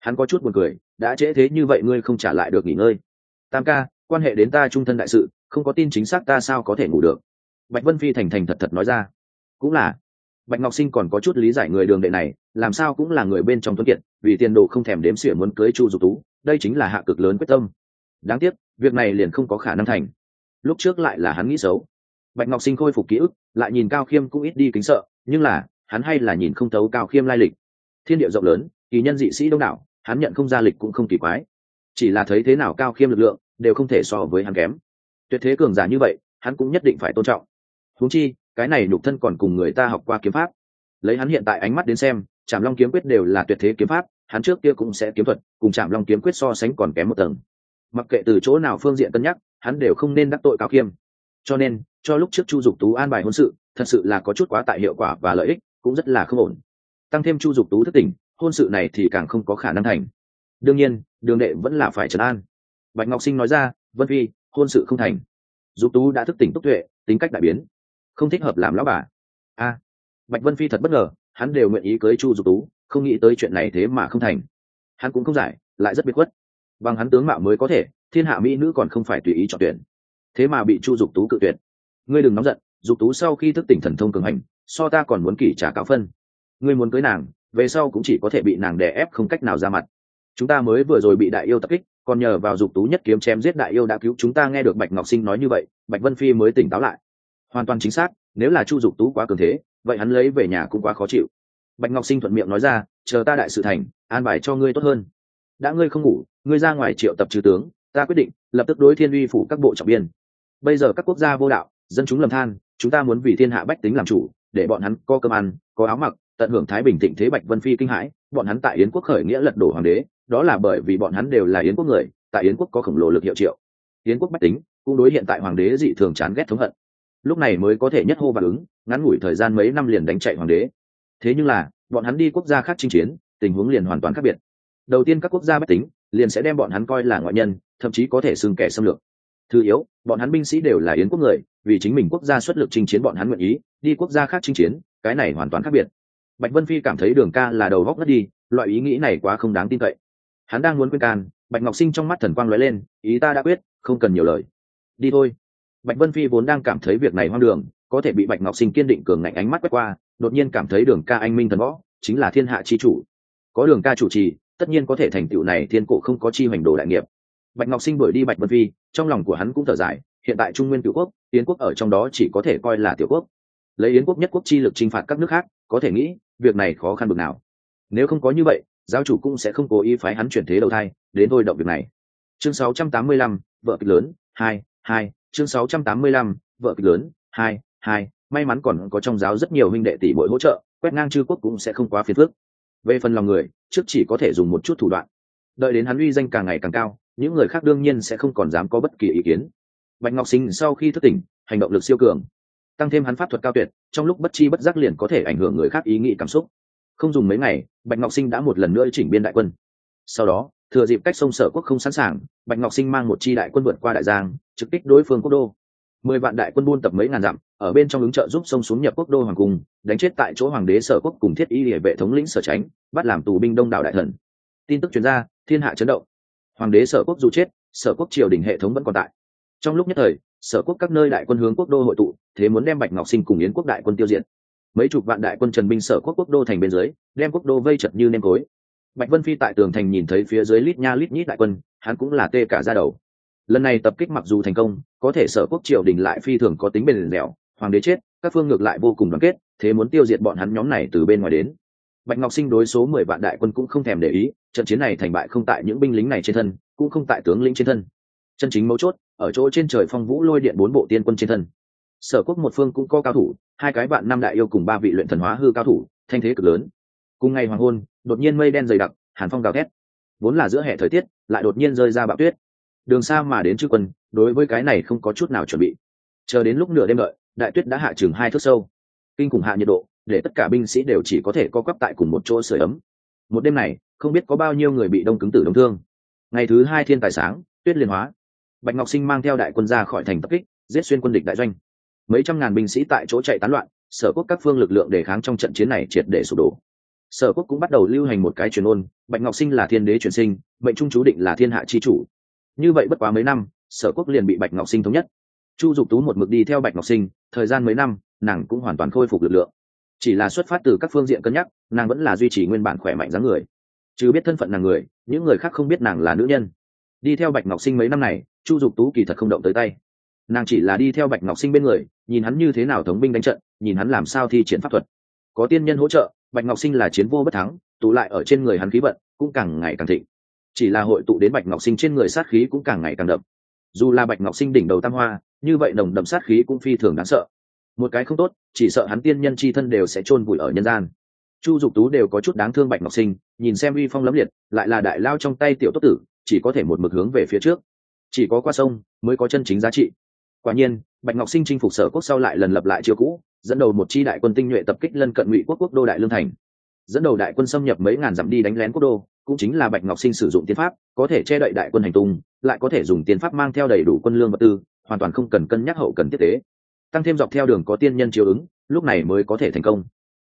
Hắn có chút buồn cười, đã trễ thế như vậy ngươi không trả lại được nghỉ ngơi. Tam ca, quan hệ đến ta trung thân đại sự, không có tin chính xác ta sao có thể ngủ được. Bạch vân phi thành thành thật thật nói ra. Cũng là bạch ngọc sinh còn có chút lý giải người đường đệ này, làm sao cũng là người bên trong tuấn kiệt, vì tiền đồ không thèm đếm xỉa muốn cưới chu dục tú, đây chính là hạ cực lớn quyết tâm. Đáng tiếc, việc này liền không có khả năng thành. Lúc trước lại là hắn nghĩ xấu. Bạch ngọc sinh khôi phục ký ức, lại nhìn cao khiêm cũng ít đi kính sợ, nhưng là, hắn hay là nhìn không thấu cao khiêm lai lịch. Thiên địa rộng lớn, kỳ nhân dị sĩ đông đảo, hắn nhận không ra lịch cũng không kỳ quái. Chỉ là thấy thế nào cao khiêm lực lượng, đều không thể so với hắn kém. Tuyệt thế cường giả như vậy, hắn cũng nhất định phải tôn trọng. Huống chi cái này nhục thân còn cùng người ta học qua kiếm pháp. Lấy hắn hiện tại ánh mắt đến xem trạm long kiếm quyết đều là tuyệt thế kiếm pháp, hắn trước kia cũng sẽ kiếm thuật, cùng trạm long kiếm quyết so sánh còn kém một tầng. Mặc kệ từ chỗ nào phương diện cân nhắc, hắn đều không nên đắc tội cao khiêm. Cho nên, cho lúc trước chu dục tú an bài hôn sự, thật sự là có chút quá tại hiệu quả và lợi ích, cũng rất là không ổn. Tăng thêm chu dục tú thất tỉnh, hôn sự này thì càng không có khả năng thành. Đương nhiên, đường đệ vẫn là phải trấn an. Bạch ngọc sinh nói ra, vân phi, hôn sự không thành. Dục tú đã thức tỉnh túc tuệ, tính cách đại biến không thích hợp làm lão bà. A, bạch vân phi thật bất ngờ, hắn đều nguyện ý cưới chu dục tú, không nghĩ tới chuyện này thế mà không thành. Hắn cũng không giải, lại rất biệt khuất. Bằng hắn tướng mạo mới có thể, thiên hạ mỹ nữ còn không phải tùy ý chọn tuyển. Thế mà bị chu dục tú cự tuyển ngươi đừng nóng giận, dục tú sau khi thức tỉnh thần thông cường hành, so ta còn muốn kỷ trả cáo phân. Ngươi muốn cưới nàng, về sau cũng chỉ có thể bị nàng đè ép không cách nào ra mặt. Chúng ta mới vừa rồi bị đại yêu tập kích, còn nhờ vào dục tú nhất kiếm chém giết đại yêu đã cứu chúng ta, nghe được bạch ngọc sinh nói như vậy, bạch vân phi mới tỉnh táo lại hoàn toàn chính xác, nếu là chu dục tú quá cường thế, vậy hắn lấy về nhà cũng quá khó chịu. Bạch ngọc sinh thuận miệng nói ra, chờ ta đại sự thành, an bài cho ngươi tốt hơn. Đã ngươi không ngủ, ngươi ra ngoài triệu tập trừ tướng, ta quyết định lập tức đối thiên uy phủ các bộ trọng biên. Bây giờ các quốc gia vô đạo, dân chúng lầm than, chúng ta muốn vì thiên hạ bách tính làm chủ, để bọn hắn có cơm ăn, có áo mặc, tận hưởng thái bình thịnh thế bạch vân phi kinh hãi, bọn hắn tại yến quốc khởi nghĩa lật đổ hoàng đế, đó là bởi vì bọn hắn đều là yến quốc người, tại yến quốc có khổng lồ lực hiệu triệu. Yến quốc bách tính cũng đối hiện tại hoàng đế dị thường chán ghét thống hận lúc này mới có thể nhất hô và ứng, ngắn ngủi thời gian mấy năm liền đánh chạy hoàng đế. Thế nhưng là, bọn hắn đi quốc gia khác chinh chiến, tình huống liền hoàn toàn khác biệt. Đầu tiên các quốc gia bất tính liền sẽ đem bọn hắn coi là ngoại nhân, thậm chí có thể xưng kẻ xâm lược. Thứ yếu, bọn hắn binh sĩ đều là yến quốc người, vì chính mình quốc gia xuất lực chinh chiến bọn hắn nguyện ý, đi quốc gia khác chinh chiến, cái này hoàn toàn khác biệt. Bạch vân phi cảm thấy đường ca là đầu góc ngất đi, loại ý nghĩ này quá không đáng tin cậy. Hắn đang muốn quên can, bạch ngọc sinh trong mắt thần quang lóe lên, ý ta đã quyết, không cần nhiều lời. Đi thôi bạch vân phi vốn đang cảm thấy việc này hoang đường có thể bị bạch ngọc sinh kiên định cường ngạnh ánh mắt quét qua đột nhiên cảm thấy đường ca anh minh thần võ chính là thiên hạ chi chủ. Có đường ca chủ trì tất nhiên có thể thành tựu này thiên cổ không có chi hoành đồ đại nghiệp. Bạch ngọc sinh đuổi đi bạch vân phi trong lòng của hắn cũng thở dài hiện tại trung nguyên cựu quốc yến quốc ở trong đó chỉ có thể coi là tiểu quốc. Lấy yến quốc nhất quốc chi lực chinh phạt các nước khác có thể nghĩ việc này khó khăn bực nào. Nếu không có như vậy giáo chủ cũng sẽ không cố ý phái hắn chuyển thế đầu thai đến thôi động việc này. Chương 685, vợ kịch lớn hai hai chương 685, vợ kịch lớn hai hai may mắn còn có trong giáo rất nhiều huynh đệ tỷ bội hỗ trợ quét ngang chư quốc cũng sẽ không quá phiền phức. Về phần lòng người trước chỉ có thể dùng một chút thủ đoạn. Đợi đến hắn uy danh càng ngày càng cao những người khác đương nhiên sẽ không còn dám có bất kỳ ý kiến. Bạch ngọc sinh sau khi thức tỉnh hành động lực siêu cường. Tăng thêm hắn pháp thuật cao tuyệt trong lúc bất chi bất giác liền có thể ảnh hưởng người khác ý nghĩ cảm xúc. Không dùng mấy ngày bạch ngọc sinh đã một lần nữa chỉnh biên đại quân. Sau đó thừa dịp cách sông sở quốc không sẵn sàng, bạch ngọc sinh mang một chi đại quân vượt qua đại giang, trực kích đối phương quốc đô. Mười vạn đại quân buôn tập mấy ngàn dặm, ở bên trong ứng trợ giúp sông xuống nhập quốc đô hoàng cung, đánh chết tại chỗ hoàng đế sở quốc cùng thiết y địa vệ thống lĩnh sở tránh bắt làm tù binh đông đảo đại thần. Tin tức chuyên gia thiên hạ chấn động. Hoàng đế sở quốc dù chết, sở quốc triều đình hệ thống vẫn còn tại. Trong lúc nhất thời, sở quốc các nơi đại quân hướng quốc đô hội tụ, thế muốn đem bạch ngọc sinh cùng yến quốc đại quân tiêu diệt. Mấy chục vạn đại quân trần binh sở quốc quốc đô thành bên dưới, đem quốc đô vây chật như nêm cối bạch vân phi tại tường thành nhìn thấy phía dưới lít nha lít nhít đại quân, hắn cũng là tê cả ra đầu. Lần này tập kích mặc dù thành công, có thể sở quốc triều đình lại phi thường có tính bền dẻo, hoàng đế chết, các phương ngược lại vô cùng đoàn kết, thế muốn tiêu diệt bọn hắn nhóm này từ bên ngoài đến. Bạch ngọc sinh đối số mười vạn đại quân cũng không thèm để ý, trận chiến này thành bại không tại những binh lính này trên thân, cũng không tại tướng lĩnh trên thân. Chân chính mấu chốt, ở chỗ trên trời phong vũ lôi điện bốn bộ tiên quân trên thân. Sở quốc một phương cũng có cao thủ, hai cái bạn năm đại yêu cùng ba vị luyện thần hóa hư cao thủ, thanh thế cực lớn. Cùng ngày hoàng hôn đột nhiên mây đen dày đặc, hàn phong gào thét. Vốn là giữa hè thời tiết, lại đột nhiên rơi ra bão tuyết. Đường xa mà đến chư quân, đối với cái này không có chút nào chuẩn bị. Chờ đến lúc nửa đêm đợi, đại tuyết đã hạ chừng hai thước sâu. Kinh khủng hạ nhiệt độ, để tất cả binh sĩ đều chỉ có thể co quắp tại cùng một chỗ sưởi ấm. Một đêm này, không biết có bao nhiêu người bị đông cứng tử đông thương. Ngày thứ hai thiên tài sáng, tuyết liên hóa. Bạch ngọc sinh mang theo đại quân ra khỏi thành tập kích, giết xuyên quân địch đại doanh. Mấy trăm ngàn binh sĩ tại chỗ chạy tán loạn, sở quốc các phương lực lượng đề kháng trong trận chiến này triệt để sụp đổ sở quốc cũng bắt đầu lưu hành một cái truyền ôn, bạch ngọc sinh là thiên đế truyền sinh, mệnh trung chú định là thiên hạ chi chủ. Như vậy bất quá mấy năm, sở quốc liền bị bạch ngọc sinh thống nhất. Chu dục tú một mực đi theo bạch ngọc sinh, thời gian mấy năm, nàng cũng hoàn toàn khôi phục lực lượng. Chỉ là xuất phát từ các phương diện cân nhắc, nàng vẫn là duy trì nguyên bản khỏe mạnh dáng người. Chứ biết thân phận nàng người, những người khác không biết nàng là nữ nhân. Đi theo bạch ngọc sinh mấy năm này, chu dục tú kỳ thật không động tới tay. Nàng chỉ là đi theo bạch ngọc sinh bên người, nhìn hắn như thế nào thống binh đánh trận, nhìn hắn làm sao thi triển pháp thuật. Có tiên nhân hỗ trợ bạch ngọc sinh là chiến vô bất thắng, tụ lại ở trên người hắn khí vận cũng càng ngày càng thịnh. Chỉ là hội tụ đến bạch ngọc sinh trên người sát khí cũng càng ngày càng đậm. Dù là bạch ngọc sinh đỉnh đầu tam hoa, như vậy nồng đậm sát khí cũng phi thường đáng sợ. Một cái không tốt, chỉ sợ hắn tiên nhân c h i thân đều sẽ chôn vùi ở nhân gian. Chu dục tú đều có chút đáng thương bạch ngọc sinh, nhìn xem uy phong lấm liệt, lại là đại lao trong tay tiểu tốt tử, chỉ có thể một mực hướng về phía trước. Chỉ có qua sông mới có chân chính giá trị. Quả nhiên bạch ngọc sinh chinh phục sở quốc sau lại lần lập lại chiều cũ, dẫn đầu một chi đại quân tinh nhuệ tập kích lân cận ngụy quốc quốc đô đại lương thành. Dẫn đầu đại quân xâm nhập mấy ngàn dặm đi đánh lén quốc đô, cũng chính là bạch ngọc sinh sử dụng tiên pháp, có thể che đậy đại quân hành tung, lại có thể dùng tiên pháp mang theo đầy đủ quân lương vật tư, hoàn toàn không cần cân nhắc hậu cần tiếp tế tăng thêm dọc theo đường có tiên nhân chiều ứng, lúc này mới có thể thành công.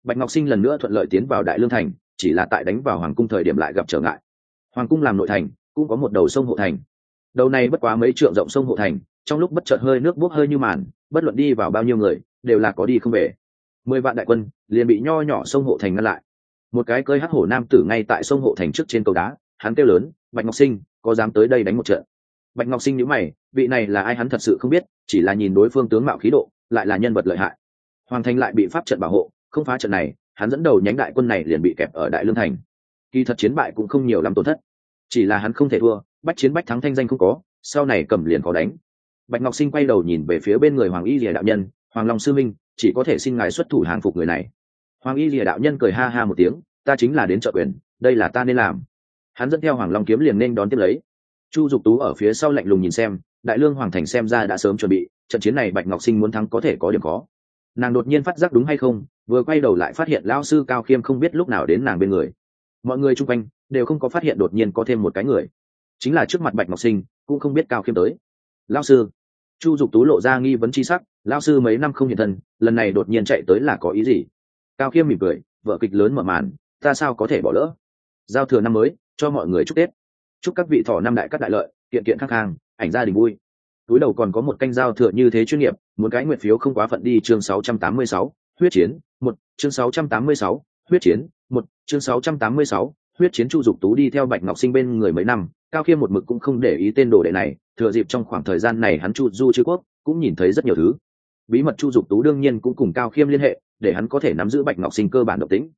Bạch ngọc sinh lần nữa thuận lợi tiến vào đại lương thành, chỉ là tại đánh vào hoàng cung thời điểm lại gặp trở ngại. Hoàng cung làm nội thành, cũng có một đầu sông hộ thành. Đầu này bất quá mấy trượng rộng sông hộ thành trong lúc bất chợt hơi nước bốc hơi như màn, bất luận đi vào bao nhiêu người, đều là có đi không về. Mười vạn đại quân, liền bị nho nhỏ sông hộ thành ngăn lại. Một cái cơi hắc hổ nam tử ngay tại sông hộ thành trước trên cầu đá, hắn kêu lớn, bạch ngọc sinh, có dám tới đây đánh một trận? Bạch ngọc sinh nhíu mày, vị này là ai hắn thật sự không biết, chỉ là nhìn đối phương tướng mạo khí độ, lại là nhân vật lợi hại. Hoàng thành lại bị pháp trận bảo hộ, không phá trận này, hắn dẫn đầu nhánh đại quân này liền bị kẹp ở đại lương thành. Kỳ thật chiến bại cũng không nhiều lắm tổn thất. Chỉ là hắn không thể thua, bách chiến bách thắng thanh danh không có, sau này cầm liền có đánh bạch ngọc sinh quay đầu nhìn về phía bên người hoàng y lìa đạo nhân, hoàng long sư minh, chỉ có thể xin ngài xuất thủ hàng phục người này. Hoàng y lìa đạo nhân cười ha ha một tiếng, ta chính là đến trợ quyền, đây là ta nên làm. Hắn dẫn theo hoàng long kiếm liền nên đón tiếp lấy. Chu dục tú ở phía sau lạnh lùng nhìn xem, đại lương hoàng thành xem ra đã sớm chuẩn bị, trận chiến này bạch ngọc sinh muốn thắng có thể có điểm khó. Nàng đột nhiên phát giác đúng hay không, vừa quay đầu lại phát hiện lao sư cao khiêm không biết lúc nào đến nàng bên người. Mọi người chung quanh đều không có phát hiện đột nhiên có thêm một cái người. Chính là trước mặt bạch ngọc sinh, cũng không biết cao khiêm tới. Lao sư chu dục tú lộ ra nghi vấn c h i sắc lao sư mấy năm không hiện thân lần này đột nhiên chạy tới là có ý gì? Cao khiêm mỉm cười vợ kịch lớn mở màn ta sao có thể bỏ lỡ? Giao thừa năm mới cho mọi người chúc tết. Chúc các vị thọ năm đại các đại lợi kiện kiện khắc hàng ảnh gia đình vui. Túi đầu còn có một canh giao thừa như thế chuyên nghiệp muốn cái nguyện phiếu không quá phận đi chương 686, huyết chiến một chương 686, huyết chiến một chương 686, huyết chiến chu dục tú đi theo bạch ngọc sinh bên người mấy năm cao khiêm một mực cũng không để ý tên đồ đệ này, thừa dịp trong khoảng thời gian này hắn chu du chư quốc cũng nhìn thấy rất nhiều thứ. Bí mật chu dục tú đương nhiên cũng cùng cao khiêm liên hệ, để hắn có thể nắm giữ bạch ngọc sinh cơ bản độc tính.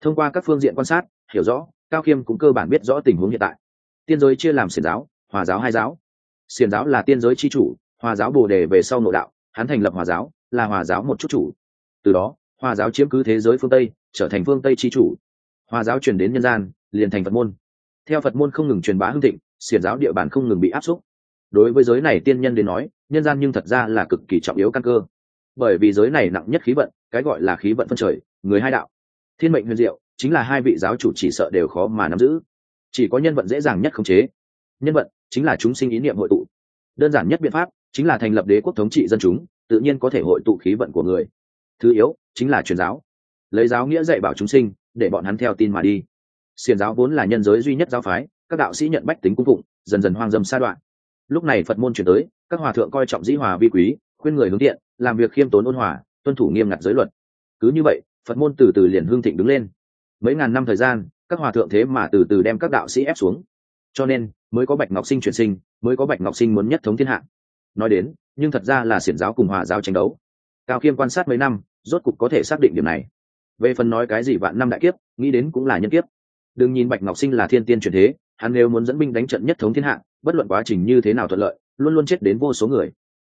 Thông qua các phương diện quan sát, hiểu rõ, cao khiêm cũng cơ bản biết rõ tình huống hiện tại. Tiên giới chia làm xiền giáo, hòa giáo hai giáo. Xiền giáo là tiên giới c h i chủ, hòa giáo bồ đề về sau nội đạo, hắn thành lập hòa giáo, là hòa giáo một chút chủ. Từ đó, hòa giáo chiếm cứ thế giới phương tây, trở thành phương tây c h i chủ. Hòa giáo chuyển đến nhân gian, liền thành phật môn theo phật môn không ngừng truyền bá hưng thịnh, xiển giáo địa bàn không ngừng bị áp xúc. Đối với giới này tiên nhân đến nói, nhân gian nhưng thật ra là cực kỳ trọng yếu căn cơ. Bởi vì giới này nặng nhất khí vận, cái gọi là khí vận phân trời, người hai đạo. Thiên mệnh huyền diệu, chính là hai vị giáo chủ chỉ sợ đều khó mà nắm giữ. Chỉ có nhân vận dễ dàng nhất khống chế. Nhân vận, chính là chúng sinh ý niệm hội tụ. Đơn giản nhất biện pháp, chính là thành lập đế quốc thống trị dân chúng, tự nhiên có thể hội tụ khí vận của người. Thứ yếu, chính là truyền giáo. Lấy giáo nghĩa dạy bảo chúng sinh, để bọn hắn theo tin mà đi xiền giáo vốn là nhân giới duy nhất giáo phái, các đạo sĩ nhận bách tính cung phụng, dần dần hoang dâm sa đoạn. Lúc này phật môn chuyển tới, các hòa thượng coi trọng dĩ hòa vi quý, khuyên người hướng thiện, làm việc khiêm tốn ôn hòa, tuân thủ nghiêm ngặt giới luật. Cứ như vậy, phật môn từ từ liền hương thịnh đứng lên. Mấy ngàn năm thời gian, các hòa thượng thế mà từ từ đem các đạo sĩ ép xuống. Cho nên, mới có bạch ngọc sinh chuyển sinh, mới có bạch ngọc sinh muốn nhất thống thiên hạ. Nói đến, nhưng thật ra là xiển giáo cùng hòa giáo tranh đấu. Cao khiêm quan sát mấy năm, rốt cục có thể xác định điểm này. Về phần nói cái gì vạn năm đại kiếp, nghĩ đến cũng là nhân kiếp đừng nhìn bạch ngọc sinh là thiên tiên truyền thế, hắn nếu muốn dẫn binh đánh trận nhất thống thiên hạ, bất luận quá trình như thế nào thuận lợi, luôn luôn chết đến vô số người.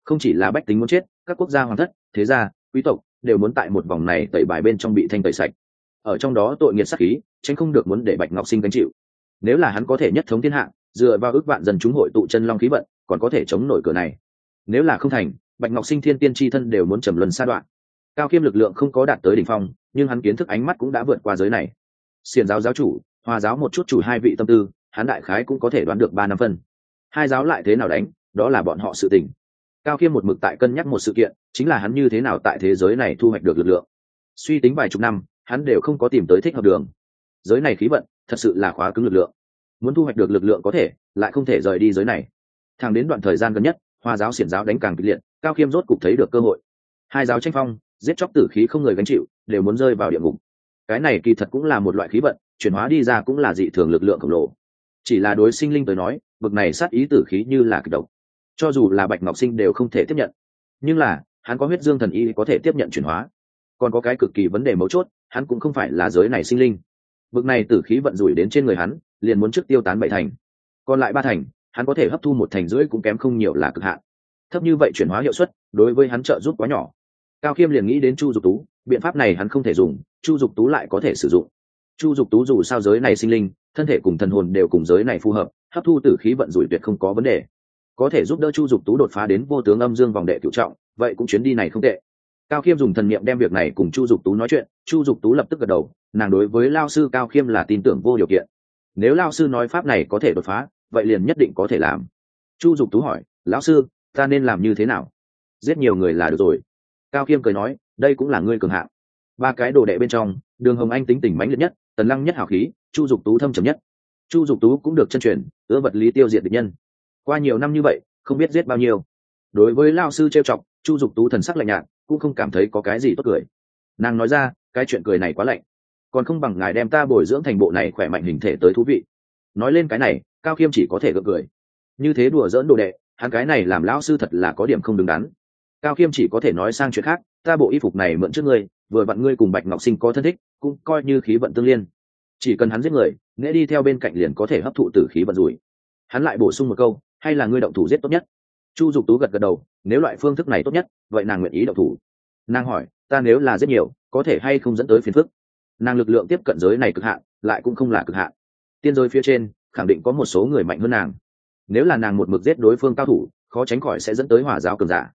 Không chỉ là bách tính muốn chết, các quốc gia hoàng thất, thế gia, quý tộc đều muốn tại một vòng này tẩy bài bên trong bị thanh tẩy sạch. Ở trong đó tội nghiệt sắc khí, tránh không được muốn để bạch ngọc sinh gánh chịu. Nếu là hắn có thể nhất thống thiên hạ, dựa vào ước vạn dân chúng hội tụ chân long khí vận, còn có thể chống nổi cửa này. Nếu là không thành, bạch ngọc sinh thiên tiên tri thân đều muốn trầm luân sa đoạn. Cao khiêm lực lượng không có đạt tới đỉnh phong, nhưng hắn kiến thức ánh mắt cũng đã vượt qua giới này xiền giáo giáo chủ, hòa giáo một chút chủ hai vị tâm tư, hắn đại khái cũng có thể đoán được ba năm phân. Hai giáo lại thế nào đánh, đó là bọn họ sự tình. Cao khiêm một mực tại cân nhắc một sự kiện, chính là hắn như thế nào tại thế giới này thu hoạch được lực lượng. Suy tính vài chục năm, hắn đều không có tìm tới thích hợp đường. Giới này khí vận, thật sự là khóa cứng lực lượng. Muốn thu hoạch được lực lượng có thể, lại không thể rời đi giới này. Thẳng đến đoạn thời gian gần nhất hoa giáo xiển giáo đánh càng kịch liệt, cao khiêm rốt cục thấy được cơ hội. Hai giáo tranh phong, giết chóc tử khí không người gánh chịu, đều muốn rơi vào địa ngục cái này kỳ thật cũng là một loại khí vận, chuyển hóa đi ra cũng là dị thường lực lượng khổng lồ. Chỉ là đối sinh linh tới nói, bực này sát ý tử khí như là kịch độc. Cho dù là bạch ngọc sinh đều không thể tiếp nhận. Nhưng là, hắn có huyết dương thần y có thể tiếp nhận chuyển hóa. Còn có cái cực kỳ vấn đề mấu chốt, hắn cũng không phải là giới này sinh linh. Bực này tử khí vận rủi đến trên người hắn, liền muốn trước tiêu tán bảy thành. Còn lại ba thành, hắn có thể hấp thu một thành rưỡi cũng kém không nhiều là cực hạn. Thấp như vậy chuyển hóa hiệu suất, đối với hắn trợ giúp quá nhỏ. Cao khiêm liền nghĩ đến chu dục tú, biện pháp này hắn không thể dùng chu dục tú lại có thể sử dụng. Chu dục tú dù sao giới này sinh linh, thân thể cùng thần hồn đều cùng giới này phù hợp, hấp thu tử khí vận rủi tuyệt không có vấn đề. Có thể giúp đỡ chu dục tú đột phá đến vô tướng âm dương vòng đệ cựu trọng, vậy cũng chuyến đi này không tệ. Cao khiêm dùng thần niệm đem việc này cùng chu dục tú nói chuyện, chu dục tú lập tức gật đầu, nàng đối với lao sư cao khiêm là tin tưởng vô điều kiện. Nếu lao sư nói pháp này có thể đột phá, vậy liền nhất định có thể làm. Chu dục tú hỏi, lão sư, ta nên làm như thế nào? Giết nhiều người là được rồi. Cao khiêm cười nói, đây cũng là ngươi cường hạng ba cái đồ đệ bên trong, đường hồng anh tính tình mãnh liệt nhất, tần lăng nhất hào khí, chu dục tú thâm trầm nhất. Chu dục tú cũng được chân truyền, ưa vật lý tiêu diệt địch nhân. Qua nhiều năm như vậy, không biết giết bao nhiêu. Đối với lao sư trêu chọc, chu dục tú thần sắc lạnh nhạt, cũng không cảm thấy có cái gì tốt cười. Nàng nói ra, cái chuyện cười này quá lạnh. Còn không bằng ngài đem ta bồi dưỡng thành bộ này khỏe mạnh hình thể tới thú vị. Nói lên cái này, cao khiêm chỉ có thể gượng cười. Như thế đùa dỡn đồ đệ, hắn cái này làm lão sư thật là có điểm không đứng đắn. Cao khiêm chỉ có thể nói sang chuyện khác ta bộ y phục này mượn trước ngươi, vừa vặn ngươi cùng bạch ngọc sinh có thân thích, cũng coi như khí vận tương liên. Chỉ cần hắn giết người nghĩa đi theo bên cạnh liền có thể hấp thụ tử khí vận rủi. Hắn lại bổ sung một câu, hay là ngươi động thủ giết tốt nhất? Chu dục tú gật gật đầu, nếu loại phương thức này tốt nhất, vậy nàng nguyện ý động thủ. Nàng hỏi, ta nếu là giết nhiều, có thể hay không dẫn tới phiền phức? Nàng lực lượng tiếp cận giới này cực hạn, lại cũng không là cực hạn. Tiên giới phía trên, khẳng định có một số người mạnh hơn nàng. Nếu là nàng một mực giết đối phương cao thủ, khó tránh khỏi sẽ dẫn tới hỏa giáo cường giả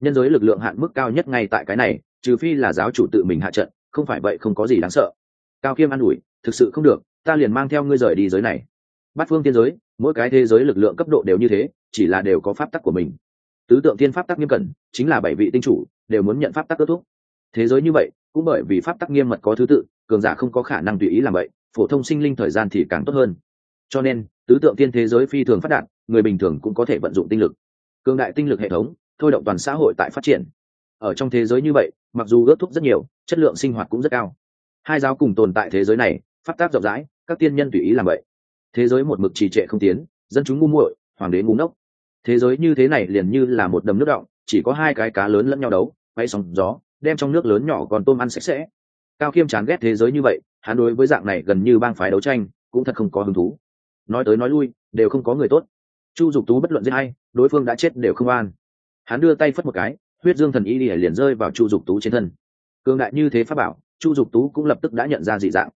nhân giới lực lượng hạn mức cao nhất ngay tại cái này, trừ phi là giáo chủ tự mình hạ trận, không phải vậy không có gì đáng sợ. Cao khiêm an ủi, thực sự không được, ta liền mang theo ngươi rời đi giới này. Bát phương tiên giới, mỗi cái thế giới lực lượng cấp độ đều như thế, chỉ là đều có pháp tắc của mình. Tứ tượng tiên pháp tắc nghiêm cẩn, chính là bảy vị tinh chủ, đều muốn nhận pháp tắc kết thúc. Thế giới như vậy, cũng bởi vì pháp tắc nghiêm mật có thứ tự, cường giả không có khả năng tùy ý làm vậy, phổ thông sinh linh thời gian thì càng tốt hơn. Cho nên, tứ tượng tiên thế giới phi thường phát đạt, người bình thường cũng có thể vận dụng tinh lực. Cường đại tinh lực hệ thống thôi động toàn xã hội tại phát triển. Ở trong thế giới như vậy, mặc dù ước thúc rất nhiều, chất lượng sinh hoạt cũng rất cao. Hai giáo cùng tồn tại thế giới này phát tác rộng rãi, các tiên nhân tùy ý làm vậy. Thế giới một mực trì trệ không tiến, dân chúng ngu muội, hoàng đế ngu ngốc. Thế giới như thế này liền như là một đầm nước động, chỉ có hai cái cá lớn lẫn nhau đấu, quay sóng gió, đem trong nước lớn nhỏ còn tôm ăn sạch sẽ. Cao khiêm chán ghét thế giới như vậy, hắn đối với dạng này gần như bang phái đấu tranh, cũng thật không có hứng thú. Nói tới nói lui, đều không có người tốt. Chu dục tú bất luận giết hay đối phương đã chết đều không an hắn đưa tay phất một cái, huyết dương thần y lìa liền rơi vào chu dục tú trên thân. Cường đại như thế pháp bảo, chu dục tú cũng lập tức đã nhận ra dị dạng.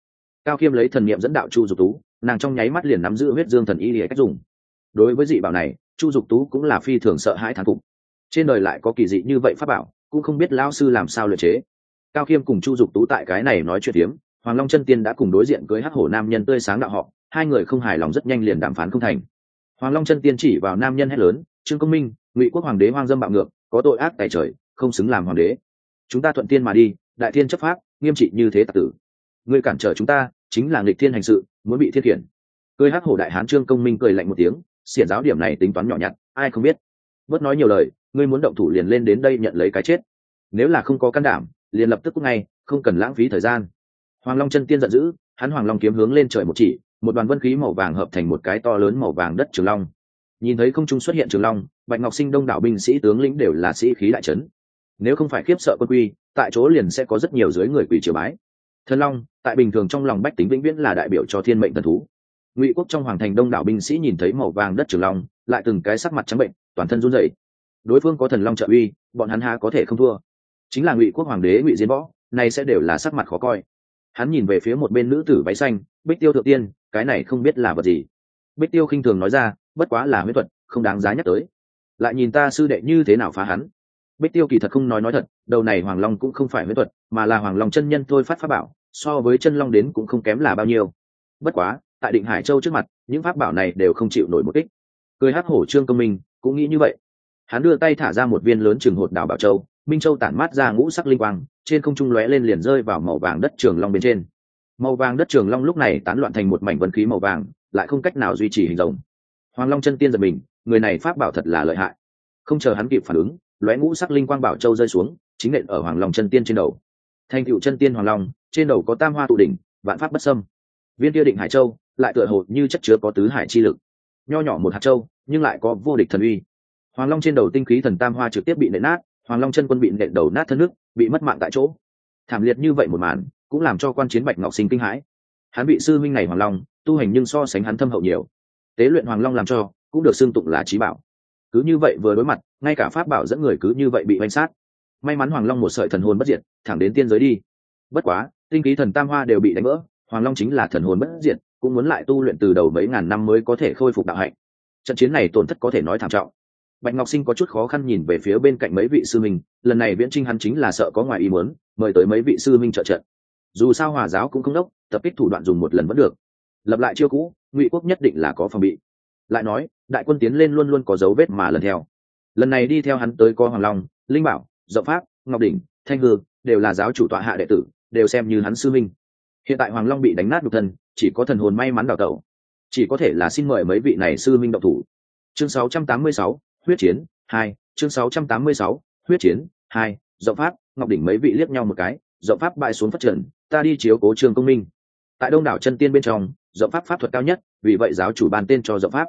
Cao khiêm lấy thần n i ệ m dẫn đạo chu dục tú, nàng trong nháy mắt liền nắm giữ huyết dương thần y lìa cách dùng. Đối với dị bảo này, chu dục tú cũng là phi thường sợ hãi thán phục. Trên đời lại có kỳ dị như vậy pháp bảo, cũng không biết lão sư làm sao luyện chế. Cao khiêm cùng chu dục tú tại cái này nói chuyện hiếm hoàng long chân tiên đã cùng đối diện cưới hắc hổ nam nhân tươi sáng đạo họ, hai người không hài lòng rất nhanh liền đàm phán không thành. Hoàng long chân tiên chỉ vào nam nhân hét lớn, trương công minh ngụy quốc hoàng đế hoang dâm bạo ngược, có tội ác tại trời, không xứng làm hoàng đế. Chúng ta thuận tiên mà đi, đại thiên chấp pháp, nghiêm trị như thế tạc tử. Người cản trở chúng ta, chính là nghịch thiên hành sự, muốn bị thiết khiển cười hắc hổ đại hán trương công minh cười lạnh một tiếng, xiển giáo điểm này tính toán nhỏ nhặt, ai không biết. Bớt nói nhiều lời, ngươi muốn động thủ liền lên đến đây nhận lấy cái chết. Nếu là không có can đảm, liền lập tức cúc ngay, không cần lãng phí thời gian. Hoàng long chân tiên giận dữ, hắn hoàng long kiếm hướng lên trời một chỉ, một đoàn vân khí màu vàng hợp thành một cái to lớn màu vàng đất trường long. Nhìn thấy không trung xuất hiện trường long bạch ngọc sinh đông đảo binh sĩ tướng lĩnh đều là sĩ khí đại trấn nếu không phải khiếp sợ quân quy, tại chỗ liền sẽ có rất nhiều dưới người quỷ triều bái. Thần long, tại bình thường trong lòng bách tính vĩnh viễn là đại biểu cho thiên mệnh thần thú. Ngụy quốc trong hoàng thành đông đảo binh sĩ nhìn thấy màu vàng đất trường long, lại từng cái sắc mặt trắng bệnh, toàn thân run rẩy. Đối phương có thần long trợ uy, bọn hắn há có thể không thua. Chính là ngụy quốc hoàng đế ngụy diên võ nay sẽ đều là sắc mặt khó coi. Hắn nhìn về phía một bên nữ tử váy xanh, bích tiêu thượng tiên, cái này không biết là vật gì. Bích tiêu khinh thường nói ra, bất quá là huyết thuật, không đáng giá nhắc tới lại nhìn ta sư đệ như thế nào phá hắn. Bích tiêu kỳ thật không nói nói thật, đầu này hoàng long cũng không phải huyết thuật, mà là hoàng long chân nhân thôi phát pháp bảo, so với chân long đến cũng không kém là bao nhiêu. Bất quá, tại định hải châu trước mặt, những pháp bảo này đều không chịu nổi một ích cười hát hổ trương công minh, cũng nghĩ như vậy. Hắn đưa tay thả ra một viên lớn trường hột đảo bảo châu, minh châu tản mát ra ngũ sắc linh quang, trên không trung lóe lên liền rơi vào màu vàng đất trường long bên trên. Màu vàng đất trường long lúc này tán loạn thành một mảnh vân khí màu vàng, lại không cách nào duy trì hình rồng. Hoàng long chân tiên giật mình người này pháp bảo thật là lợi hại. Không chờ hắn kịp phản ứng, lóe ngũ sắc linh quang bảo châu rơi xuống, chính nện ở hoàng long chân tiên trên đầu. Thành cựu chân tiên hoàng long, trên đầu có tam hoa tụ đỉnh, vạn pháp bất sâm viên kia định hải châu, lại tựa hồ như chất chứa có tứ hải chi lực. Nho nhỏ một hạt châu, nhưng lại có vô địch thần uy. Hoàng long trên đầu tinh khí thần tam hoa trực tiếp bị nện nát, hoàng long chân quân bị nện đầu nát thân nước, bị mất mạng tại chỗ. Thảm liệt như vậy một màn, cũng làm cho quan chiến bạch ngọc sinh kinh hãi. Hắn bị sư minh này hoàng long, tu hành nhưng so sánh hắn thâm hậu nhiều. Tế luyện hoàng long làm cho cũng được xưng tụng là trí bảo. Cứ như vậy vừa đối mặt, ngay cả pháp bảo dẫn người cứ như vậy bị oanh sát. May mắn hoàng long một sợi thần hồn bất diệt, thẳng đến tiên giới đi. Bất quá, tinh khí thần tam hoa đều bị đánh vỡ, hoàng long chính là thần hồn bất diệt, cũng muốn lại tu luyện từ đầu mấy ngàn năm mới có thể khôi phục đạo hạnh. Trận chiến này tổn thất có thể nói thảm trọng. Bạch ngọc sinh có chút khó khăn nhìn về phía bên cạnh mấy vị sư minh lần này viễn trinh hắn chính là sợ có ngoài ý muốn, mời tới mấy vị sư minh trợ trận. Dù sao hòa giáo cũng không đốc, tập kích thủ đoạn dùng một lần vẫn được. Lập lại chiêu cũ, ngụy quốc nhất định là có phòng bị. Lại nói đại quân tiến lên luôn luôn có dấu vết mà lần theo. Lần này đi theo hắn tới có hoàng long linh bảo dậu pháp ngọc đỉnh thanh hư đều là giáo chủ tọa hạ đệ tử đều xem như hắn sư minh. Hiện tại hoàng long bị đánh nát nhục thân chỉ có thần hồn may mắn đào tẩu. Chỉ có thể là xin mời mấy vị này sư minh độc thủ. Chương 686, huyết chiến hai chương 686, huyết chiến hai dậu pháp ngọc đỉnh mấy vị liếc nhau một cái dậu pháp bại xuống phát triển ta đi chiếu cố trường công minh. Tại đông đảo chân tiên bên trong dậu pháp pháp thuật cao nhất vì vậy giáo chủ ban tên cho dậu pháp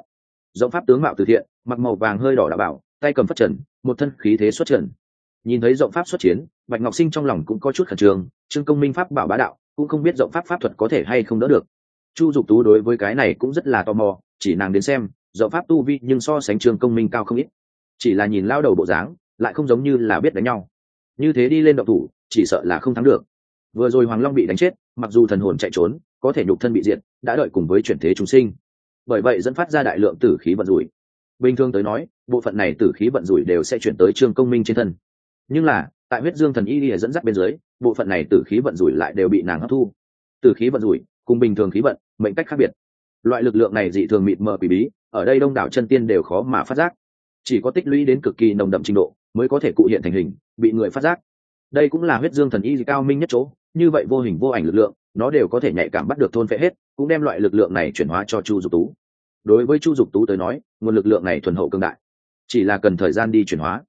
rộng pháp tướng mạo từ thiện, mặc màu vàng hơi đỏ đã bảo, tay cầm phát trần, một thân khí thế xuất trần. Nhìn thấy rộng pháp xuất chiến, bạch ngọc sinh trong lòng cũng có chút khẩn trương trương công minh pháp bảo bá đạo, cũng không biết rộng pháp pháp thuật có thể hay không đỡ được. Chu dục tú đối với cái này cũng rất là tò mò, chỉ nàng đến xem, rộng pháp tu vi nhưng so sánh trương công minh cao không ít. Chỉ là nhìn lao đầu bộ dáng, lại không giống như là biết đánh nhau. Như thế đi lên động thủ, chỉ sợ là không thắng được. Vừa rồi hoàng long bị đánh chết, mặc dù thần hồn chạy trốn, có thể nhục thân bị diệt, đã đợi cùng với chuyển thế chúng sinh bởi vậy dẫn phát ra đại lượng tử khí vận rủi. Bình thường tới nói, bộ phận này tử khí vận rủi đều sẽ chuyển tới trương công minh trên thân. Nhưng là, tại huyết dương thần y lìa dẫn dắt bên dưới, bộ phận này tử khí vận rủi lại đều bị nàng hấp thu. Tử khí vận rủi cùng bình thường khí vận, mệnh cách khác biệt. Loại lực lượng này dị thường mịt mờ quỷ bí, ở đây đông đảo chân tiên đều khó mà phát giác. Chỉ có tích lũy đến cực kỳ nồng đậm trình độ, mới có thể cụ hiện thành hình, bị người phát giác. Đây cũng là huyết dương thần y cao minh nhất chỗ, như vậy vô hình vô ảnh lực lượng, nó đều có thể nhạy cảm bắt được thôn phệ hết, cũng đem loại lực lượng này chuyển hóa cho chu dục tú đối với chu dục tú tới nói, nguồn lực lượng này thuần hậu cương đại. Chỉ là cần thời gian đi chuyển hóa.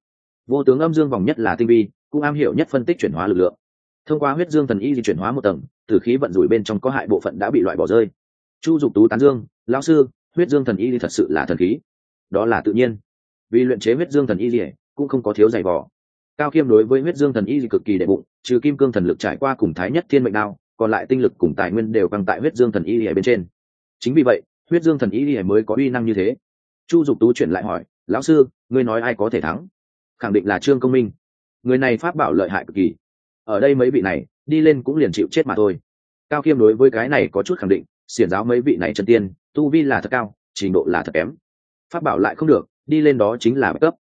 Vô tướng âm dương vòng nhất là tinh vi, cũng am hiểu nhất phân tích chuyển hóa lực lượng. Thông qua huyết dương thần y di chuyển hóa một tầng từ khí vận rủi bên trong có hại bộ phận đã bị loại bỏ rơi. Chu dục tú tán dương, lão sư, huyết dương thần y di thật sự là thần khí. Đó là tự nhiên. Vì luyện chế huyết dương thần y di, cũng không có thiếu giày vỏ cao khiêm đối với huyết dương thần y di cực kỳ đệ bụng, trừ kim cương thần lực trải qua cùng thái nhất thiên mệnh đao, còn lại tinh lực cùng tài nguyên đều căng tại huyết dương thần y di bên trên. Chính vì vậy huyết dương thần y đi mới có uy năng như thế. Chu dục tú chuyển lại hỏi, lão sư, ngươi nói ai có thể thắng? Khẳng định là trương công minh. Người này pháp bảo lợi hại cực kỳ. Ở đây mấy vị này, đi lên cũng liền chịu chết mà thôi. Cao khiêm đối với cái này có chút khẳng định, xiển giáo mấy vị này chân tiên, tu vi là thật cao, trình độ là thật kém. Pháp bảo lại không được, đi lên đó chính là bất cấp.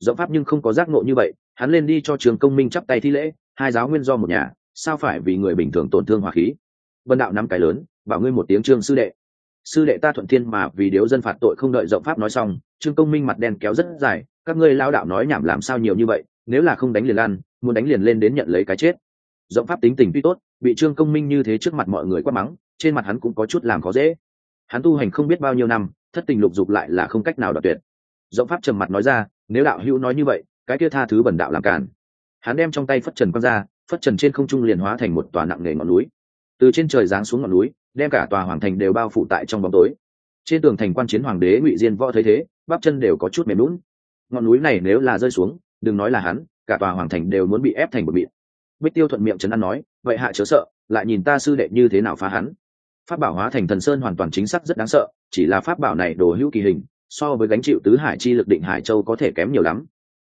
Rộng pháp nhưng không có giác ngộ như vậy, hắn lên đi cho trường công minh chắp tay thi lễ, hai giáo nguyên do một nhà, sao phải vì người bình thường tổn thương hòa khí? Vân đạo năm cái lớn, bảo ngươi một tiếng trương sư đệ sư đệ ta thuận thiên mà vì điếu dân phạt tội không đợi rộng pháp nói xong, trương công minh mặt đen kéo rất dài, các ngươi lao đạo nói nhảm làm sao nhiều như vậy, nếu là không đánh liền ăn muốn đánh liền lên đến nhận lấy cái chết. Rộng pháp tính tình tuy tốt, bị trương công minh như thế trước mặt mọi người quát mắng, trên mặt hắn cũng có chút làm khó dễ. Hắn tu hành không biết bao nhiêu năm, thất tình lục dục lại là không cách nào đoạt tuyệt. Rộng pháp trầm mặt nói ra, nếu đạo hữu nói như vậy, cái kia tha thứ bẩn đạo làm cản. Hắn đem trong tay phất trần quăng ra, phất trần trên không trung liền hóa thành một tòa nặng nề ngọn núi. Từ trên trời giáng xuống ngọn núi đem cả tòa hoàng thành đều bao phủ tại trong bóng tối. Trên tường thành quan chiến hoàng đế ngụy diên võ thấy thế, bắp chân đều có chút mềm lún. Ngọn núi này nếu là rơi xuống, đừng nói là hắn, cả tòa hoàng thành đều muốn bị ép thành một bịt bích tiêu thuận miệng trấn an nói, vậy hạ chớ sợ, lại nhìn ta sư đệ như thế nào phá hắn. Pháp bảo hóa thành thần sơn hoàn toàn chính xác rất đáng sợ, chỉ là pháp bảo này đồ hữu kỳ hình, so với gánh chịu tứ hải chi lực định hải châu có thể kém nhiều lắm.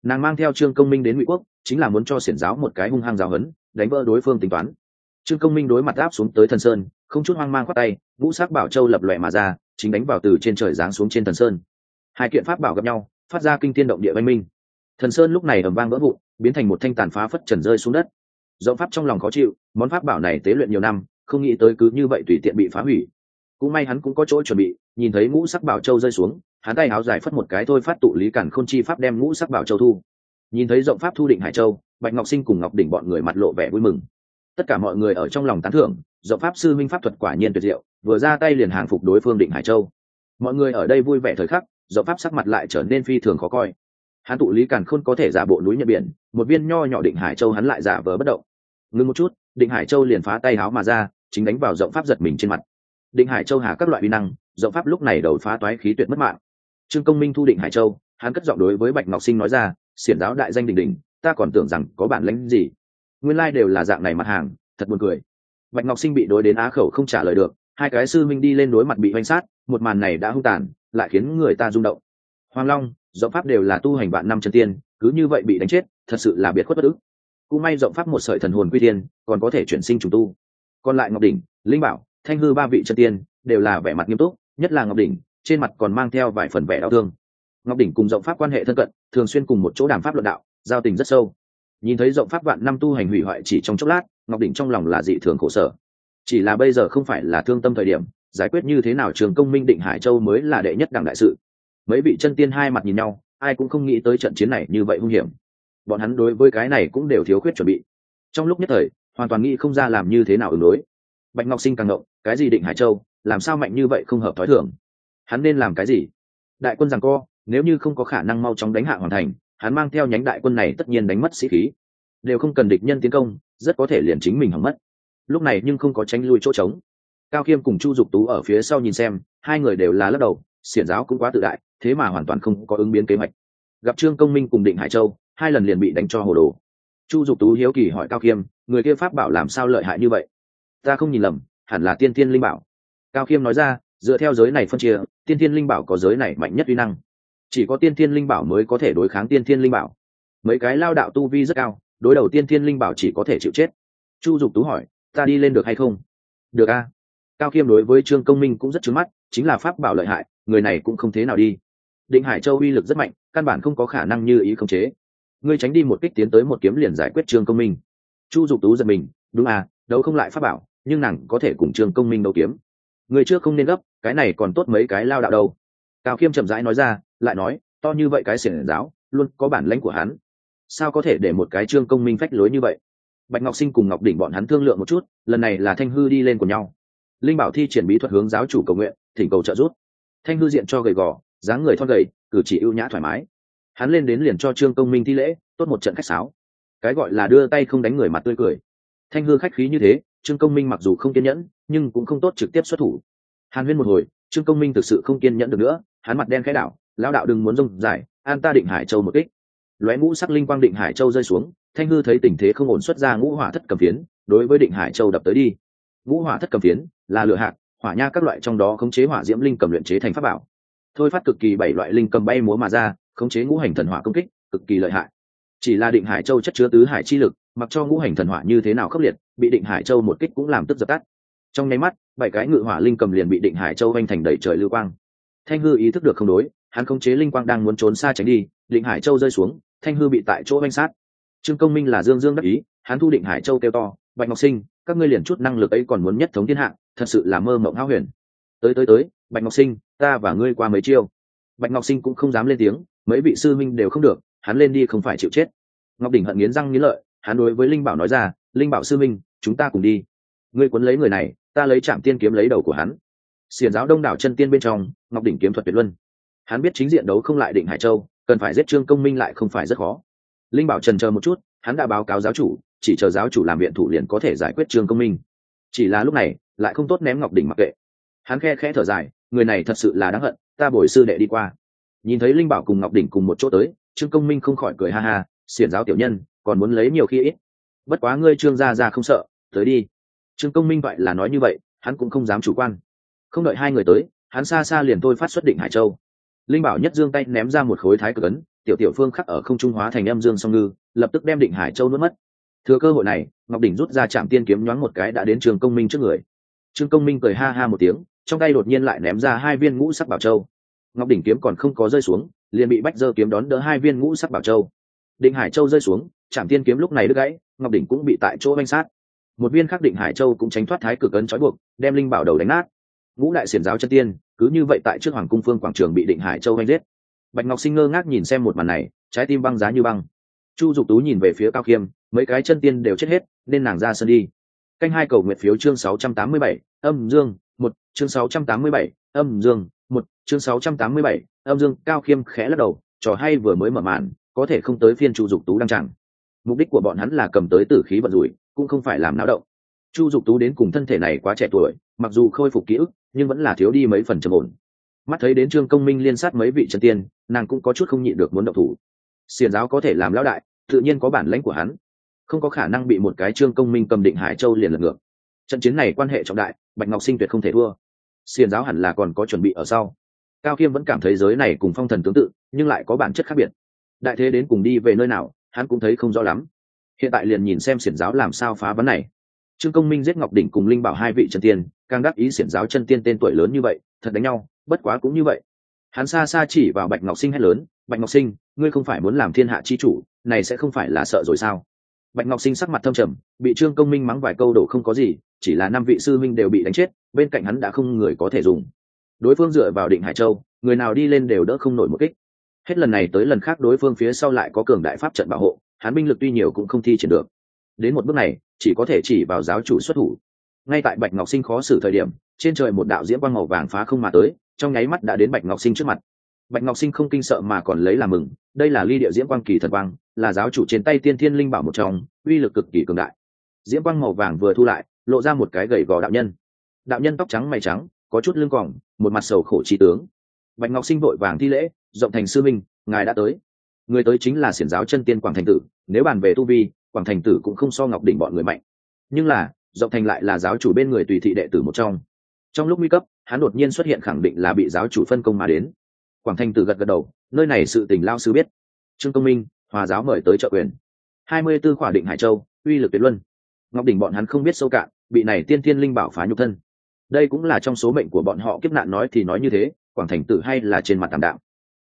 Nàng mang theo trương công minh đến ngụy quốc, chính là muốn cho xiển giáo một cái hung hăng giáo hấn đánh vỡ đối phương tính toán. Trương công minh đối mặt áp xuống tới thần sơn không chút hoang mang khoác tay, vũ sắc bảo châu lập lòe mà ra, chính đánh vào từ trên trời giáng xuống trên thần sơn. Hai kiện pháp bảo gặp nhau, phát ra kinh tiên động địa văn minh. Thần sơn lúc này ầm vang vỡ vụn, biến thành một thanh tàn phá phất trần rơi xuống đất. Rộng pháp trong lòng khó chịu, món pháp bảo này tế luyện nhiều năm, không nghĩ tới cứ như vậy tùy tiện bị phá hủy. Cũng may hắn cũng có chỗ chuẩn bị, nhìn thấy ngũ sắc bảo châu rơi xuống, hắn tay áo dài phất một cái thôi phát tụ lý cản khôn chi pháp đem ngũ sắc bảo châu thu. Nhìn thấy rộng pháp thu định hải châu, bạch ngọc sinh cùng ngọc đỉnh bọn người mặt lộ vẻ vui mừng tất cả mọi người ở trong lòng tán thưởng, rộng pháp sư minh pháp thuật quả nhiên tuyệt diệu, vừa ra tay liền hàng phục đối phương định hải châu. Mọi người ở đây vui vẻ thời khắc, rộng pháp sắc mặt lại trở nên phi thường khó coi. Hắn tụ lý càn khôn có thể giả bộ núi nhận biển, một viên nho nhỏ định hải châu hắn lại giả vờ bất động. Ngưng một chút, định hải châu liền phá tay háo mà ra, chính đánh vào rộng pháp giật mình trên mặt. Định hải châu hà các loại vi năng, rộng pháp lúc này đầu phá toái khí tuyệt mất mạng. Trương công minh thu định hải châu, hắn cất giọng đối với bạch ngọc sinh nói ra, xiển giáo đại danh đình đình ta còn tưởng rằng có bản lãnh gì nguyên lai、like、đều là dạng này mặt hàng, thật buồn cười. Bạch ngọc sinh bị đối đến á khẩu không trả lời được, hai cái sư minh đi lên đối mặt bị oanh sát, một màn này đã hung tàn, lại khiến người ta rung động. Hoàng long rộng pháp đều là tu hành vạn năm chân tiên, cứ như vậy bị đánh chết, thật sự là biệt khuất bất ức. Cũng may rộng pháp một sợi thần hồn quy tiên còn có thể chuyển sinh trùng tu. Còn lại ngọc đỉnh, linh bảo, thanh hư ba vị chân tiên, đều là vẻ mặt nghiêm túc, nhất là ngọc đỉnh, trên mặt còn mang theo vài phần vẻ đau thương. Ngọc đỉnh cùng rộng pháp quan hệ thân cận, thường xuyên cùng một chỗ đàm pháp luận đạo, giao tình rất sâu nhìn thấy rộng pháp vạn năm tu hành hủy hoại chỉ trong chốc lát, ngọc đỉnh trong lòng là dị thường khổ sở. Chỉ là bây giờ không phải là thương tâm thời điểm, giải quyết như thế nào trường công minh định hải châu mới là đệ nhất đảng đại sự. Mấy vị chân tiên hai mặt nhìn nhau, ai cũng không nghĩ tới trận chiến này như vậy hung hiểm. Bọn hắn đối với cái này cũng đều thiếu khuyết chuẩn bị. Trong lúc nhất thời, hoàn toàn nghĩ không ra làm như thế nào ứng đối. Bạch ngọc sinh càng ngộng cái gì định hải châu, làm sao mạnh như vậy không hợp thói thường? Hắn nên làm cái gì? Đại quân rằng co, nếu như không có khả năng mau chóng đánh hạ hoàn thành hắn mang theo nhánh đại quân này tất nhiên đánh mất sĩ khí. Đều không cần địch nhân tiến công, rất có thể liền chính mình hỏng mất. Lúc này nhưng không có tránh lui chỗ trống. Cao khiêm cùng chu dục tú ở phía sau nhìn xem, hai người đều là lắc đầu, xiển giáo cũng quá tự đại, thế mà hoàn toàn không có ứng biến kế hoạch. Gặp trương công minh cùng định hải châu, hai lần liền bị đánh cho hồ đồ. Chu dục tú hiếu kỳ hỏi cao khiêm người kia pháp bảo làm sao lợi hại như vậy? Ta không nhìn lầm, hẳn là tiên thiên linh bảo. Cao khiêm nói ra, dựa theo giới này phân chia, tiên thiên linh bảo có giới này mạnh nhất uy năng chỉ có tiên thiên linh bảo mới có thể đối kháng tiên thiên linh bảo. Mấy cái lao đạo tu vi rất cao, đối đầu tiên thiên linh bảo chỉ có thể chịu chết. Chu dục tú hỏi, ta đi lên được hay không? Được a. Cao khiêm đối với trương công minh cũng rất trứng mắt, chính là pháp bảo lợi hại, người này cũng không thế nào đi. Định hải châu uy lực rất mạnh, căn bản không có khả năng như ý khống chế. Ngươi tránh đi một kích tiến tới một kiếm liền giải quyết trương công minh. Chu dục tú giật mình, đúng à đấu không lại pháp bảo, nhưng nàng có thể cùng trương công minh đấu kiếm. Người trước không nên gấp, cái này còn tốt mấy cái lao đạo đâu. Cao khiêm chậm rãi nói ra lại nói, to như vậy cái xiển giáo, luôn có bản lãnh của hắn. Sao có thể để một cái trương công minh phách lối như vậy? Bạch ngọc sinh cùng ngọc đỉnh bọn hắn thương lượng một chút, lần này là thanh hư đi lên của nhau. Linh bảo thi triển bí thuật hướng giáo chủ cầu nguyện, thỉnh cầu trợ giúp. Thanh hư diện cho gầy gò, dáng người thon gầy, cử chỉ ưu nhã thoải mái. Hắn lên đến liền cho trương công minh thi lễ, tốt một trận khách sáo. Cái gọi là đưa tay không đánh người mặt tươi cười. Thanh hư khách khí như thế, trương công minh mặc dù không kiên nhẫn, nhưng cũng không tốt trực tiếp xuất thủ. Hàn huyên một hồi, trương công minh thực sự không kiên nhẫn được nữa, hắn mặt đen khẽ đảo lão đạo đừng muốn rông dài, an ta định hải châu một kích. Lóe ngũ sắc linh quang định hải châu rơi xuống, thanh hư thấy tình thế không ổn xuất ra ngũ hỏa thất cầm phiến, đối với định hải châu đập tới đi. Ngũ hỏa thất cầm phiến là lựa hạt, hỏa nha các loại trong đó khống chế hỏa diễm linh cầm luyện chế thành pháp bảo. Thôi phát cực kỳ bảy loại linh cầm bay múa mà ra, khống chế ngũ hành thần hỏa công kích, cực kỳ lợi hại. Chỉ là định hải châu chất chứa tứ hải chi lực, mặc cho ngũ hành thần hỏa như thế nào khốc liệt, bị định hải châu một kích cũng làm tức dập tắt. Trong nháy mắt, bảy cái ngự hỏa linh cầm liền bị định hải châu vanh thành đầy trời lưu quang. Thanh hư ý thức được không đối hắn khống chế linh quang đang muốn trốn xa tránh đi, định hải châu rơi xuống, thanh hư bị tại chỗ vanh sát. Trương công minh là dương dương đắc ý, hắn thu định hải châu kêu to, bạch ngọc sinh, các ngươi liền chút năng lực ấy còn muốn nhất thống thiên hạ, thật sự là mơ mộng háo huyền. Tới tới tới, bạch ngọc sinh, ta và ngươi qua mấy chiêu. Bạch ngọc sinh cũng không dám lên tiếng, mấy vị sư minh đều không được, hắn lên đi không phải chịu chết. Ngọc đỉnh hận nghiến răng nghiến lợi, hắn đối với linh bảo nói ra, linh bảo sư minh, chúng ta cùng đi. Ngươi quấn lấy người này, ta lấy trạm tiên kiếm lấy đầu của hắn. Xiền giáo đông đảo chân tiên bên trong, ngọc đỉnh kiếm thuật tuyệt luân hắn biết chính diện đấu không lại định hải châu, cần phải giết trương công minh lại không phải rất khó. Linh bảo trần chờ một chút, hắn đã báo cáo giáo chủ, chỉ chờ giáo chủ làm viện thủ liền có thể giải quyết trương công minh. Chỉ là lúc này, lại không tốt ném ngọc đỉnh mặc kệ. Hắn khe khẽ thở dài, người này thật sự là đáng hận, ta bồi sư đệ đi qua. Nhìn thấy linh bảo cùng ngọc đỉnh cùng một chỗ tới, trương công minh không khỏi cười ha ha, xiển giáo tiểu nhân, còn muốn lấy nhiều khi ít. Bất quá ngươi trương gia ra không sợ, tới đi. Trương công minh vậy là nói như vậy, hắn cũng không dám chủ quan. Không đợi hai người tới, hắn xa xa liền thôi phát xuất định hải châu linh bảo nhất dương tay ném ra một khối thái cực ấn, tiểu tiểu phương khắc ở không trung hóa thành âm dương song ngư, lập tức đem định hải châu nuốt mất. Thừa cơ hội này, ngọc đỉnh rút ra chạm tiên kiếm nhoáng một cái đã đến trường công minh trước người. Trương công minh cười ha ha một tiếng, trong tay đột nhiên lại ném ra hai viên ngũ sắc bảo châu. Ngọc đỉnh kiếm còn không có rơi xuống, liền bị bách dơ kiếm đón đỡ hai viên ngũ sắc bảo châu. Định hải châu rơi xuống chạm tiên kiếm lúc này đứt gãy, ngọc đỉnh cũng bị tại chỗ banh sát. Một viên khắc định hải châu cũng tránh thoát thái cực ấn trói buộc, đem linh bảo đầu đánh nát ngũ đại xiển giáo chân tiên cứ như vậy tại trước hoàng cung phương quảng trường bị định hải châu oanh giết. Bạch ngọc sinh ngơ ngác nhìn xem một màn này trái tim băng giá như băng. Chu dục tú nhìn về phía cao khiêm mấy cái chân tiên đều chết hết nên nàng ra sân đi. Canh hai cầu nguyện phiếu chương 687, âm dương một chương 687, âm dương một chương 687, âm dương. Cao khiêm khẽ lắc đầu trò hay vừa mới mở màn có thể không tới phiên chu dục tú đăng chẳng mục đích của bọn hắn là cầm tới tử khí vận rủi cũng không phải làm náo động. Chu dục tú đến cùng thân thể này quá trẻ tuổi mặc dù khôi phục ký ức nhưng vẫn là thiếu đi mấy phần trầm ổn. Mắt thấy đến trương công minh liên sát mấy vị chân tiên, nàng cũng có chút không nhịn được muốn động thủ. Xiền giáo có thể làm lão đại, tự nhiên có bản lãnh của hắn. Không có khả năng bị một cái trương công minh cầm định hải châu liền lật ngược. Trận chiến này quan hệ trọng đại, bạch ngọc sinh tuyệt không thể thua. Xiền giáo hẳn là còn có chuẩn bị ở sau. Cao khiêm vẫn cảm thấy giới này cùng phong thần tương tự, nhưng lại có bản chất khác biệt. Đại thế đến cùng đi về nơi nào, hắn cũng thấy không rõ lắm. Hiện tại liền nhìn xem xiển giáo làm sao phá vấn này trương công minh giết ngọc đỉnh cùng linh bảo hai vị chân tiên, càng đắc ý xiển giáo chân tiên tên tuổi lớn như vậy, thật đánh nhau, bất quá cũng như vậy. Hắn xa xa chỉ vào bạch ngọc sinh hét lớn, bạch ngọc sinh, ngươi không phải muốn làm thiên hạ chi chủ, này sẽ không phải là sợ rồi sao? Bạch ngọc sinh sắc mặt thâm trầm, bị trương công minh mắng vài câu đổ không có gì, chỉ là năm vị sư minh đều bị đánh chết, bên cạnh hắn đã không người có thể dùng. Đối phương dựa vào định hải châu, người nào đi lên đều đỡ không nổi một kích. Hết lần này tới lần khác đối phương phía sau lại có cường đại pháp trận bảo hộ, hắn binh lực tuy nhiều cũng không thi triển được. Đến một bước này chỉ có thể chỉ vào giáo chủ xuất thủ. Ngay tại bạch ngọc sinh khó xử thời điểm, trên trời một đạo diễm quang màu vàng phá không mà tới, trong nháy mắt đã đến bạch ngọc sinh trước mặt. Bạch ngọc sinh không kinh sợ mà còn lấy làm mừng, đây là ly địa diễm quang kỳ thần quang, là giáo chủ trên tay tiên thiên linh bảo một trong, uy lực cực kỳ cường đại. Diễm quang màu vàng vừa thu lại, lộ ra một cái gầy gò đạo nhân. Đạo nhân tóc trắng mày trắng, có chút lưng còng, một mặt sầu khổ trí tướng. Bạch ngọc sinh vội vàng thi lễ, rộng thành sư minh, ngài đã tới. Người tới chính là xiển giáo chân tiên quảng thành tử, nếu bàn về tu vi quảng thành tử cũng không so ngọc đỉnh bọn người mạnh. Nhưng là, rộng thành lại là giáo chủ bên người tùy thị đệ tử một trong. Trong lúc nguy cấp, hắn đột nhiên xuất hiện khẳng định là bị giáo chủ phân công mà đến. Quảng thành tử gật gật đầu, nơi này sự tình lao sư biết. Trương công minh, hòa giáo mời tới trợ quyền. Hai mươi b ố khỏa định hải châu, uy lực tuyệt luân. Ngọc đỉnh bọn hắn không biết sâu cạn, bị này tiên thiên linh bảo phá nhục thân. Đây cũng là trong số mệnh của bọn họ kiếp nạn nói thì nói như thế, quảng thành tử hay là trên mặt tạm đạo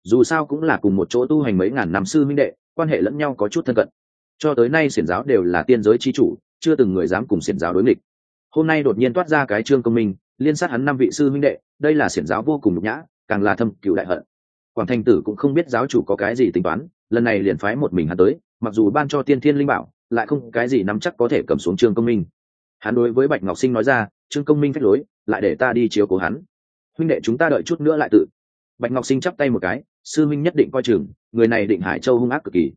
dù sao cũng là cùng một chỗ tu hành mấy ngàn năm sư minh đệ, quan hệ lẫn nhau có chút thân cận cho tới nay xiển giáo đều là tiên giới chi chủ, chưa từng người dám cùng xiển giáo đối nghịch. Hôm nay đột nhiên toát ra cái trương công minh, liên sát hắn năm vị sư minh đệ, đây là xiển giáo vô cùng nhục nhã, càng là thâm cựu đại hận. Quảng thành tử cũng không biết giáo chủ có cái gì tính toán, lần này liền phái một mình hắn tới, mặc dù ban cho tiên thiên linh bảo, lại không cái gì nắm chắc có thể cầm xuống trương công minh. Hắn đối với bạch ngọc sinh nói ra, trương công minh phách lối, lại để ta đi chiếu cố hắn. Huynh đệ chúng ta đợi chút nữa lại tự. Bạch ngọc sinh chắp tay một cái, sư minh nhất định coi chừng, người này định hải châu hung ác cực kỳ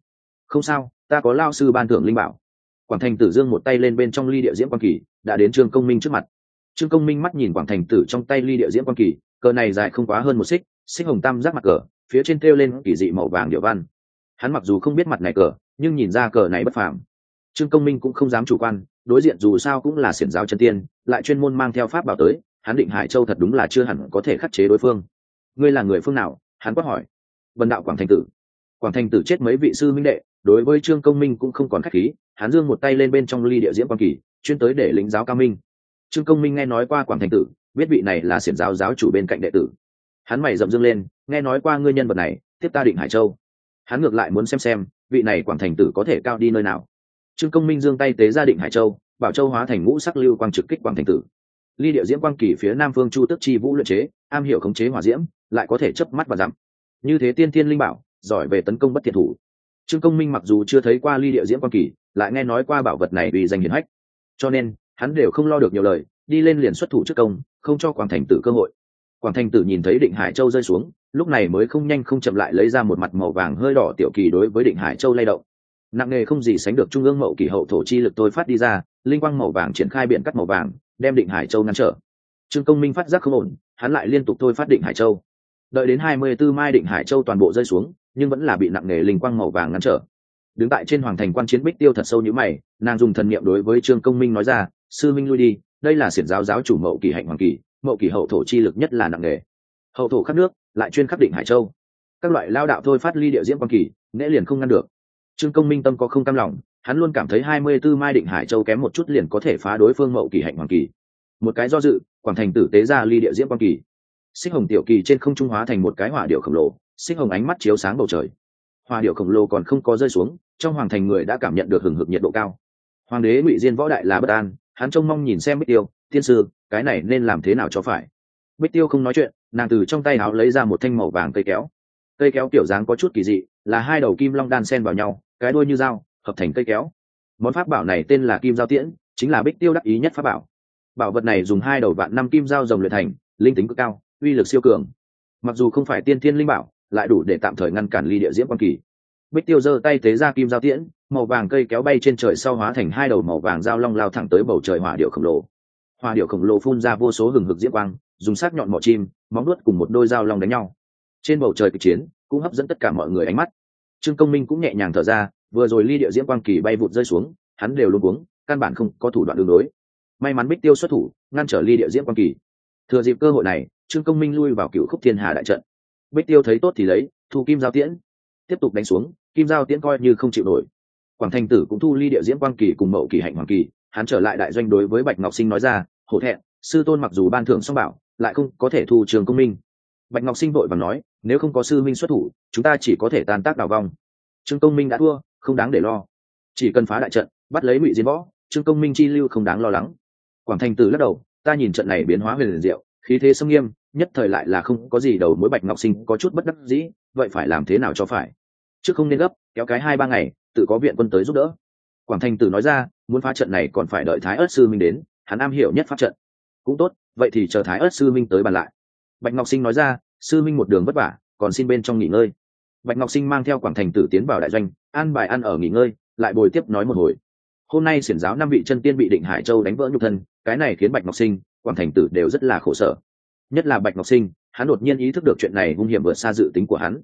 không sao, ta có lao sư ban thưởng linh bảo. Quảng thành tử dương một tay lên bên trong ly địa diễm quan kỳ, đã đến trương công minh trước mặt. Trương công minh mắt nhìn quảng thành tử trong tay ly địa diễm quan kỳ, cờ này dài không quá hơn một xích xích hồng tam giác mặt cờ, phía trên treo lên kỳ dị màu vàng điệu văn. Hắn mặc dù không biết mặt này cờ, nhưng nhìn ra cờ này bất phàm. Trương công minh cũng không dám chủ quan, đối diện dù sao cũng là xiển giáo chân tiên, lại chuyên môn mang theo pháp bảo tới, hắn định hải châu thật đúng là chưa hẳn có thể khắc chế đối phương. Ngươi là người phương nào? Hắn quát hỏi. Vần đạo quảng thành tử. Quảng thành tử chết mấy vị sư minh đệ đối với trương công minh cũng không còn khách khí hắn dương một tay lên bên trong ly địa diễm quan kỳ, chuyên tới để lính giáo cao minh. Trương công minh nghe nói qua quảng thành tử, biết vị này là xiển giáo giáo chủ bên cạnh đệ tử. Hắn mày dậm dương lên, nghe nói qua ngươi nhân vật này, tiếp ta định hải châu. Hắn ngược lại muốn xem xem, vị này quảng thành tử có thể cao đi nơi nào. Trương công minh dương tay tế ra định hải châu, bảo châu hóa thành ngũ sắc lưu quang trực kích quảng thành tử. Ly địa diễm quang kỳ phía nam phương chu tức chi vũ luyện chế, am hiểu khống chế hỏa diễm, lại có thể chấp mắt và dặm như thế tiên thiên linh bảo, giỏi về tấn công bất thiệt thủ trương công minh mặc dù chưa thấy qua ly địa diễm quan kỳ, lại nghe nói qua bảo vật này vì danh hiển hách. Cho nên, hắn đều không lo được nhiều lời, đi lên liền xuất thủ trước công, không cho quảng thành tử cơ hội. Quảng thành tử nhìn thấy định hải châu rơi xuống, lúc này mới không nhanh không chậm lại lấy ra một mặt màu vàng hơi đỏ tiểu kỳ đối với định hải châu lay động. Nặng nề không gì sánh được trung ương mậu kỳ hậu thổ chi lực tôi phát đi ra, linh quang màu vàng triển khai biện cắt màu vàng, đem định hải châu ngăn trở. Trương công minh phát giác không ổn, hắn lại liên tục thôi phát định hải châu. Đợi đến hai mươi 24 mai định hải châu toàn bộ rơi xuống nhưng vẫn là bị nặng nề linh quang màu vàng ngăn trở. Đứng tại trên hoàng thành quan chiến bích tiêu thật sâu như mày, nàng dùng thần niệm đối với trương công minh nói ra, sư minh lui đi, đây là xiển giáo giáo chủ mậu kỳ hạnh hoàng kỳ, mậu kỳ hậu thổ chi lực nhất là nặng nề hậu thổ khắp nước, lại chuyên khắc định hải châu. Các loại lao đạo thôi phát ly địa diễm quan kỳ, nễ liền không ngăn được. Trương công minh tâm có không cam lòng, hắn luôn cảm thấy hai mươi 24 mai định hải châu kém một chút liền có thể phá đối phương mậu kỳ hạnh hoàng kỳ. Một cái do dự, quảng thành tử tế ra ly địa diễm quan kỳ. Xích hồng tiểu kỳ trên không trung hóa thành một cái hỏa điệu khổng lồ sinh hồng ánh mắt chiếu sáng bầu trời. Hoa điệu khổng lồ còn không có rơi xuống, trong hoàng thành người đã cảm nhận được hừng hực nhiệt độ cao. Hoàng đế ngụy diên võ đại là bất an, hắn trông mong nhìn xem bích tiêu thiên sư, cái này nên làm thế nào cho phải? Bích tiêu không nói chuyện, nàng từ trong tay áo lấy ra một thanh màu vàng cây kéo. Cây kéo kiểu dáng có chút kỳ dị, là hai đầu kim long đan sen vào nhau, cái đuôi như dao, hợp thành cây kéo. Món pháp bảo này tên là kim giao tiễn, chính là bích tiêu đắc ý nhất pháp bảo. Bảo vật này dùng hai đầu vạn năm kim giao rồng luyện thành, linh tính cực cao, uy lực siêu cường. Mặc dù không phải tiên thiên linh bảo lại đủ để tạm thời ngăn cản ly địa diễm quan kỳ. Bích tiêu giơ tay tế ra kim giao tiễn, màu vàng cây kéo bay trên trời sau hóa thành hai đầu màu vàng dao long lao thẳng tới bầu trời hỏa điệu khổng lồ. Hỏa điệu khổng lồ phun ra vô số hừng hực diễm quang, dùng sắc nhọn mỏ chim, móng nuốt cùng một đôi dao long đánh nhau. Trên bầu trời kịch chiến, cũng hấp dẫn tất cả mọi người ánh mắt. Trương công minh cũng nhẹ nhàng thở ra, vừa rồi ly địa diễm quang kỳ bay vụt rơi xuống, hắn đều luôn cuống, căn bản không có thủ đoạn đường đối may mắn bích tiêu xuất thủ, ngăn trở ly địa diễm quang kỳ. Thừa dịp cơ hội này, trương công minh lui vào cựu khúc thiên hà đại trận bích tiêu thấy tốt thì lấy, thu kim giao tiễn. Tiếp tục đánh xuống, kim giao tiễn coi như không chịu nổi. Quảng thành tử cũng thu ly địa diễn quang kỳ cùng mậu kỳ hạnh hoàng kỳ, hắn trở lại đại doanh đối với bạch ngọc sinh nói ra, hổ thẹn, sư tôn mặc dù ban thưởng song bảo, lại không có thể thu trường công minh. Bạch ngọc sinh vội và nói, nếu không có sư minh xuất thủ, chúng ta chỉ có thể tàn tác đào vong. Trương công minh đã thua, không đáng để lo. Chỉ cần phá đại trận, bắt lấy ngụy diên võ trương công minh chi lưu không đáng lo lắng. Quảng thành tử lắc đầu, ta nhìn trận này biến hóa huyền liền diệu, khí thế sông nghiêm nhất thời lại là không có gì đầu mối bạch ngọc sinh có chút bất đắc dĩ, vậy phải làm thế nào cho phải? Chứ không nên gấp, kéo cái hai ba ngày, tự có viện quân tới giúp đỡ. Quảng thành tử nói ra, muốn phá trận này còn phải đợi thái ớt sư minh đến, hắn am hiểu nhất pháp trận. Cũng tốt, vậy thì chờ thái ớt sư minh tới bàn lại. Bạch ngọc sinh nói ra, sư minh một đường vất vả, còn xin bên trong nghỉ ngơi. Bạch ngọc sinh mang theo quảng thành tử tiến vào đại doanh, an bài ăn ở nghỉ ngơi, lại bồi tiếp nói một hồi. Hôm nay xiển giáo năm vị chân tiên bị định hải châu đánh vỡ nhục thân, cái này khiến bạch ngọc sinh, quảng thành tử đều rất là khổ sở nhất là bạch ngọc sinh, hắn đột nhiên ý thức được chuyện này hung hiểm vượt xa dự tính của hắn.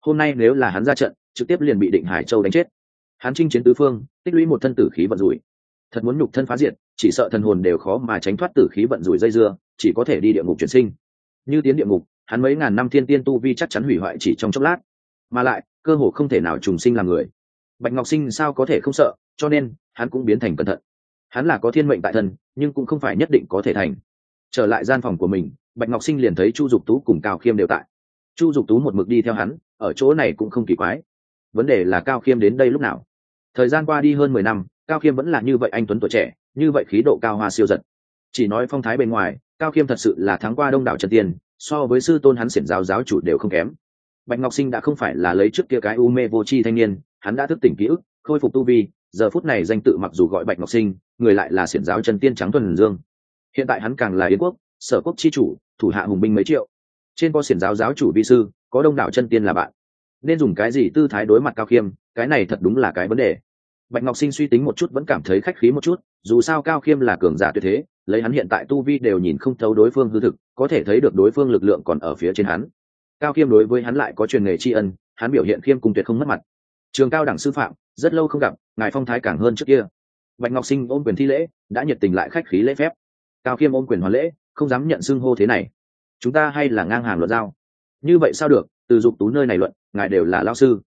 Hôm nay nếu là hắn ra trận, trực tiếp liền bị định hải châu đánh chết. Hắn chinh chiến tứ phương, tích lũy một thân tử khí vận rủi. Thật muốn nhục thân phá diệt, chỉ sợ thần hồn đều khó mà tránh thoát tử khí vận rủi dây dưa, chỉ có thể đi địa ngục chuyển sinh. Như tiến địa ngục, hắn mấy ngàn năm thiên tiên tu vi chắc chắn hủy hoại chỉ trong chốc lát. Mà lại, cơ hồ không thể nào trùng sinh làm người. Bạch ngọc sinh sao có thể không sợ, cho nên, hắn cũng biến thành cẩn thận. Hắn là có thiên mệnh tại thân, nhưng cũng không phải nhất định có thể thành. Trở lại gian phòng của mình bạch ngọc sinh liền thấy chu dục tú cùng cao khiêm đều tại. Chu dục tú một mực đi theo hắn, ở chỗ này cũng không kỳ quái. Vấn đề là cao khiêm đến đây lúc nào? Thời gian qua đi hơn mười năm, cao khiêm vẫn là như vậy anh tuấn tuổi trẻ, như vậy khí độ cao hoa siêu giật. Chỉ nói phong thái bên ngoài, cao khiêm thật sự là thắng qua đông đảo trần tiên, so với sư tôn hắn xiển giáo giáo chủ đều không kém. Bạch ngọc sinh đã không phải là lấy trước kia cái u mê vô tri thanh niên, hắn đã thức tỉnh ký ức, khôi phục tu vi, giờ phút này danh tự mặc dù gọi bạch ngọc sinh, người lại là xiển giáo chân tiên trắng tuần dương. Hiện tại hắn càng là yến quốc sở quốc chi chủ, thủ hạ hùng binh mấy triệu. Trên có xiển giáo giáo chủ vi sư, có đông đảo chân tiên là bạn. Nên dùng cái gì tư thái đối mặt cao khiêm, cái này thật đúng là cái vấn đề. Bạch ngọc sinh suy tính một chút vẫn cảm thấy khách khí một chút, dù sao cao khiêm là cường giả tuyệt thế, lấy hắn hiện tại tu vi đều nhìn không thấu đối phương hư thực, có thể thấy được đối phương lực lượng còn ở phía trên hắn. Cao khiêm đối với hắn lại có truyền nghề tri ân, hắn biểu hiện khiêm cùng tuyệt không mất mặt. Trường cao đẳng sư phạm, rất lâu không gặp, ngài phong thái càng hơn trước kia. Bạch ngọc sinh ôm quyền thi lễ, đã nhiệt tình lại khách khí lễ phép. Cao khiêm ôm quyền hoàn lễ không dám nhận xưng hô thế này. Chúng ta hay là ngang hàng luận giao. Như vậy sao được, từ dục tú nơi này luận, ngài đều là lao sư.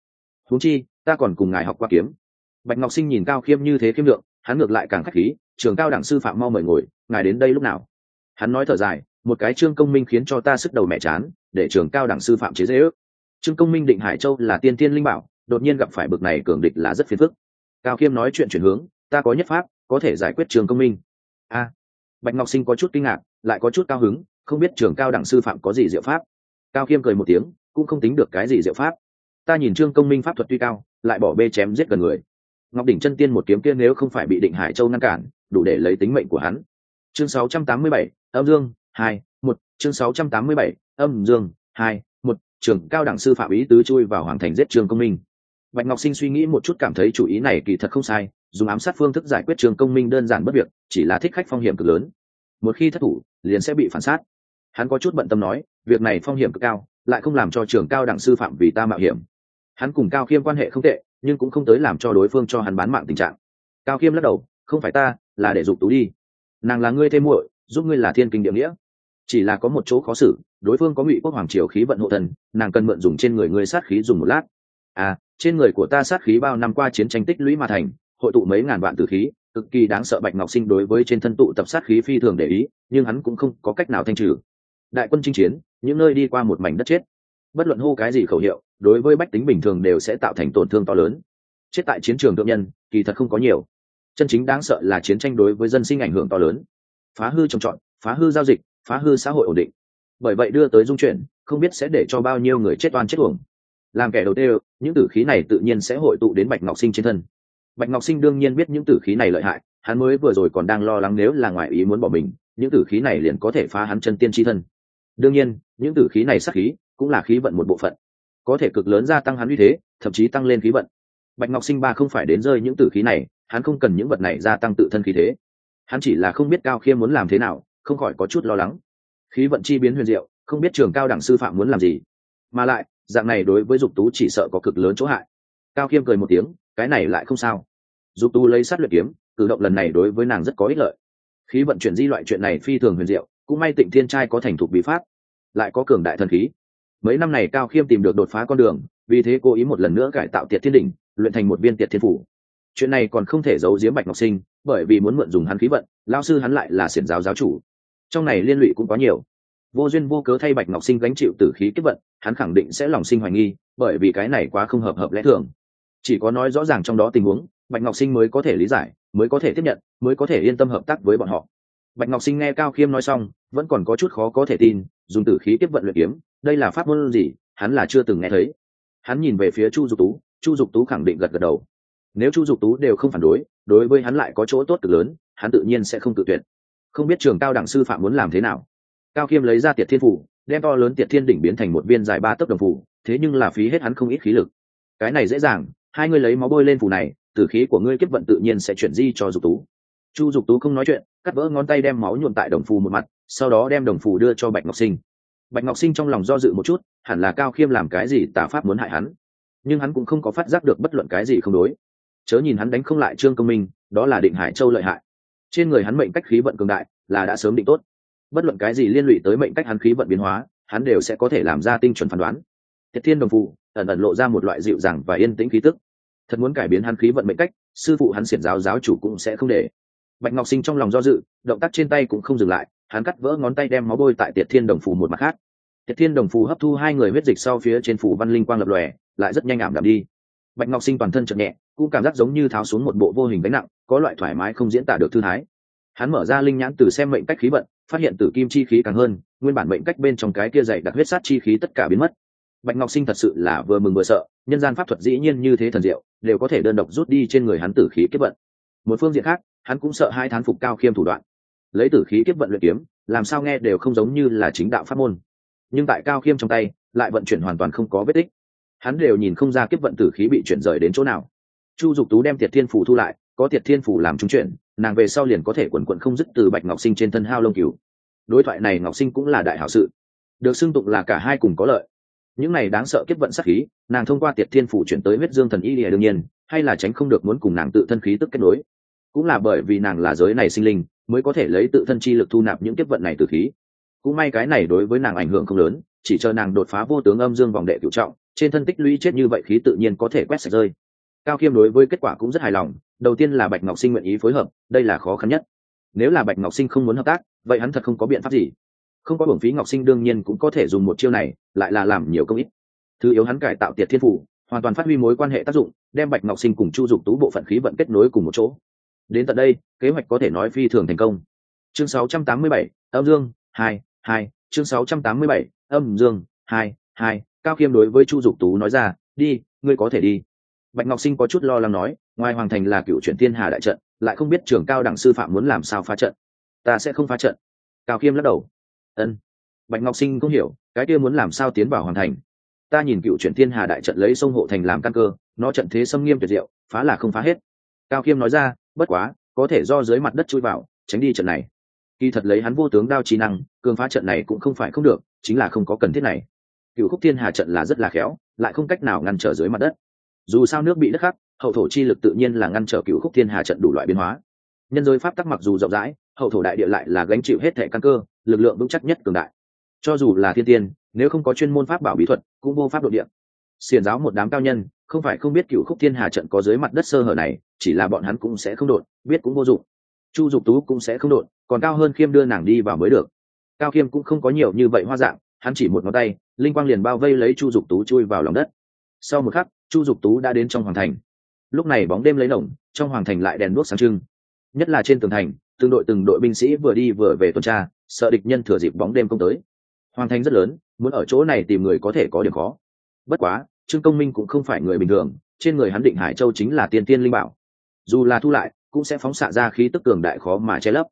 Huống chi, ta còn cùng ngài học qua kiếm. Bạch ngọc sinh nhìn cao khiêm như thế khiêm lượng, hắn ngược lại càng k h á c h khí, trường cao đẳng sư phạm mau mời ngồi, ngài đến đây lúc nào? Hắn nói thở dài, một cái trương công minh khiến cho ta sức đầu mẹ chán, để trường cao đẳng sư phạm chế dễ ước. Trương công minh định hải châu là tiên tiên linh bảo, đột nhiên gặp phải bực này cường địch là rất phiền phức. Cao khiêm nói chuyện chuyển hướng, ta có nhất pháp, có thể giải quyết trường công minh. A. Bạch ngọc sinh có chút kinh ngạc lại có chút cao hứng không biết trường cao đẳng sư phạm có gì diệu pháp. Cao khiêm cười một tiếng cũng không tính được cái gì diệu pháp. Ta nhìn trương công minh pháp thuật tuy cao lại bỏ bê chém giết gần người. Ngọc đỉnh chân tiên một kiếm kia nếu không phải bị định hải châu ngăn cản đủ để lấy tính mệnh của hắn. Chương 687, âm dương hai một. Chương 687, âm dương hai một. Trường cao đẳng sư phạm ý tứ chui vào hoàng thành giết trương công minh. Bạch ngọc sinh suy nghĩ một chút cảm thấy chủ ý này kỳ thật không sai dùng ám sát phương thức giải quyết trường công minh đơn giản bất việc chỉ là thích khách phong hiểm cực lớn một khi thất thủ, liền sẽ bị phản sát. Hắn có chút bận tâm nói, việc này phong hiểm cực cao, lại không làm cho trường cao đẳng sư phạm vì ta mạo hiểm. Hắn cùng cao khiêm quan hệ không tệ, nhưng cũng không tới làm cho đối phương cho hắn bán mạng tình trạng. Cao khiêm lắc đầu, không phải ta, là để dục tú đi. Nàng là ngươi thêm muội, giúp ngươi là thiên kinh địa nghĩa. Chỉ là có một chỗ khó xử, đối phương có ngụy quốc hoàng triều khí vận hộ thần, nàng cần mượn dùng trên người ngươi sát khí dùng một lát. À trên người của ta sát khí bao năm qua chiến tranh tích lũy mà thành, hội tụ mấy ngàn vạn tử khí cực kỳ đáng sợ bạch ngọc sinh đối với trên thân tụ tập sát khí phi thường để ý, nhưng hắn cũng không có cách nào thanh trừ. Đại quân chinh chiến, những nơi đi qua một mảnh đất chết. Bất luận hô cái gì khẩu hiệu, đối với bách tính bình thường đều sẽ tạo thành tổn thương to lớn. Chết tại chiến trường thượng nhân, kỳ thật không có nhiều. Chân chính đáng sợ là chiến tranh đối với dân sinh ảnh hưởng to lớn. Phá hư trồng trọt, phá hư giao dịch, phá hư xã hội ổn định. Bởi vậy đưa tới dung chuyển, không biết sẽ để cho bao nhiêu người chết oan chết uổng. Làm kẻ đầu tiên, những tử khí này tự nhiên sẽ hội tụ đến bạch ngọc sinh trên thân bạch ngọc sinh đương nhiên biết những tử khí này lợi hại, hắn mới vừa rồi còn đang lo lắng nếu là ngoại ý muốn bỏ mình, những tử khí này liền có thể phá hắn chân tiên tri thân. Đương nhiên, những tử khí này sắc khí cũng là khí vận một bộ phận, có thể cực lớn gia tăng hắn uy thế, thậm chí tăng lên khí vận. Bạch ngọc sinh ba không phải đến rơi những tử khí này, hắn không cần những vật này gia tăng tự thân khí thế. Hắn chỉ là không biết cao khiêm muốn làm thế nào, không khỏi có chút lo lắng. Khí vận chi biến huyền diệu, không biết trường cao đẳng sư phạm muốn làm gì. Mà lại, dạng này đối với dục tú chỉ sợ có cực lớn chỗ hại. Cao khiêm cười một tiếng, cái này lại không sao dục tu lấy sát luyện kiếm, cử động lần này đối với nàng rất có ích lợi. Khí vận chuyển di loại chuyện này phi thường huyền diệu, cũng may tịnh thiên trai có thành thục bí pháp, lại có cường đại thần khí. Mấy năm này cao khiêm tìm được đột phá con đường, vì thế cố ý một lần nữa cải tạo tiệt thiên đỉnh, luyện thành một viên tiệt thiên phủ. Chuyện này còn không thể giấu giếm bạch ngọc sinh, bởi vì muốn mượn dùng hắn khí vận lao sư hắn lại là xiển giáo giáo chủ. Trong này liên lụy cũng có nhiều. Vô duyên vô cớ thay bạch ngọc sinh gánh chịu tử khí kết vận, hắn khẳng định sẽ lòng sinh hoài nghi, bởi vì cái này quá không hợp hợp lẽ thường. Chỉ có nói rõ ràng trong đó tình huống bạch ngọc sinh mới có thể lý giải, mới có thể tiếp nhận, mới có thể yên tâm hợp tác với bọn họ. Bạch ngọc sinh nghe cao khiêm nói xong, vẫn còn có chút khó có thể tin, dùng tử khí tiếp vận luyện kiếm, đây là pháp môn gì, hắn là chưa từng nghe thấy. Hắn nhìn về phía chu dục tú, chu dục tú khẳng định gật gật đầu. Nếu chu dục tú đều không phản đối đối với hắn lại có chỗ tốt cực lớn, hắn tự nhiên sẽ không tự tuyệt. Không biết trường cao đẳng sư phạm muốn làm thế nào. Cao khiêm lấy ra tiệt thiên phủ, đem to lớn tiệt thiên đỉnh biến thành một viên dài ba tấc đồng phủ, thế nhưng là phí hết hắn không ít khí lực. Cái này dễ dàng, hai người lấy máu bôi lên phủ này tử khí của ngươi kiếp vận tự nhiên sẽ chuyển di cho dục tú. Chu dục tú không nói chuyện, cắt vỡ ngón tay đem máu nhuộm tại đồng phù một mặt, sau đó đem đồng phù đưa cho bạch ngọc sinh. Bạch ngọc sinh trong lòng do dự một chút, hẳn là cao khiêm làm cái gì tà pháp muốn hại hắn. Nhưng hắn cũng không có phát giác được bất luận cái gì không đối. Chớ nhìn hắn đánh không lại trương công minh, đó là định hải châu lợi hại. Trên người hắn mệnh cách khí vận cường đại, là đã sớm định tốt. Bất luận cái gì liên lụy tới mệnh cách hắn khí vận biến hóa, hắn đều sẽ có thể làm ra tinh chuẩn phán đoán. Thiệt thiên đồng phụ ẩn ẩn lộ ra một loại dịu dàng và yên tĩnh khí tức thật muốn cải biến hắn khí vận mệnh cách, sư phụ hắn xiển giáo giáo chủ cũng sẽ không để. Bạch ngọc sinh trong lòng do dự, động tác trên tay cũng không dừng lại, hắn cắt vỡ ngón tay đem máu bôi tại tiệt thiên đồng phù một mặt khác. Tiệt thiên đồng phù hấp thu hai người huyết dịch sau phía trên phủ văn linh quang lập lòe, lại rất nhanh ảm đạm đi. Bạch ngọc sinh toàn thân chậm nhẹ, cũng cảm giác giống như tháo xuống một bộ vô hình gánh nặng, có loại thoải mái không diễn tả được thư thái. Hắn mở ra linh nhãn từ xem mệnh cách khí vận, phát hiện tử kim chi khí càng hơn, nguyên bản mệnh cách bên trong cái kia dày đặc huyết sát chi khí tất cả biến mất bạch ngọc sinh thật sự là vừa mừng vừa sợ, nhân gian pháp thuật dĩ nhiên như thế thần diệu, đều có thể đơn độc rút đi trên người hắn tử khí kiếp vận. Một phương diện khác, hắn cũng sợ hai thán phục cao khiêm thủ đoạn. Lấy tử khí kiếp vận luyện kiếm, làm sao nghe đều không giống như là chính đạo pháp môn. Nhưng tại cao khiêm trong tay, lại vận chuyển hoàn toàn không có vết tích. Hắn đều nhìn không ra kiếp vận tử khí bị chuyển rời đến chỗ nào. Chu dục tú đem tiệt thiên phủ thu lại, có tiệt thiên phủ làm trung chuyển, nàng về sau liền có thể quần quận không dứt từ bạch ngọc sinh trên thân hao lông cừu. Đối thoại này ngọc sinh cũng là đại hảo sự. Được xưng tụng là cả hai cùng có lợi những này đáng sợ kiếp vận sát khí, nàng thông qua tiệt thiên phủ chuyển tới huyết dương thần y lìa đương nhiên, hay là tránh không được muốn cùng nàng tự thân khí tức kết nối. Cũng là bởi vì nàng là giới này sinh linh, mới có thể lấy tự thân chi lực thu nạp những kiếp vận này từ khí. Cũng may cái này đối với nàng ảnh hưởng không lớn, chỉ chờ nàng đột phá vô tướng âm dương vòng đệ cựu trọng, trên thân tích lũy chết như vậy khí tự nhiên có thể quét sạch rơi. Cao khiêm đối với kết quả cũng rất hài lòng, đầu tiên là bạch ngọc sinh nguyện ý phối hợp, đây là khó khăn nhất. Nếu là bạch ngọc sinh không muốn hợp tác, vậy hắn thật không có biện pháp gì không có hưởng phí ngọc sinh đương nhiên cũng có thể dùng một chiêu này lại là làm nhiều công ít. Thứ yếu hắn cải tạo tiệt thiên phủ hoàn toàn phát huy mối quan hệ tác dụng đem bạch ngọc sinh cùng chu dục tú bộ phận khí vận kết nối cùng một chỗ. Đến tận đây kế hoạch có thể nói phi thường thành công. Chương 687, âm dương 2, 2, chương 687, âm dương 2, 2, cao khiêm đối với chu dục tú nói ra đi ngươi có thể đi. Bạch ngọc sinh có chút lo lắng nói ngoài hoàng thành là cựu chuyển thiên hà đại trận lại không biết trường cao đẳng sư phạm muốn làm sao phá trận. Ta sẽ không phá trận. Cao khiêm lắc đầu ân. Bạch ngọc sinh cũng hiểu, cái kia muốn làm sao tiến vào hoàn thành. Ta nhìn cựu chuyển thiên hà đại trận lấy sông hộ thành làm căn cơ, nó trận thế xâm nghiêm tuyệt diệu, phá là không phá hết. Cao khiêm nói ra, bất quá, có thể do dưới mặt đất chui vào, tránh đi trận này. Kỳ thật lấy hắn vô tướng đao trí năng, cường phá trận này cũng không phải không được, chính là không có cần thiết này. Cựu khúc thiên hà trận là rất là khéo, lại không cách nào ngăn trở dưới mặt đất. Dù sao nước bị đất khắc, hậu thổ chi lực tự nhiên là ngăn trở cựu khúc thiên hà trận đủ loại biến hóa. Nhân giới pháp tắc mặc dù rộng rãi hậu thổ đại địa lại là gánh chịu hết thẻ căn cơ, lực lượng vững chắc nhất cường đại. Cho dù là thiên tiên, nếu không có chuyên môn pháp bảo bí thuật, cũng vô pháp độ địa. Xiền giáo một đám cao nhân, không phải không biết cựu khúc thiên hà trận có dưới mặt đất sơ hở này, chỉ là bọn hắn cũng sẽ không đột, biết cũng vô dụng. Chu dục tú cũng sẽ không đột, còn cao hơn khiêm đưa nàng đi vào mới được. Cao khiêm cũng không có nhiều như vậy hoa dạng, hắn chỉ một ngón tay, linh quang liền bao vây lấy chu dục tú chui vào lòng đất. Sau một khắc, chu dục tú đã đến trong hoàng thành. Lúc này bóng đêm lấy nồng trong hoàng thành lại đèn đuốc sáng trưng. Nhất là trên tường thành từng đội từng đội binh sĩ vừa đi vừa về tuần tra, sợ địch nhân thừa dịp bóng đêm công tới. Hoàng thành rất lớn, muốn ở chỗ này tìm người có thể có điểm khó. Bất quá, trương công minh cũng không phải người bình thường, trên người hắn định hải châu chính là tiên tiên linh bảo. Dù là thu lại, cũng sẽ phóng xạ ra khí tức cường đại khó mà che lấp.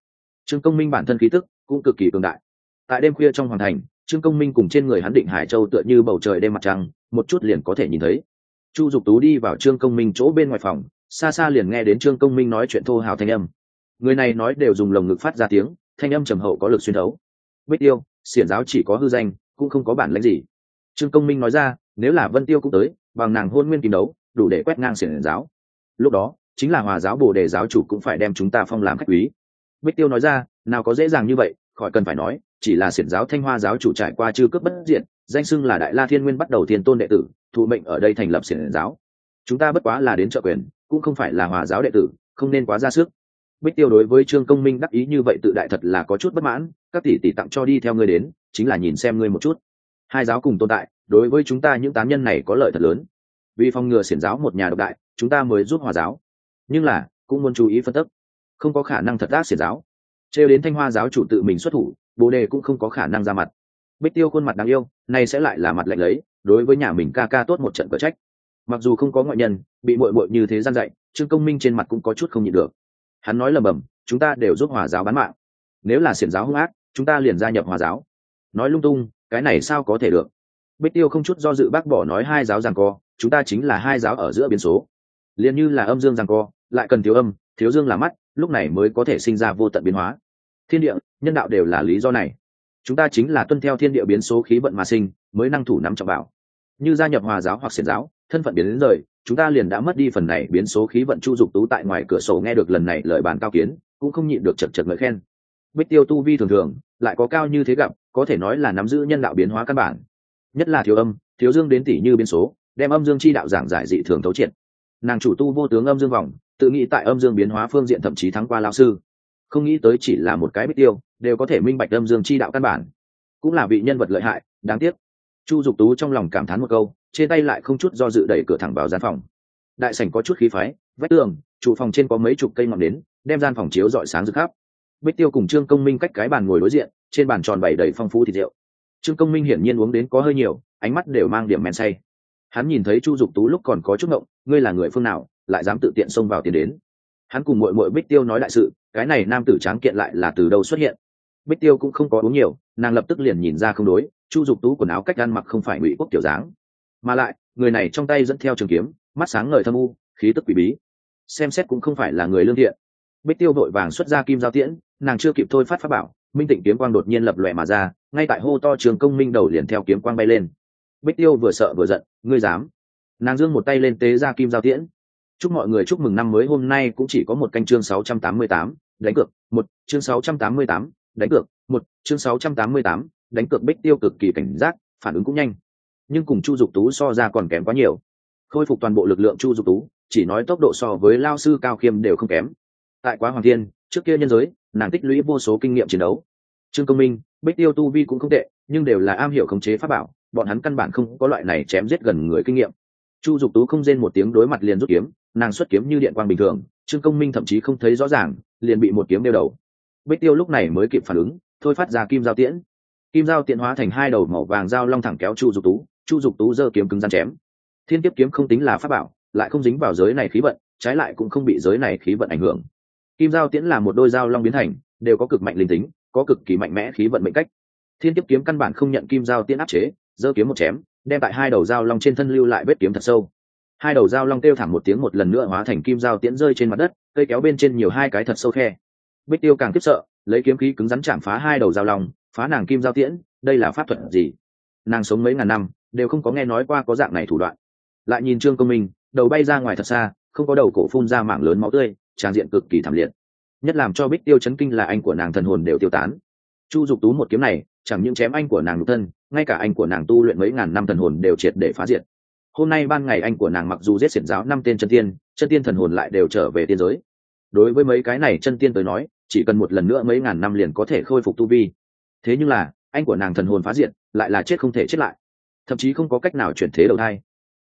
Trương công minh bản thân khí tức cũng cực kỳ cường đại. Tại đêm khuya trong hoàng thành, trương công minh cùng trên người hắn định hải châu tựa như bầu trời đêm mặt trăng, một chút liền có thể nhìn thấy. Chu dục tú đi vào trương công minh chỗ bên ngoài phòng, xa xa liền nghe đến trương công minh nói chuyện thô hào thanh âm người này nói đều dùng lồng ngực phát ra tiếng, thanh âm trầm hậu có lực xuyên thấu. Bích tiêu, xiển giáo chỉ có hư danh, cũng không có bản lãnh gì. Trương công minh nói ra, nếu là vân tiêu cũng tới, bằng nàng hôn nguyên kim đấu, đủ để quét ngang xiển giáo. Lúc đó, chính là hòa giáo bồ đề giáo chủ cũng phải đem chúng ta phong làm khách quý. Bích tiêu nói ra, nào có dễ dàng như vậy, khỏi cần phải nói, chỉ là xiển giáo thanh hoa giáo chủ trải qua chư cướp bất diện, danh xưng là đại la thiên nguyên bắt đầu thiên tôn đệ tử, thụ mệnh ở đây thành lập xiển giáo. Chúng ta bất quá là đến trợ quyền, cũng không phải là hòa giáo đệ tử, không nên quá ra sức bích tiêu đối với trương công minh đắc ý như vậy tự đại thật là có chút bất mãn, các tỷ tỷ tặng cho đi theo ngươi đến, chính là nhìn xem ngươi một chút. Hai giáo cùng tồn tại, đối với chúng ta những tán nhân này có lợi thật lớn. Vì phòng ngừa xiển giáo một nhà độc đại, chúng ta mới giúp hòa giáo. Nhưng là, cũng muốn chú ý phân tích. Không có khả năng thật ác xiển giáo. Trêu đến thanh hoa giáo chủ tự mình xuất thủ, bồ đề cũng không có khả năng ra mặt. Bích tiêu khuôn mặt đáng yêu, nay sẽ lại là mặt lạnh lấy, đối với nhà mình ca ca tốt một trận cờ trách. Mặc dù không có ngoại nhân, bị muội muội như thế gian dạy, trương công minh trên mặt cũng có chút không nhịn được hắn nói lầm bầm, chúng ta đều giúp hòa giáo bán mạng. Nếu là xiển giáo hung ác, chúng ta liền gia nhập hòa giáo. Nói lung tung, cái này sao có thể được? Bích tiêu không chút do dự bác bỏ nói hai giáo rằng co, chúng ta chính là hai giáo ở giữa biến số. Liền như là âm dương rằng co, lại cần thiếu âm, thiếu dương là mắt, lúc này mới có thể sinh ra vô tận biến hóa. Thiên địa, nhân đạo đều là lý do này. Chúng ta chính là tuân theo thiên địa biến số khí vận mà sinh, mới năng thủ nắm trọng bảo. Như gia nhập hòa giáo hoặc xiển giáo thân phận biến đến rời, chúng ta liền đã mất đi phần này biến số khí vận chu dục tú tại ngoài cửa sổ nghe được lần này lời bàn cao kiến, cũng không nhịn được chật chật ngợi khen. Bích tiêu tu vi thường thường, lại có cao như thế gặp, có thể nói là nắm giữ nhân đạo biến hóa căn bản. Nhất là thiếu âm, thiếu dương đến tỷ như biến số, đem âm dương chi đạo giảng giải dị thường thấu triệt. Nàng chủ tu vô tướng âm dương vòng, tự nghĩ tại âm dương biến hóa phương diện thậm chí thắng qua lao sư. Không nghĩ tới chỉ là một cái bích tiêu, đều có thể minh bạch âm dương chi đạo căn bản. Cũng là vị nhân vật lợi hại, đáng tiếc chu dục tú trong lòng cảm thán một câu, trên tay lại không chút do dự đẩy cửa thẳng vào gian phòng. Đại sảnh có chút khí phái, vách tường trụ phòng trên có mấy chục cây ngọn nến, đem gian phòng chiếu dọi sáng rực khắp. Bích tiêu cùng trương công minh cách cái bàn ngồi đối diện, trên bàn tròn bày đầy phong phú thịt rượu. Trương công minh hiển nhiên uống đến có hơi nhiều, ánh mắt đều mang điểm men say. Hắn nhìn thấy chu dục tú lúc còn có chút ngộng, ngươi là người phương nào, lại dám tự tiện xông vào tiền đến? Hắn cùng mội mội bích tiêu nói đại sự, cái này nam tử tráng kiện lại là từ đâu xuất hiện? Bích tiêu cũng không có uống nhiều, nàng lập tức liền nhìn ra không đối chu dục tú quần áo cách ăn mặc không phải ngụy quốc kiểu dáng mà lại người này trong tay dẫn theo trường kiếm mắt sáng ngời thâm u khí tức quỷ bí. Xem xét cũng không phải là người lương thiện. Bích tiêu vội vàng xuất ra kim giao tiễn nàng chưa kịp thôi phát pháp bảo minh tịnh kiếm quang đột nhiên lập lòe mà ra ngay tại hô to trường công minh đầu liền theo kiếm quang bay lên. Bích tiêu vừa sợ vừa giận ngươi dám. Nàng giương một tay lên tế ra kim giao tiễn. Chúc mọi người chúc mừng năm mới hôm nay cũng chỉ có một canh chương 688, đánh cược một chương 688, đánh cược một chương 688, đánh cược bích tiêu cực kỳ cảnh giác, phản ứng cũng nhanh. Nhưng cùng chu dục tú so ra còn kém quá nhiều. Khôi phục toàn bộ lực lượng chu dục tú, chỉ nói tốc độ so với lao sư cao khiêm đều không kém. Tại quá hoàng thiên, trước kia nhân giới, nàng tích lũy vô số kinh nghiệm chiến đấu. Trương công minh, bích tiêu tu vi cũng không tệ, nhưng đều là am hiểu khống chế pháp bảo, bọn hắn căn bản không có loại này chém giết gần người kinh nghiệm. Chu dục tú không rên một tiếng đối mặt liền rút kiếm, nàng xuất kiếm như điện quang bình thường, trương công minh thậm chí không thấy rõ ràng, liền bị một kiếm đeo đầu. Bích tiêu lúc này mới kịp phản ứng, thôi phát ra kim giao tiễn kim giao tiện hóa thành hai đầu màu vàng dao long thẳng kéo chu dục tú. Chu dục tú giơ kiếm cứng rắn chém. Thiên kiếp kiếm không tính là pháp bảo, lại không dính vào giới này khí vận, trái lại cũng không bị giới này khí vận ảnh hưởng. Kim giao tiễn là một đôi dao long biến thành, đều có cực mạnh linh tính, có cực kỳ mạnh mẽ khí vận mệnh cách. Thiên kiếp kiếm căn bản không nhận kim giao tiễn áp chế, giơ kiếm một chém, đem tại hai đầu dao long trên thân lưu lại vết kiếm thật sâu. Hai đầu dao long kêu thẳng một tiếng một lần nữa hóa thành kim dao tiễn rơi trên mặt đất, cây kéo bên trên nhiều hai cái thật sâu khe. Bích tiêu càng khiếp sợ, lấy kiếm khí cứng rắn chạm phá hai đầu dao long phá nàng kim giao tiễn, đây là pháp thuật gì? Nàng sống mấy ngàn năm, đều không có nghe nói qua có dạng này thủ đoạn. Lại nhìn trương công minh, đầu bay ra ngoài thật xa, không có đầu cổ phun ra mảng lớn máu tươi, tràn diện cực kỳ thảm liệt. Nhất làm cho bích tiêu chấn kinh là anh của nàng thần hồn đều tiêu tán. Chu dục tú một kiếm này, chẳng những chém anh của nàng nhục thân, ngay cả anh của nàng tu luyện mấy ngàn năm thần hồn đều triệt để phá diệt. Hôm nay ban ngày anh của nàng mặc dù giết xiển giáo năm tên chân tiên chân tiên thần hồn lại đều trở về tiên giới. Đối với mấy cái này chân tiên tới nói, chỉ cần một lần nữa mấy ngàn năm liền có thể khôi phục tu vi thế nhưng là anh của nàng thần hồn phá diện, lại là chết không thể chết lại. Thậm chí không có cách nào chuyển thế đầu thai.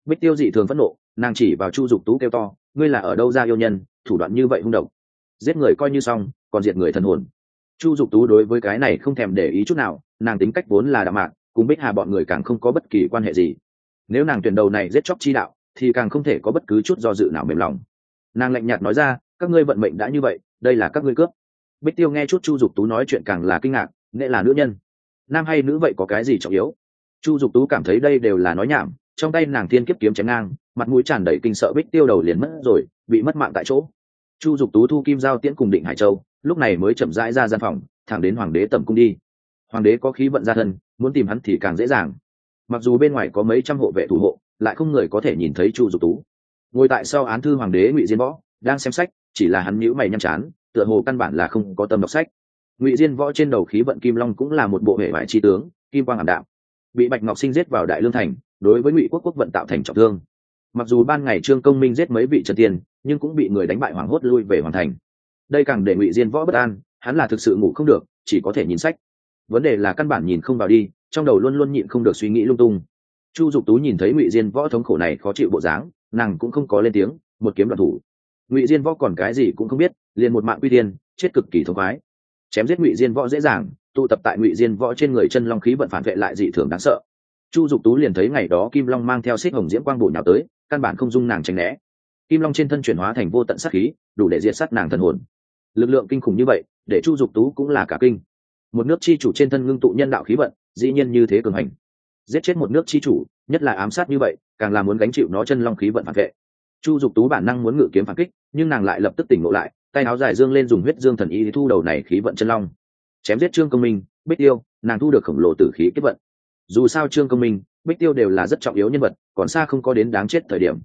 Bích tiêu dị thường phẫn nộ nàng chỉ vào chu dục tú kêu to ngươi là ở đâu ra yêu nhân thủ đoạn như vậy hung độc? Giết người coi như xong còn diệt người thần hồn. Chu dục tú đối với cái này không thèm để ý chút nào nàng tính cách vốn là đạm mạc cùng bích hà bọn người càng không có bất kỳ quan hệ gì. Nếu nàng tuyển đầu này giết chóc chi đạo thì càng không thể có bất cứ chút do dự nào mềm lòng. Nàng lạnh nhạt nói ra các ngươi vận mệnh đã như vậy đây là các ngươi cướp. Bích tiêu nghe chút chu dục tú nói chuyện càng là kinh ngạc nghệ là nữ nhân. Nam hay nữ vậy có cái gì trọng yếu? Chu dục tú cảm thấy đây đều là nói nhảm, trong tay nàng thiên kiếp kiếm chém ngang, mặt mũi tràn đầy kinh sợ bích tiêu đầu liền mất rồi, bị mất mạng tại chỗ. Chu dục tú thu kim giao tiễn cùng định hải châu, lúc này mới chậm rãi ra gian phòng, thẳng đến hoàng đế tầm cung đi. Hoàng đế có khí vận ra thân, muốn tìm hắn thì càng dễ dàng. Mặc dù bên ngoài có mấy trăm hộ vệ thủ hộ, lại không người có thể nhìn thấy chu dục tú. Ngồi tại sau án thư hoàng đế ngụy diên võ, đang xem sách, chỉ là hắn nhữ mày nhăm chán, tựa hồ căn bản là không có tâm đọc sách ngụy diên võ trên đầu khí vận kim long cũng là một bộ hệ vải tri tướng, kim quang ảm đạm. Bị bạch ngọc sinh giết vào đại lương thành, đối với ngụy quốc quốc vận tạo thành trọng thương. Mặc dù ban ngày trương công minh giết mấy vị trần tiên, nhưng cũng bị người đánh bại hoảng hốt lui về hoàn thành. Đây càng để ngụy diên võ bất an, hắn là thực sự ngủ không được, chỉ có thể nhìn sách. Vấn đề là căn bản nhìn không vào đi, trong đầu luôn luôn nhịn không được suy nghĩ lung tung. Chu dục tú nhìn thấy ngụy diên võ thống khổ này khó chịu bộ dáng, nàng cũng không có lên tiếng, một kiếm đoạn thủ. Ngụy diên võ còn cái gì cũng không biết, liền một mạng uy tiên, chết cực kỳ thống khoái chém giết ngụy diên võ dễ dàng, tụ tập tại ngụy diên võ trên người chân long khí vận phản vệ lại dị thường đáng sợ. Chu dục tú liền thấy ngày đó kim long mang theo xích hồng diễm quang bổ nhào tới, căn bản không dung nàng tránh né. Kim long trên thân chuyển hóa thành vô tận sát khí, đủ để diệt sát nàng thần hồn. Lực lượng kinh khủng như vậy, để chu dục tú cũng là cả kinh. Một nước chi chủ trên thân ngưng tụ nhân đạo khí vận, dĩ nhiên như thế cường hành. Giết chết một nước chi chủ, nhất là ám sát như vậy, càng là muốn gánh chịu nó chân long khí vận phản vệ. Chu dục tú bản năng muốn ngự kiếm phản kích, nhưng nàng lại lập tức tỉnh ngộ lại tay áo dài dương lên dùng huyết dương thần y thu đầu này khí vận chân long. Chém giết trương công minh, bích tiêu, nàng thu được khổng lồ tử khí kết vận. Dù sao trương công minh, bích tiêu đều là rất trọng yếu nhân vật, còn xa không có đến đáng chết thời điểm.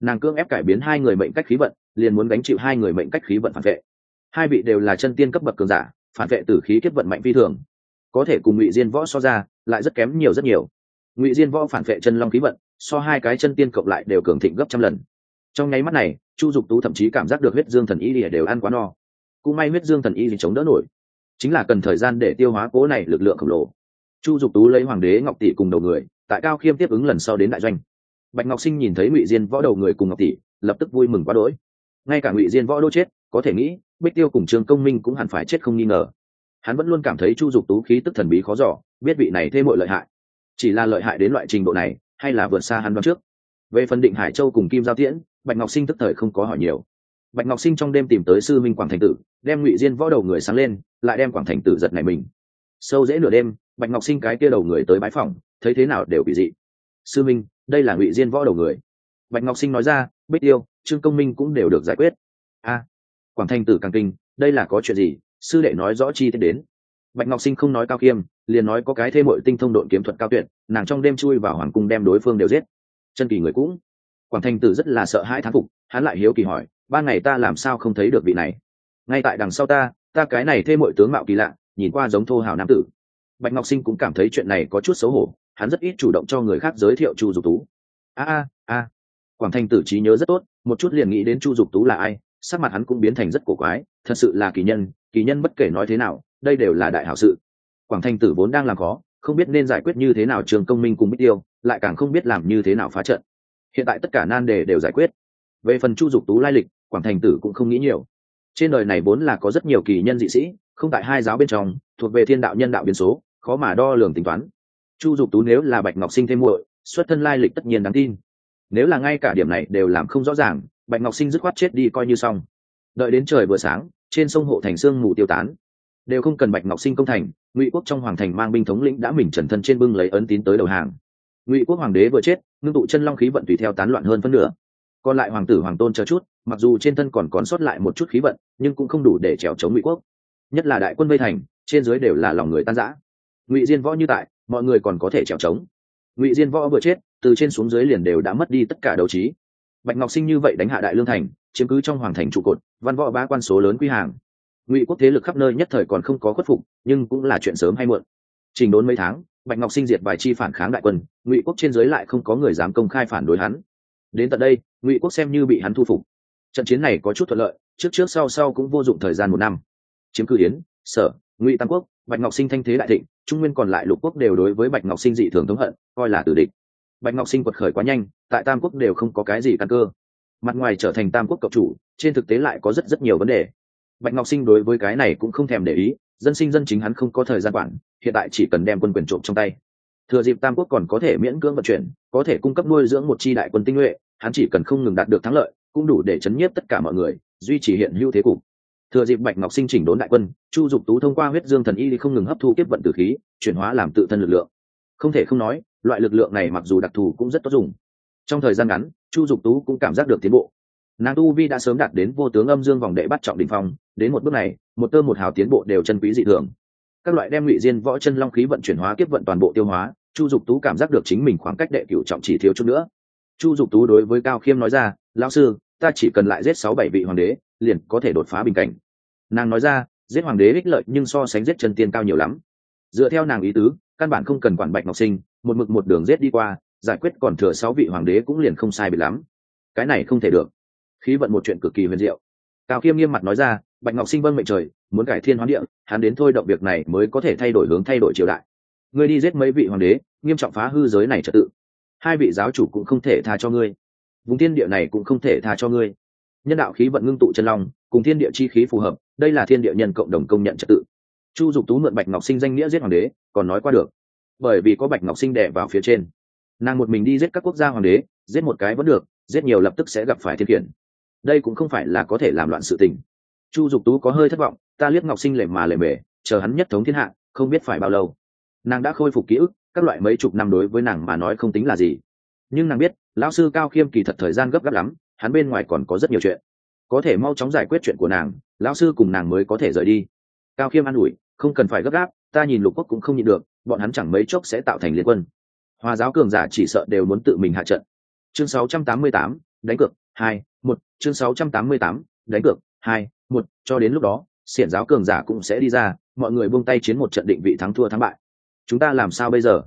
Nàng cưỡng ép cải biến hai người mệnh cách khí vận, liền muốn gánh chịu hai người mệnh cách khí vận phản vệ. Hai vị đều là chân tiên cấp bậc cường giả, phản vệ tử khí kết vận mạnh phi thường. Có thể cùng ngụy diên võ so ra, lại rất kém nhiều rất nhiều. Ngụy diên võ phản vệ chân long khí vận, so hai cái chân tiên cộng lại đều cường thịnh gấp trăm lần. Trong nháy mắt này chu dục tú thậm chí cảm giác được huyết dương thần y lìa đều ăn quá no. Cũng may huyết dương thần y thì chống đỡ nổi. Chính là cần thời gian để tiêu hóa cố này lực lượng khổng lồ. Chu dục tú lấy hoàng đế ngọc tỷ cùng đầu người, tại cao khiêm tiếp ứng lần sau đến đại doanh. Bạch ngọc sinh nhìn thấy ngụy diên võ đầu người cùng ngọc tỷ, lập tức vui mừng quá đỗi. Ngay cả ngụy diên võ đô chết, có thể nghĩ, bích tiêu cùng trương công minh cũng hẳn phải chết không nghi ngờ. Hắn vẫn luôn cảm thấy chu dục tú khí tức thần bí khó giỏ biết vị này thêm mọi lợi hại. Chỉ là lợi hại đến loại trình độ này, hay là vượt xa hắn đoán trước. Về phần định hải châu cùng kim giao tiễn bạch ngọc sinh tức thời không có hỏi nhiều. Bạch ngọc sinh trong đêm tìm tới sư minh quảng thành tử, đem ngụy diên võ đầu người sáng lên, lại đem quảng thành tử giật này mình. Sâu dễ nửa đêm, bạch ngọc sinh cái kia đầu người tới bãi phòng thấy thế nào đều bị dị. Sư minh, đây là ngụy diên võ đầu người. Bạch ngọc sinh nói ra, bích tiêu, trương công minh cũng đều được giải quyết. A, quảng thành tử càng kinh, đây là có chuyện gì? Sư đệ nói rõ chi tiết đến. Bạch ngọc sinh không nói cao khiêm liền nói có cái thêm mọi tinh thông độn kiếm thuật cao tuyệt, nàng trong đêm chui vào hoàng cung đem đối phương đều giết. Chân kỳ người cũng quảng thành tử rất là sợ hãi thán phục, hắn lại hiếu kỳ hỏi, ban ngày ta làm sao không thấy được vị này? Ngay tại đằng sau ta ta cái này thêm mọi tướng mạo kỳ lạ, nhìn qua giống thô hào nam tử. Bạch ngọc sinh cũng cảm thấy chuyện này có chút xấu hổ, hắn rất ít chủ động cho người khác giới thiệu chu dục tú. A a a. Quảng thành tử trí nhớ rất tốt, một chút liền nghĩ đến chu dục tú là ai, sắc mặt hắn cũng biến thành rất cổ quái, thật sự là kỳ nhân kỳ nhân bất kể nói thế nào, đây đều là đại hảo sự. Quảng thành tử vốn đang làm khó, không biết nên giải quyết như thế nào trường công minh cùng bích tiêu, lại càng không biết làm như thế nào phá trận hiện tại tất cả nan đề đều giải quyết. Về phần chu dục tú lai lịch, quảng thành tử cũng không nghĩ nhiều. Trên đời này vốn là có rất nhiều kỳ nhân dị sĩ, không tại hai giáo bên trong, thuộc về thiên đạo nhân đạo biến số, khó mà đo lường tính toán. Chu dục tú nếu là bạch ngọc sinh thêm muội, xuất thân lai lịch tất nhiên đáng tin. Nếu là ngay cả điểm này đều làm không rõ ràng, bạch ngọc sinh dứt khoát chết đi coi như xong. Đợi đến trời vừa sáng, trên sông hộ thành sương mù tiêu tán. Đều không cần bạch ngọc sinh công thành, ngụy quốc trong hoàng thành mang binh thống lĩnh đã mình trần thân trên bưng lấy ấn tín tới đầu hàng ngụy quốc hoàng đế vừa chết, ngưng tụ chân long khí vận tùy theo tán loạn hơn phân nửa. Còn lại hoàng tử, hoàng tôn chờ chút, mặc dù trên thân còn còn sót lại một chút khí vận, nhưng cũng không đủ để trèo chống ngụy quốc. Nhất là đại quân vây thành, trên dưới đều là lòng người tan rã. Ngụy diên võ như tại, mọi người còn có thể trèo trống ngụy diên võ vừa chết, từ trên xuống dưới liền đều đã mất đi tất cả đấu trí. Bạch ngọc sinh như vậy đánh hạ đại lương thành, chiếm cứ trong hoàng thành trụ cột, văn võ ba quan số lớn quy hàng. Ngụy quốc thế lực khắp nơi nhất thời còn không có khuất phục, nhưng cũng là chuyện sớm hay muộn. Trình đốn mấy tháng bạch ngọc sinh diệt vài chi phản kháng đại quân, ngụy quốc trên giới lại không có người dám công khai phản đối hắn. Đến tận đây, ngụy quốc xem như bị hắn thu phục. Trận chiến này có chút thuận lợi, trước trước sau sau cũng vô dụng thời gian một năm. Chiếm Cư yến, sở, ngụy tam quốc, bạch ngọc sinh thanh thế đại thịnh, trung nguyên còn lại lục quốc đều đối với bạch ngọc sinh dị thường thống hận, coi là tử địch. Bạch ngọc sinh quật khởi quá nhanh, tại tam quốc đều không có cái gì căn cơ. Mặt ngoài trở thành tam quốc cộng chủ, trên thực tế lại có rất rất nhiều vấn đề. Bạch ngọc sinh đối với cái này cũng không thèm để ý dân sinh dân chính hắn không có thời gian quản, hiện tại chỉ cần đem quân quyền trộm trong tay. Thừa dịp tam quốc còn có thể miễn cưỡng vận chuyển, có thể cung cấp nuôi dưỡng một chi đại quân tinh nhuệ, hắn chỉ cần không ngừng đạt được thắng lợi, cũng đủ để chấn nhiếp tất cả mọi người, duy trì hiện hữu thế cục. Thừa dịp bạch ngọc sinh chỉnh đốn đại quân, chu dục tú thông qua huyết dương thần y không ngừng hấp thu tiếp vận tử khí, chuyển hóa làm tự thân lực lượng. Không thể không nói, loại lực lượng này mặc dù đặc thù cũng rất tốt dùng. Trong thời gian ngắn, chu dục tú cũng cảm giác được tiến bộ nàng tu vi đã sớm đạt đến vô tướng âm dương vòng đệ bắt trọng đ ỉ n h phong, đến một bước này, một tơ một hào tiến bộ đều chân quý dị thường. Các loại đem ngụy diên võ chân long khí vận chuyển hóa tiếp vận toàn bộ tiêu hóa, chu dục tú cảm giác được chính mình khoảng cách đệ cựu trọng chỉ thiếu chút nữa. Chu dục tú đối với cao khiêm nói ra, lão sư, ta chỉ cần lại giết sáu bảy vị hoàng đế, liền có thể đột phá bình cảnh. Nàng nói ra, giết hoàng đế ích lợi nhưng so sánh giết chân tiên cao nhiều lắm. Dựa theo nàng ý tứ, căn bản không cần quản bạch ngọc sinh, một mực một đường giết đi qua, giải quyết còn thừa sáu vị hoàng đế cũng liền không sai bị lắm. Cái này không thể được khí vận một chuyện cực kỳ huyền diệu. Cao khiêm nghiêm mặt nói ra, bạch ngọc sinh vâng mệnh trời, muốn cải thiên hoán địa, hắn đến thôi động việc này mới có thể thay đổi hướng thay đổi triều đại. Ngươi đi giết mấy vị hoàng đế, nghiêm trọng phá hư giới này trật tự. Hai vị giáo chủ cũng không thể tha cho ngươi. Vùng thiên địa này cũng không thể tha cho ngươi. Nhân đạo khí vận ngưng tụ chân long, cùng thiên địa chi khí phù hợp, đây là thiên địa nhân cộng đồng công nhận trật tự. Chu dục tú mượn bạch ngọc sinh danh nghĩa giết hoàng đế, còn nói qua được. Bởi vì có bạch ngọc sinh đẻ vào phía trên, nàng một mình đi giết các quốc gia hoàng đế, giết một cái vẫn được, giết nhiều lập tức sẽ gặp phải thiên khiển đây cũng không phải là có thể làm loạn sự tình. Chu dục tú có hơi thất vọng ta liếc ngọc sinh lề mà lề mề chờ hắn nhất thống thiên hạ không biết phải bao lâu. Nàng đã khôi phục ký ức các loại mấy chục năm đối với nàng mà nói không tính là gì. Nhưng nàng biết lão sư cao khiêm kỳ thật thời gian gấp gáp lắm hắn bên ngoài còn có rất nhiều chuyện. Có thể mau chóng giải quyết chuyện của nàng lão sư cùng nàng mới có thể rời đi. Cao khiêm an ủi không cần phải gấp gáp ta nhìn lục quốc cũng không nhịn được bọn hắn chẳng mấy chốc sẽ tạo thành liên quân. Hòa giáo cường giả chỉ sợ đều muốn tự mình hạ trận. Chương 688, đánh cược hai một chương 688, đánh cược. Hai một cho đến lúc đó xiển giáo cường giả cũng sẽ đi ra mọi người buông tay chiến một trận định vị thắng thua thắng bại. Chúng ta làm sao bây giờ?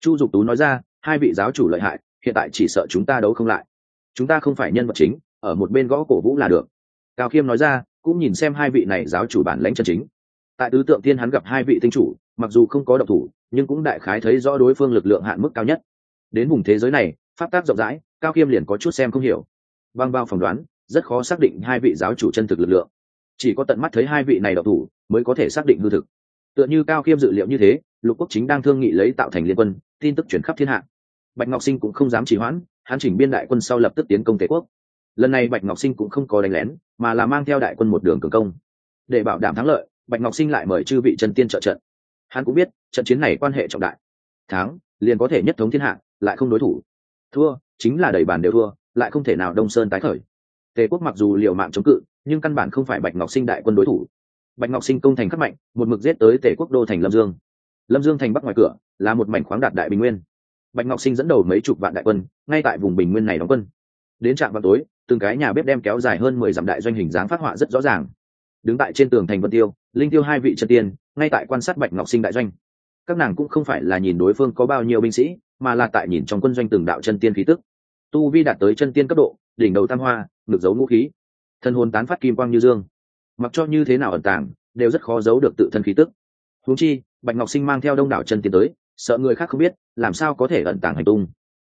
Chu dục tú nói ra hai vị giáo chủ lợi hại hiện tại chỉ sợ chúng ta đấu không lại. Chúng ta không phải nhân vật chính ở một bên gõ cổ vũ là được. Cao khiêm nói ra cũng nhìn xem hai vị này giáo chủ bản lãnh chân chính. Tại tứ tượng tiên hắn gặp hai vị tinh chủ mặc dù không có độc thủ nhưng cũng đại khái thấy rõ đối phương lực lượng hạn mức cao nhất. Đến vùng thế giới này pháp tác rộng rãi cao khiêm liền có chút xem không hiểu. Vâng, băng bao phỏng đoán, rất khó xác định hai vị giáo chủ chân thực lực lượng. Chỉ có tận mắt thấy hai vị này độc thủ mới có thể xác định hư thực. Tựa như cao khiêm dự liệu như thế, lục quốc chính đang thương nghị lấy tạo thành liên quân, tin tức chuyển khắp thiên hạ. Bạch ngọc sinh cũng không dám trì hoãn, hắn chỉnh biên đại quân sau lập tức tiến công tề quốc. Lần này bạch ngọc sinh cũng không có đánh lén, mà là mang theo đại quân một đường cường công. Để bảo đảm thắng lợi, bạch ngọc sinh lại mời chư vị chân tiên trợ trận. Hắn cũng biết, trận chiến này quan hệ trọng đại. Thắng, liền có thể nhất thống thiên hạ, lại không đối thủ. Thua, chính là đầy bàn đều thua lại không thể nào đông sơn tái khởi. Tề quốc mặc dù liều mạng chống cự, nhưng căn bản không phải bạch ngọc sinh đại quân đối thủ. Bạch ngọc sinh công thành khắc mạnh, một mực giết tới tề quốc đô thành lâm dương. Lâm dương thành bắc ngoài cửa, là một mảnh khoáng đạt đại bình nguyên. Bạch ngọc sinh dẫn đầu mấy chục vạn đại quân, ngay tại vùng bình nguyên này đóng quân. Đến trạm vào tối, từng cái nhà bếp đem kéo dài hơn mười dặm đại doanh hình dáng phát họa rất rõ ràng. Đứng tại trên tường thành vân tiêu, linh tiêu hai vị chân tiên, ngay tại quan sát bạch ngọc sinh đại doanh. Các nàng cũng không phải là nhìn đối phương có bao nhiêu binh sĩ, mà là tại nhìn trong quân doanh từng đạo chân tiên khí tức tu vi đạt tới chân tiên cấp độ, đỉnh đầu tam hoa, ngực giấu ngũ khí. Thân hồn tán phát kim quang như dương. Mặc cho như thế nào ẩn tàng, đều rất khó giấu được tự thân khí tức. Huống chi, bạch ngọc sinh mang theo đông đảo chân tiên tới, sợ người khác không biết, làm sao có thể ẩn tàng hành tung.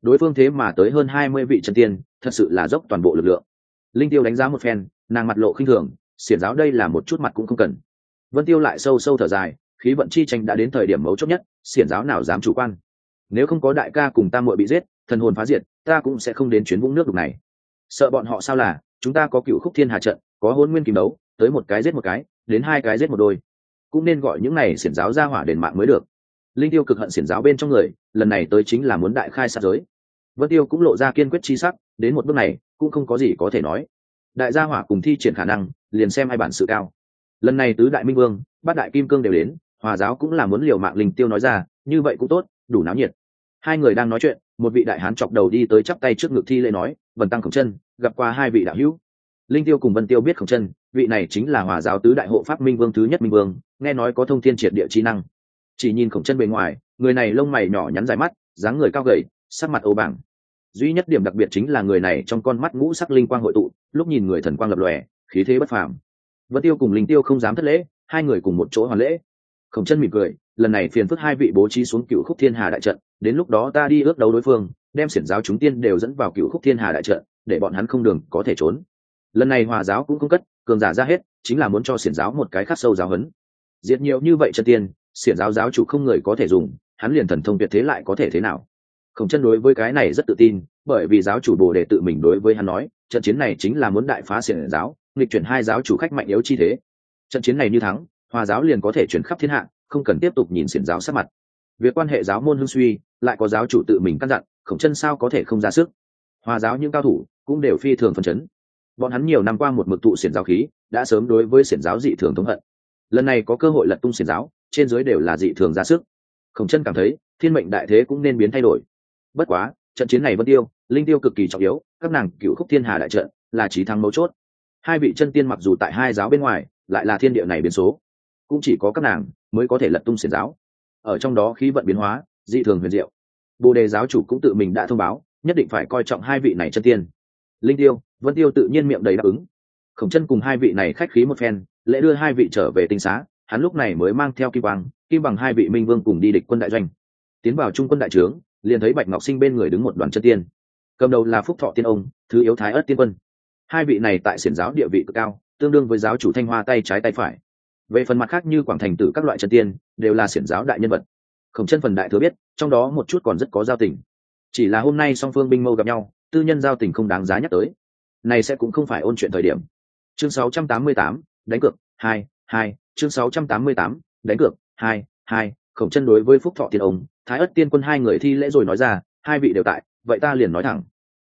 Đối phương thế mà tới hơn hai mươi vị chân tiên, thật sự là dốc toàn bộ lực lượng. Linh tiêu đánh giá một phen, nàng mặt lộ khinh thường, xiển giáo đây là một chút mặt cũng không cần. Vân tiêu lại sâu sâu thở dài, khí vận chi tranh đã đến thời điểm mấu chốt nhất, xiển giáo nào dám chủ quan. Nếu không có đại ca cùng ta muội bị giết thần hồn phá diệt ta cũng sẽ không đến chuyến vũng nước đục này. Sợ bọn họ sao là, chúng ta có cựu khúc thiên hà trận, có hôn nguyên kìm đấu, tới một cái giết một cái, đến hai cái giết một đôi. Cũng nên gọi những này xiển giáo ra hỏa đền mạng mới được. Linh tiêu cực hận xiển giáo bên trong người, lần này tới chính là muốn đại khai sát giới. Vân tiêu cũng lộ ra kiên quyết chi sắc, đến một bước này, cũng không có gì có thể nói. Đại gia hỏa cùng thi triển khả năng, liền xem hai bản sự cao. Lần này tứ đại minh vương, bát đại kim cương đều đến, hòa giáo cũng là muốn liều mạng linh tiêu nói ra, như vậy cũng tốt, đủ náo nhiệt. Hai người đang nói chuyện một vị đại hán chọc đầu đi tới chắp tay trước ngực thi lễ nói vần tăng khổng chân, gặp qua hai vị đạo hữu. Linh tiêu cùng vân tiêu biết khổng chân, vị này chính là hòa giáo tứ đại hộ pháp minh vương thứ nhất minh vương, nghe nói có thông thiên triệt địa trí năng. Chỉ nhìn khổng chân bề ngoài, người này lông mày nhỏ nhắn dài mắt, dáng người cao gầy, sắc mặt ô bảng duy nhất điểm đặc biệt chính là người này trong con mắt ngũ sắc linh quang hội tụ, lúc nhìn người thần quang lập lòe, khí thế bất phàm. Vân tiêu cùng linh tiêu không dám thất lễ, hai người cùng một chỗ hoàn lễ. Khổng chân mỉm cười, lần này phiền phức hai vị bố trí xuống cựu khúc thiên hà đại trận đến lúc đó ta đi ước đấu đối phương, đem xiển giáo chúng tiên đều dẫn vào cựu khúc thiên hà đại trận, để bọn hắn không đường có thể trốn. Lần này hòa giáo cũng không cất, cường giả ra hết, chính là muốn cho xiển giáo một cái khắc sâu giáo hấn diệt nhiều như vậy chân tiên, xiển giáo giáo chủ không người có thể dùng, hắn liền thần thông tuyệt thế lại có thể thế nào? Khổng chân đối với cái này rất tự tin, bởi vì giáo chủ bồ đề tự mình đối với hắn nói, trận chiến này chính là muốn đại phá xiển giáo, nghịch chuyển hai giáo chủ khách mạnh yếu chi thế. Trận chiến này như thắng, hòa giáo liền có thể chuyển khắp thiên hạ, không cần tiếp tục nhìn xiển giáo sát mặt việc quan hệ giáo môn hưng suy, lại có giáo chủ tự mình căn dặn, khổng chân sao có thể không ra sức. Hòa giáo những cao thủ cũng đều phi thường phân chấn. Bọn hắn nhiều năm qua một mực tụ xiển giáo khí, đã sớm đối với xiển giáo dị thường thống hận. Lần này có cơ hội lật tung xiển giáo, trên dưới đều là dị thường ra sức. Khổng chân cảm thấy, thiên mệnh đại thế cũng nên biến thay đổi. Bất quá, trận chiến này vẫn tiêu, linh tiêu cực kỳ trọng yếu, các nàng cựu khúc thiên hà đại trận là trí thắng mấu chốt. Hai vị chân tiên mặc dù tại hai giáo bên ngoài, lại là thiên địa này biến số. Cũng chỉ có các nàng mới có thể lật tung xiển giáo ở trong đó khí vận biến hóa, dị thường huyền diệu. Bồ đề giáo chủ cũng tự mình đã thông báo, nhất định phải coi trọng hai vị này chân tiên. Linh tiêu, vân tiêu tự nhiên miệng đầy đáp ứng. Khổng chân cùng hai vị này khách khí một phen, lễ đưa hai vị trở về tinh xá, hắn lúc này mới mang theo kim bằng kim bằng hai vị minh vương cùng đi địch quân đại doanh. Tiến vào trung quân đại trướng, liền thấy bạch ngọc sinh bên người đứng một đoàn chân tiên. Cầm đầu là phúc thọ tiên ông, thứ yếu thái ất tiên quân. Hai vị này tại xiển giáo địa vị cực cao, tương đương với giáo chủ thanh hoa tay trái tay phải. Về phần mặt khác như quảng thành tử các loại chân tiên đều là xiển giáo đại nhân vật. Khổng chân phần đại thừa biết trong đó một chút còn rất có giao tình. Chỉ là hôm nay song phương binh mâu gặp nhau tư nhân giao tình không đáng giá nhắc tới. Này sẽ cũng không phải ôn chuyện thời điểm. Chương 688, đánh cược hai hai chương 688, đánh cược hai hai khổng chân đối với phúc thọ tiên ông thái ất tiên quân hai người thi lễ rồi nói ra hai vị đều tại vậy ta liền nói thẳng.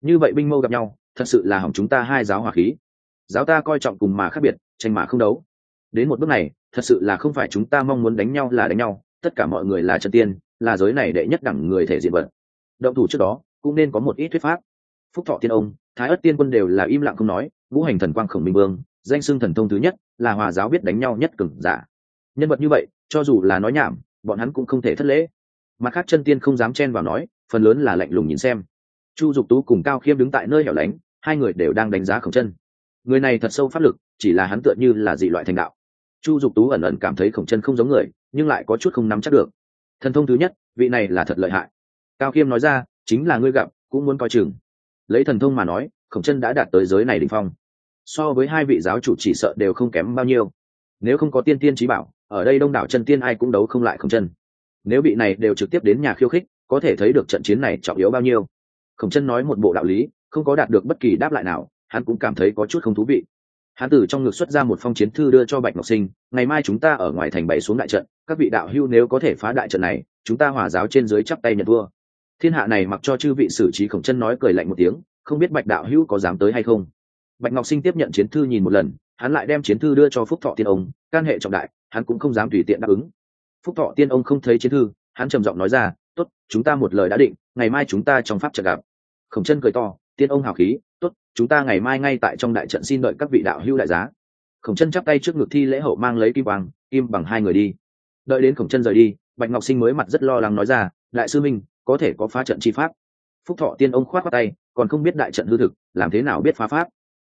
Như vậy binh mâu gặp nhau thật sự là hỏng chúng ta hai giáo hòa khí. Giáo ta coi trọng cùng mà khác biệt tranh mà không đấu. Đến một bước này thật sự là không phải chúng ta mong muốn đánh nhau là đánh nhau, tất cả mọi người là chân tiên, là giới này đệ nhất đẳng người thể diện vật. Động thủ trước đó, cũng nên có một ít thuyết pháp. Phúc thọ tiên ông, thái ất tiên quân đều là im lặng không nói, ngũ hành thần quang khổng minh vương, danh xưng thần thông thứ nhất, là hòa giáo biết đánh nhau nhất cừng giả. Nhân vật như vậy, cho dù là nói nhảm, bọn hắn cũng không thể thất lễ. Mặt khác chân tiên không dám chen vào nói, phần lớn là lạnh lùng nhìn xem. Chu dục tú cùng cao khiêm đứng tại nơi hẻo lánh, hai người đều đang đánh giá khổng chân. Người này thật sâu pháp lực, chỉ là hắn tựa như là dị loại thành đạo chu dục tú ẩn ẩn cảm thấy khổng chân không giống người, nhưng lại có chút không nắm chắc được. Thần thông thứ nhất, vị này là thật lợi hại. Cao khiêm nói ra, chính là ngươi gặp, cũng muốn coi chừng. Lấy thần thông mà nói, khổng chân đã đạt tới giới này đình phong. So với hai vị giáo chủ chỉ sợ đều không kém bao nhiêu. Nếu không có tiên tiên trí bảo, ở đây đông đảo chân tiên ai cũng đấu không lại khổng chân. Nếu vị này đều trực tiếp đến nhà khiêu khích, có thể thấy được trận chiến này trọng yếu bao nhiêu. Khổng chân nói một bộ đạo lý, không có đạt được bất kỳ đáp lại nào, hắn cũng cảm thấy có chút không thú vị hán tử trong ngực xuất ra một phong chiến thư đưa cho bạch ngọc sinh, ngày mai chúng ta ở ngoài thành bày xuống đại trận, các vị đạo hưu nếu có thể phá đại trận này, chúng ta hòa giáo trên dưới chắp tay nhận vua. Thiên hạ này mặc cho chư vị xử trí khổng chân nói cười lạnh một tiếng, không biết bạch đạo hưu có dám tới hay không. Bạch ngọc sinh tiếp nhận chiến thư nhìn một lần, hắn lại đem chiến thư đưa cho phúc thọ tiên ông, can hệ trọng đại, hắn cũng không dám tùy tiện đáp ứng. Phúc thọ tiên ông không thấy chiến thư, hắn trầm giọng nói ra, tốt, chúng ta một lời đã định, ngày mai chúng ta trong pháp trận gặp. Khổng chân cười to, tiên ông hào khí tốt, chúng ta ngày mai ngay tại trong đại trận xin đợi các vị đạo hữu đại giá. Khổng chân chắp tay trước ngực thi lễ hậu mang lấy kim quang kim bằng hai người đi. Đợi đến khổng chân rời đi, bạch ngọc sinh mới mặt rất lo lắng nói ra, đại sư minh, có thể có phá trận chi pháp? Phúc thọ tiên ông khoát qua tay, còn không biết đại trận hư thực, làm thế nào biết phá pháp?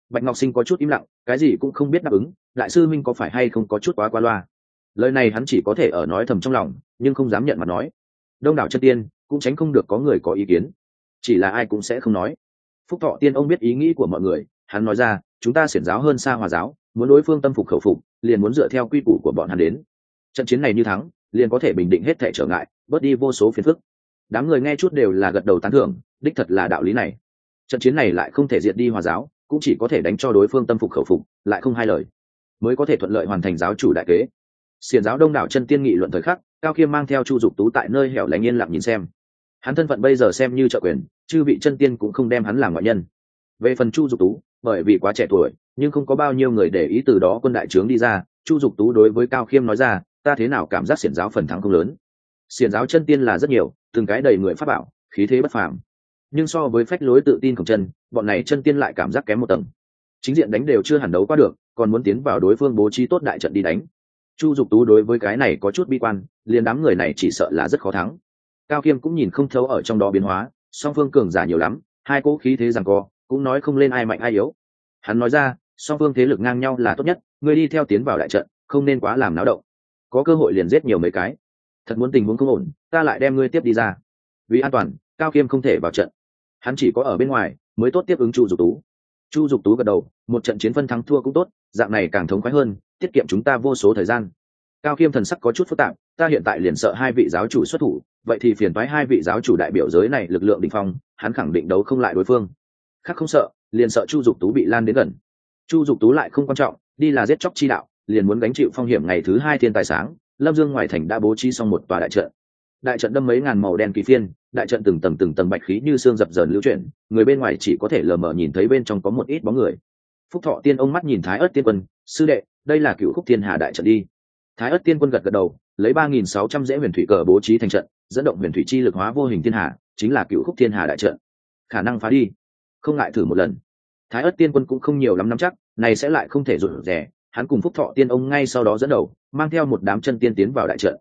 Bạch ngọc sinh có chút im lặng, cái gì cũng không biết đáp ứng, đại sư minh có phải hay không có chút quá qua loa? Lời này hắn chỉ có thể ở nói thầm trong lòng, nhưng không dám nhận mặt nói. Đông đảo chân tiên, cũng tránh không được có người có ý kiến. Chỉ là ai cũng sẽ không nói phúc thọ tiên ông biết ý nghĩ của mọi người, hắn nói ra, chúng ta xiển giáo hơn xa hòa giáo, muốn đối phương tâm phục khẩu phục, liền muốn dựa theo quy củ của bọn hắn đến. Trận chiến này như thắng, liền có thể bình định hết thể trở ngại, bớt đi vô số phiền phức. Đám người nghe chút đều là gật đầu tán thưởng, đích thật là đạo lý này. Trận chiến này lại không thể diệt đi hòa giáo, cũng chỉ có thể đánh cho đối phương tâm phục khẩu phục, lại không hai lời. Mới có thể thuận lợi hoàn thành giáo chủ đại kế. Xiền giáo đông đảo chân tiên nghị luận thời khắc, cao khiêm mang theo chu dục tú tại nơi hẻo lánh yên lặng nhìn xem. Hắn thân phận bây giờ xem như trợ quyền chư vị chân tiên cũng không đem hắn làm ngoại nhân. Về phần chu dục tú, bởi vì quá trẻ tuổi, nhưng không có bao nhiêu người để ý từ đó quân đại trướng đi ra, chu dục tú đối với cao khiêm nói ra, ta thế nào cảm giác xiển giáo phần thắng không lớn? Xiển giáo chân tiên là rất nhiều, từng cái đầy người phát bảo, khí thế bất phàm. Nhưng so với phách lối tự tin khổng chân, bọn này chân tiên lại cảm giác kém một tầng. Chính diện đánh đều chưa hẳn đấu qua được, còn muốn tiến vào đối phương bố trí tốt đại trận đi đánh. Chu dục tú đối với cái này có chút bi quan, liền đám người này chỉ sợ là rất khó thắng. Cao khiêm cũng nhìn không thấu ở trong đó biến hóa song phương cường giả nhiều lắm, hai cỗ khí thế rằng co, cũng nói không lên ai mạnh ai yếu. Hắn nói ra, song phương thế lực ngang nhau là tốt nhất ngươi đi theo tiến vào đại trận, không nên quá làm náo động. Có cơ hội liền giết nhiều mấy cái. Thật muốn tình huống không ổn, ta lại đem ngươi tiếp đi ra. Vì an toàn, cao khiêm không thể vào trận. Hắn chỉ có ở bên ngoài, mới tốt tiếp ứng chu dục tú. Chu dục tú gật đầu, một trận chiến phân thắng thua cũng tốt, dạng này càng thống khoái hơn, tiết kiệm chúng ta vô số thời gian. Cao khiêm thần sắc có chút phức tạp, ta hiện tại liền sợ hai vị giáo chủ xuất thủ vậy thì phiền thoái hai vị giáo chủ đại biểu giới này lực lượng định phong, hắn khẳng định đấu không lại đối phương. Khác không sợ, liền sợ chu dục tú bị lan đến gần. Chu dục tú lại không quan trọng, đi là giết chóc chi đạo, liền muốn gánh chịu phong hiểm ngày thứ hai thiên tài sáng, lâm dương ngoài thành đã bố trí xong một tòa đại trận. Đại trận đâm mấy ngàn màu đen kỳ phiên, đại trận từng tầng từng tầng bạch khí như xương dập dờn lưu chuyển, người bên ngoài chỉ có thể lờ mờ nhìn thấy bên trong có một ít bóng người. Phúc thọ tiên ông mắt nhìn thái ớt tiên quân, sư đệ, đây là cựu khúc thiên hà đại trận đi. Thái ớt tiên quân gật gật đầu, lấy ba nghìn sáu trăm dễ huyền thủy cờ bố trí thành trận dẫn động huyền thủy chi lực hóa vô hình thiên hà chính là cựu khúc thiên hà đại trận. Khả năng phá đi. Không ngại thử một lần. Thái ất tiên quân cũng không nhiều lắm nắm chắc này sẽ lại không thể rủi rẻ hắn cùng phúc thọ tiên ông ngay sau đó dẫn đầu mang theo một đám chân tiên tiến vào đại trận.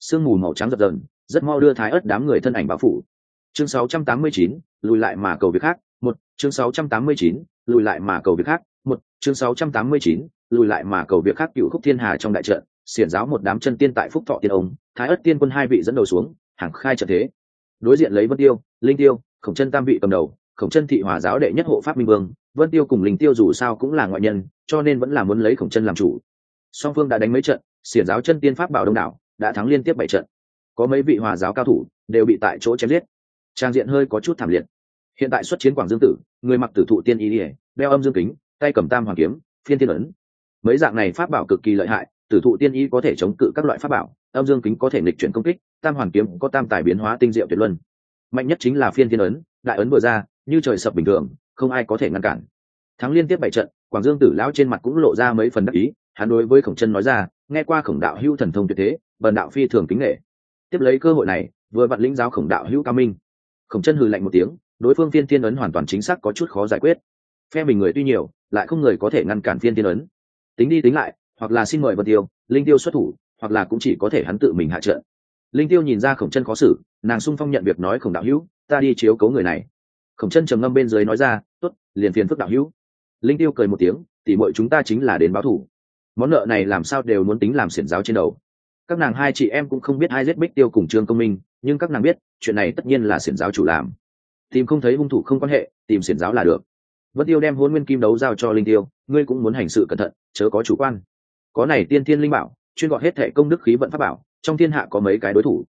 Sương mù màu trắng dập dần rất mau đưa thái ất đám người thân ảnh báo phủ. Chương 689, lùi lại mà cầu việc khác một chương 689, lùi lại mà cầu việc khác một chương 689, lùi lại mà cầu việc khác cựu khúc thiên hà trong đại trận xiển giáo một đám chân tiên tại phúc thọ tiên ông thái ất tiên quân hai vị dẫn đầu xuống hàng khai trận thế. Đối diện lấy vân tiêu, linh tiêu, khổng chân tam vị cầm đầu, khổng chân thị hòa giáo đệ nhất hộ pháp minh vương, vân tiêu cùng linh tiêu dù sao cũng là ngoại nhân, cho nên vẫn là muốn lấy khổng chân làm chủ. Song phương đã đánh mấy trận, xiển giáo chân tiên pháp bảo đông đảo, đã thắng liên tiếp bảy trận. Có mấy vị hòa giáo cao thủ đều bị tại chỗ chém giết. Trang diện hơi có chút thảm liệt. Hiện tại xuất chiến quảng dương tử, người mặc tử thụ tiên y ỉa đeo âm dương kính, tay cầm tam hoàng kiếm, phiên thiên ấn. Mấy dạng này pháp bảo cực kỳ lợi hại, tử thụ tiên y có thể chống cự các loại pháp bảo âm dương kính có thể nghịch chuyển công kích, tam hoàng kiếm có tam tài biến hóa tinh diệu tuyệt luân. Mạnh nhất chính là phiên thiên ấn, đại ấn vừa ra, như trời sập bình thường, không ai có thể ngăn cản. Thắng liên tiếp bảy trận, quảng dương tử lão trên mặt cũng lộ ra mấy phần đắc ý, hắn đối với khổng chân nói ra, nghe qua khổng đạo hữu thần thông tuyệt thế, bần đạo phi thường kính nghệ tiếp lấy cơ hội này, vừa vặn lĩnh giáo khổng đạo hữu cao minh. Khổng chân hừ lạnh một tiếng, đối phương phiên thiên ấn hoàn toàn chính xác có chút khó giải quyết. Phe mình người tuy nhiều, lại không người có thể ngăn cản phiên thiên ấn. Tính đi tính lại, hoặc là xin mời vân tiêu, linh tiêu xuất thủ hoặc là cũng chỉ có thể hắn tự mình hạ trận. Linh tiêu nhìn ra khổng chân khó xử, nàng sung phong nhận việc nói khổng đạo hữu, ta đi chiếu cấu người này. Khổng chân trầm ngâm bên dưới nói ra t ố t liền phiền phức đạo hữu. Linh tiêu cười một tiếng, tỉ mọi chúng ta chính là đến báo thủ. Món nợ này làm sao đều muốn tính làm xiển giáo trên đầu. Các nàng hai chị em cũng không biết ai giết bích tiêu cùng trương công minh, nhưng các nàng biết, chuyện này tất nhiên là xiển giáo chủ làm. Tìm không thấy hung thủ không quan hệ, tìm xiển giáo là được. Vân tiêu đem hôn nguyên kim đấu giao cho linh tiêu, ngươi cũng muốn hành sự cẩn thận, chớ có chủ quan. Có này tiên thiên linh bảo chuyên gọi hết thệ công đức khí vận pháp bảo, trong thiên hạ có mấy cái đối thủ.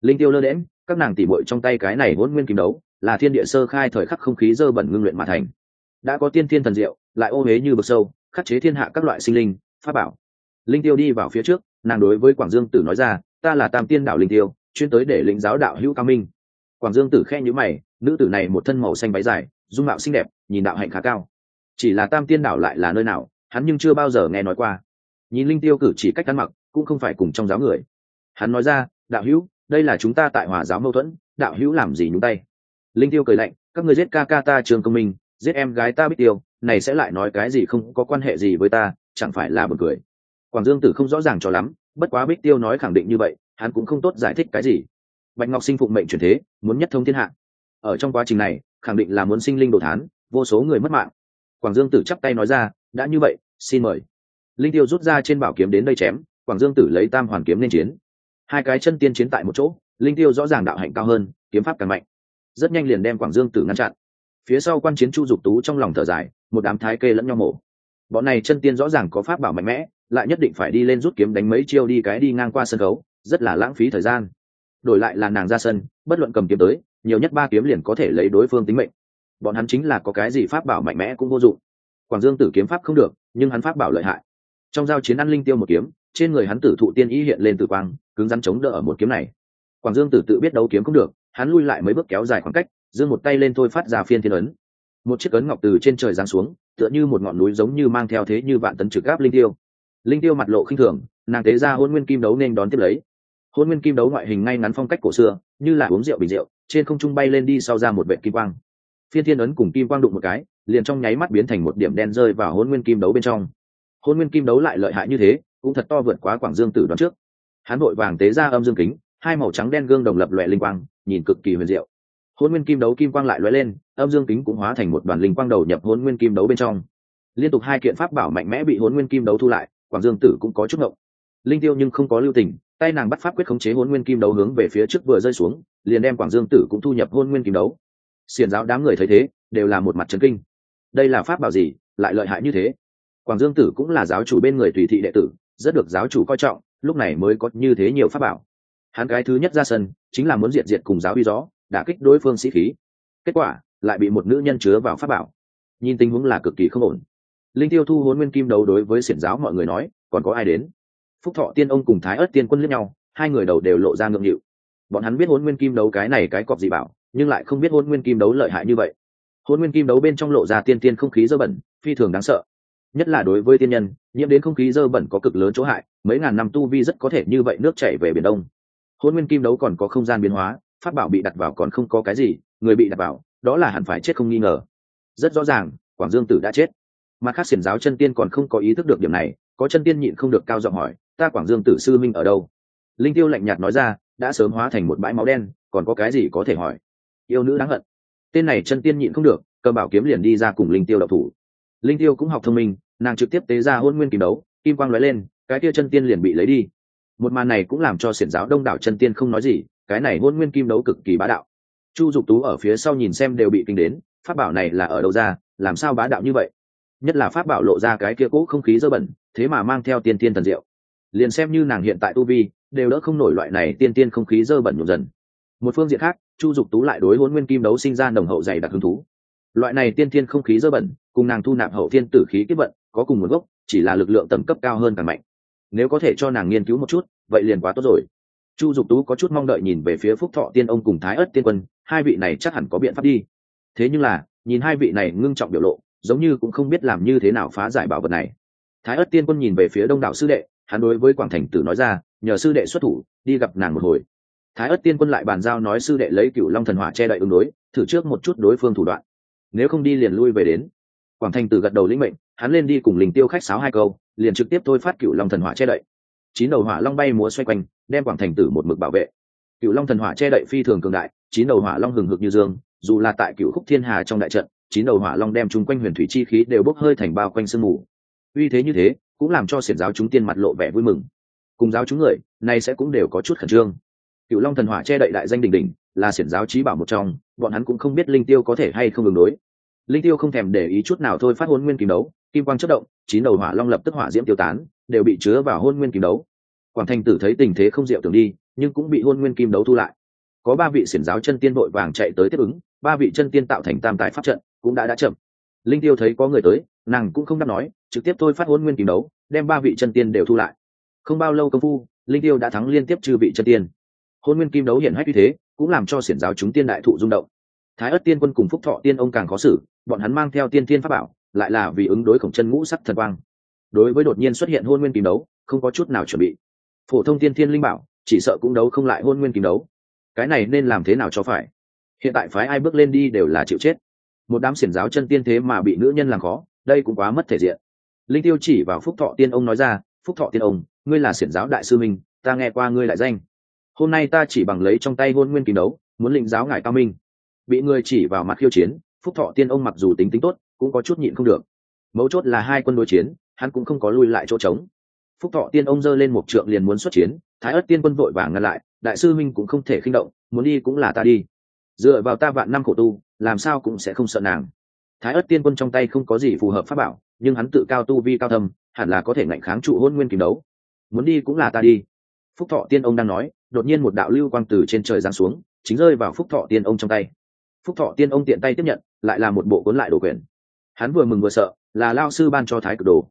Linh tiêu lơ đễm các nàng tỉ bội trong tay cái này hôn nguyên kim đấu, là thiên địa sơ khai thời khắc không khí dơ bẩn ngưng luyện mà thành. Đã có tiên thiên thần diệu, lại ô huế như bực sâu, khắc chế thiên hạ các loại sinh linh, pháp bảo. Linh tiêu đi vào phía trước, nàng đối với quảng dương tử nói ra, ta là tam tiên đạo linh tiêu, chuyên tới để lĩnh giáo đạo hữu cao minh. Quảng dương tử khe nhữ mày, nữ tử này một thân màu xanh váy dài, dung mạo xinh đẹp, nhìn đạo hạnh khá cao. Chỉ là tam tiên đảo lại là nơi nào, hắn nhưng chưa bao giờ nghe nói qua nhìn linh tiêu cử chỉ cách ăn mặc, cũng không phải cùng trong giáo người. Hắn nói ra, đạo hữu, đây là chúng ta tại hòa giáo mâu thuẫn, đạo hữu làm gì nhúng tay? Linh tiêu cười lạnh, các người giết ca ca ta trường công minh, giết em gái ta bích tiêu, này sẽ lại nói cái gì không có quan hệ gì với ta, chẳng phải là buồn cười. Quảng dương tử không rõ ràng cho lắm, bất quá bích tiêu nói khẳng định như vậy, hắn cũng không tốt giải thích cái gì. Bạch ngọc sinh phụng mệnh truyền thế, muốn nhất thống thiên hạ. Ở trong quá trình này, khẳng định là muốn sinh linh đồ thán, vô số người mất mạng. Quảng dương tử chắp tay nói ra, đã như vậy, xin mời linh tiêu rút ra trên bảo kiếm đến đây chém, quảng dương tử lấy tam hoàn kiếm lên chiến. Hai cái chân tiên chiến tại một chỗ, linh tiêu rõ ràng đạo hạnh cao hơn, kiếm pháp càng mạnh. Rất nhanh liền đem quảng dương tử ngăn chặn. Phía sau quan chiến chu dục tú trong lòng thở dài, một đám thái kê lẫn nhau mổ. Bọn này chân tiên rõ ràng có pháp bảo mạnh mẽ, lại nhất định phải đi lên rút kiếm đánh mấy chiêu đi cái đi ngang qua sân khấu, rất là lãng phí thời gian. Đổi lại là nàng ra sân, bất luận cầm kiếm tới, nhiều nhất ba kiếm liền có thể lấy đối phương tính mệnh. Bọn hắn chính là có cái gì pháp bảo mạnh mẽ cũng vô dụng. Quảng dương tử kiếm pháp không được, nhưng hắn pháp bảo lợi hại trong giao chiến ăn linh tiêu một kiếm, trên người hắn tử thụ tiên ý hiện lên tử quang, cứng rắn chống đỡ ở một kiếm này. Quảng dương tử tự biết đấu kiếm không được, hắn lui lại mấy bước kéo dài khoảng cách, giương một tay lên thôi phát ra phiên thiên ấn. Một chiếc ấn ngọc từ trên trời giáng xuống, tựa như một ngọn núi giống như mang theo thế như vạn tấn trực gáp linh tiêu. Linh tiêu mặt lộ khinh thường, nàng tế ra hôn nguyên kim đấu nên đón tiếp lấy. Hôn nguyên kim đấu ngoại hình ngay ngắn phong cách cổ xưa, như là uống rượu bình rượu, trên không trung bay lên đi sau ra một vệ kim quang. Phiên thiên ấn cùng kim quang đụng một cái, liền trong nháy mắt biến thành một điểm đen rơi vào hôn nguyên kim đấu bên trong hôn nguyên kim đấu lại lợi hại như thế, cũng thật to vượt quá quảng dương tử đoán trước. Hắn vội vàng tế ra âm dương kính, hai màu trắng đen gương đồng lập loẹ linh quang, nhìn cực kỳ huyền diệu. Hôn nguyên kim đấu kim quang lại lóe lên, âm dương kính cũng hóa thành một đoàn linh quang đầu nhập hôn nguyên kim đấu bên trong. Liên tục hai kiện pháp bảo mạnh mẽ bị hôn nguyên kim đấu thu lại, quảng dương tử cũng có chút ngộng. Linh tiêu nhưng không có lưu tình, tay nàng bắt pháp quyết khống chế hôn nguyên kim đấu hướng về phía trước vừa rơi xuống, liền đem quảng dương tử cũng thu nhập hôn nguyên kim đấu. Xiền giáo đám người thấy thế, đều là một mặt trấn kinh. Đây là pháp bảo gì, lại lợi hại như thế? Quảng dương tử cũng là giáo chủ bên người tùy thị đệ tử, rất được giáo chủ coi trọng, lúc này mới có như thế nhiều pháp bảo. Hắn cái thứ nhất ra sân, chính là muốn diệt diệt cùng giáo uy gió đã kích đối phương sĩ khí. Kết quả, lại bị một nữ nhân chứa vào pháp bảo. Nhìn tình huống là cực kỳ không ổn. Linh tiêu thu hôn nguyên kim đấu đối với xiển giáo mọi người nói, còn có ai đến? Phúc thọ tiên ông cùng thái ớt tiên quân lẫn nhau, hai người đầu đều lộ ra ngượng nghịu. Bọn hắn biết hôn nguyên kim đấu cái này cái cọp gì bảo, nhưng lại không biết hôn nguyên kim đấu lợi hại như vậy. Hôn nguyên kim đấu bên trong lộ ra tiên tiên không khí dơ bẩn, phi thường đáng sợ nhất là đối với tiên nhân, nhiễm đến không khí dơ bẩn có cực lớn chỗ hại, mấy ngàn năm tu vi rất có thể như vậy nước chảy về biển đông. Hôn nguyên kim đấu còn có không gian biến hóa phát bảo bị đặt vào còn không có cái gì, người bị đặt vào, đó là hẳn phải chết không nghi ngờ. Rất rõ ràng, quảng dương tử đã chết. Mà khác xiển giáo chân tiên còn không có ý thức được điểm này, có chân tiên nhịn không được cao giọng hỏi, ta quảng dương tử sư minh ở đâu? Linh tiêu lạnh nhạt nói ra, đã sớm hóa thành một bãi máu đen, còn có cái gì có thể hỏi? Yêu nữ đáng hận. Tên này chân tiên nhịn không được cầm bảo kiếm liền đi ra cùng linh tiêu đậu thủ. Linh tiêu cũng học thông minh nàng trực tiếp tế ra hôn nguyên kim đấu, kim quang lóe lên, cái kia chân tiên liền bị lấy đi. Một màn này cũng làm cho xiển giáo đông đảo chân tiên không nói gì, cái này hôn nguyên kim đấu cực kỳ bá đạo. Chu dục tú ở phía sau nhìn xem đều bị kinh đến, pháp bảo này là ở đâu ra, làm sao bá đạo như vậy? Nhất là pháp bảo lộ ra cái kia cũ không khí dơ bẩn, thế mà mang theo tiên tiên thần diệu. Liền xem như nàng hiện tại tu vi, đều đỡ không nổi loại này tiên tiên không khí dơ bẩn nhộn dần. Một phương diện khác, chu dục tú lại đối hôn nguyên kim đấu sinh ra nồng hậu dày đặc hứng thú. Loại này tiên tiên không khí dơ bẩn cùng nàng thu nạp hậu thiên tử khí kết vận, có cùng nguồn gốc, chỉ là lực lượng tầm cấp cao hơn càng mạnh. Nếu có thể cho nàng nghiên cứu một chút, vậy liền quá tốt rồi. Chu dục tú có chút mong đợi nhìn về phía phúc thọ tiên ông cùng thái ất tiên quân, hai vị này chắc hẳn có biện pháp đi. Thế nhưng là, nhìn hai vị này ngưng trọng biểu lộ, giống như cũng không biết làm như thế nào phá giải bảo vật này. Thái ất tiên quân nhìn về phía đông đảo sư đệ, hắn đối với quảng thành tử nói ra, nhờ sư đệ xuất thủ, đi gặp nàng một hồi. Thái ất tiên quân lại bàn giao nói sư đệ lấy cựu long thần hỏa che đậy ứng đối, thử trước một chút đối phương thủ đoạn. Nếu không đi liền lui về đến quảng thành tử gật đầu lĩnh mệnh, hắn lên đi cùng linh tiêu khách sáo hai câu, liền trực tiếp thôi phát cựu long thần hỏa che đậy. Chín đầu hỏa long bay múa xoay quanh, đem quảng thành tử một mực bảo vệ. Cựu long thần hỏa che đậy phi thường cường đại, chín đầu hỏa long hừng hực như dương, dù là tại cựu khúc thiên hà trong đại trận, chín đầu hỏa long đem chung quanh huyền thủy chi khí đều bốc hơi thành bao quanh sương mù. Uy thế như thế, cũng làm cho xiển giáo chúng tiên mặt lộ vẻ vui mừng. Cùng giáo chúng người, nay sẽ cũng đều có chút khẩn trương. Cựu long thần hỏa che đậy đại danh đỉnh đỉnh, là xiển giáo trí bảo một trong, bọn hắn cũng không biết linh tiêu có thể hay không đường đối linh tiêu không thèm để ý chút nào thôi phát hôn nguyên kim đấu, kim quang chất động, chín đầu hỏa long lập tức hỏa diễm tiêu tán, đều bị chứa vào hôn nguyên kim đấu. Quảng thành tử thấy tình thế không diệu tưởng đi, nhưng cũng bị hôn nguyên kim đấu thu lại. Có ba vị xiển giáo chân tiên vội vàng chạy tới tiếp ứng, ba vị chân tiên tạo thành tam tài pháp trận cũng đã đã chậm. Linh tiêu thấy có người tới, nàng cũng không đáp nói, trực tiếp thôi phát hôn nguyên kim đấu, đem ba vị chân tiên đều thu lại. Không bao lâu công phu, linh tiêu đã thắng liên tiếp trừ vị chân tiên. Hôn nguyên kim đấu hiển hách như thế, cũng làm cho xiển giáo chúng tiên đại thụ rung động. Thái ất tiên quân cùng phúc thọ tiên ông càng khó xử bọn hắn mang theo tiên tiên pháp bảo, lại là vì ứng đối khổng chân ngũ sắc thần quang. Đối với đột nhiên xuất hiện hôn nguyên kim đấu, không có chút nào chuẩn bị. Phổ thông tiên thiên linh bảo, chỉ sợ cũng đấu không lại hôn nguyên kim đấu. Cái này nên làm thế nào cho phải? Hiện tại phái ai bước lên đi đều là chịu chết. Một đám xiển giáo chân tiên thế mà bị nữ nhân làm khó, đây cũng quá mất thể diện. Linh tiêu chỉ vào phúc thọ tiên ông nói ra, phúc thọ tiên ông, ngươi là xiển giáo đại sư minh, ta nghe qua ngươi lại danh. Hôm nay ta chỉ bằng lấy trong tay hôn nguyên kim đấu, muốn lĩnh giáo ngài cao minh. Bị người chỉ vào mặt khiêu chiến phúc thọ tiên ông mặc dù tính tính tốt, cũng có chút nhịn không được. Mấu chốt là hai quân đối chiến, hắn cũng không có lui lại chỗ trống. Phúc thọ tiên ông giơ lên một trượng liền muốn xuất chiến, thái ớt tiên quân vội vàng ngăn lại, đại sư minh cũng không thể khinh động, muốn đi cũng là ta đi. Dựa vào ta vạn năm khổ tu, làm sao cũng sẽ không sợ nàng. Thái ớt tiên quân trong tay không có gì phù hợp pháp bảo, nhưng hắn tự cao tu vi cao thâm, hẳn là có thể ngạnh kháng trụ hôn nguyên kìm đấu. Muốn đi cũng là ta đi. Phúc thọ tiên ông đang nói, đột nhiên một đạo lưu quang từ trên trời giáng xuống, chính rơi vào phúc thọ tiên ông trong tay phúc thọ tiên ông tiện tay tiếp nhận lại là một bộ cuốn lại đồ quyền. Hắn vừa mừng vừa sợ là lao sư ban cho thái cực đồ.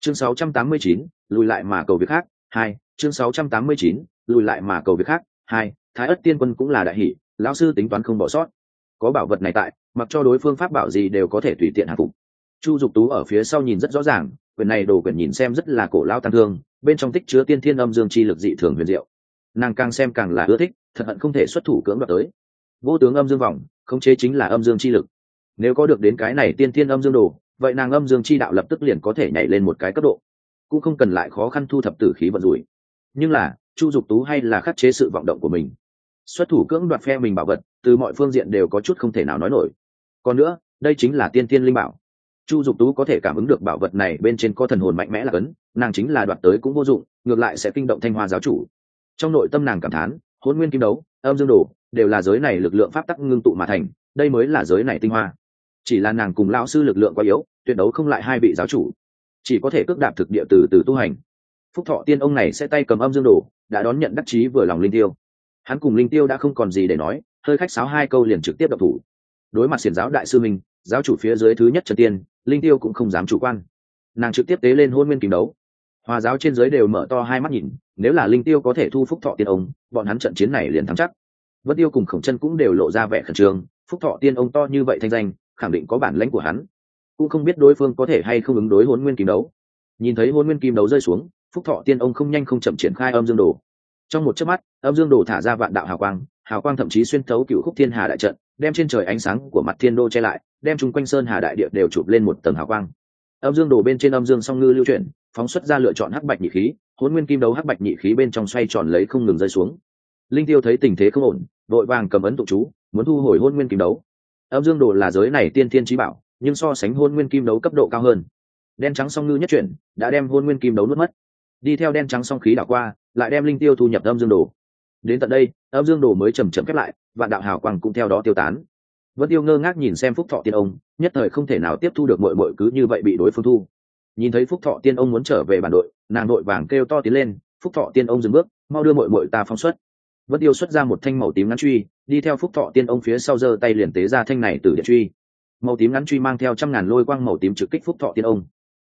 Chương 689, lùi lại mà cầu việc khác hai chương 689, lùi lại mà cầu việc khác hai thái ất tiên quân cũng là đại hỷ lão sư tính toán không bỏ sót. Có bảo vật này tại mặc cho đối phương pháp bảo gì đều có thể tùy tiện hạ phục. Chu dục tú ở phía sau nhìn rất rõ ràng quyền này đồ quyền nhìn xem rất là cổ lao tăng thương bên trong tích chứa tiên thiên âm dương chi lực dị thường huyền diệu. Nàng càng xem càng là ưa thích thật hận không thể xuất thủ cưỡng đoạt tới. Vô tướng âm dương vọng khống chế chính là âm dương chi lực. Nếu có được đến cái này tiên tiên âm dương đồ, vậy nàng âm dương chi đạo lập tức liền có thể nhảy lên một cái cấp độ. Cũng không cần lại khó khăn thu thập tử khí vận rủi. Nhưng là, chu dục tú hay là khắc chế sự vọng động của mình. Xuất thủ cưỡng đoạt phe mình bảo vật, từ mọi phương diện đều có chút không thể nào nói nổi. Còn nữa, đây chính là tiên tiên linh bảo. Chu dục tú có thể cảm ứng được bảo vật này bên trên có thần hồn mạnh mẽ là cấn, nàng chính là đoạt tới cũng vô dụng, ngược lại sẽ kinh động thanh hoa giáo chủ. Trong nội tâm nàng cảm thán hôn nguyên kim đấu, âm dương đồ đều là giới này lực lượng pháp tắc ngưng tụ mà thành, đây mới là giới này tinh hoa. Chỉ là nàng cùng lão sư lực lượng quá yếu, tuyệt đấu không lại hai vị giáo chủ. Chỉ có thể cước đạp thực địa từ từ tu hành. Phúc thọ tiên ông này sẽ tay cầm âm dương đồ, đã đón nhận đắc chí vừa lòng linh tiêu. Hắn cùng linh tiêu đã không còn gì để nói, hơi khách sáo hai câu liền trực tiếp đập thủ. Đối mặt xiển giáo đại sư minh giáo chủ phía dưới thứ nhất trần tiên, linh tiêu cũng không dám chủ quan. Nàng trực tiếp tế lên hôn nguyên kìm đấu. Hòa giáo trên dưới đều mở to hai mắt nhìn, nếu là linh tiêu có thể thu phúc thọ tiên ông, bọn hắn trận chiến này liền thắng chắc vân tiêu cùng khổng chân cũng đều lộ ra vẻ khẩn trương, phúc thọ tiên ông to như vậy thanh danh, khẳng định có bản lãnh của hắn. Cũng không biết đối phương có thể hay không ứng đối hôn nguyên kim đấu. Nhìn thấy hôn nguyên kim đấu rơi xuống, phúc thọ tiên ông không nhanh không chậm triển khai âm dương đồ. Trong một chớp mắt, âm dương đồ thả ra vạn đạo hào quang hào quang thậm chí xuyên thấu cựu khúc thiên hà đại trận, đem trên trời ánh sáng của mặt thiên đô che lại, đem chung quanh sơn hà đại địa đều chụp lên một tầng hào quang. Âm dương đổ bên trên âm dương song ngư lưu chuyển, phóng xuất ra lựa chọn hắc bạch nhị khí hôn nguyên kim đấu hắc bạch nhị khí bên trong xoay tròn lấy không ngừng rơi xuống. Linh tiêu thấy tình thế không ổn vội vàng cầm ấn tụ chú, muốn thu hồi hôn nguyên kim đấu. Âm dương đồ là giới này tiên thiên trí bảo, nhưng so sánh hôn nguyên kim đấu cấp độ cao hơn. Đen trắng song ngư nhất chuyển, đã đem hôn nguyên kim đấu nuốt mất. Đi theo đen trắng song khí đảo qua, lại đem linh tiêu thu nhập âm dương đồ. Đến tận đây, âm dương đồ mới chầm chậm khép lại và đạo hào quang cũng theo đó tiêu tán. Vẫn tiêu ngơ ngác nhìn xem phúc thọ tiên ông, nhất thời không thể nào tiếp thu được mội mội cứ như vậy bị đối phương thu. Nhìn thấy phúc thọ tiên ông muốn trở về bản đội, nàng đội vàng kêu to tiến lên, phúc thọ tiên ông dừng bước, mau đưa mội mội ta phóng xuất vẫn tiêu xuất ra một thanh màu tím ngắn truy, đi theo phúc thọ tiên ông phía sau giơ tay liền tế ra thanh này từ điện truy. Màu tím ngắn truy mang theo trăm ngàn lôi quang màu tím trực kích phúc thọ tiên ông.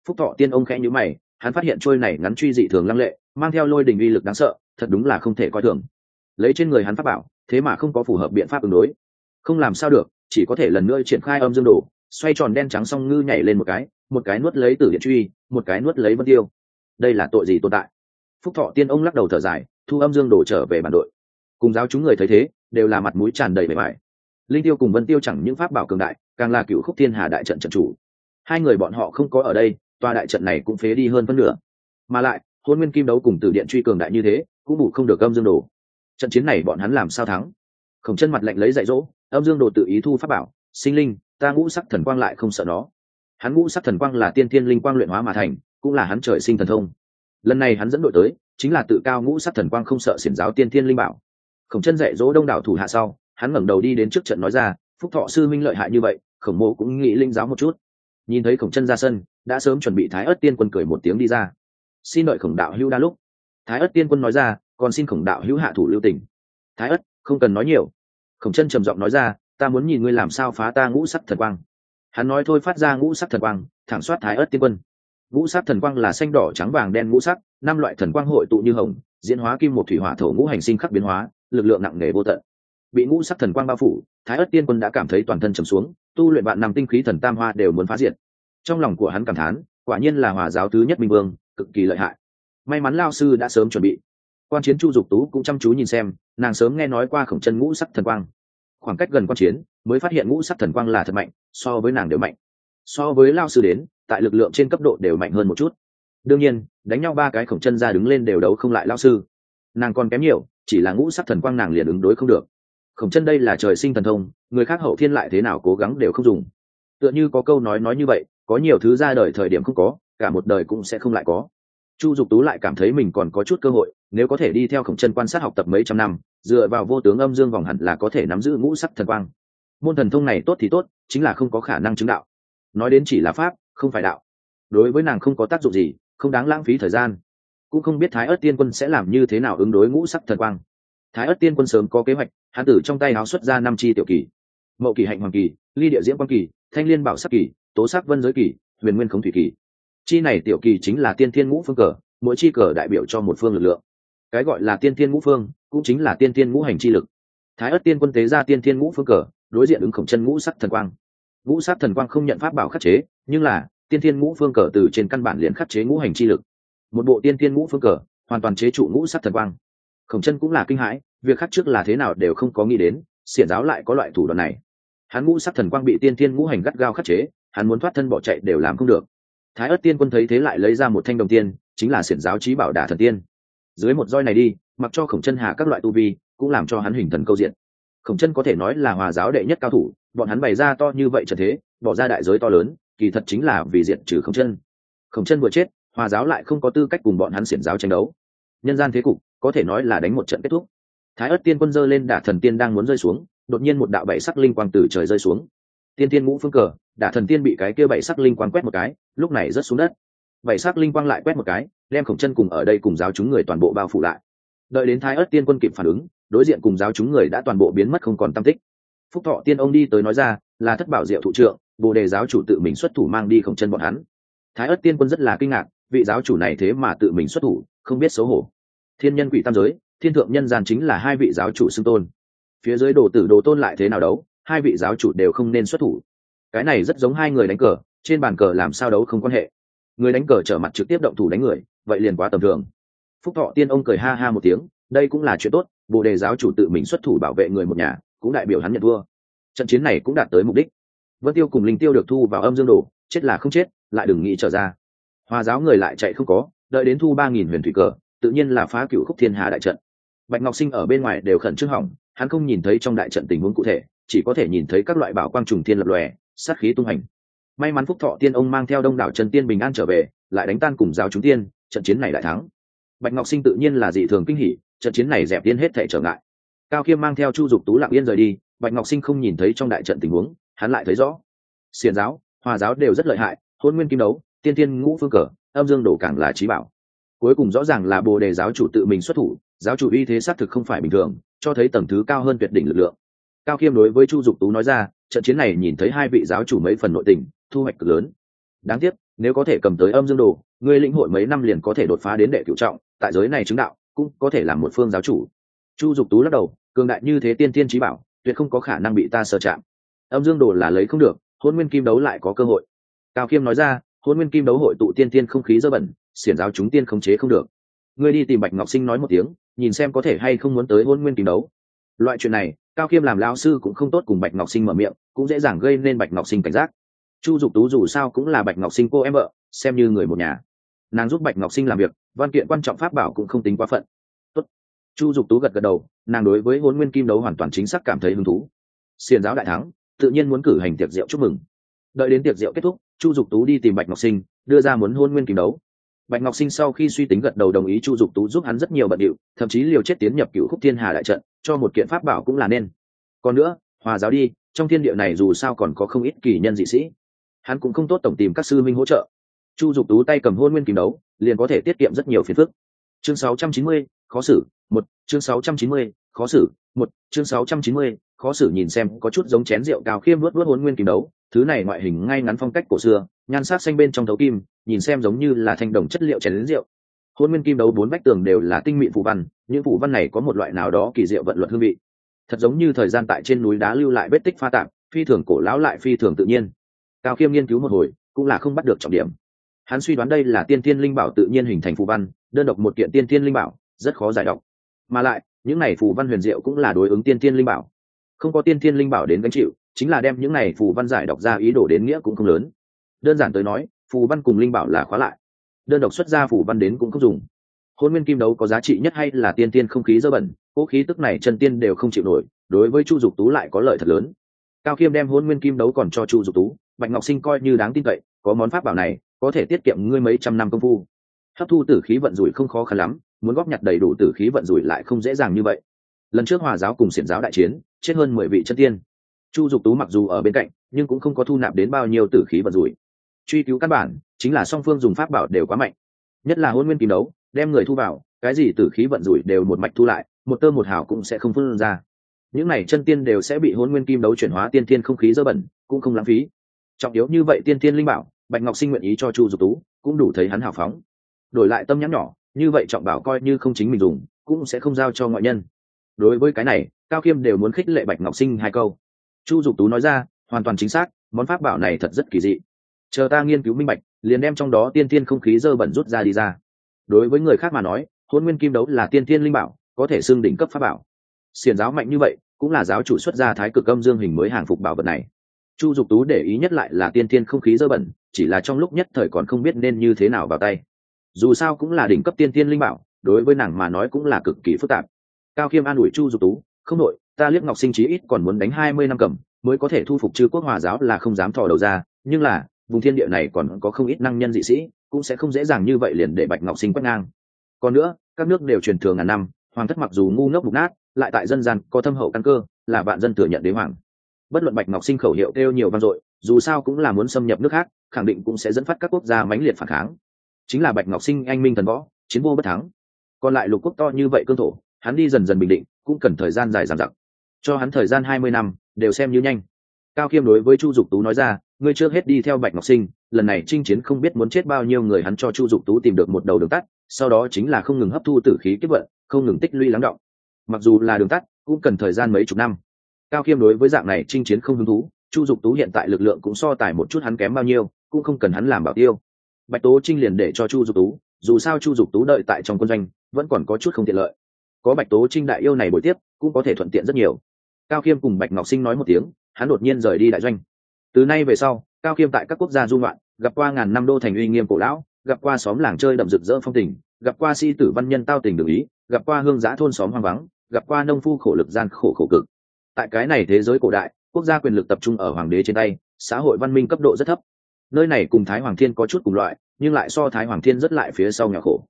Phúc thọ tiên ông khẽ nhữ mày, hắn phát hiện trôi này ngắn truy dị thường lăng lệ, mang theo lôi đình uy lực đáng sợ, thật đúng là không thể coi thường. Lấy trên người hắn pháp bảo, thế mà không có phù hợp biện pháp ứng đối. Không làm sao được, chỉ có thể lần nữa triển khai âm dương đổ xoay tròn đen trắng song ngư nhảy lên một cái một cái nuốt lấy tử điện truy, một cái nuốt lấy vân tiêu đây là tội gì tồn tại? Phúc thọ tiên ông lắc đầu thở dài, thu âm dương đổ trở về bản đội cùng giáo chúng người thấy thế, đều là mặt mũi tràn đầy bề mại linh tiêu cùng vân tiêu chẳng những pháp bảo cường đại, càng là cựu khúc thiên hà đại trận trận chủ. Hai người bọn họ không có ở đây, tòa đại trận này cũng phế đi hơn phân nửa. Mà lại, hôn nguyên kim đấu cùng tử điện truy cường đại như thế, cũng bù không được âm dương đồ. Trận chiến này bọn hắn làm sao thắng? Khổng chân mặt lạnh lấy dạy dỗ, âm dương đồ tự ý thu pháp bảo, sinh linh, ta ngũ sắc thần quang lại không sợ nó. Hắn ngũ sắc thần quang là tiên thiên linh quang luyện hóa mà thành, cũng là hắn trời sinh thần thông. Lần này hắn dẫn đội tới, chính là tự cao ngũ sắc thần quang không sợ xiển giáo tiên thiên linh bảo khổng chân dạy dỗ đông đảo thủ hạ sau, hắn ngẩng đầu đi đến trước trận nói ra, phúc thọ sư minh lợi hại như vậy, khổng mộ cũng nghĩ linh giáo một chút. Nhìn thấy khổng chân ra sân, đã sớm chuẩn bị thái ớt tiên quân cười một tiếng đi ra. Xin đợi khổng đạo hữu đa lúc. Thái ớt tiên quân nói ra, còn xin khổng đạo hữu hạ thủ lưu tình. Thái ớt không cần nói nhiều. Khổng chân trầm giọng nói ra, ta muốn nhìn ngươi làm sao phá ta ngũ sắc thần quang. Hắn nói thôi phát ra ngũ sắc thần quang, thẳng soát thái ớt tiên quân. Ngũ sắc thần quang là xanh đỏ trắng vàng đen ngũ sắc, năm loại thần quang hội tụ như hồng, diễn hóa kim một thủy hỏa thổ ngũ hành sinh khắc biến hóa lực lượng nặng nề vô tận. Bị ngũ sắc thần quang bao phủ, thái ất tiên quân đã cảm thấy toàn thân trầm xuống, tu luyện bạn nằm tinh khí thần tam hoa đều muốn phá diệt. Trong lòng của hắn cảm thán, quả nhiên là hòa giáo thứ nhất minh vương, cực kỳ lợi hại. May mắn lao sư đã sớm chuẩn bị. Quan chiến chu dục tú cũng chăm chú nhìn xem, nàng sớm nghe nói qua khổng chân ngũ sắc thần quang. Khoảng cách gần quan chiến, mới phát hiện ngũ sắc thần quang là thật mạnh, so với nàng đều mạnh. So với lao sư đến, tại lực lượng trên cấp độ đều mạnh hơn một chút. Đương nhiên, đánh nhau ba cái khổng chân ra đứng lên đều đấu không lại lao sư. Nàng còn kém nhiều chỉ là ngũ sắc thần quang nàng liền ứng đối không được. Khổng chân đây là trời sinh thần thông, người khác hậu thiên lại thế nào cố gắng đều không dùng. Tựa như có câu nói nói như vậy, có nhiều thứ ra đời thời điểm không có, cả một đời cũng sẽ không lại có. Chu dục tú lại cảm thấy mình còn có chút cơ hội, nếu có thể đi theo khổng chân quan sát học tập mấy trăm năm, dựa vào vô tướng âm dương vòng hẳn là có thể nắm giữ ngũ sắc thần quang. Môn thần thông này tốt thì tốt, chính là không có khả năng chứng đạo. Nói đến chỉ là pháp, không phải đạo. Đối với nàng không có tác dụng gì, không đáng lãng phí thời gian cũng không biết thái ớt tiên quân sẽ làm như thế nào ứng đối ngũ sắc thần quang. Thái ớt tiên quân sớm có kế hoạch hán tử trong tay áo xuất ra năm chi tiểu kỳ. Mậu kỳ hạnh hoàng kỳ, ly địa diễm quang kỳ, thanh liên bảo sắc kỳ, tố sắc vân giới kỳ, huyền nguyên khống thủy kỳ. Chi này tiểu kỳ chính là tiên thiên ngũ phương cờ, mỗi chi cờ đại biểu cho một phương lực lượng. Cái gọi là tiên thiên ngũ phương, cũng chính là tiên thiên ngũ hành chi lực. Thái ớt tiên quân tế ra tiên thiên ngũ phương cờ, đối diện ứng khổng chân ngũ sắc thần quang. Ngũ sắc thần quang không nhận pháp bảo khắc chế, nhưng là, tiên thiên ngũ phương cờ từ trên căn bản liền khắc chế ngũ hành chi lực một bộ tiên tiên ngũ phương cờ, hoàn toàn chế trụ ngũ sắc thần quang. Khổng chân cũng là kinh hãi, việc khác trước là thế nào đều không có nghĩ đến, xiển giáo lại có loại thủ đoạn này. Hắn ngũ sắc thần quang bị tiên tiên ngũ hành gắt gao khắc chế, hắn muốn thoát thân bỏ chạy đều làm không được. Thái ất tiên quân thấy thế lại lấy ra một thanh đồng tiên, chính là xiển giáo trí bảo đả thần tiên. Dưới một roi này đi, mặc cho khổng chân hạ các loại tu vi, cũng làm cho hắn hình thần câu diện. Khổng chân có thể nói là hòa giáo đệ nhất cao thủ, bọn hắn bày ra to như vậy trở thế, bỏ ra đại giới to lớn, kỳ thật chính là vì diện trừ khổng chân. Khổng chân vừa chết hòa giáo lại không có tư cách cùng bọn hắn xiển giáo tranh đấu. Nhân gian thế cục, có thể nói là đánh một trận kết thúc. Thái ớt tiên quân dơ lên đả thần tiên đang muốn rơi xuống, đột nhiên một đạo bảy sắc linh quang từ trời rơi xuống. Tiên tiên ngũ phương cờ, đả thần tiên bị cái kia bảy sắc linh quang quét một cái, lúc này rớt xuống đất. Bảy sắc linh quang lại quét một cái, đem khổng chân cùng ở đây cùng giáo chúng người toàn bộ bao phủ lại. Đợi đến thái ớt tiên quân kịp phản ứng, đối diện cùng giáo chúng người đã toàn bộ biến mất không còn tam tích. Phúc thọ tiên ông đi tới nói ra, là thất bảo diệu thụ trượng bồ đề giáo chủ tự mình xuất thủ mang đi khổng chân bọn hắn. Thái ớt tiên quân rất là kinh ngạc vị giáo chủ này thế mà tự mình xuất thủ, không biết xấu hổ. Thiên nhân quỷ tam giới, thiên thượng nhân gian chính là hai vị giáo chủ xưng tôn. Phía dưới đồ tử đồ tôn lại thế nào đấu, hai vị giáo chủ đều không nên xuất thủ. Cái này rất giống hai người đánh cờ, trên bàn cờ làm sao đấu không quan hệ. Người đánh cờ trở mặt trực tiếp động thủ đánh người, vậy liền quá tầm thường. Phúc thọ tiên ông cười ha ha một tiếng, đây cũng là chuyện tốt, bồ đề giáo chủ tự mình xuất thủ bảo vệ người một nhà, cũng đại biểu hắn nhận thua. Trận chiến này cũng đạt tới mục đích. Vân tiêu cùng linh tiêu được thu vào âm dương đồ, chết là không chết, lại đừng nghĩ trở ra hòa giáo người lại chạy không có, đợi đến thu ba nghìn huyền thủy cờ, tự nhiên là phá cựu khúc thiên hà đại trận. Bạch ngọc sinh ở bên ngoài đều khẩn trương hỏng, hắn không nhìn thấy trong đại trận tình huống cụ thể, chỉ có thể nhìn thấy các loại bảo quang trùng thiên lập lòe, sát khí tung hành. May mắn phúc thọ tiên ông mang theo đông đảo trần tiên bình an trở về, lại đánh tan cùng giáo chúng tiên, trận chiến này đại thắng. Bạch ngọc sinh tự nhiên là dị thường kinh hỉ, trận chiến này dẹp tiên hết thể trở ngại. Cao khiêm mang theo chu dục tú lạng yên rời đi, bạch ngọc sinh không nhìn thấy trong đại trận tình huống, hắn lại thấy rõ. Xiền giáo hòa giáo đều rất lợi hại hôn nguyên kim đấu tiên tiên ngũ phương cờ, âm dương đổ càng là trí bảo. Cuối cùng rõ ràng là bồ đề giáo chủ tự mình xuất thủ, giáo chủ uy thế xác thực không phải bình thường, cho thấy tầng thứ cao hơn tuyệt đỉnh lực lượng. Cao khiêm đối với chu dục tú nói ra, trận chiến này nhìn thấy hai vị giáo chủ mấy phần nội tình, thu hoạch cực lớn. Đáng tiếc, nếu có thể cầm tới âm dương đồ, người lĩnh hội mấy năm liền có thể đột phá đến đệ cựu trọng, tại giới này chứng đạo, cũng có thể làm một phương giáo chủ. Chu dục tú lắc đầu, cường đại như thế tiên tiên trí bảo, tuyệt không có khả năng bị ta sơ chạm. Âm dương đồ là lấy không được hôn nguyên kim đấu lại có cơ hội. Cao khiêm nói ra hôn nguyên kim đấu hội tụ tiên tiên không khí dơ bẩn, xiển giáo chúng tiên khống chế không được. Ngươi đi tìm bạch ngọc sinh nói một tiếng, nhìn xem có thể hay không muốn tới hôn nguyên kim đấu. Loại chuyện này, cao khiêm làm lao sư cũng không tốt cùng bạch ngọc sinh mở miệng, cũng dễ dàng gây nên bạch ngọc sinh cảnh giác. Chu dục tú dù sao cũng là bạch ngọc sinh cô em vợ, xem như người một nhà. Nàng giúp bạch ngọc sinh làm việc, văn kiện quan trọng pháp bảo cũng không tính quá phận. Tốt. chu dục tú gật gật đầu, nàng đối với hôn nguyên kim đấu hoàn toàn chính xác cảm thấy hứng thú. Xiền giáo đại thắng, tự nhiên muốn cử hành tiệc rượu chúc mừng đợi đến tiệc rượu kết thúc chu dục tú đi tìm bạch ngọc sinh đưa ra muốn hôn nguyên kìm đấu. Bạch ngọc sinh sau khi suy tính gật đầu đồng ý chu dục tú giúp hắn rất nhiều bận điệu thậm chí liều chết tiến nhập cựu khúc thiên hà đại trận cho một kiện pháp bảo cũng là nên. Còn nữa hòa giáo đi trong thiên địa này dù sao còn có không ít kỳ nhân dị sĩ. Hắn cũng không tốt tổng tìm các sư minh hỗ trợ. Chu dục tú tay cầm hôn nguyên kìm đấu liền có thể tiết kiệm rất nhiều phiền phức. Chương 690, khó xử một chương 690, khó xử một chương 690, khó xử nhìn xem có chút giống chén rượu cao khiêm luốt luốt hôn nguyên kìm đấu thứ này ngoại hình ngay ngắn phong cách cổ xưa, nhan sắc xanh bên trong thấu kim, nhìn xem giống như là thanh đồng chất liệu chén rượu. Hôn nguyên kim đấu bốn vách tường đều là tinh mịn phù văn, những phù văn này có một loại nào đó kỳ diệu vận luật hương vị. Thật giống như thời gian tại trên núi đá lưu lại vết tích pha tạp, phi thường cổ lão lại phi thường tự nhiên. Cao khiêm nghiên cứu một hồi, cũng là không bắt được trọng điểm. Hắn suy đoán đây là tiên tiên linh bảo tự nhiên hình thành phù văn, đơn độc một kiện tiên tiên linh bảo, rất khó giải đọc mà lại, những này phù văn huyền diệu cũng là đối ứng tiên tiên linh bảo. Không có tiên tiên linh bảo đến gánh chịu chính là đem những này phù văn giải đọc ra ý đồ đến nghĩa cũng không lớn. Đơn giản tới nói, phù văn cùng linh bảo là khóa lại. Đơn độc xuất ra phù văn đến cũng không dùng. Hôn nguyên kim đấu có giá trị nhất hay là tiên tiên không khí dơ bẩn cỗ khí tức này chân tiên đều không chịu nổi, đối với chu dục tú lại có lợi thật lớn. Cao khiêm đem hôn nguyên kim đấu còn cho chu dục tú, bạch ngọc sinh coi như đáng tin cậy, có món pháp bảo này, có thể tiết kiệm ngươi mấy trăm năm công phu. Hấp thu tử khí vận rủi không khó khăn lắm, muốn góp nhặt đầy đủ tử khí vận rủi lại không dễ dàng như vậy. Lần trước hòa giáo cùng xiển giáo đại chiến, chết hơn mười vị chân tiên chu dục tú mặc dù ở bên cạnh, nhưng cũng không có thu nạp đến bao nhiêu tử khí vận rủi. Truy cứu căn bản, chính là song phương dùng pháp bảo đều quá mạnh. Nhất là hôn nguyên kim đấu, đem người thu vào, cái gì tử khí vận rủi đều một mạch thu lại, một tơ một hào cũng sẽ không phân ra. Những này chân tiên đều sẽ bị hôn nguyên kim đấu chuyển hóa tiên tiên không khí dơ bẩn, cũng không lãng phí. Trọng yếu như vậy tiên tiên linh bảo, bạch ngọc sinh nguyện ý cho chu dục tú, cũng đủ thấy hắn hào phóng. Đổi lại tâm nhắn nhỏ, như vậy trọng bảo coi như không chính mình dùng, cũng sẽ không giao cho ngoại nhân. Đối với cái này, cao khiêm đều muốn khích lệ bạch ngọc sinh hai câu chu dục tú nói ra, hoàn toàn chính xác, món pháp bảo này thật rất kỳ dị. Chờ ta nghiên cứu minh bạch, liền đem trong đó tiên tiên không khí dơ bẩn rút ra đi ra. Đối với người khác mà nói hôn nguyên kim đấu là tiên tiên linh bảo, có thể xưng đỉnh cấp pháp bảo. Xiền giáo mạnh như vậy, cũng là giáo chủ xuất gia thái cực âm dương hình mới hàng phục bảo vật này. Chu dục tú để ý nhất lại là tiên tiên không khí dơ bẩn, chỉ là trong lúc nhất thời còn không biết nên như thế nào vào tay. Dù sao cũng là đỉnh cấp tiên tiên linh bảo, đối với nàng mà nói cũng là cực kỳ phức tạp. Cao khiêm an ủi chu dục tú, không nội ta liếc ngọc sinh chí ít còn muốn đánh hai mươi năm cầm, mới có thể thu phục chư quốc hòa giáo là không dám thò đầu ra, nhưng là, vùng thiên địa này còn có không ít năng nhân dị sĩ, cũng sẽ không dễ dàng như vậy liền để bạch ngọc sinh quét ngang. Còn nữa, các nước đều truyền thường ngàn năm, hoàng thất mặc dù ngu ngốc mục nát, lại tại dân gian có thâm hậu căn cơ, là vạn dân thừa nhận đế hoàng. Bất luận bạch ngọc sinh khẩu hiệu kêu nhiều vang dội, dù sao cũng là muốn xâm nhập nước khác, khẳng định cũng sẽ dẫn phát các quốc gia mãnh liệt phản kháng. Chính là bạch ngọc sinh anh minh thần võ, chiến vô bất thắng. Còn lại lục quốc to như vậy cương thổ, hắn đi dần dần bình định, cũng cần thời gian dài dằng dặc cho hắn thời gian hai mươi năm, đều xem như nhanh. Cao khiêm đối với chu dục tú nói ra, ngươi trước hết đi theo bạch ngọc sinh, lần này chinh chiến không biết muốn chết bao nhiêu người hắn cho chu dục tú tìm được một đầu đường tắt, sau đó chính là không ngừng hấp thu tử khí kết vận, không ngừng tích lũy lắng động. Mặc dù là đường tắt, cũng cần thời gian mấy chục năm. Cao khiêm đối với dạng này chinh chiến không hứng thú, chu dục tú hiện tại lực lượng cũng so tài một chút hắn kém bao nhiêu, cũng không cần hắn làm bảo tiêu. Bạch tố trinh liền để cho chu dục tú, dù sao chu dục tú đợi tại trong quân doanh, vẫn còn có chút không tiện lợi. Có bạch tố trinh đại yêu này buổi tiếp, cũng có thể thuận tiện rất nhiều cao khiêm cùng bạch ngọc sinh nói một tiếng, hắn đột nhiên rời đi đại doanh. Từ nay về sau, cao khiêm tại các quốc gia du ngoạn, gặp qua ngàn năm đô thành uy nghiêm cổ lão, gặp qua xóm làng chơi đậm rực rỡ phong tình, gặp qua si tử văn nhân tao tình được ý, gặp qua hương giã thôn xóm hoang vắng, gặp qua nông phu khổ lực gian khổ khổ cực. Tại cái này thế giới cổ đại, quốc gia quyền lực tập trung ở hoàng đế trên tay, xã hội văn minh cấp độ rất thấp. Nơi này cùng thái hoàng thiên có chút cùng loại, nhưng lại so thái hoàng thiên rất lại phía sau nhà khổ.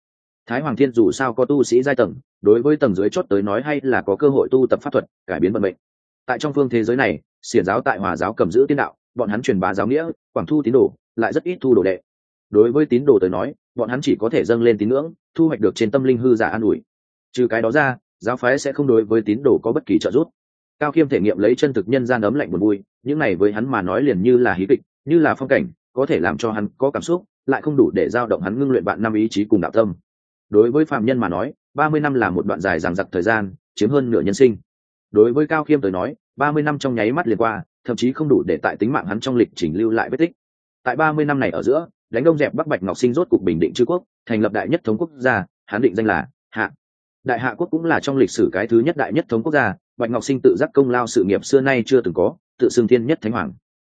Thái hoàng thiên dù sao có tu sĩ giai tầng, đối với tầng dưới chót tới nói hay là có cơ hội tu tập pháp thuật, cải biến vận mệnh tại trong phương thế giới này, xiển giáo tại hòa giáo cầm giữ tiên đạo, bọn hắn truyền bá giáo nghĩa, quảng thu tín đồ, lại rất ít thu đồ đệ. Đối với tín đồ tới nói, bọn hắn chỉ có thể dâng lên tín ngưỡng, thu hoạch được trên tâm linh hư giả an ủi. Trừ cái đó ra, giáo phái sẽ không đối với tín đồ có bất kỳ trợ giúp. Cao khiêm thể nghiệm lấy chân thực nhân gian ấm lạnh buồn vui, những này với hắn mà nói liền như là hí kịch, như là phong cảnh, có thể làm cho hắn có cảm xúc, lại không đủ để giao động hắn ngưng luyện bạn năm ý chí cùng đạo tâm. Đối với phạm nhân mà nói, ba mươi năm là một đoạn dài ràng giặc thời gian, chiếm hơn nửa nhân sinh đối với cao khiêm tới nói, ba mươi năm trong nháy mắt liền qua, thậm chí không đủ để tại tính mạng hắn trong lịch trình lưu lại vết tích. Tại ba mươi năm này ở giữa, đánh đông dẹp bắc bạch ngọc sinh rốt cục bình định chư quốc, thành lập đại nhất thống quốc gia, hắn định danh là hạ. Đại hạ quốc cũng là trong lịch sử cái thứ nhất đại nhất thống quốc gia, bạch ngọc sinh tự giác công lao sự nghiệp xưa nay chưa từng có, tự xưng thiên nhất thánh hoàng.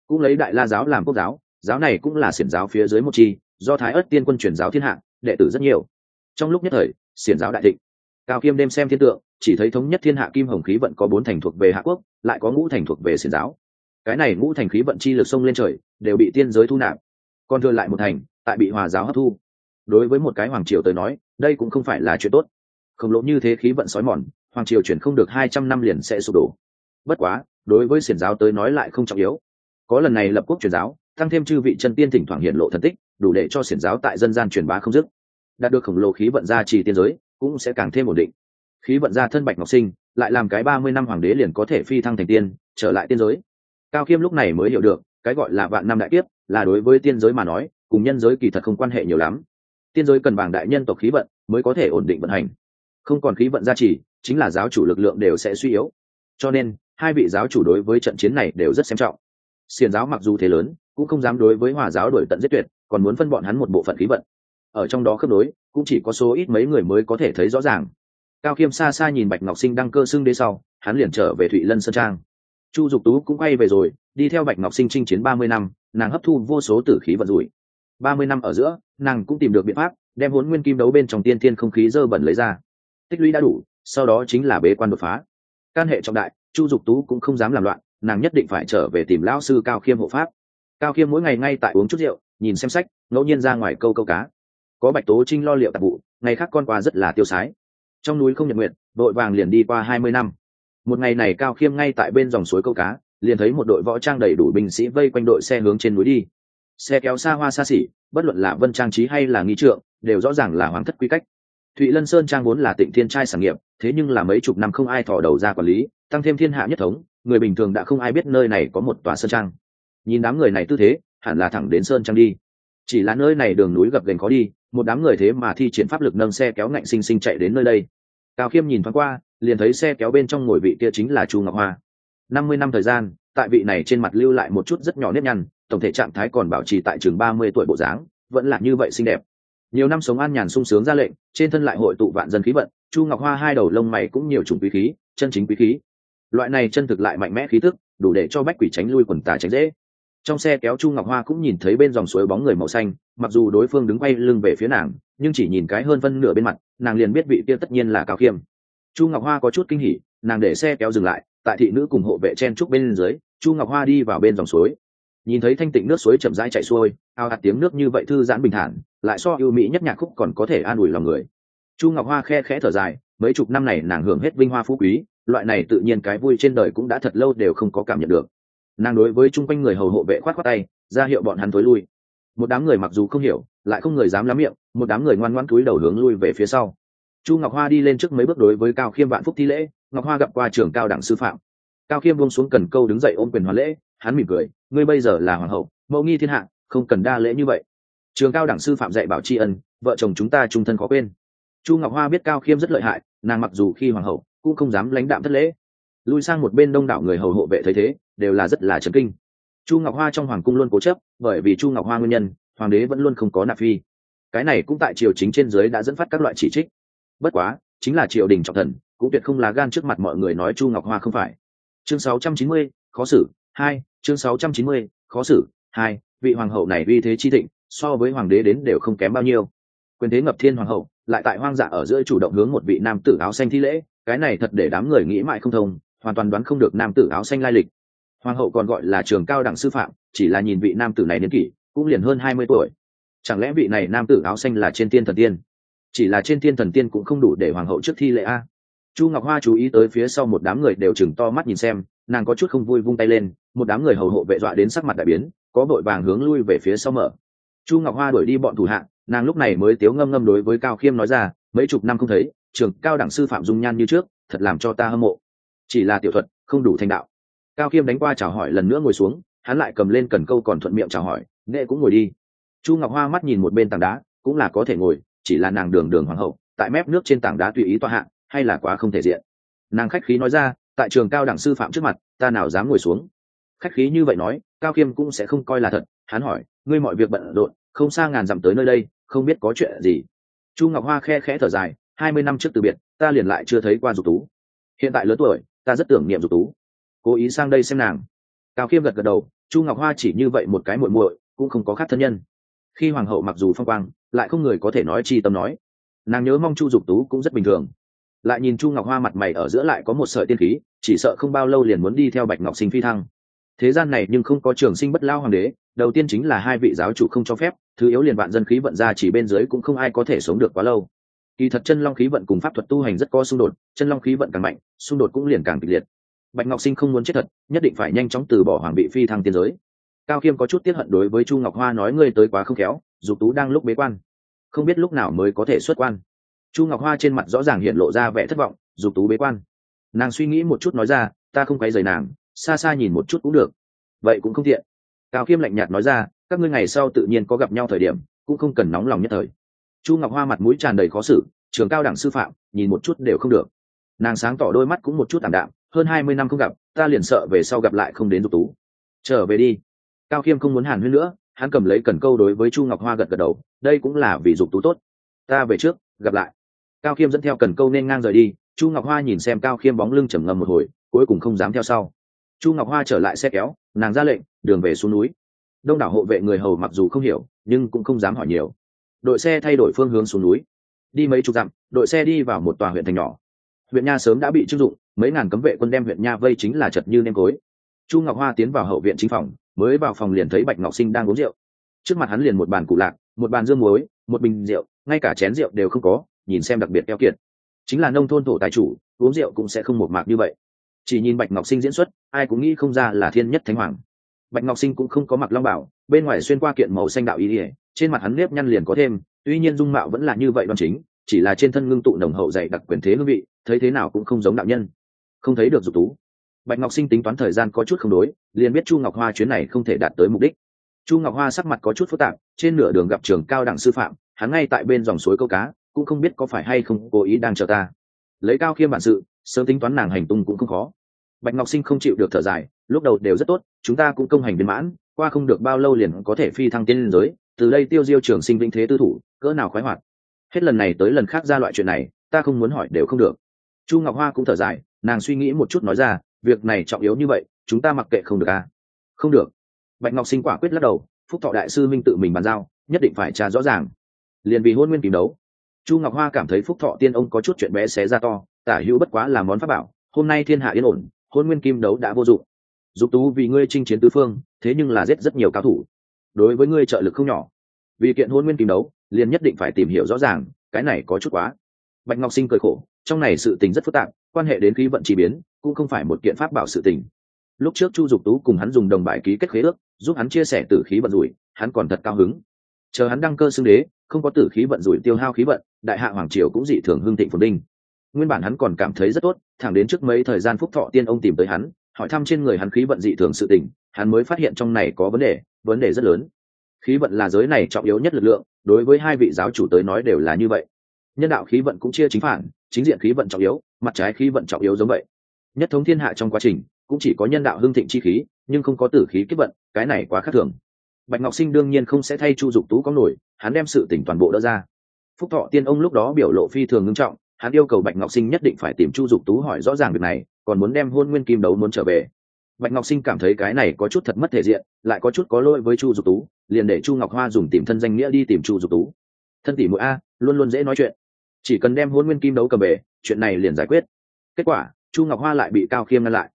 Cũng lấy đại la giáo làm quốc giáo giáo này cũng là xiển giáo phía dưới một chi, do thái ất tiên quân truyền giáo thiên hạ, đệ tử rất nhiều. Trong lúc nhất thời, xiển giáo đại thịnh cao kiêm đêm xem thiên tượng, chỉ thấy thống nhất thiên hạ kim hồng khí vận có bốn thành thuộc về hạ quốc, lại có ngũ thành thuộc về xiển giáo. Cái này ngũ thành khí vận chi lực sông lên trời, đều bị tiên giới thu nạp. Còn thừa lại một thành, tại bị hòa giáo hấp thu. Đối với một cái hoàng triều tới nói, đây cũng không phải là chuyện tốt. Khổng lỗ như thế khí vận sói mòn, hoàng triều chuyển không được hai trăm năm liền sẽ sụp đổ. Bất quá, đối với xiển giáo tới nói lại không trọng yếu. Có lần này lập quốc truyền giáo, tăng thêm chư vị chân tiên thỉnh thoảng hiện lộ thần tích, đủ để cho xiển giáo tại dân gian truyền bá không dứt. Đạt được khổng lồ khí vận ra trì tiên giới cũng sẽ càng thêm ổn định. Khí vận gia thân bạch ngọc sinh, lại làm cái ba mươi năm hoàng đế liền có thể phi thăng thành tiên, trở lại tiên giới. Cao khiêm lúc này mới hiểu được, cái gọi là vạn năm đại kiếp, là đối với tiên giới mà nói, cùng nhân giới kỳ thật không quan hệ nhiều lắm. Tiên giới cần bảng đại nhân tộc khí vận mới có thể ổn định vận hành. Không còn khí vận gia trì, chính là giáo chủ lực lượng đều sẽ suy yếu. Cho nên, hai vị giáo chủ đối với trận chiến này đều rất xem trọng. Xiền giáo mặc dù thế lớn, cũng không dám đối với hòa giáo đổi tận giết tuyệt, còn muốn phân bọn hắn một bộ phận khí vận. Ở trong đó khớp nối cũng chỉ có số ít mấy người mới có thể thấy rõ ràng. Cao khiêm xa xa nhìn bạch ngọc sinh đăng cơ xưng đế sau, hắn liền trở về thụy lân sơn trang. Chu dục tú cũng quay về rồi, đi theo bạch ngọc sinh chinh chiến ba mươi năm, nàng hấp thu vô số tử khí vận rủi. Ba mươi năm ở giữa, nàng cũng tìm được biện pháp, đem huấn nguyên kim đấu bên trong tiên thiên không khí dơ bẩn lấy ra. Tích lũy đã đủ, sau đó chính là bế quan đột phá. Can hệ trọng đại, chu dục tú cũng không dám làm loạn, nàng nhất định phải trở về tìm lão sư cao khiêm hộ pháp. Cao khiêm mỗi ngày ngay tại uống chút rượu, nhìn xem sách, ngẫu nhiên ra ngoài câu câu cá có bạch tố trinh lo liệu tạp vụ, ngày khác con qua rất là tiêu sái. Trong núi không nhận nguyện, đội vàng liền đi qua hai mươi năm. Một ngày này cao khiêm ngay tại bên dòng suối câu cá, liền thấy một đội võ trang đầy đủ binh sĩ vây quanh đội xe hướng trên núi đi. Xe kéo xa hoa xa xỉ, bất luận là vân trang trí hay là nghi trượng, đều rõ ràng là hoàng thất quy cách. Thụy lân sơn trang vốn là tịnh thiên trai sản nghiệp, thế nhưng là mấy chục năm không ai thò đầu ra quản lý, tăng thêm thiên hạ nhất thống, người bình thường đã không ai biết nơi này có một tòa sơn trang. Nhìn đám người này tư thế, hẳn là thẳng đến sơn trang đi. Chỉ là nơi này đường núi gập ghềnh khó đi một đám người thế mà thi triển pháp lực nâng xe kéo ngạnh sinh sinh chạy đến nơi đây. Cao khiêm nhìn thoáng qua, liền thấy xe kéo bên trong ngồi vị kia chính là chu ngọc hoa. Năm mươi năm thời gian, tại vị này trên mặt lưu lại một chút rất nhỏ nếp nhăn, tổng thể trạng thái còn bảo trì tại trường ba mươi tuổi bộ dáng, vẫn là như vậy xinh đẹp. Nhiều năm sống an nhàn sung sướng ra lệnh, trên thân lại hội tụ vạn dân khí vận, chu ngọc hoa hai đầu lông mày cũng nhiều chủng quý khí, chân chính quý khí. Loại này chân thực lại mạnh mẽ khí thức đủ để cho bách quỷ tránh lui quần tà tránh dễ trong xe kéo chu ngọc hoa cũng nhìn thấy bên dòng suối bóng người màu xanh, mặc dù đối phương đứng quay lưng về phía nàng, nhưng chỉ nhìn cái hơn phân nửa bên mặt, nàng liền biết vị kia tất nhiên là cao khiêm. Chu ngọc hoa có chút kinh hỉ, nàng để xe kéo dừng lại, tại thị nữ cùng hộ vệ chen trúc bên dưới, chu ngọc hoa đi vào bên dòng suối. Nhìn thấy thanh tịnh nước suối chậm rãi chạy xuôi, ao hạt tiếng nước như vậy thư giãn bình thản, lại so ưu mỹ nhất nhạc khúc còn có thể an ủi lòng người. Chu ngọc hoa khe khẽ thở dài, mấy chục năm này nàng hưởng hết vinh hoa phú quý, loại này tự nhiên cái vui trên đời cũng đã thật lâu đều không có cảm nhận được nàng đối với chung quanh người hầu hộ vệ khoát khoát tay, ra hiệu bọn hắn thối lui. Một đám người mặc dù không hiểu, lại không người dám lắm miệng, một đám người ngoan ngoãn cúi đầu hướng lui về phía sau. Chu ngọc hoa đi lên trước mấy bước đối với cao khiêm vạn phúc thi lễ, ngọc hoa gặp qua trường cao đẳng sư phạm. Cao khiêm buông xuống cần câu đứng dậy ôm quyền hoàn lễ, hắn mỉm cười, ngươi bây giờ là hoàng hậu, mẫu nghi thiên hạ, không cần đa lễ như vậy. Trường cao đẳng sư phạm dạy bảo tri ân, vợ chồng chúng ta trung thân khó quên. Chu ngọc hoa biết cao khiêm rất lợi hại, nàng mặc dù khi hoàng hậu, cũng không dám lãnh đạm thất lễ. Lui sang một bên đông đảo người hầu hộ vệ thấy thế đều là rất là trấn kinh. Chu ngọc hoa trong hoàng cung luôn cố chấp bởi vì chu ngọc hoa nguyên nhân hoàng đế vẫn luôn không có nạp phi. Cái này cũng tại triều chính trên dưới đã dẫn phát các loại chỉ trích. Bất quá chính là triều đình trọng thần cũng tuyệt không lá gan trước mặt mọi người nói chu ngọc hoa không phải. Chương 690, khó xử hai chương sáu trăm chín mươi khó xử hai vị hoàng hậu này uy thế chi thịnh so với hoàng đế đến đều không kém bao nhiêu. Quyền thế ngập thiên hoàng hậu lại tại hoang dã ở giữa chủ động hướng một vị nam tử áo xanh thi lễ cái này thật để đám người nghĩ mãi không thông hoàn toàn đoán không được nam tử áo xanh lai lịch hoàng hậu còn gọi là trường cao đẳng sư phạm, chỉ là nhìn vị nam tử này niên kỷ, cũng liền hơn hai mươi tuổi. Chẳng lẽ vị này nam tử áo xanh là trên tiên thần tiên? Chỉ là trên tiên thần tiên cũng không đủ để hoàng hậu trước thi lễ a. Chu ngọc hoa chú ý tới phía sau một đám người đều chừng to mắt nhìn xem, nàng có chút không vui vung tay lên, một đám người hầu hộ vệ dọa đến sắc mặt đại biến, có vội vàng hướng lui về phía sau mở. Chu ngọc hoa đuổi đi bọn thủ hạ, nàng lúc này mới tiếu ngâm ngâm đối với cao khiêm nói ra, mấy chục năm không thấy, trường cao đẳng sư phạm dung nhan như trước, thật làm cho ta hâm mộ. Chỉ là tiểu thuật, không đủ thành đạo cao khiêm đánh qua chào hỏi lần nữa ngồi xuống, hắn lại cầm lên cần câu còn thuận miệng chào hỏi nghệ cũng ngồi đi. Chu ngọc hoa mắt nhìn một bên tảng đá, cũng là có thể ngồi, chỉ là nàng đường đường hoàng hậu, tại mép nước trên tảng đá tùy ý toa hạng hay là quá không thể diện. Nàng khách khí nói ra, tại trường cao đẳng sư phạm trước mặt, ta nào dám ngồi xuống? Khách khí như vậy nói, cao khiêm cũng sẽ không coi là thật, hắn hỏi, ngươi mọi việc bận rộn, không xa ngàn dặm tới nơi đây, không biết có chuyện gì? Chu ngọc hoa khe khẽ thở dài, hai mươi năm trước từ biệt, ta liền lại chưa thấy qua dục tú. Hiện tại lớn tuổi, ta rất tưởng niệm dục tú cố ý sang đây xem nàng. Cao khiêm gật gật đầu, chu ngọc hoa chỉ như vậy một cái muội muội, cũng không có khác thân nhân. Khi hoàng hậu mặc dù phong quang, lại không người có thể nói chi tâm nói. Nàng nhớ mong chu dục tú cũng rất bình thường. Lại nhìn chu ngọc hoa mặt mày ở giữa lại có một sợi tiên khí, chỉ sợ không bao lâu liền muốn đi theo bạch ngọc sinh phi thăng. Thế gian này nhưng không có trường sinh bất lao hoàng đế, đầu tiên chính là hai vị giáo chủ không cho phép, thứ yếu liền vạn dân khí vận ra chỉ bên dưới cũng không ai có thể sống được quá lâu. Kỳ thật chân long khí vận cùng pháp thuật tu hành rất có xung đột, chân long khí vận càng mạnh, xung đột cũng liền càng kịch liệt bạch ngọc sinh không muốn chết thật, nhất định phải nhanh chóng từ bỏ hoàng bị phi thăng tiên giới. Cao khiêm có chút tiếp hận đối với chu ngọc hoa nói, ngươi tới quá không khéo, dục tú đang lúc bế quan. Không biết lúc nào mới có thể xuất quan. Chu ngọc hoa trên mặt rõ ràng hiện lộ ra vẻ thất vọng, dục tú bế quan. Nàng suy nghĩ một chút nói ra, ta không quay rời nàng, xa xa nhìn một chút cũng được. Vậy cũng không thiện cao khiêm lạnh nhạt nói ra, các ngươi ngày sau tự nhiên có gặp nhau thời điểm, cũng không cần nóng lòng nhất thời. Chu ngọc hoa mặt mũi tràn đầy khó xử, trường cao đẳng sư phạm, nhìn một chút đều không được. Nàng sáng tỏ đôi mắt cũng một chút ảm đạm hơn hai mươi năm không gặp, ta liền sợ về sau gặp lại không đến dục tú. Trở về đi. Cao khiêm không muốn hàn huyên nữa, hắn cầm lấy cần câu đối với chu ngọc hoa gật gật đầu, đây cũng là vì dục tú tốt. Ta về trước, gặp lại. Cao khiêm dẫn theo cần câu nên ngang rời đi, chu ngọc hoa nhìn xem cao khiêm bóng lưng trầm ngầm một hồi, cuối cùng không dám theo sau. Chu ngọc hoa trở lại xe kéo, nàng ra lệnh, đường về xuống núi. Đông đảo hộ vệ người hầu mặc dù không hiểu, nhưng cũng không dám hỏi nhiều. Đội xe thay đổi phương hướng xuống núi. Đi mấy chục dặm, đội xe đi vào một tòa huyện thành nhỏ huyện nha sớm đã bị chưng dụng, mấy ngàn cấm vệ quân đem huyện nha vây chính là chật như nêm cối. Chu ngọc hoa tiến vào hậu viện chính phòng, mới vào phòng liền thấy bạch ngọc sinh đang uống rượu. Trước mặt hắn liền một bàn cụ lạc, một bàn dương muối, một bình rượu, ngay cả chén rượu đều không có, nhìn xem đặc biệt keo kiệt. Chính là nông thôn thổ tài chủ, uống rượu cũng sẽ không một mạc như vậy. Chỉ nhìn bạch ngọc sinh diễn xuất, ai cũng nghĩ không ra là thiên nhất thánh hoàng. Bạch ngọc sinh cũng không có mặc long bảo bên ngoài xuyên qua kiện màu xanh đạo ý ỉa trên mặt hắn nếp nhăn liền có thêm, tuy nhiên dung mạo vẫn là như vậy đoan chính, chỉ là trên thân ngưng tụ nồng hậu dày đặc quyền thế hương vị thấy thế nào cũng không giống đạo nhân. Không thấy được dục tú. Bạch ngọc sinh tính toán thời gian có chút không đối, liền biết chu ngọc hoa chuyến này không thể đạt tới mục đích. Chu ngọc hoa sắc mặt có chút phức tạp, trên nửa đường gặp trường cao đẳng sư phạm, hắn ngay tại bên dòng suối câu cá, cũng không biết có phải hay không cố ý đang chờ ta. Lấy cao khiêm bản sự, sớm tính toán nàng hành tung cũng không khó. Bạch ngọc sinh không chịu được thở dài, lúc đầu đều rất tốt, chúng ta cũng công hành viên mãn, qua không được bao lâu liền có thể phi thăng tiên liên giới, từ đây tiêu diêu trường sinh vĩnh thế tư thủ, cỡ nào khoái hoạt. Hết lần này tới lần khác ra loại chuyện này, ta không muốn hỏi đều không được chu ngọc hoa cũng thở dài, nàng suy nghĩ một chút nói ra, việc này trọng yếu như vậy, chúng ta mặc kệ không được à? Không được. Bạch ngọc sinh quả quyết lắc đầu, phúc thọ đại sư minh tự mình bàn giao, nhất định phải trả rõ ràng. Liền vì hôn nguyên kìm đấu, chu ngọc hoa cảm thấy phúc thọ tiên ông có chút chuyện bé xé ra to, tả hữu bất quá là món pháp bảo, hôm nay thiên hạ yên ổn, hôn nguyên kim đấu đã vô dụng. Dục tú vì ngươi chinh chiến tứ phương, thế nhưng là giết rất nhiều cao thủ. Đối với ngươi trợ lực không nhỏ. Vì kiện hôn nguyên kim đấu, liền nhất định phải tìm hiểu rõ ràng, cái này có chút quá. Bạch ngọc sinh cười khổ trong này sự tình rất phức tạp, quan hệ đến khí vận chi biến, cũng không phải một kiện pháp bảo sự tình. Lúc trước chu dục tú cùng hắn dùng đồng bài ký kết khế ước, giúp hắn chia sẻ tử khí vận rủi, hắn còn thật cao hứng. Chờ hắn đăng cơ xưng đế, không có tử khí vận rủi tiêu hao khí vận, đại hạ hoàng triều cũng dị thường hưng thịnh phồn đinh nguyên bản hắn còn cảm thấy rất tốt, thẳng đến trước mấy thời gian phúc thọ tiên ông tìm tới hắn, hỏi thăm trên người hắn khí vận dị thường sự tình, hắn mới phát hiện trong này có vấn đề vấn đề rất lớn. Khí vận là giới này trọng yếu nhất lực lượng, đối với hai vị giáo chủ tới nói đều là như vậy nhân đạo khí vận cũng chia chính phản, chính diện khí vận trọng yếu, mặt trái khí vận trọng yếu giống vậy. Nhất thống thiên hạ trong quá trình, cũng chỉ có nhân đạo hưng thịnh chi khí, nhưng không có tử khí kiếp vận, cái này quá khác thường. Bạch ngọc sinh đương nhiên không sẽ thay chu dục tú có nổi, hắn đem sự tỉnh toàn bộ đỡ ra. Phúc thọ tiên ông lúc đó biểu lộ phi thường ngưng trọng, hắn yêu cầu bạch ngọc sinh nhất định phải tìm chu dục tú hỏi rõ ràng việc này, còn muốn đem hôn nguyên kim đấu muốn trở về. Bạch ngọc sinh cảm thấy cái này có chút thật mất thể diện, lại có chút có lỗi với chu dục tú, liền để chu ngọc hoa dùng tìm thân danh nghĩa đi tìm chu dục tú. Thân tỷ mũi a, luôn luôn dễ nói chuyện chỉ cần đem hôn nguyên kim đấu cầm về, chuyện này liền giải quyết. Kết quả, chu ngọc hoa lại bị cao khiêm ngăn lại.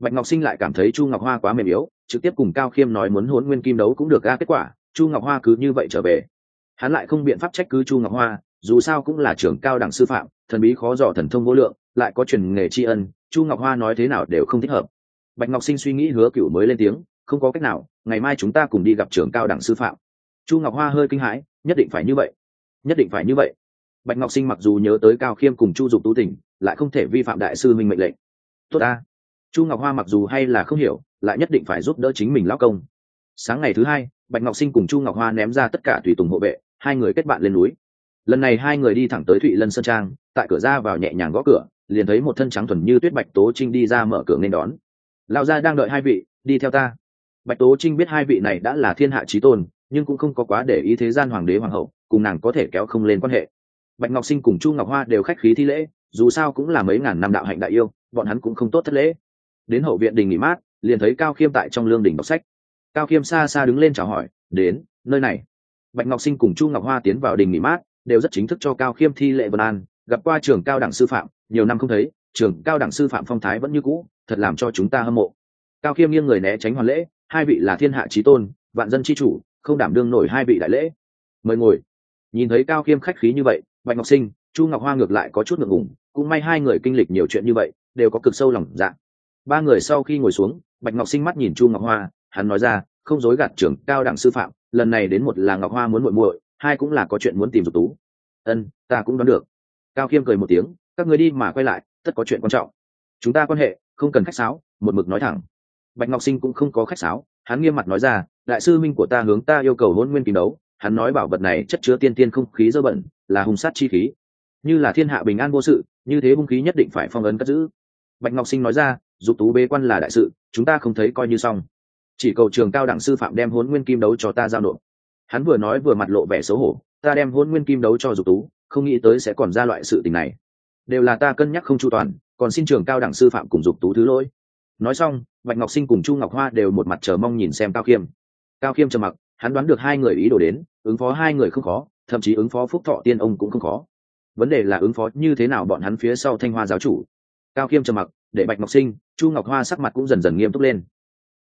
Bạch ngọc sinh lại cảm thấy chu ngọc hoa quá mềm yếu, trực tiếp cùng cao khiêm nói muốn hôn nguyên kim đấu cũng được ra kết quả, chu ngọc hoa cứ như vậy trở về. Hắn lại không biện pháp trách cứ chu ngọc hoa, dù sao cũng là trưởng cao đẳng sư phạm, thần bí khó dò thần thông vô lượng, lại có truyền nghề tri ân, chu ngọc hoa nói thế nào đều không thích hợp. Bạch ngọc sinh suy nghĩ hứa cựu mới lên tiếng, không có cách nào, ngày mai chúng ta cùng đi gặp trưởng cao đẳng sư phạm. Chu ngọc hoa hơi kinh hãi, nhất định phải như vậy. Nhất định phải như vậy bạch ngọc sinh mặc dù nhớ tới cao khiêm cùng chu dục tú tỉnh, lại không thể vi phạm đại sư minh mệnh lệnh. Tốt ta. Chu ngọc hoa mặc dù hay là không hiểu, lại nhất định phải giúp đỡ chính mình lao công. Sáng ngày thứ hai, bạch ngọc sinh cùng chu ngọc hoa ném ra tất cả tùy tùng hộ vệ, hai người kết bạn lên núi. Lần này hai người đi thẳng tới thụy lân sơn trang, tại cửa ra vào nhẹ nhàng gõ cửa, liền thấy một thân trắng thuần như tuyết bạch tố trinh đi ra mở cửa nên đón. Lão gia đang đợi hai vị, đi theo ta. Bạch tố trinh biết hai vị này đã là thiên hạ trí tôn, nhưng cũng không có quá để ý thế gian hoàng đế hoàng hậu, cùng nàng có thể kéo không lên quan hệ bạch ngọc sinh cùng chu ngọc hoa đều khách khí thi lễ, dù sao cũng là mấy ngàn năm đạo hạnh đại yêu, bọn hắn cũng không tốt thất lễ. Đến hậu viện đình nghỉ mát, liền thấy cao khiêm tại trong lương đình đọc sách. Cao khiêm xa xa đứng lên chào hỏi, đến, nơi này. Bạch ngọc sinh cùng chu ngọc hoa tiến vào đình nghỉ mát, đều rất chính thức cho cao khiêm thi lệ vân an, gặp qua trường cao đẳng sư phạm, nhiều năm không thấy trường cao đẳng sư phạm phong thái vẫn như cũ, thật làm cho chúng ta hâm mộ. Cao khiêm nghiêng người né tránh hoàn lễ, hai vị là thiên hạ trí tôn, vạn dân tri chủ, không đảm đương nổi hai vị đại lễ. Mời ngồi. Nhìn thấy cao khiêm khách khí như vậy bạch ngọc sinh, chu ngọc hoa ngược lại có chút ngượng ngùng, cũng may hai người kinh lịch nhiều chuyện như vậy, đều có cực sâu lòng dạ. Ba người sau khi ngồi xuống, bạch ngọc sinh mắt nhìn chu ngọc hoa, hắn nói ra, không dối gạt trưởng cao đẳng sư phạm, lần này đến một là ngọc hoa muốn muội muội, hai cũng là có chuyện muốn tìm dục tú. Ân, ta cũng đoán được. Cao khiêm cười một tiếng, các người đi mà quay lại, tất có chuyện quan trọng. Chúng ta quan hệ, không cần khách sáo, một mực nói thẳng. Bạch ngọc sinh cũng không có khách sáo, hắn nghiêm mặt nói ra, đại sư minh của ta hướng ta yêu cầu hôn nguyên kín đấu hắn nói bảo vật này chất chứa tiên tiên không khí dơ bẩn, là hung sát chi khí. Như là thiên hạ bình an vô sự, như thế hung khí nhất định phải phong ấn cất giữ. Bạch ngọc sinh nói ra, dục tú bế quan là đại sự, chúng ta không thấy coi như xong. Chỉ cầu trường cao đẳng sư phạm đem hôn nguyên kim đấu cho ta giao nộp. Hắn vừa nói vừa mặt lộ vẻ xấu hổ, ta đem hôn nguyên kim đấu cho dục tú, không nghĩ tới sẽ còn ra loại sự tình này. Đều là ta cân nhắc không chu toàn, còn xin trường cao đẳng sư phạm cùng dục tú thứ lỗi. Nói xong, bạch ngọc sinh cùng chu ngọc hoa đều một mặt chờ mong nhìn xem cao khiêm. Cao khiêm trầm mặc, hắn đoán được hai người ý đồ đến ứng phó hai người không khó, thậm chí ứng phó phúc thọ tiên ông cũng không khó. Vấn đề là ứng phó như thế nào bọn hắn phía sau thanh hoa giáo chủ. Cao khiêm trầm mặc, để bạch ngọc sinh, chu ngọc hoa sắc mặt cũng dần dần nghiêm túc lên.